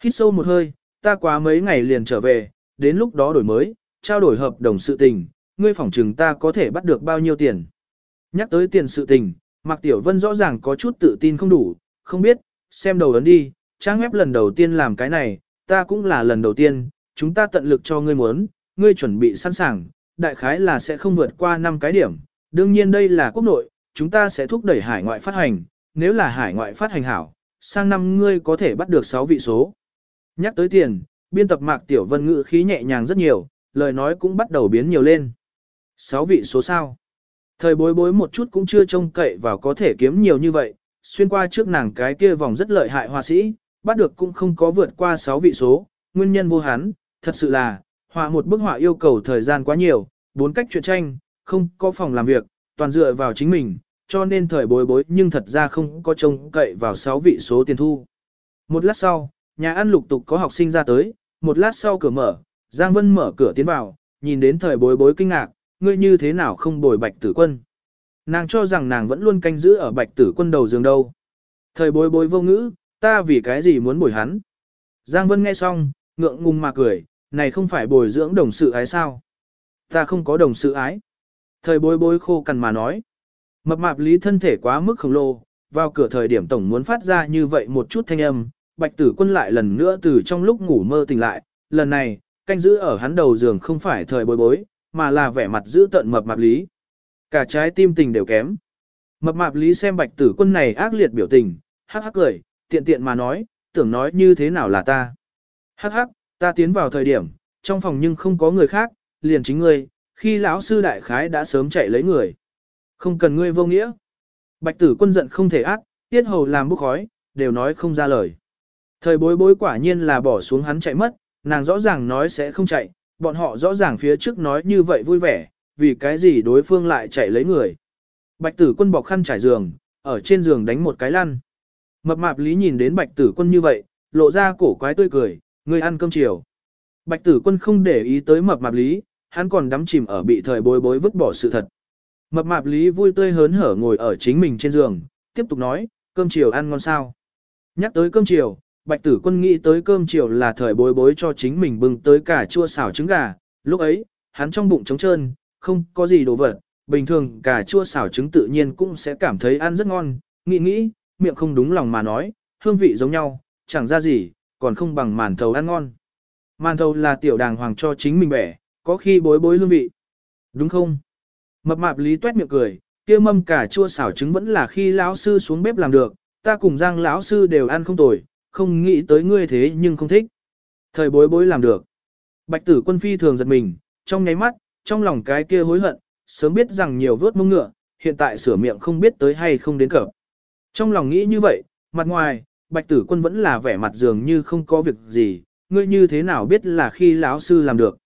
Hít sâu một hơi, ta quá mấy ngày liền trở về, đến lúc đó đổi mới, trao đổi hợp đồng sự tình, ngươi phỏng trừng ta có thể bắt được bao nhiêu tiền. Nhắc tới tiền sự tình, Mạc Tiểu Vân rõ ràng có chút tự tin không đủ, không biết, xem đầu ấn đi, trang web lần đầu tiên làm cái này, ta cũng là lần đầu tiên, chúng ta tận lực cho ngươi muốn, ngươi chuẩn bị sẵn sàng, đại khái là sẽ không vượt qua 5 cái điểm, đương nhiên đây là quốc nội, chúng ta sẽ thúc đẩy hải ngoại phát hành, nếu là hải ngoại phát hành hảo, sang năm ngươi có thể bắt được 6 vị số. Nhắc tới tiền, biên tập Mạc Tiểu Vân ngữ khí nhẹ nhàng rất nhiều, lời nói cũng bắt đầu biến nhiều lên. 6 vị số sao? Thời bối bối một chút cũng chưa trông cậy vào có thể kiếm nhiều như vậy, xuyên qua trước nàng cái kia vòng rất lợi hại hoa sĩ, bắt được cũng không có vượt qua 6 vị số, nguyên nhân vô hắn, thật sự là, họa một bức họa yêu cầu thời gian quá nhiều, bốn cách truyện tranh, không có phòng làm việc, toàn dựa vào chính mình, cho nên thời bối bối nhưng thật ra không có trông cậy vào 6 vị số tiền thu. Một lát sau, nhà ăn lục tục có học sinh ra tới, một lát sau cửa mở, Giang Vân mở cửa tiến vào, nhìn đến thời bối bối kinh ngạc, ngươi như thế nào không bồi bạch tử quân. Nàng cho rằng nàng vẫn luôn canh giữ ở bạch tử quân đầu giường đâu. Thời bối bối vô ngữ, ta vì cái gì muốn bồi hắn. Giang Vân nghe xong, ngượng ngùng mà cười, này không phải bồi dưỡng đồng sự ái sao. Ta không có đồng sự ái. Thời bối bối khô cằn mà nói. Mập mạp lý thân thể quá mức khổng lồ, vào cửa thời điểm tổng muốn phát ra như vậy một chút thanh âm, bạch tử quân lại lần nữa từ trong lúc ngủ mơ tỉnh lại, lần này, canh giữ ở hắn đầu giường không phải thời bối bối, mà là vẻ mặt giữ tận mập mạp lý. Cả trái tim tình đều kém. Mập mạp lý xem bạch tử quân này ác liệt biểu tình, hắc hắc cười, tiện tiện mà nói, tưởng nói như thế nào là ta. Hắc hắc, ta tiến vào thời điểm, trong phòng nhưng không có người khác, liền chính ngươi, khi lão sư đại khái đã sớm chạy lấy người. Không cần ngươi vô nghĩa. Bạch tử quân giận không thể ác, tiết hầu làm bốc khói, đều nói không ra lời. Thời bối bối quả nhiên là bỏ xuống hắn chạy mất, nàng rõ ràng nói sẽ không chạy, bọn họ rõ ràng phía trước nói như vậy vui vẻ, vì cái gì đối phương lại chạy lấy người. Bạch tử quân bọc khăn trải giường, ở trên giường đánh một cái lăn. Mập mạp lý nhìn đến bạch tử quân như vậy, lộ ra cổ quái tươi cười, người ăn cơm chiều. Bạch tử quân không để ý tới mập mạp lý, hắn còn đắm chìm ở bị thời bối bối vứt bỏ sự thật. Mập mạp lý vui tươi hớn hở ngồi ở chính mình trên giường, tiếp tục nói, cơm chiều ăn ngon sao. Nhắc tới cơm chiều, bạch tử quân nghĩ tới cơm chiều là thời bối bối cho chính mình bưng tới cả chua xào trứng gà, lúc ấy, hắn trong bụng trống trơn, không có gì đồ vật, bình thường cả chua xào trứng tự nhiên cũng sẽ cảm thấy ăn rất ngon, nghĩ nghĩ, miệng không đúng lòng mà nói, hương vị giống nhau, chẳng ra gì, còn không bằng màn thầu ăn ngon. Màn thầu là tiểu đàng hoàng cho chính mình bẻ, có khi bối bối hương vị. Đúng không? Mập mạp lý tuét miệng cười, kia mâm cả chua xào trứng vẫn là khi lão sư xuống bếp làm được, ta cùng giang lão sư đều ăn không tồi, không nghĩ tới ngươi thế nhưng không thích. Thời bối bối làm được. Bạch tử quân phi thường giật mình, trong nháy mắt, trong lòng cái kia hối hận, sớm biết rằng nhiều vớt mông ngựa, hiện tại sửa miệng không biết tới hay không đến cập. Trong lòng nghĩ như vậy, mặt ngoài, bạch tử quân vẫn là vẻ mặt dường như không có việc gì, ngươi như thế nào biết là khi lão sư làm được.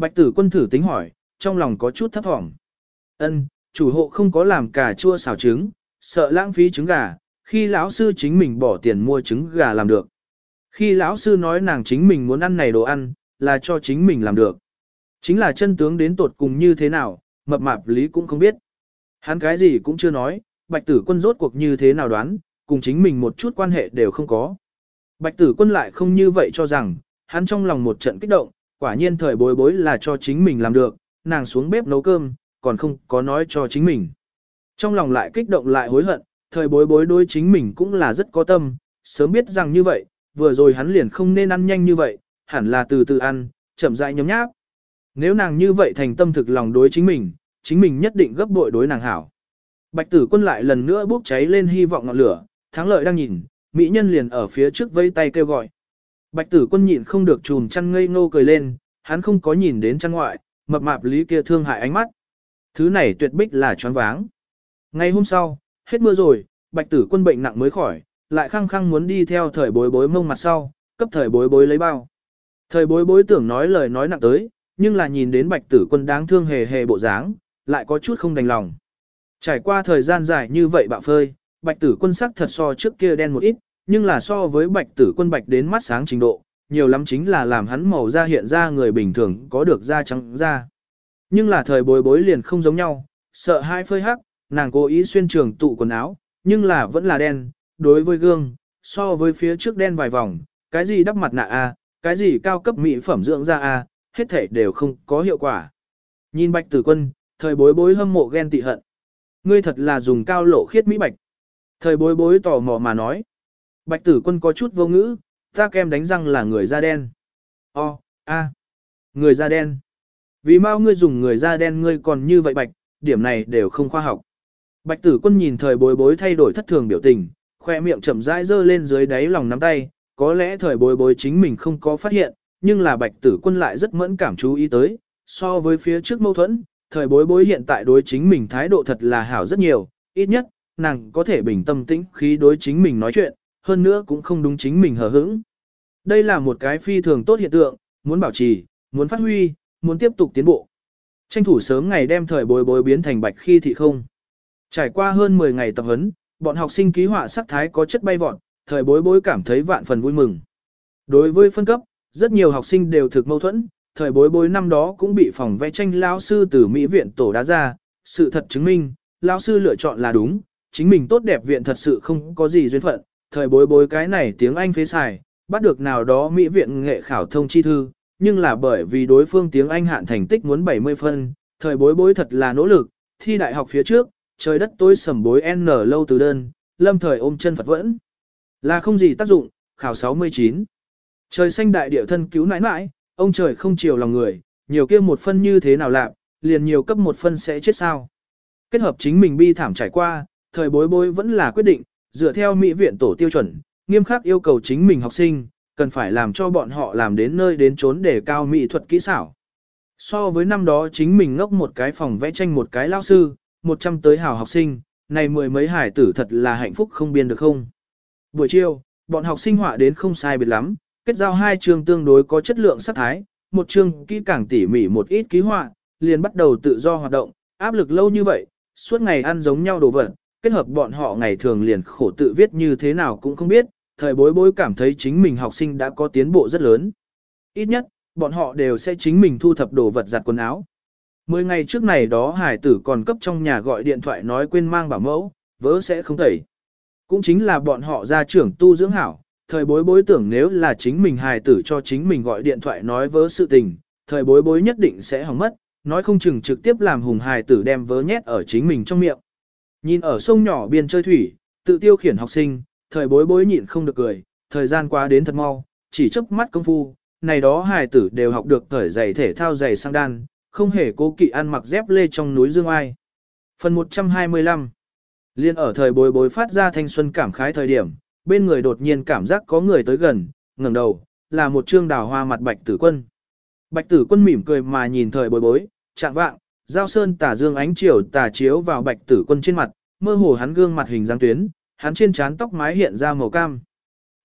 Bạch tử quân thử tính hỏi, trong lòng có chút thấp thỏm. Ân, chủ hộ không có làm cà chua xào trứng, sợ lãng phí trứng gà, khi lão sư chính mình bỏ tiền mua trứng gà làm được. Khi lão sư nói nàng chính mình muốn ăn này đồ ăn, là cho chính mình làm được. Chính là chân tướng đến tột cùng như thế nào, mập mạp lý cũng không biết. Hắn cái gì cũng chưa nói, bạch tử quân rốt cuộc như thế nào đoán, cùng chính mình một chút quan hệ đều không có. Bạch tử quân lại không như vậy cho rằng, hắn trong lòng một trận kích động, quả nhiên thời bối bối là cho chính mình làm được, nàng xuống bếp nấu cơm, còn không có nói cho chính mình. Trong lòng lại kích động lại hối hận, thời bối bối đối chính mình cũng là rất có tâm, sớm biết rằng như vậy, vừa rồi hắn liền không nên ăn nhanh như vậy, hẳn là từ từ ăn, chậm rãi nhấm nháp. Nếu nàng như vậy thành tâm thực lòng đối chính mình, chính mình nhất định gấp bội đối nàng hảo. Bạch tử quân lại lần nữa bốc cháy lên hy vọng ngọn lửa, thắng lợi đang nhìn, mỹ nhân liền ở phía trước vây tay kêu gọi. Bạch tử quân nhịn không được chùm chăn ngây ngô cười lên, hắn không có nhìn đến chăn ngoại, mập mạp lý kia thương hại ánh mắt. Thứ này tuyệt bích là choáng váng. Ngày hôm sau, hết mưa rồi, bạch tử quân bệnh nặng mới khỏi, lại khăng khăng muốn đi theo thời bối bối mông mặt sau, cấp thời bối bối lấy bao. Thời bối bối tưởng nói lời nói nặng tới, nhưng là nhìn đến bạch tử quân đáng thương hề hề bộ dáng, lại có chút không đành lòng. Trải qua thời gian dài như vậy bạo phơi, bạch tử quân sắc thật so trước kia đen một ít, nhưng là so với bạch tử quân bạch đến mắt sáng trình độ, nhiều lắm chính là làm hắn màu da hiện ra người bình thường có được da trắng da. Nhưng là thời bối bối liền không giống nhau, sợ hai phơi hắc, nàng cố ý xuyên trường tụ quần áo, nhưng là vẫn là đen, đối với gương, so với phía trước đen vài vòng, cái gì đắp mặt nạ a, cái gì cao cấp mỹ phẩm dưỡng da a, hết thể đều không có hiệu quả. Nhìn bạch tử quân, thời bối bối hâm mộ ghen tị hận. Ngươi thật là dùng cao lộ khiết mỹ bạch. Thời bối bối tò mò mà nói. Bạch tử quân có chút vô ngữ, ta kem đánh răng là người da đen. O, a, người da đen. Vì mau ngươi dùng người da đen ngươi còn như vậy bạch, điểm này đều không khoa học. Bạch tử quân nhìn thời bối bối thay đổi thất thường biểu tình, khoe miệng chậm rãi dơ lên dưới đáy lòng nắm tay, có lẽ thời bối bối chính mình không có phát hiện, nhưng là bạch tử quân lại rất mẫn cảm chú ý tới, so với phía trước mâu thuẫn, thời bối bối hiện tại đối chính mình thái độ thật là hảo rất nhiều, ít nhất, nàng có thể bình tâm tĩnh khí đối chính mình nói chuyện, hơn nữa cũng không đúng chính mình hờ hững. Đây là một cái phi thường tốt hiện tượng, muốn bảo trì, muốn phát huy, muốn tiếp tục tiến bộ. Tranh thủ sớm ngày đem thời bối bối biến thành bạch khi thị không. Trải qua hơn 10 ngày tập huấn, bọn học sinh ký họa sắc thái có chất bay vọt, thời bối bối cảm thấy vạn phần vui mừng. Đối với phân cấp, rất nhiều học sinh đều thực mâu thuẫn, thời bối bối năm đó cũng bị phòng vẽ tranh lão sư từ Mỹ viện tổ đá ra, sự thật chứng minh, lão sư lựa chọn là đúng, chính mình tốt đẹp viện thật sự không có gì duyên phận, thời bối bối cái này tiếng Anh phế xài, bắt được nào đó Mỹ viện nghệ khảo thông chi thư, nhưng là bởi vì đối phương tiếng Anh hạn thành tích muốn 70 phân, thời bối bối thật là nỗ lực, thi đại học phía trước, trời đất tối sầm bối N lâu từ đơn, lâm thời ôm chân Phật vẫn. Là không gì tác dụng, khảo 69. Trời xanh đại địa thân cứu nãi nãi, ông trời không chiều lòng người, nhiều kia một phân như thế nào lạc, liền nhiều cấp một phân sẽ chết sao. Kết hợp chính mình bi thảm trải qua, thời bối bối vẫn là quyết định, dựa theo Mỹ viện tổ tiêu chuẩn, nghiêm khắc yêu cầu chính mình học sinh, cần phải làm cho bọn họ làm đến nơi đến chốn để cao mỹ thuật kỹ xảo. So với năm đó chính mình ngốc một cái phòng vẽ tranh một cái lao sư, một trăm tới hảo học sinh, này mười mấy hải tử thật là hạnh phúc không biên được không. Buổi chiều, bọn học sinh họa đến không sai biệt lắm, kết giao hai trường tương đối có chất lượng sắc thái, một trường kỹ càng tỉ mỉ một ít ký họa, liền bắt đầu tự do hoạt động, áp lực lâu như vậy, suốt ngày ăn giống nhau đồ vật, kết hợp bọn họ ngày thường liền khổ tự viết như thế nào cũng không biết, thời bối bối cảm thấy chính mình học sinh đã có tiến bộ rất lớn. Ít nhất, bọn họ đều sẽ chính mình thu thập đồ vật giặt quần áo. Mười ngày trước này đó hải tử còn cấp trong nhà gọi điện thoại nói quên mang bảo mẫu, vỡ sẽ không tẩy. Cũng chính là bọn họ ra trưởng tu dưỡng hảo, thời bối bối tưởng nếu là chính mình hài tử cho chính mình gọi điện thoại nói vớ sự tình, thời bối bối nhất định sẽ hỏng mất, nói không chừng trực tiếp làm hùng hài tử đem vớ nhét ở chính mình trong miệng. Nhìn ở sông nhỏ biên chơi thủy, tự tiêu khiển học sinh, thời bối bối nhịn không được cười, thời gian qua đến thật mau, chỉ chớp mắt công phu, này đó hài tử đều học được cởi giày thể thao giày sang đan, không hề cố kỵ ăn mặc dép lê trong núi Dương Ai. Phần 125 Liên ở thời bối bối phát ra thanh xuân cảm khái thời điểm, bên người đột nhiên cảm giác có người tới gần, ngẩng đầu, là một trương đào hoa mặt bạch tử quân. Bạch tử quân mỉm cười mà nhìn thời bối bối, chạm vạng, giao sơn tà dương ánh chiều tà chiếu vào bạch tử quân trên mặt, mơ hồ hắn gương mặt hình dáng tuyến, hắn trên trán tóc mái hiện ra màu cam.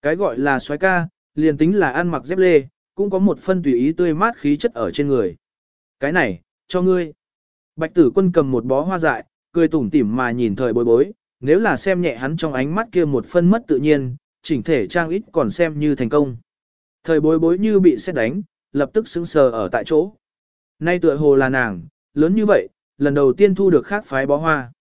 Cái gọi là xoái ca, liền tính là ăn mặc dép lê, cũng có một phân tùy ý tươi mát khí chất ở trên người. Cái này, cho ngươi. Bạch tử quân cầm một bó hoa dại, cười tủm tỉm mà nhìn thời bối bối, nếu là xem nhẹ hắn trong ánh mắt kia một phân mất tự nhiên, chỉnh thể trang ít còn xem như thành công. Thời bối bối như bị xét đánh, lập tức sững sờ ở tại chỗ. Nay tựa hồ là nàng, lớn như vậy, lần đầu tiên thu được khác phái bó hoa.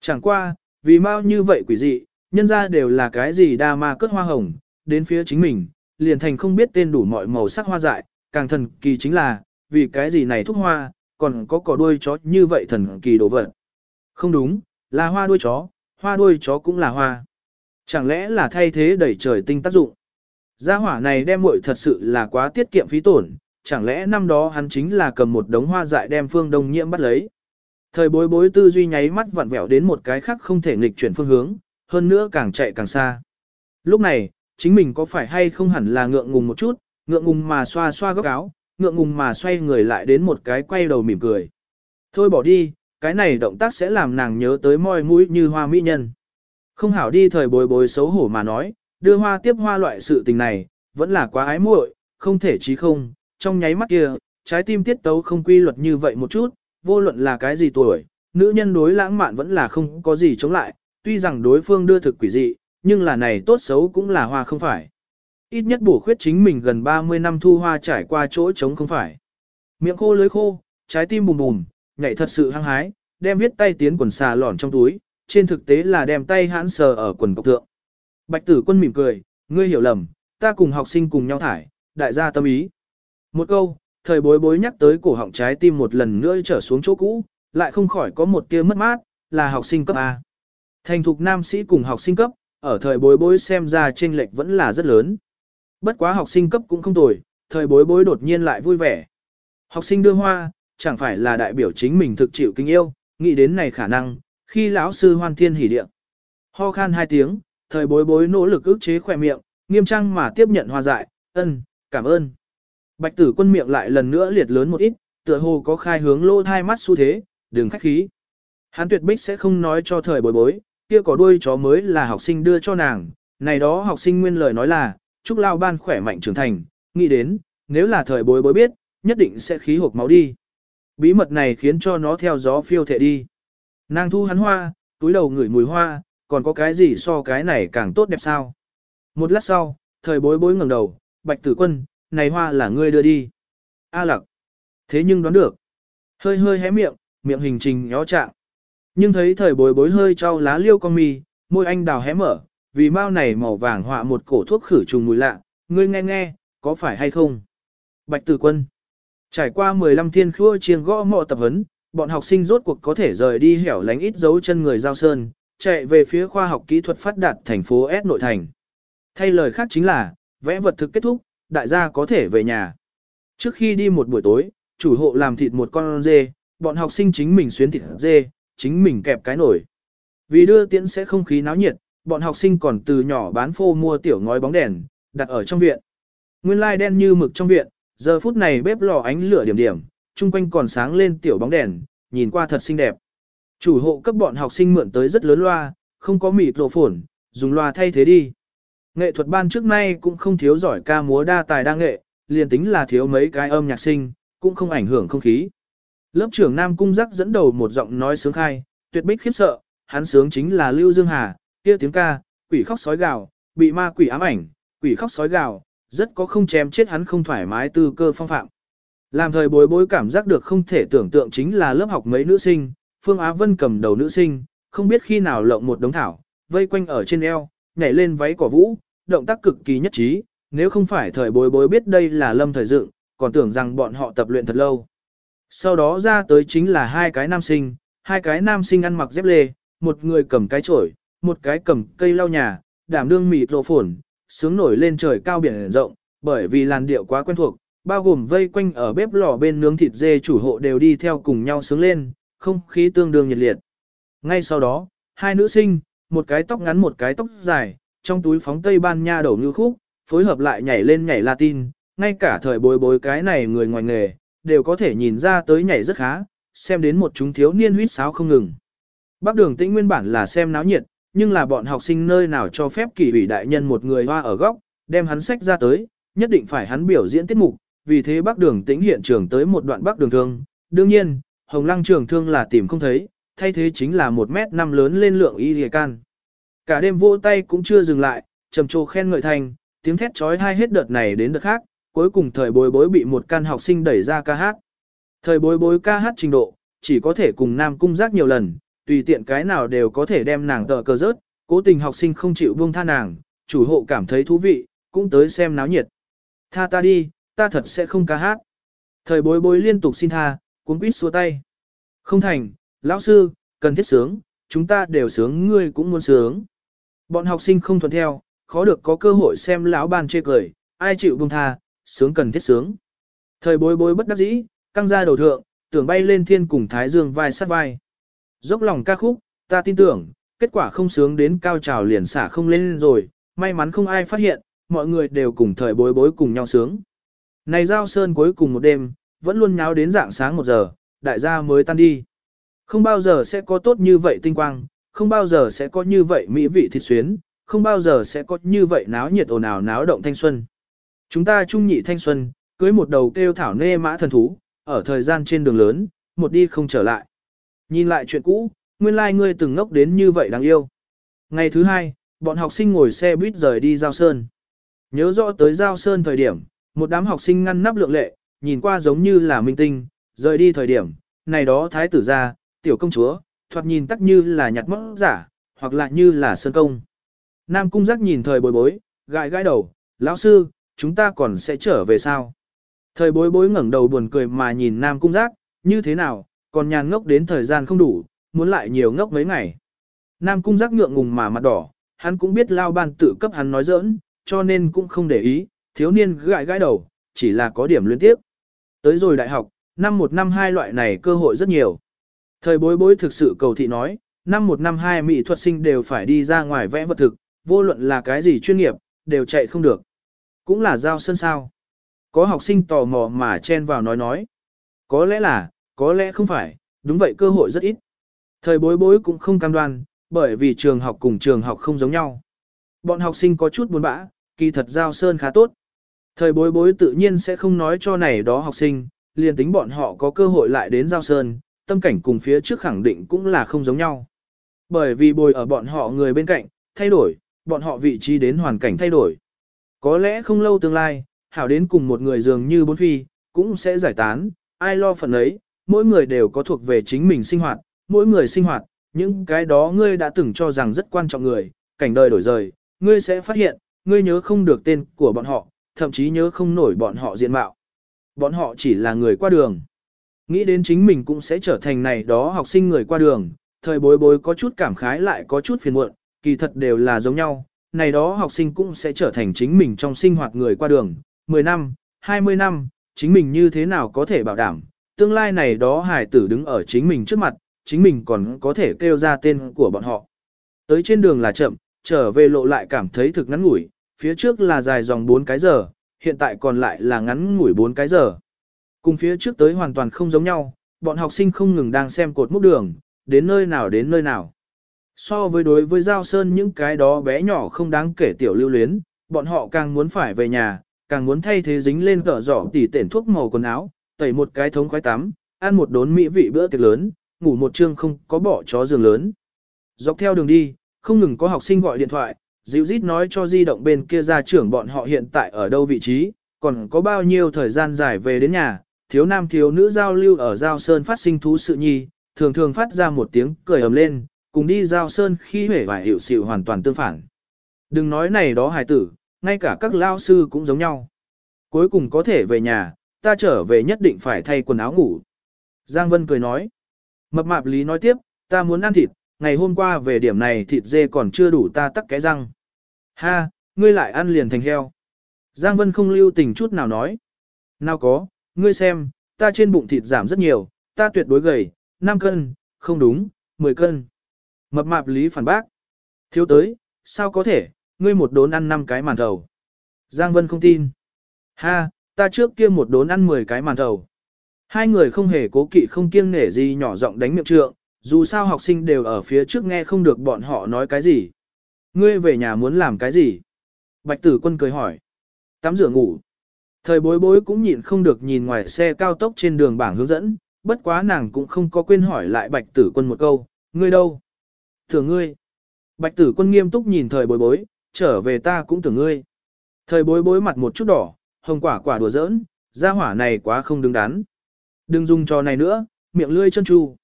Chẳng qua, vì mau như vậy quỷ dị, nhân ra đều là cái gì đa ma cất hoa hồng, đến phía chính mình, liền thành không biết tên đủ mọi màu sắc hoa dại, càng thần kỳ chính là, vì cái gì này thúc hoa, còn có cỏ đuôi chó như vậy thần kỳ đồ vật. Không đúng, là hoa đuôi chó, hoa đuôi chó cũng là hoa. Chẳng lẽ là thay thế đẩy trời tinh tác dụng? Gia hỏa này đem muội thật sự là quá tiết kiệm phí tổn, chẳng lẽ năm đó hắn chính là cầm một đống hoa dại đem phương đông nhiễm bắt lấy. Thời bối bối tư duy nháy mắt vặn vẹo đến một cái khác không thể nghịch chuyển phương hướng, hơn nữa càng chạy càng xa. Lúc này, chính mình có phải hay không hẳn là ngượng ngùng một chút, ngượng ngùng mà xoa xoa góc áo, ngượng ngùng mà xoay người lại đến một cái quay đầu mỉm cười. Thôi bỏ đi, cái này động tác sẽ làm nàng nhớ tới môi mũi như hoa mỹ nhân. Không hảo đi thời bối bối xấu hổ mà nói, đưa hoa tiếp hoa loại sự tình này, vẫn là quá ái muội, không thể chí không, trong nháy mắt kia, trái tim tiết tấu không quy luật như vậy một chút, vô luận là cái gì tuổi, nữ nhân đối lãng mạn vẫn là không có gì chống lại, tuy rằng đối phương đưa thực quỷ dị, nhưng là này tốt xấu cũng là hoa không phải. Ít nhất bổ khuyết chính mình gần 30 năm thu hoa trải qua chỗ trống không phải. Miệng khô lưới khô, trái tim bùm bùm, nhảy thật sự hăng hái, đem viết tay tiến quần xà lỏn trong túi, trên thực tế là đem tay hãn sờ ở quần cọc thượng. Bạch tử quân mỉm cười, ngươi hiểu lầm, ta cùng học sinh cùng nhau thải, đại gia tâm ý. Một câu, thời bối bối nhắc tới cổ họng trái tim một lần nữa trở xuống chỗ cũ, lại không khỏi có một tia mất mát, là học sinh cấp A. Thành thục nam sĩ cùng học sinh cấp, ở thời bối bối xem ra chênh lệch vẫn là rất lớn. Bất quá học sinh cấp cũng không tồi, thời bối bối đột nhiên lại vui vẻ. Học sinh đưa hoa, chẳng phải là đại biểu chính mình thực chịu kinh yêu, nghĩ đến này khả năng, khi lão sư hoan thiên hỉ địa. Ho khan hai tiếng, thời bối bối nỗ lực ức chế khỏe miệng, nghiêm trang mà tiếp nhận hoa dại, ân, cảm ơn. Bạch tử quân miệng lại lần nữa liệt lớn một ít, tựa hồ có khai hướng lô thai mắt xu thế, đừng khách khí. Hắn tuyệt bích sẽ không nói cho thời bối bối, kia có đuôi chó mới là học sinh đưa cho nàng, này đó học sinh nguyên lời nói là, chúc lao ban khỏe mạnh trưởng thành, nghĩ đến, nếu là thời bối bối biết, nhất định sẽ khí hộp máu đi. Bí mật này khiến cho nó theo gió phiêu thệ đi. Nàng thu hắn hoa, túi đầu ngửi mùi hoa, còn có cái gì so cái này càng tốt đẹp sao? Một lát sau, thời bối bối ngẩng đầu, bạch tử quân, này hoa là ngươi đưa đi. A lặc. Thế nhưng đoán được. Hơi hơi hé miệng, miệng hình trình nhó trạng. Nhưng thấy thời bối bối hơi trao lá liêu con mi, môi anh đào hé mở, vì mau này màu vàng họa một cổ thuốc khử trùng mùi lạ, ngươi nghe nghe, có phải hay không? Bạch tử quân. Trải qua 15 thiên khua chiêng gõ mọ tập huấn, bọn học sinh rốt cuộc có thể rời đi hẻo lánh ít dấu chân người giao sơn, chạy về phía khoa học kỹ thuật phát đạt thành phố S nội thành. Thay lời khác chính là, vẽ vật thực kết thúc, đại gia có thể về nhà. Trước khi đi một buổi tối, chủ hộ làm thịt một con dê, bọn học sinh chính mình xuyến thịt dê, chính mình kẹp cái nổi. Vì đưa tiễn sẽ không khí náo nhiệt, bọn học sinh còn từ nhỏ bán phô mua tiểu ngói bóng đèn, đặt ở trong viện. Nguyên lai đen như mực trong viện, giờ phút này bếp lò ánh lửa điểm điểm, chung quanh còn sáng lên tiểu bóng đèn, nhìn qua thật xinh đẹp. Chủ hộ cấp bọn học sinh mượn tới rất lớn loa, không có mịt rộ phổn, dùng loa thay thế đi. Nghệ thuật ban trước nay cũng không thiếu giỏi ca múa đa tài đa nghệ, liền tính là thiếu mấy cái âm nhạc sinh, cũng không ảnh hưởng không khí. Lớp trưởng Nam Cung Giác dẫn đầu một giọng nói sướng khai, tuyệt bích khiếp sợ, hắn sướng chính là Lưu Dương Hà, kia tiếng ca, quỷ khóc sói gào, bị ma quỷ ám ảnh, quỷ khóc sói gào, rất có không chém chết hắn không thoải mái tư cơ phong phạm. Làm thời bối bối cảm giác được không thể tưởng tượng chính là lớp học mấy nữ sinh, Phương Á Vân cầm đầu nữ sinh, không biết khi nào lộng một đống thảo, vây quanh ở trên eo, nhảy lên váy cỏ vũ, động tác cực kỳ nhất trí, nếu không phải thời bối bối biết đây là lâm thời dựng, còn tưởng rằng bọn họ tập luyện thật lâu. Sau đó ra tới chính là hai cái nam sinh, hai cái nam sinh ăn mặc dép lê, một người cầm cái chổi, một cái cầm cây lau nhà, đảm đương mịt rộ phồn, sướng nổi lên trời cao biển rộng, bởi vì làn điệu quá quen thuộc, bao gồm vây quanh ở bếp lò bên nướng thịt dê chủ hộ đều đi theo cùng nhau sướng lên, không khí tương đương nhiệt liệt. Ngay sau đó, hai nữ sinh, một cái tóc ngắn một cái tóc dài, trong túi phóng tây ban nha đầu như khúc, phối hợp lại nhảy lên nhảy Latin, ngay cả thời bối bối cái này người ngoài nghề, đều có thể nhìn ra tới nhảy rất khá, xem đến một chúng thiếu niên huýt sáo không ngừng. Bác đường tĩnh nguyên bản là xem náo nhiệt, nhưng là bọn học sinh nơi nào cho phép kỳ ủy đại nhân một người hoa ở góc, đem hắn sách ra tới, nhất định phải hắn biểu diễn tiết mục, vì thế bác đường tĩnh hiện trường tới một đoạn bác đường thương. Đương nhiên, hồng lăng trường thương là tìm không thấy, thay thế chính là một mét năm lớn lên lượng y lìa can. Cả đêm vỗ tay cũng chưa dừng lại, trầm trồ khen ngợi thành, tiếng thét trói hai hết đợt này đến đợt khác, cuối cùng thời bối bối bị một can học sinh đẩy ra ca hát. Thời bối bối ca hát trình độ, chỉ có thể cùng nam cung giác nhiều lần, tùy tiện cái nào đều có thể đem nàng tờ cờ rớt, cố tình học sinh không chịu buông tha nàng, chủ hộ cảm thấy thú vị, cũng tới xem náo nhiệt. Tha ta đi, ta thật sẽ không ca hát. Thời bối bối liên tục xin tha, cuốn quýt xua tay. Không thành, lão sư, cần thiết sướng, chúng ta đều sướng ngươi cũng muốn sướng. Bọn học sinh không thuận theo, khó được có cơ hội xem lão ban chê cười, ai chịu buông tha, sướng cần thiết sướng. Thời bối bối bất đắc dĩ, căng ra đầu thượng, tưởng bay lên thiên cùng Thái Dương vai sát vai. Dốc lòng ca khúc, ta tin tưởng, kết quả không sướng đến cao trào liền xả không lên rồi, may mắn không ai phát hiện, mọi người đều cùng thời bối bối cùng nhau sướng. Này giao sơn cuối cùng một đêm, vẫn luôn nháo đến dạng sáng một giờ, đại gia mới tan đi. Không bao giờ sẽ có tốt như vậy tinh quang, không bao giờ sẽ có như vậy mỹ vị thịt xuyến, không bao giờ sẽ có như vậy náo nhiệt ồn ào náo động thanh xuân. Chúng ta trung nhị thanh xuân, cưới một đầu kêu thảo nê mã thần thú, ở thời gian trên đường lớn, một đi không trở lại. Nhìn lại chuyện cũ, nguyên lai like ngươi từng ngốc đến như vậy đáng yêu. Ngày thứ hai, bọn học sinh ngồi xe buýt rời đi Giao Sơn. Nhớ rõ tới Giao Sơn thời điểm, một đám học sinh ngăn nắp lượng lệ, nhìn qua giống như là minh tinh, rời đi thời điểm, này đó thái tử ra, tiểu công chúa, thoạt nhìn tắc như là nhặt mỡ giả, hoặc là như là sơn công. Nam cung giác nhìn thời bối bối, gãi gãi đầu, lão sư, chúng ta còn sẽ trở về sao? Thời bối bối ngẩng đầu buồn cười mà nhìn Nam cung giác, như thế nào, còn nhàn ngốc đến thời gian không đủ, muốn lại nhiều ngốc mấy ngày. Nam cung giác ngượng ngùng mà mặt đỏ, hắn cũng biết lao ban tự cấp hắn nói giỡn, cho nên cũng không để ý, thiếu niên gãi gãi đầu, chỉ là có điểm liên tiếp. Tới rồi đại học, năm một năm hai loại này cơ hội rất nhiều. Thời bối bối thực sự cầu thị nói, năm một năm hai mỹ thuật sinh đều phải đi ra ngoài vẽ vật thực, vô luận là cái gì chuyên nghiệp, đều chạy không được. Cũng là giao sân sao. Có học sinh tò mò mà chen vào nói nói. Có lẽ là, có lẽ không phải, đúng vậy cơ hội rất ít. Thời bối bối cũng không cam đoan, bởi vì trường học cùng trường học không giống nhau. Bọn học sinh có chút buồn bã, kỳ thật giao sơn khá tốt. Thời bối bối tự nhiên sẽ không nói cho này đó học sinh, liền tính bọn họ có cơ hội lại đến giao sơn, tâm cảnh cùng phía trước khẳng định cũng là không giống nhau. Bởi vì bồi ở bọn họ người bên cạnh, thay đổi, bọn họ vị trí đến hoàn cảnh thay đổi. Có lẽ không lâu tương lai, hảo đến cùng một người dường như bốn phi, cũng sẽ giải tán, ai lo phần ấy, mỗi người đều có thuộc về chính mình sinh hoạt, mỗi người sinh hoạt, những cái đó ngươi đã từng cho rằng rất quan trọng người, cảnh đời đổi rời, ngươi sẽ phát hiện, ngươi nhớ không được tên của bọn họ, thậm chí nhớ không nổi bọn họ diện mạo. Bọn họ chỉ là người qua đường. Nghĩ đến chính mình cũng sẽ trở thành này đó học sinh người qua đường, thời bối bối có chút cảm khái lại có chút phiền muộn, kỳ thật đều là giống nhau, này đó học sinh cũng sẽ trở thành chính mình trong sinh hoạt người qua đường, 10 năm, 20 năm, chính mình như thế nào có thể bảo đảm, tương lai này đó hải tử đứng ở chính mình trước mặt, chính mình còn có thể kêu ra tên của bọn họ. Tới trên đường là chậm, trở về lộ lại cảm thấy thực ngắn ngủi, phía trước là dài dòng 4 cái giờ, hiện tại còn lại là ngắn ngủi 4 cái giờ. Cùng phía trước tới hoàn toàn không giống nhau, bọn học sinh không ngừng đang xem cột mốc đường, đến nơi nào đến nơi nào. So với đối với Giao Sơn những cái đó bé nhỏ không đáng kể tiểu lưu luyến, bọn họ càng muốn phải về nhà, càng muốn thay thế dính lên cỡ giỏ tỉ tển thuốc màu quần áo, tẩy một cái thống khoái tắm, ăn một đốn mỹ vị bữa tiệc lớn, ngủ một trương không có bỏ chó giường lớn. Dọc theo đường đi, không ngừng có học sinh gọi điện thoại, dịu rít nói cho di động bên kia ra trưởng bọn họ hiện tại ở đâu vị trí, còn có bao nhiêu thời gian dài về đến nhà, thiếu nam thiếu nữ giao lưu ở Giao Sơn phát sinh thú sự nhi, thường thường phát ra một tiếng cười ầm lên, cùng đi Giao Sơn khi hể và hiệu sự hoàn toàn tương phản. Đừng nói này đó hài tử, ngay cả các lao sư cũng giống nhau. Cuối cùng có thể về nhà, ta trở về nhất định phải thay quần áo ngủ. Giang Vân cười nói. Mập mạp lý nói tiếp, ta muốn ăn thịt, ngày hôm qua về điểm này thịt dê còn chưa đủ ta tắc cái răng. Ha, ngươi lại ăn liền thành heo. Giang Vân không lưu tình chút nào nói. Nào có, ngươi xem, ta trên bụng thịt giảm rất nhiều, ta tuyệt đối gầy, 5 cân, không đúng, 10 cân. Mập mạp lý phản bác. Thiếu tới, sao có thể, ngươi một đốn ăn 5 cái màn thầu. Giang Vân không tin. Ha, ta trước kia một đốn ăn 10 cái màn thầu. Hai người không hề cố kỵ không kiêng nể gì nhỏ giọng đánh miệng trượng, dù sao học sinh đều ở phía trước nghe không được bọn họ nói cái gì. Ngươi về nhà muốn làm cái gì? Bạch tử quân cười hỏi. Tắm rửa ngủ. Thời bối bối cũng nhịn không được nhìn ngoài xe cao tốc trên đường bảng hướng dẫn, bất quá nàng cũng không có quên hỏi lại bạch tử quân một câu, ngươi đâu? Tưởng ngươi. Bạch tử quân nghiêm túc nhìn thời bối bối, trở về ta cũng tưởng ngươi. Thời bối bối mặt một chút đỏ, hồng quả quả đùa giỡn, gia hỏa này quá không đứng đắn. Đừng dùng trò này nữa, miệng lươi chân chu.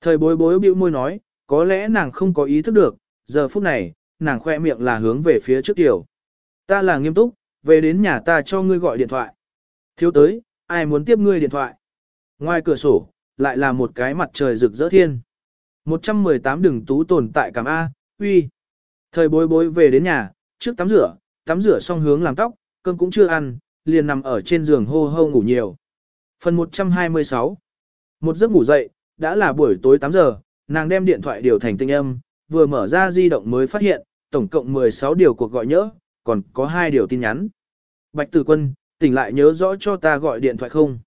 Thời bối bối bĩu môi nói, có lẽ nàng không có ý thức được, giờ phút này, nàng khoe miệng là hướng về phía trước tiểu. Ta là nghiêm túc, về đến nhà ta cho ngươi gọi điện thoại. Thiếu tới, ai muốn tiếp ngươi điện thoại? Ngoài cửa sổ, lại là một cái mặt trời rực rỡ thiên. 118 đường tú tồn tại cảm A, uy. Thời bối bối về đến nhà, trước tắm rửa, tắm rửa xong hướng làm tóc, cơm cũng chưa ăn, liền nằm ở trên giường hô hô ngủ nhiều. Phần 126 Một giấc ngủ dậy, đã là buổi tối 8 giờ, nàng đem điện thoại điều thành tinh âm, vừa mở ra di động mới phát hiện, tổng cộng 16 điều cuộc gọi nhớ, còn có 2 điều tin nhắn. Bạch Tử Quân, tỉnh lại nhớ rõ cho ta gọi điện thoại không?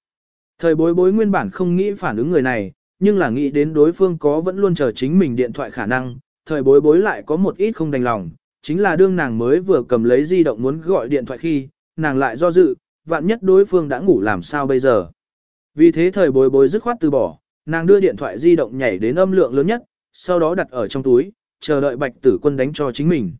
Thời bối bối nguyên bản không nghĩ phản ứng người này, nhưng là nghĩ đến đối phương có vẫn luôn chờ chính mình điện thoại khả năng, thời bối bối lại có một ít không đành lòng, chính là đương nàng mới vừa cầm lấy di động muốn gọi điện thoại khi, nàng lại do dự, vạn nhất đối phương đã ngủ làm sao bây giờ. Vì thế thời bối bối dứt khoát từ bỏ, nàng đưa điện thoại di động nhảy đến âm lượng lớn nhất, sau đó đặt ở trong túi, chờ đợi bạch tử quân đánh cho chính mình.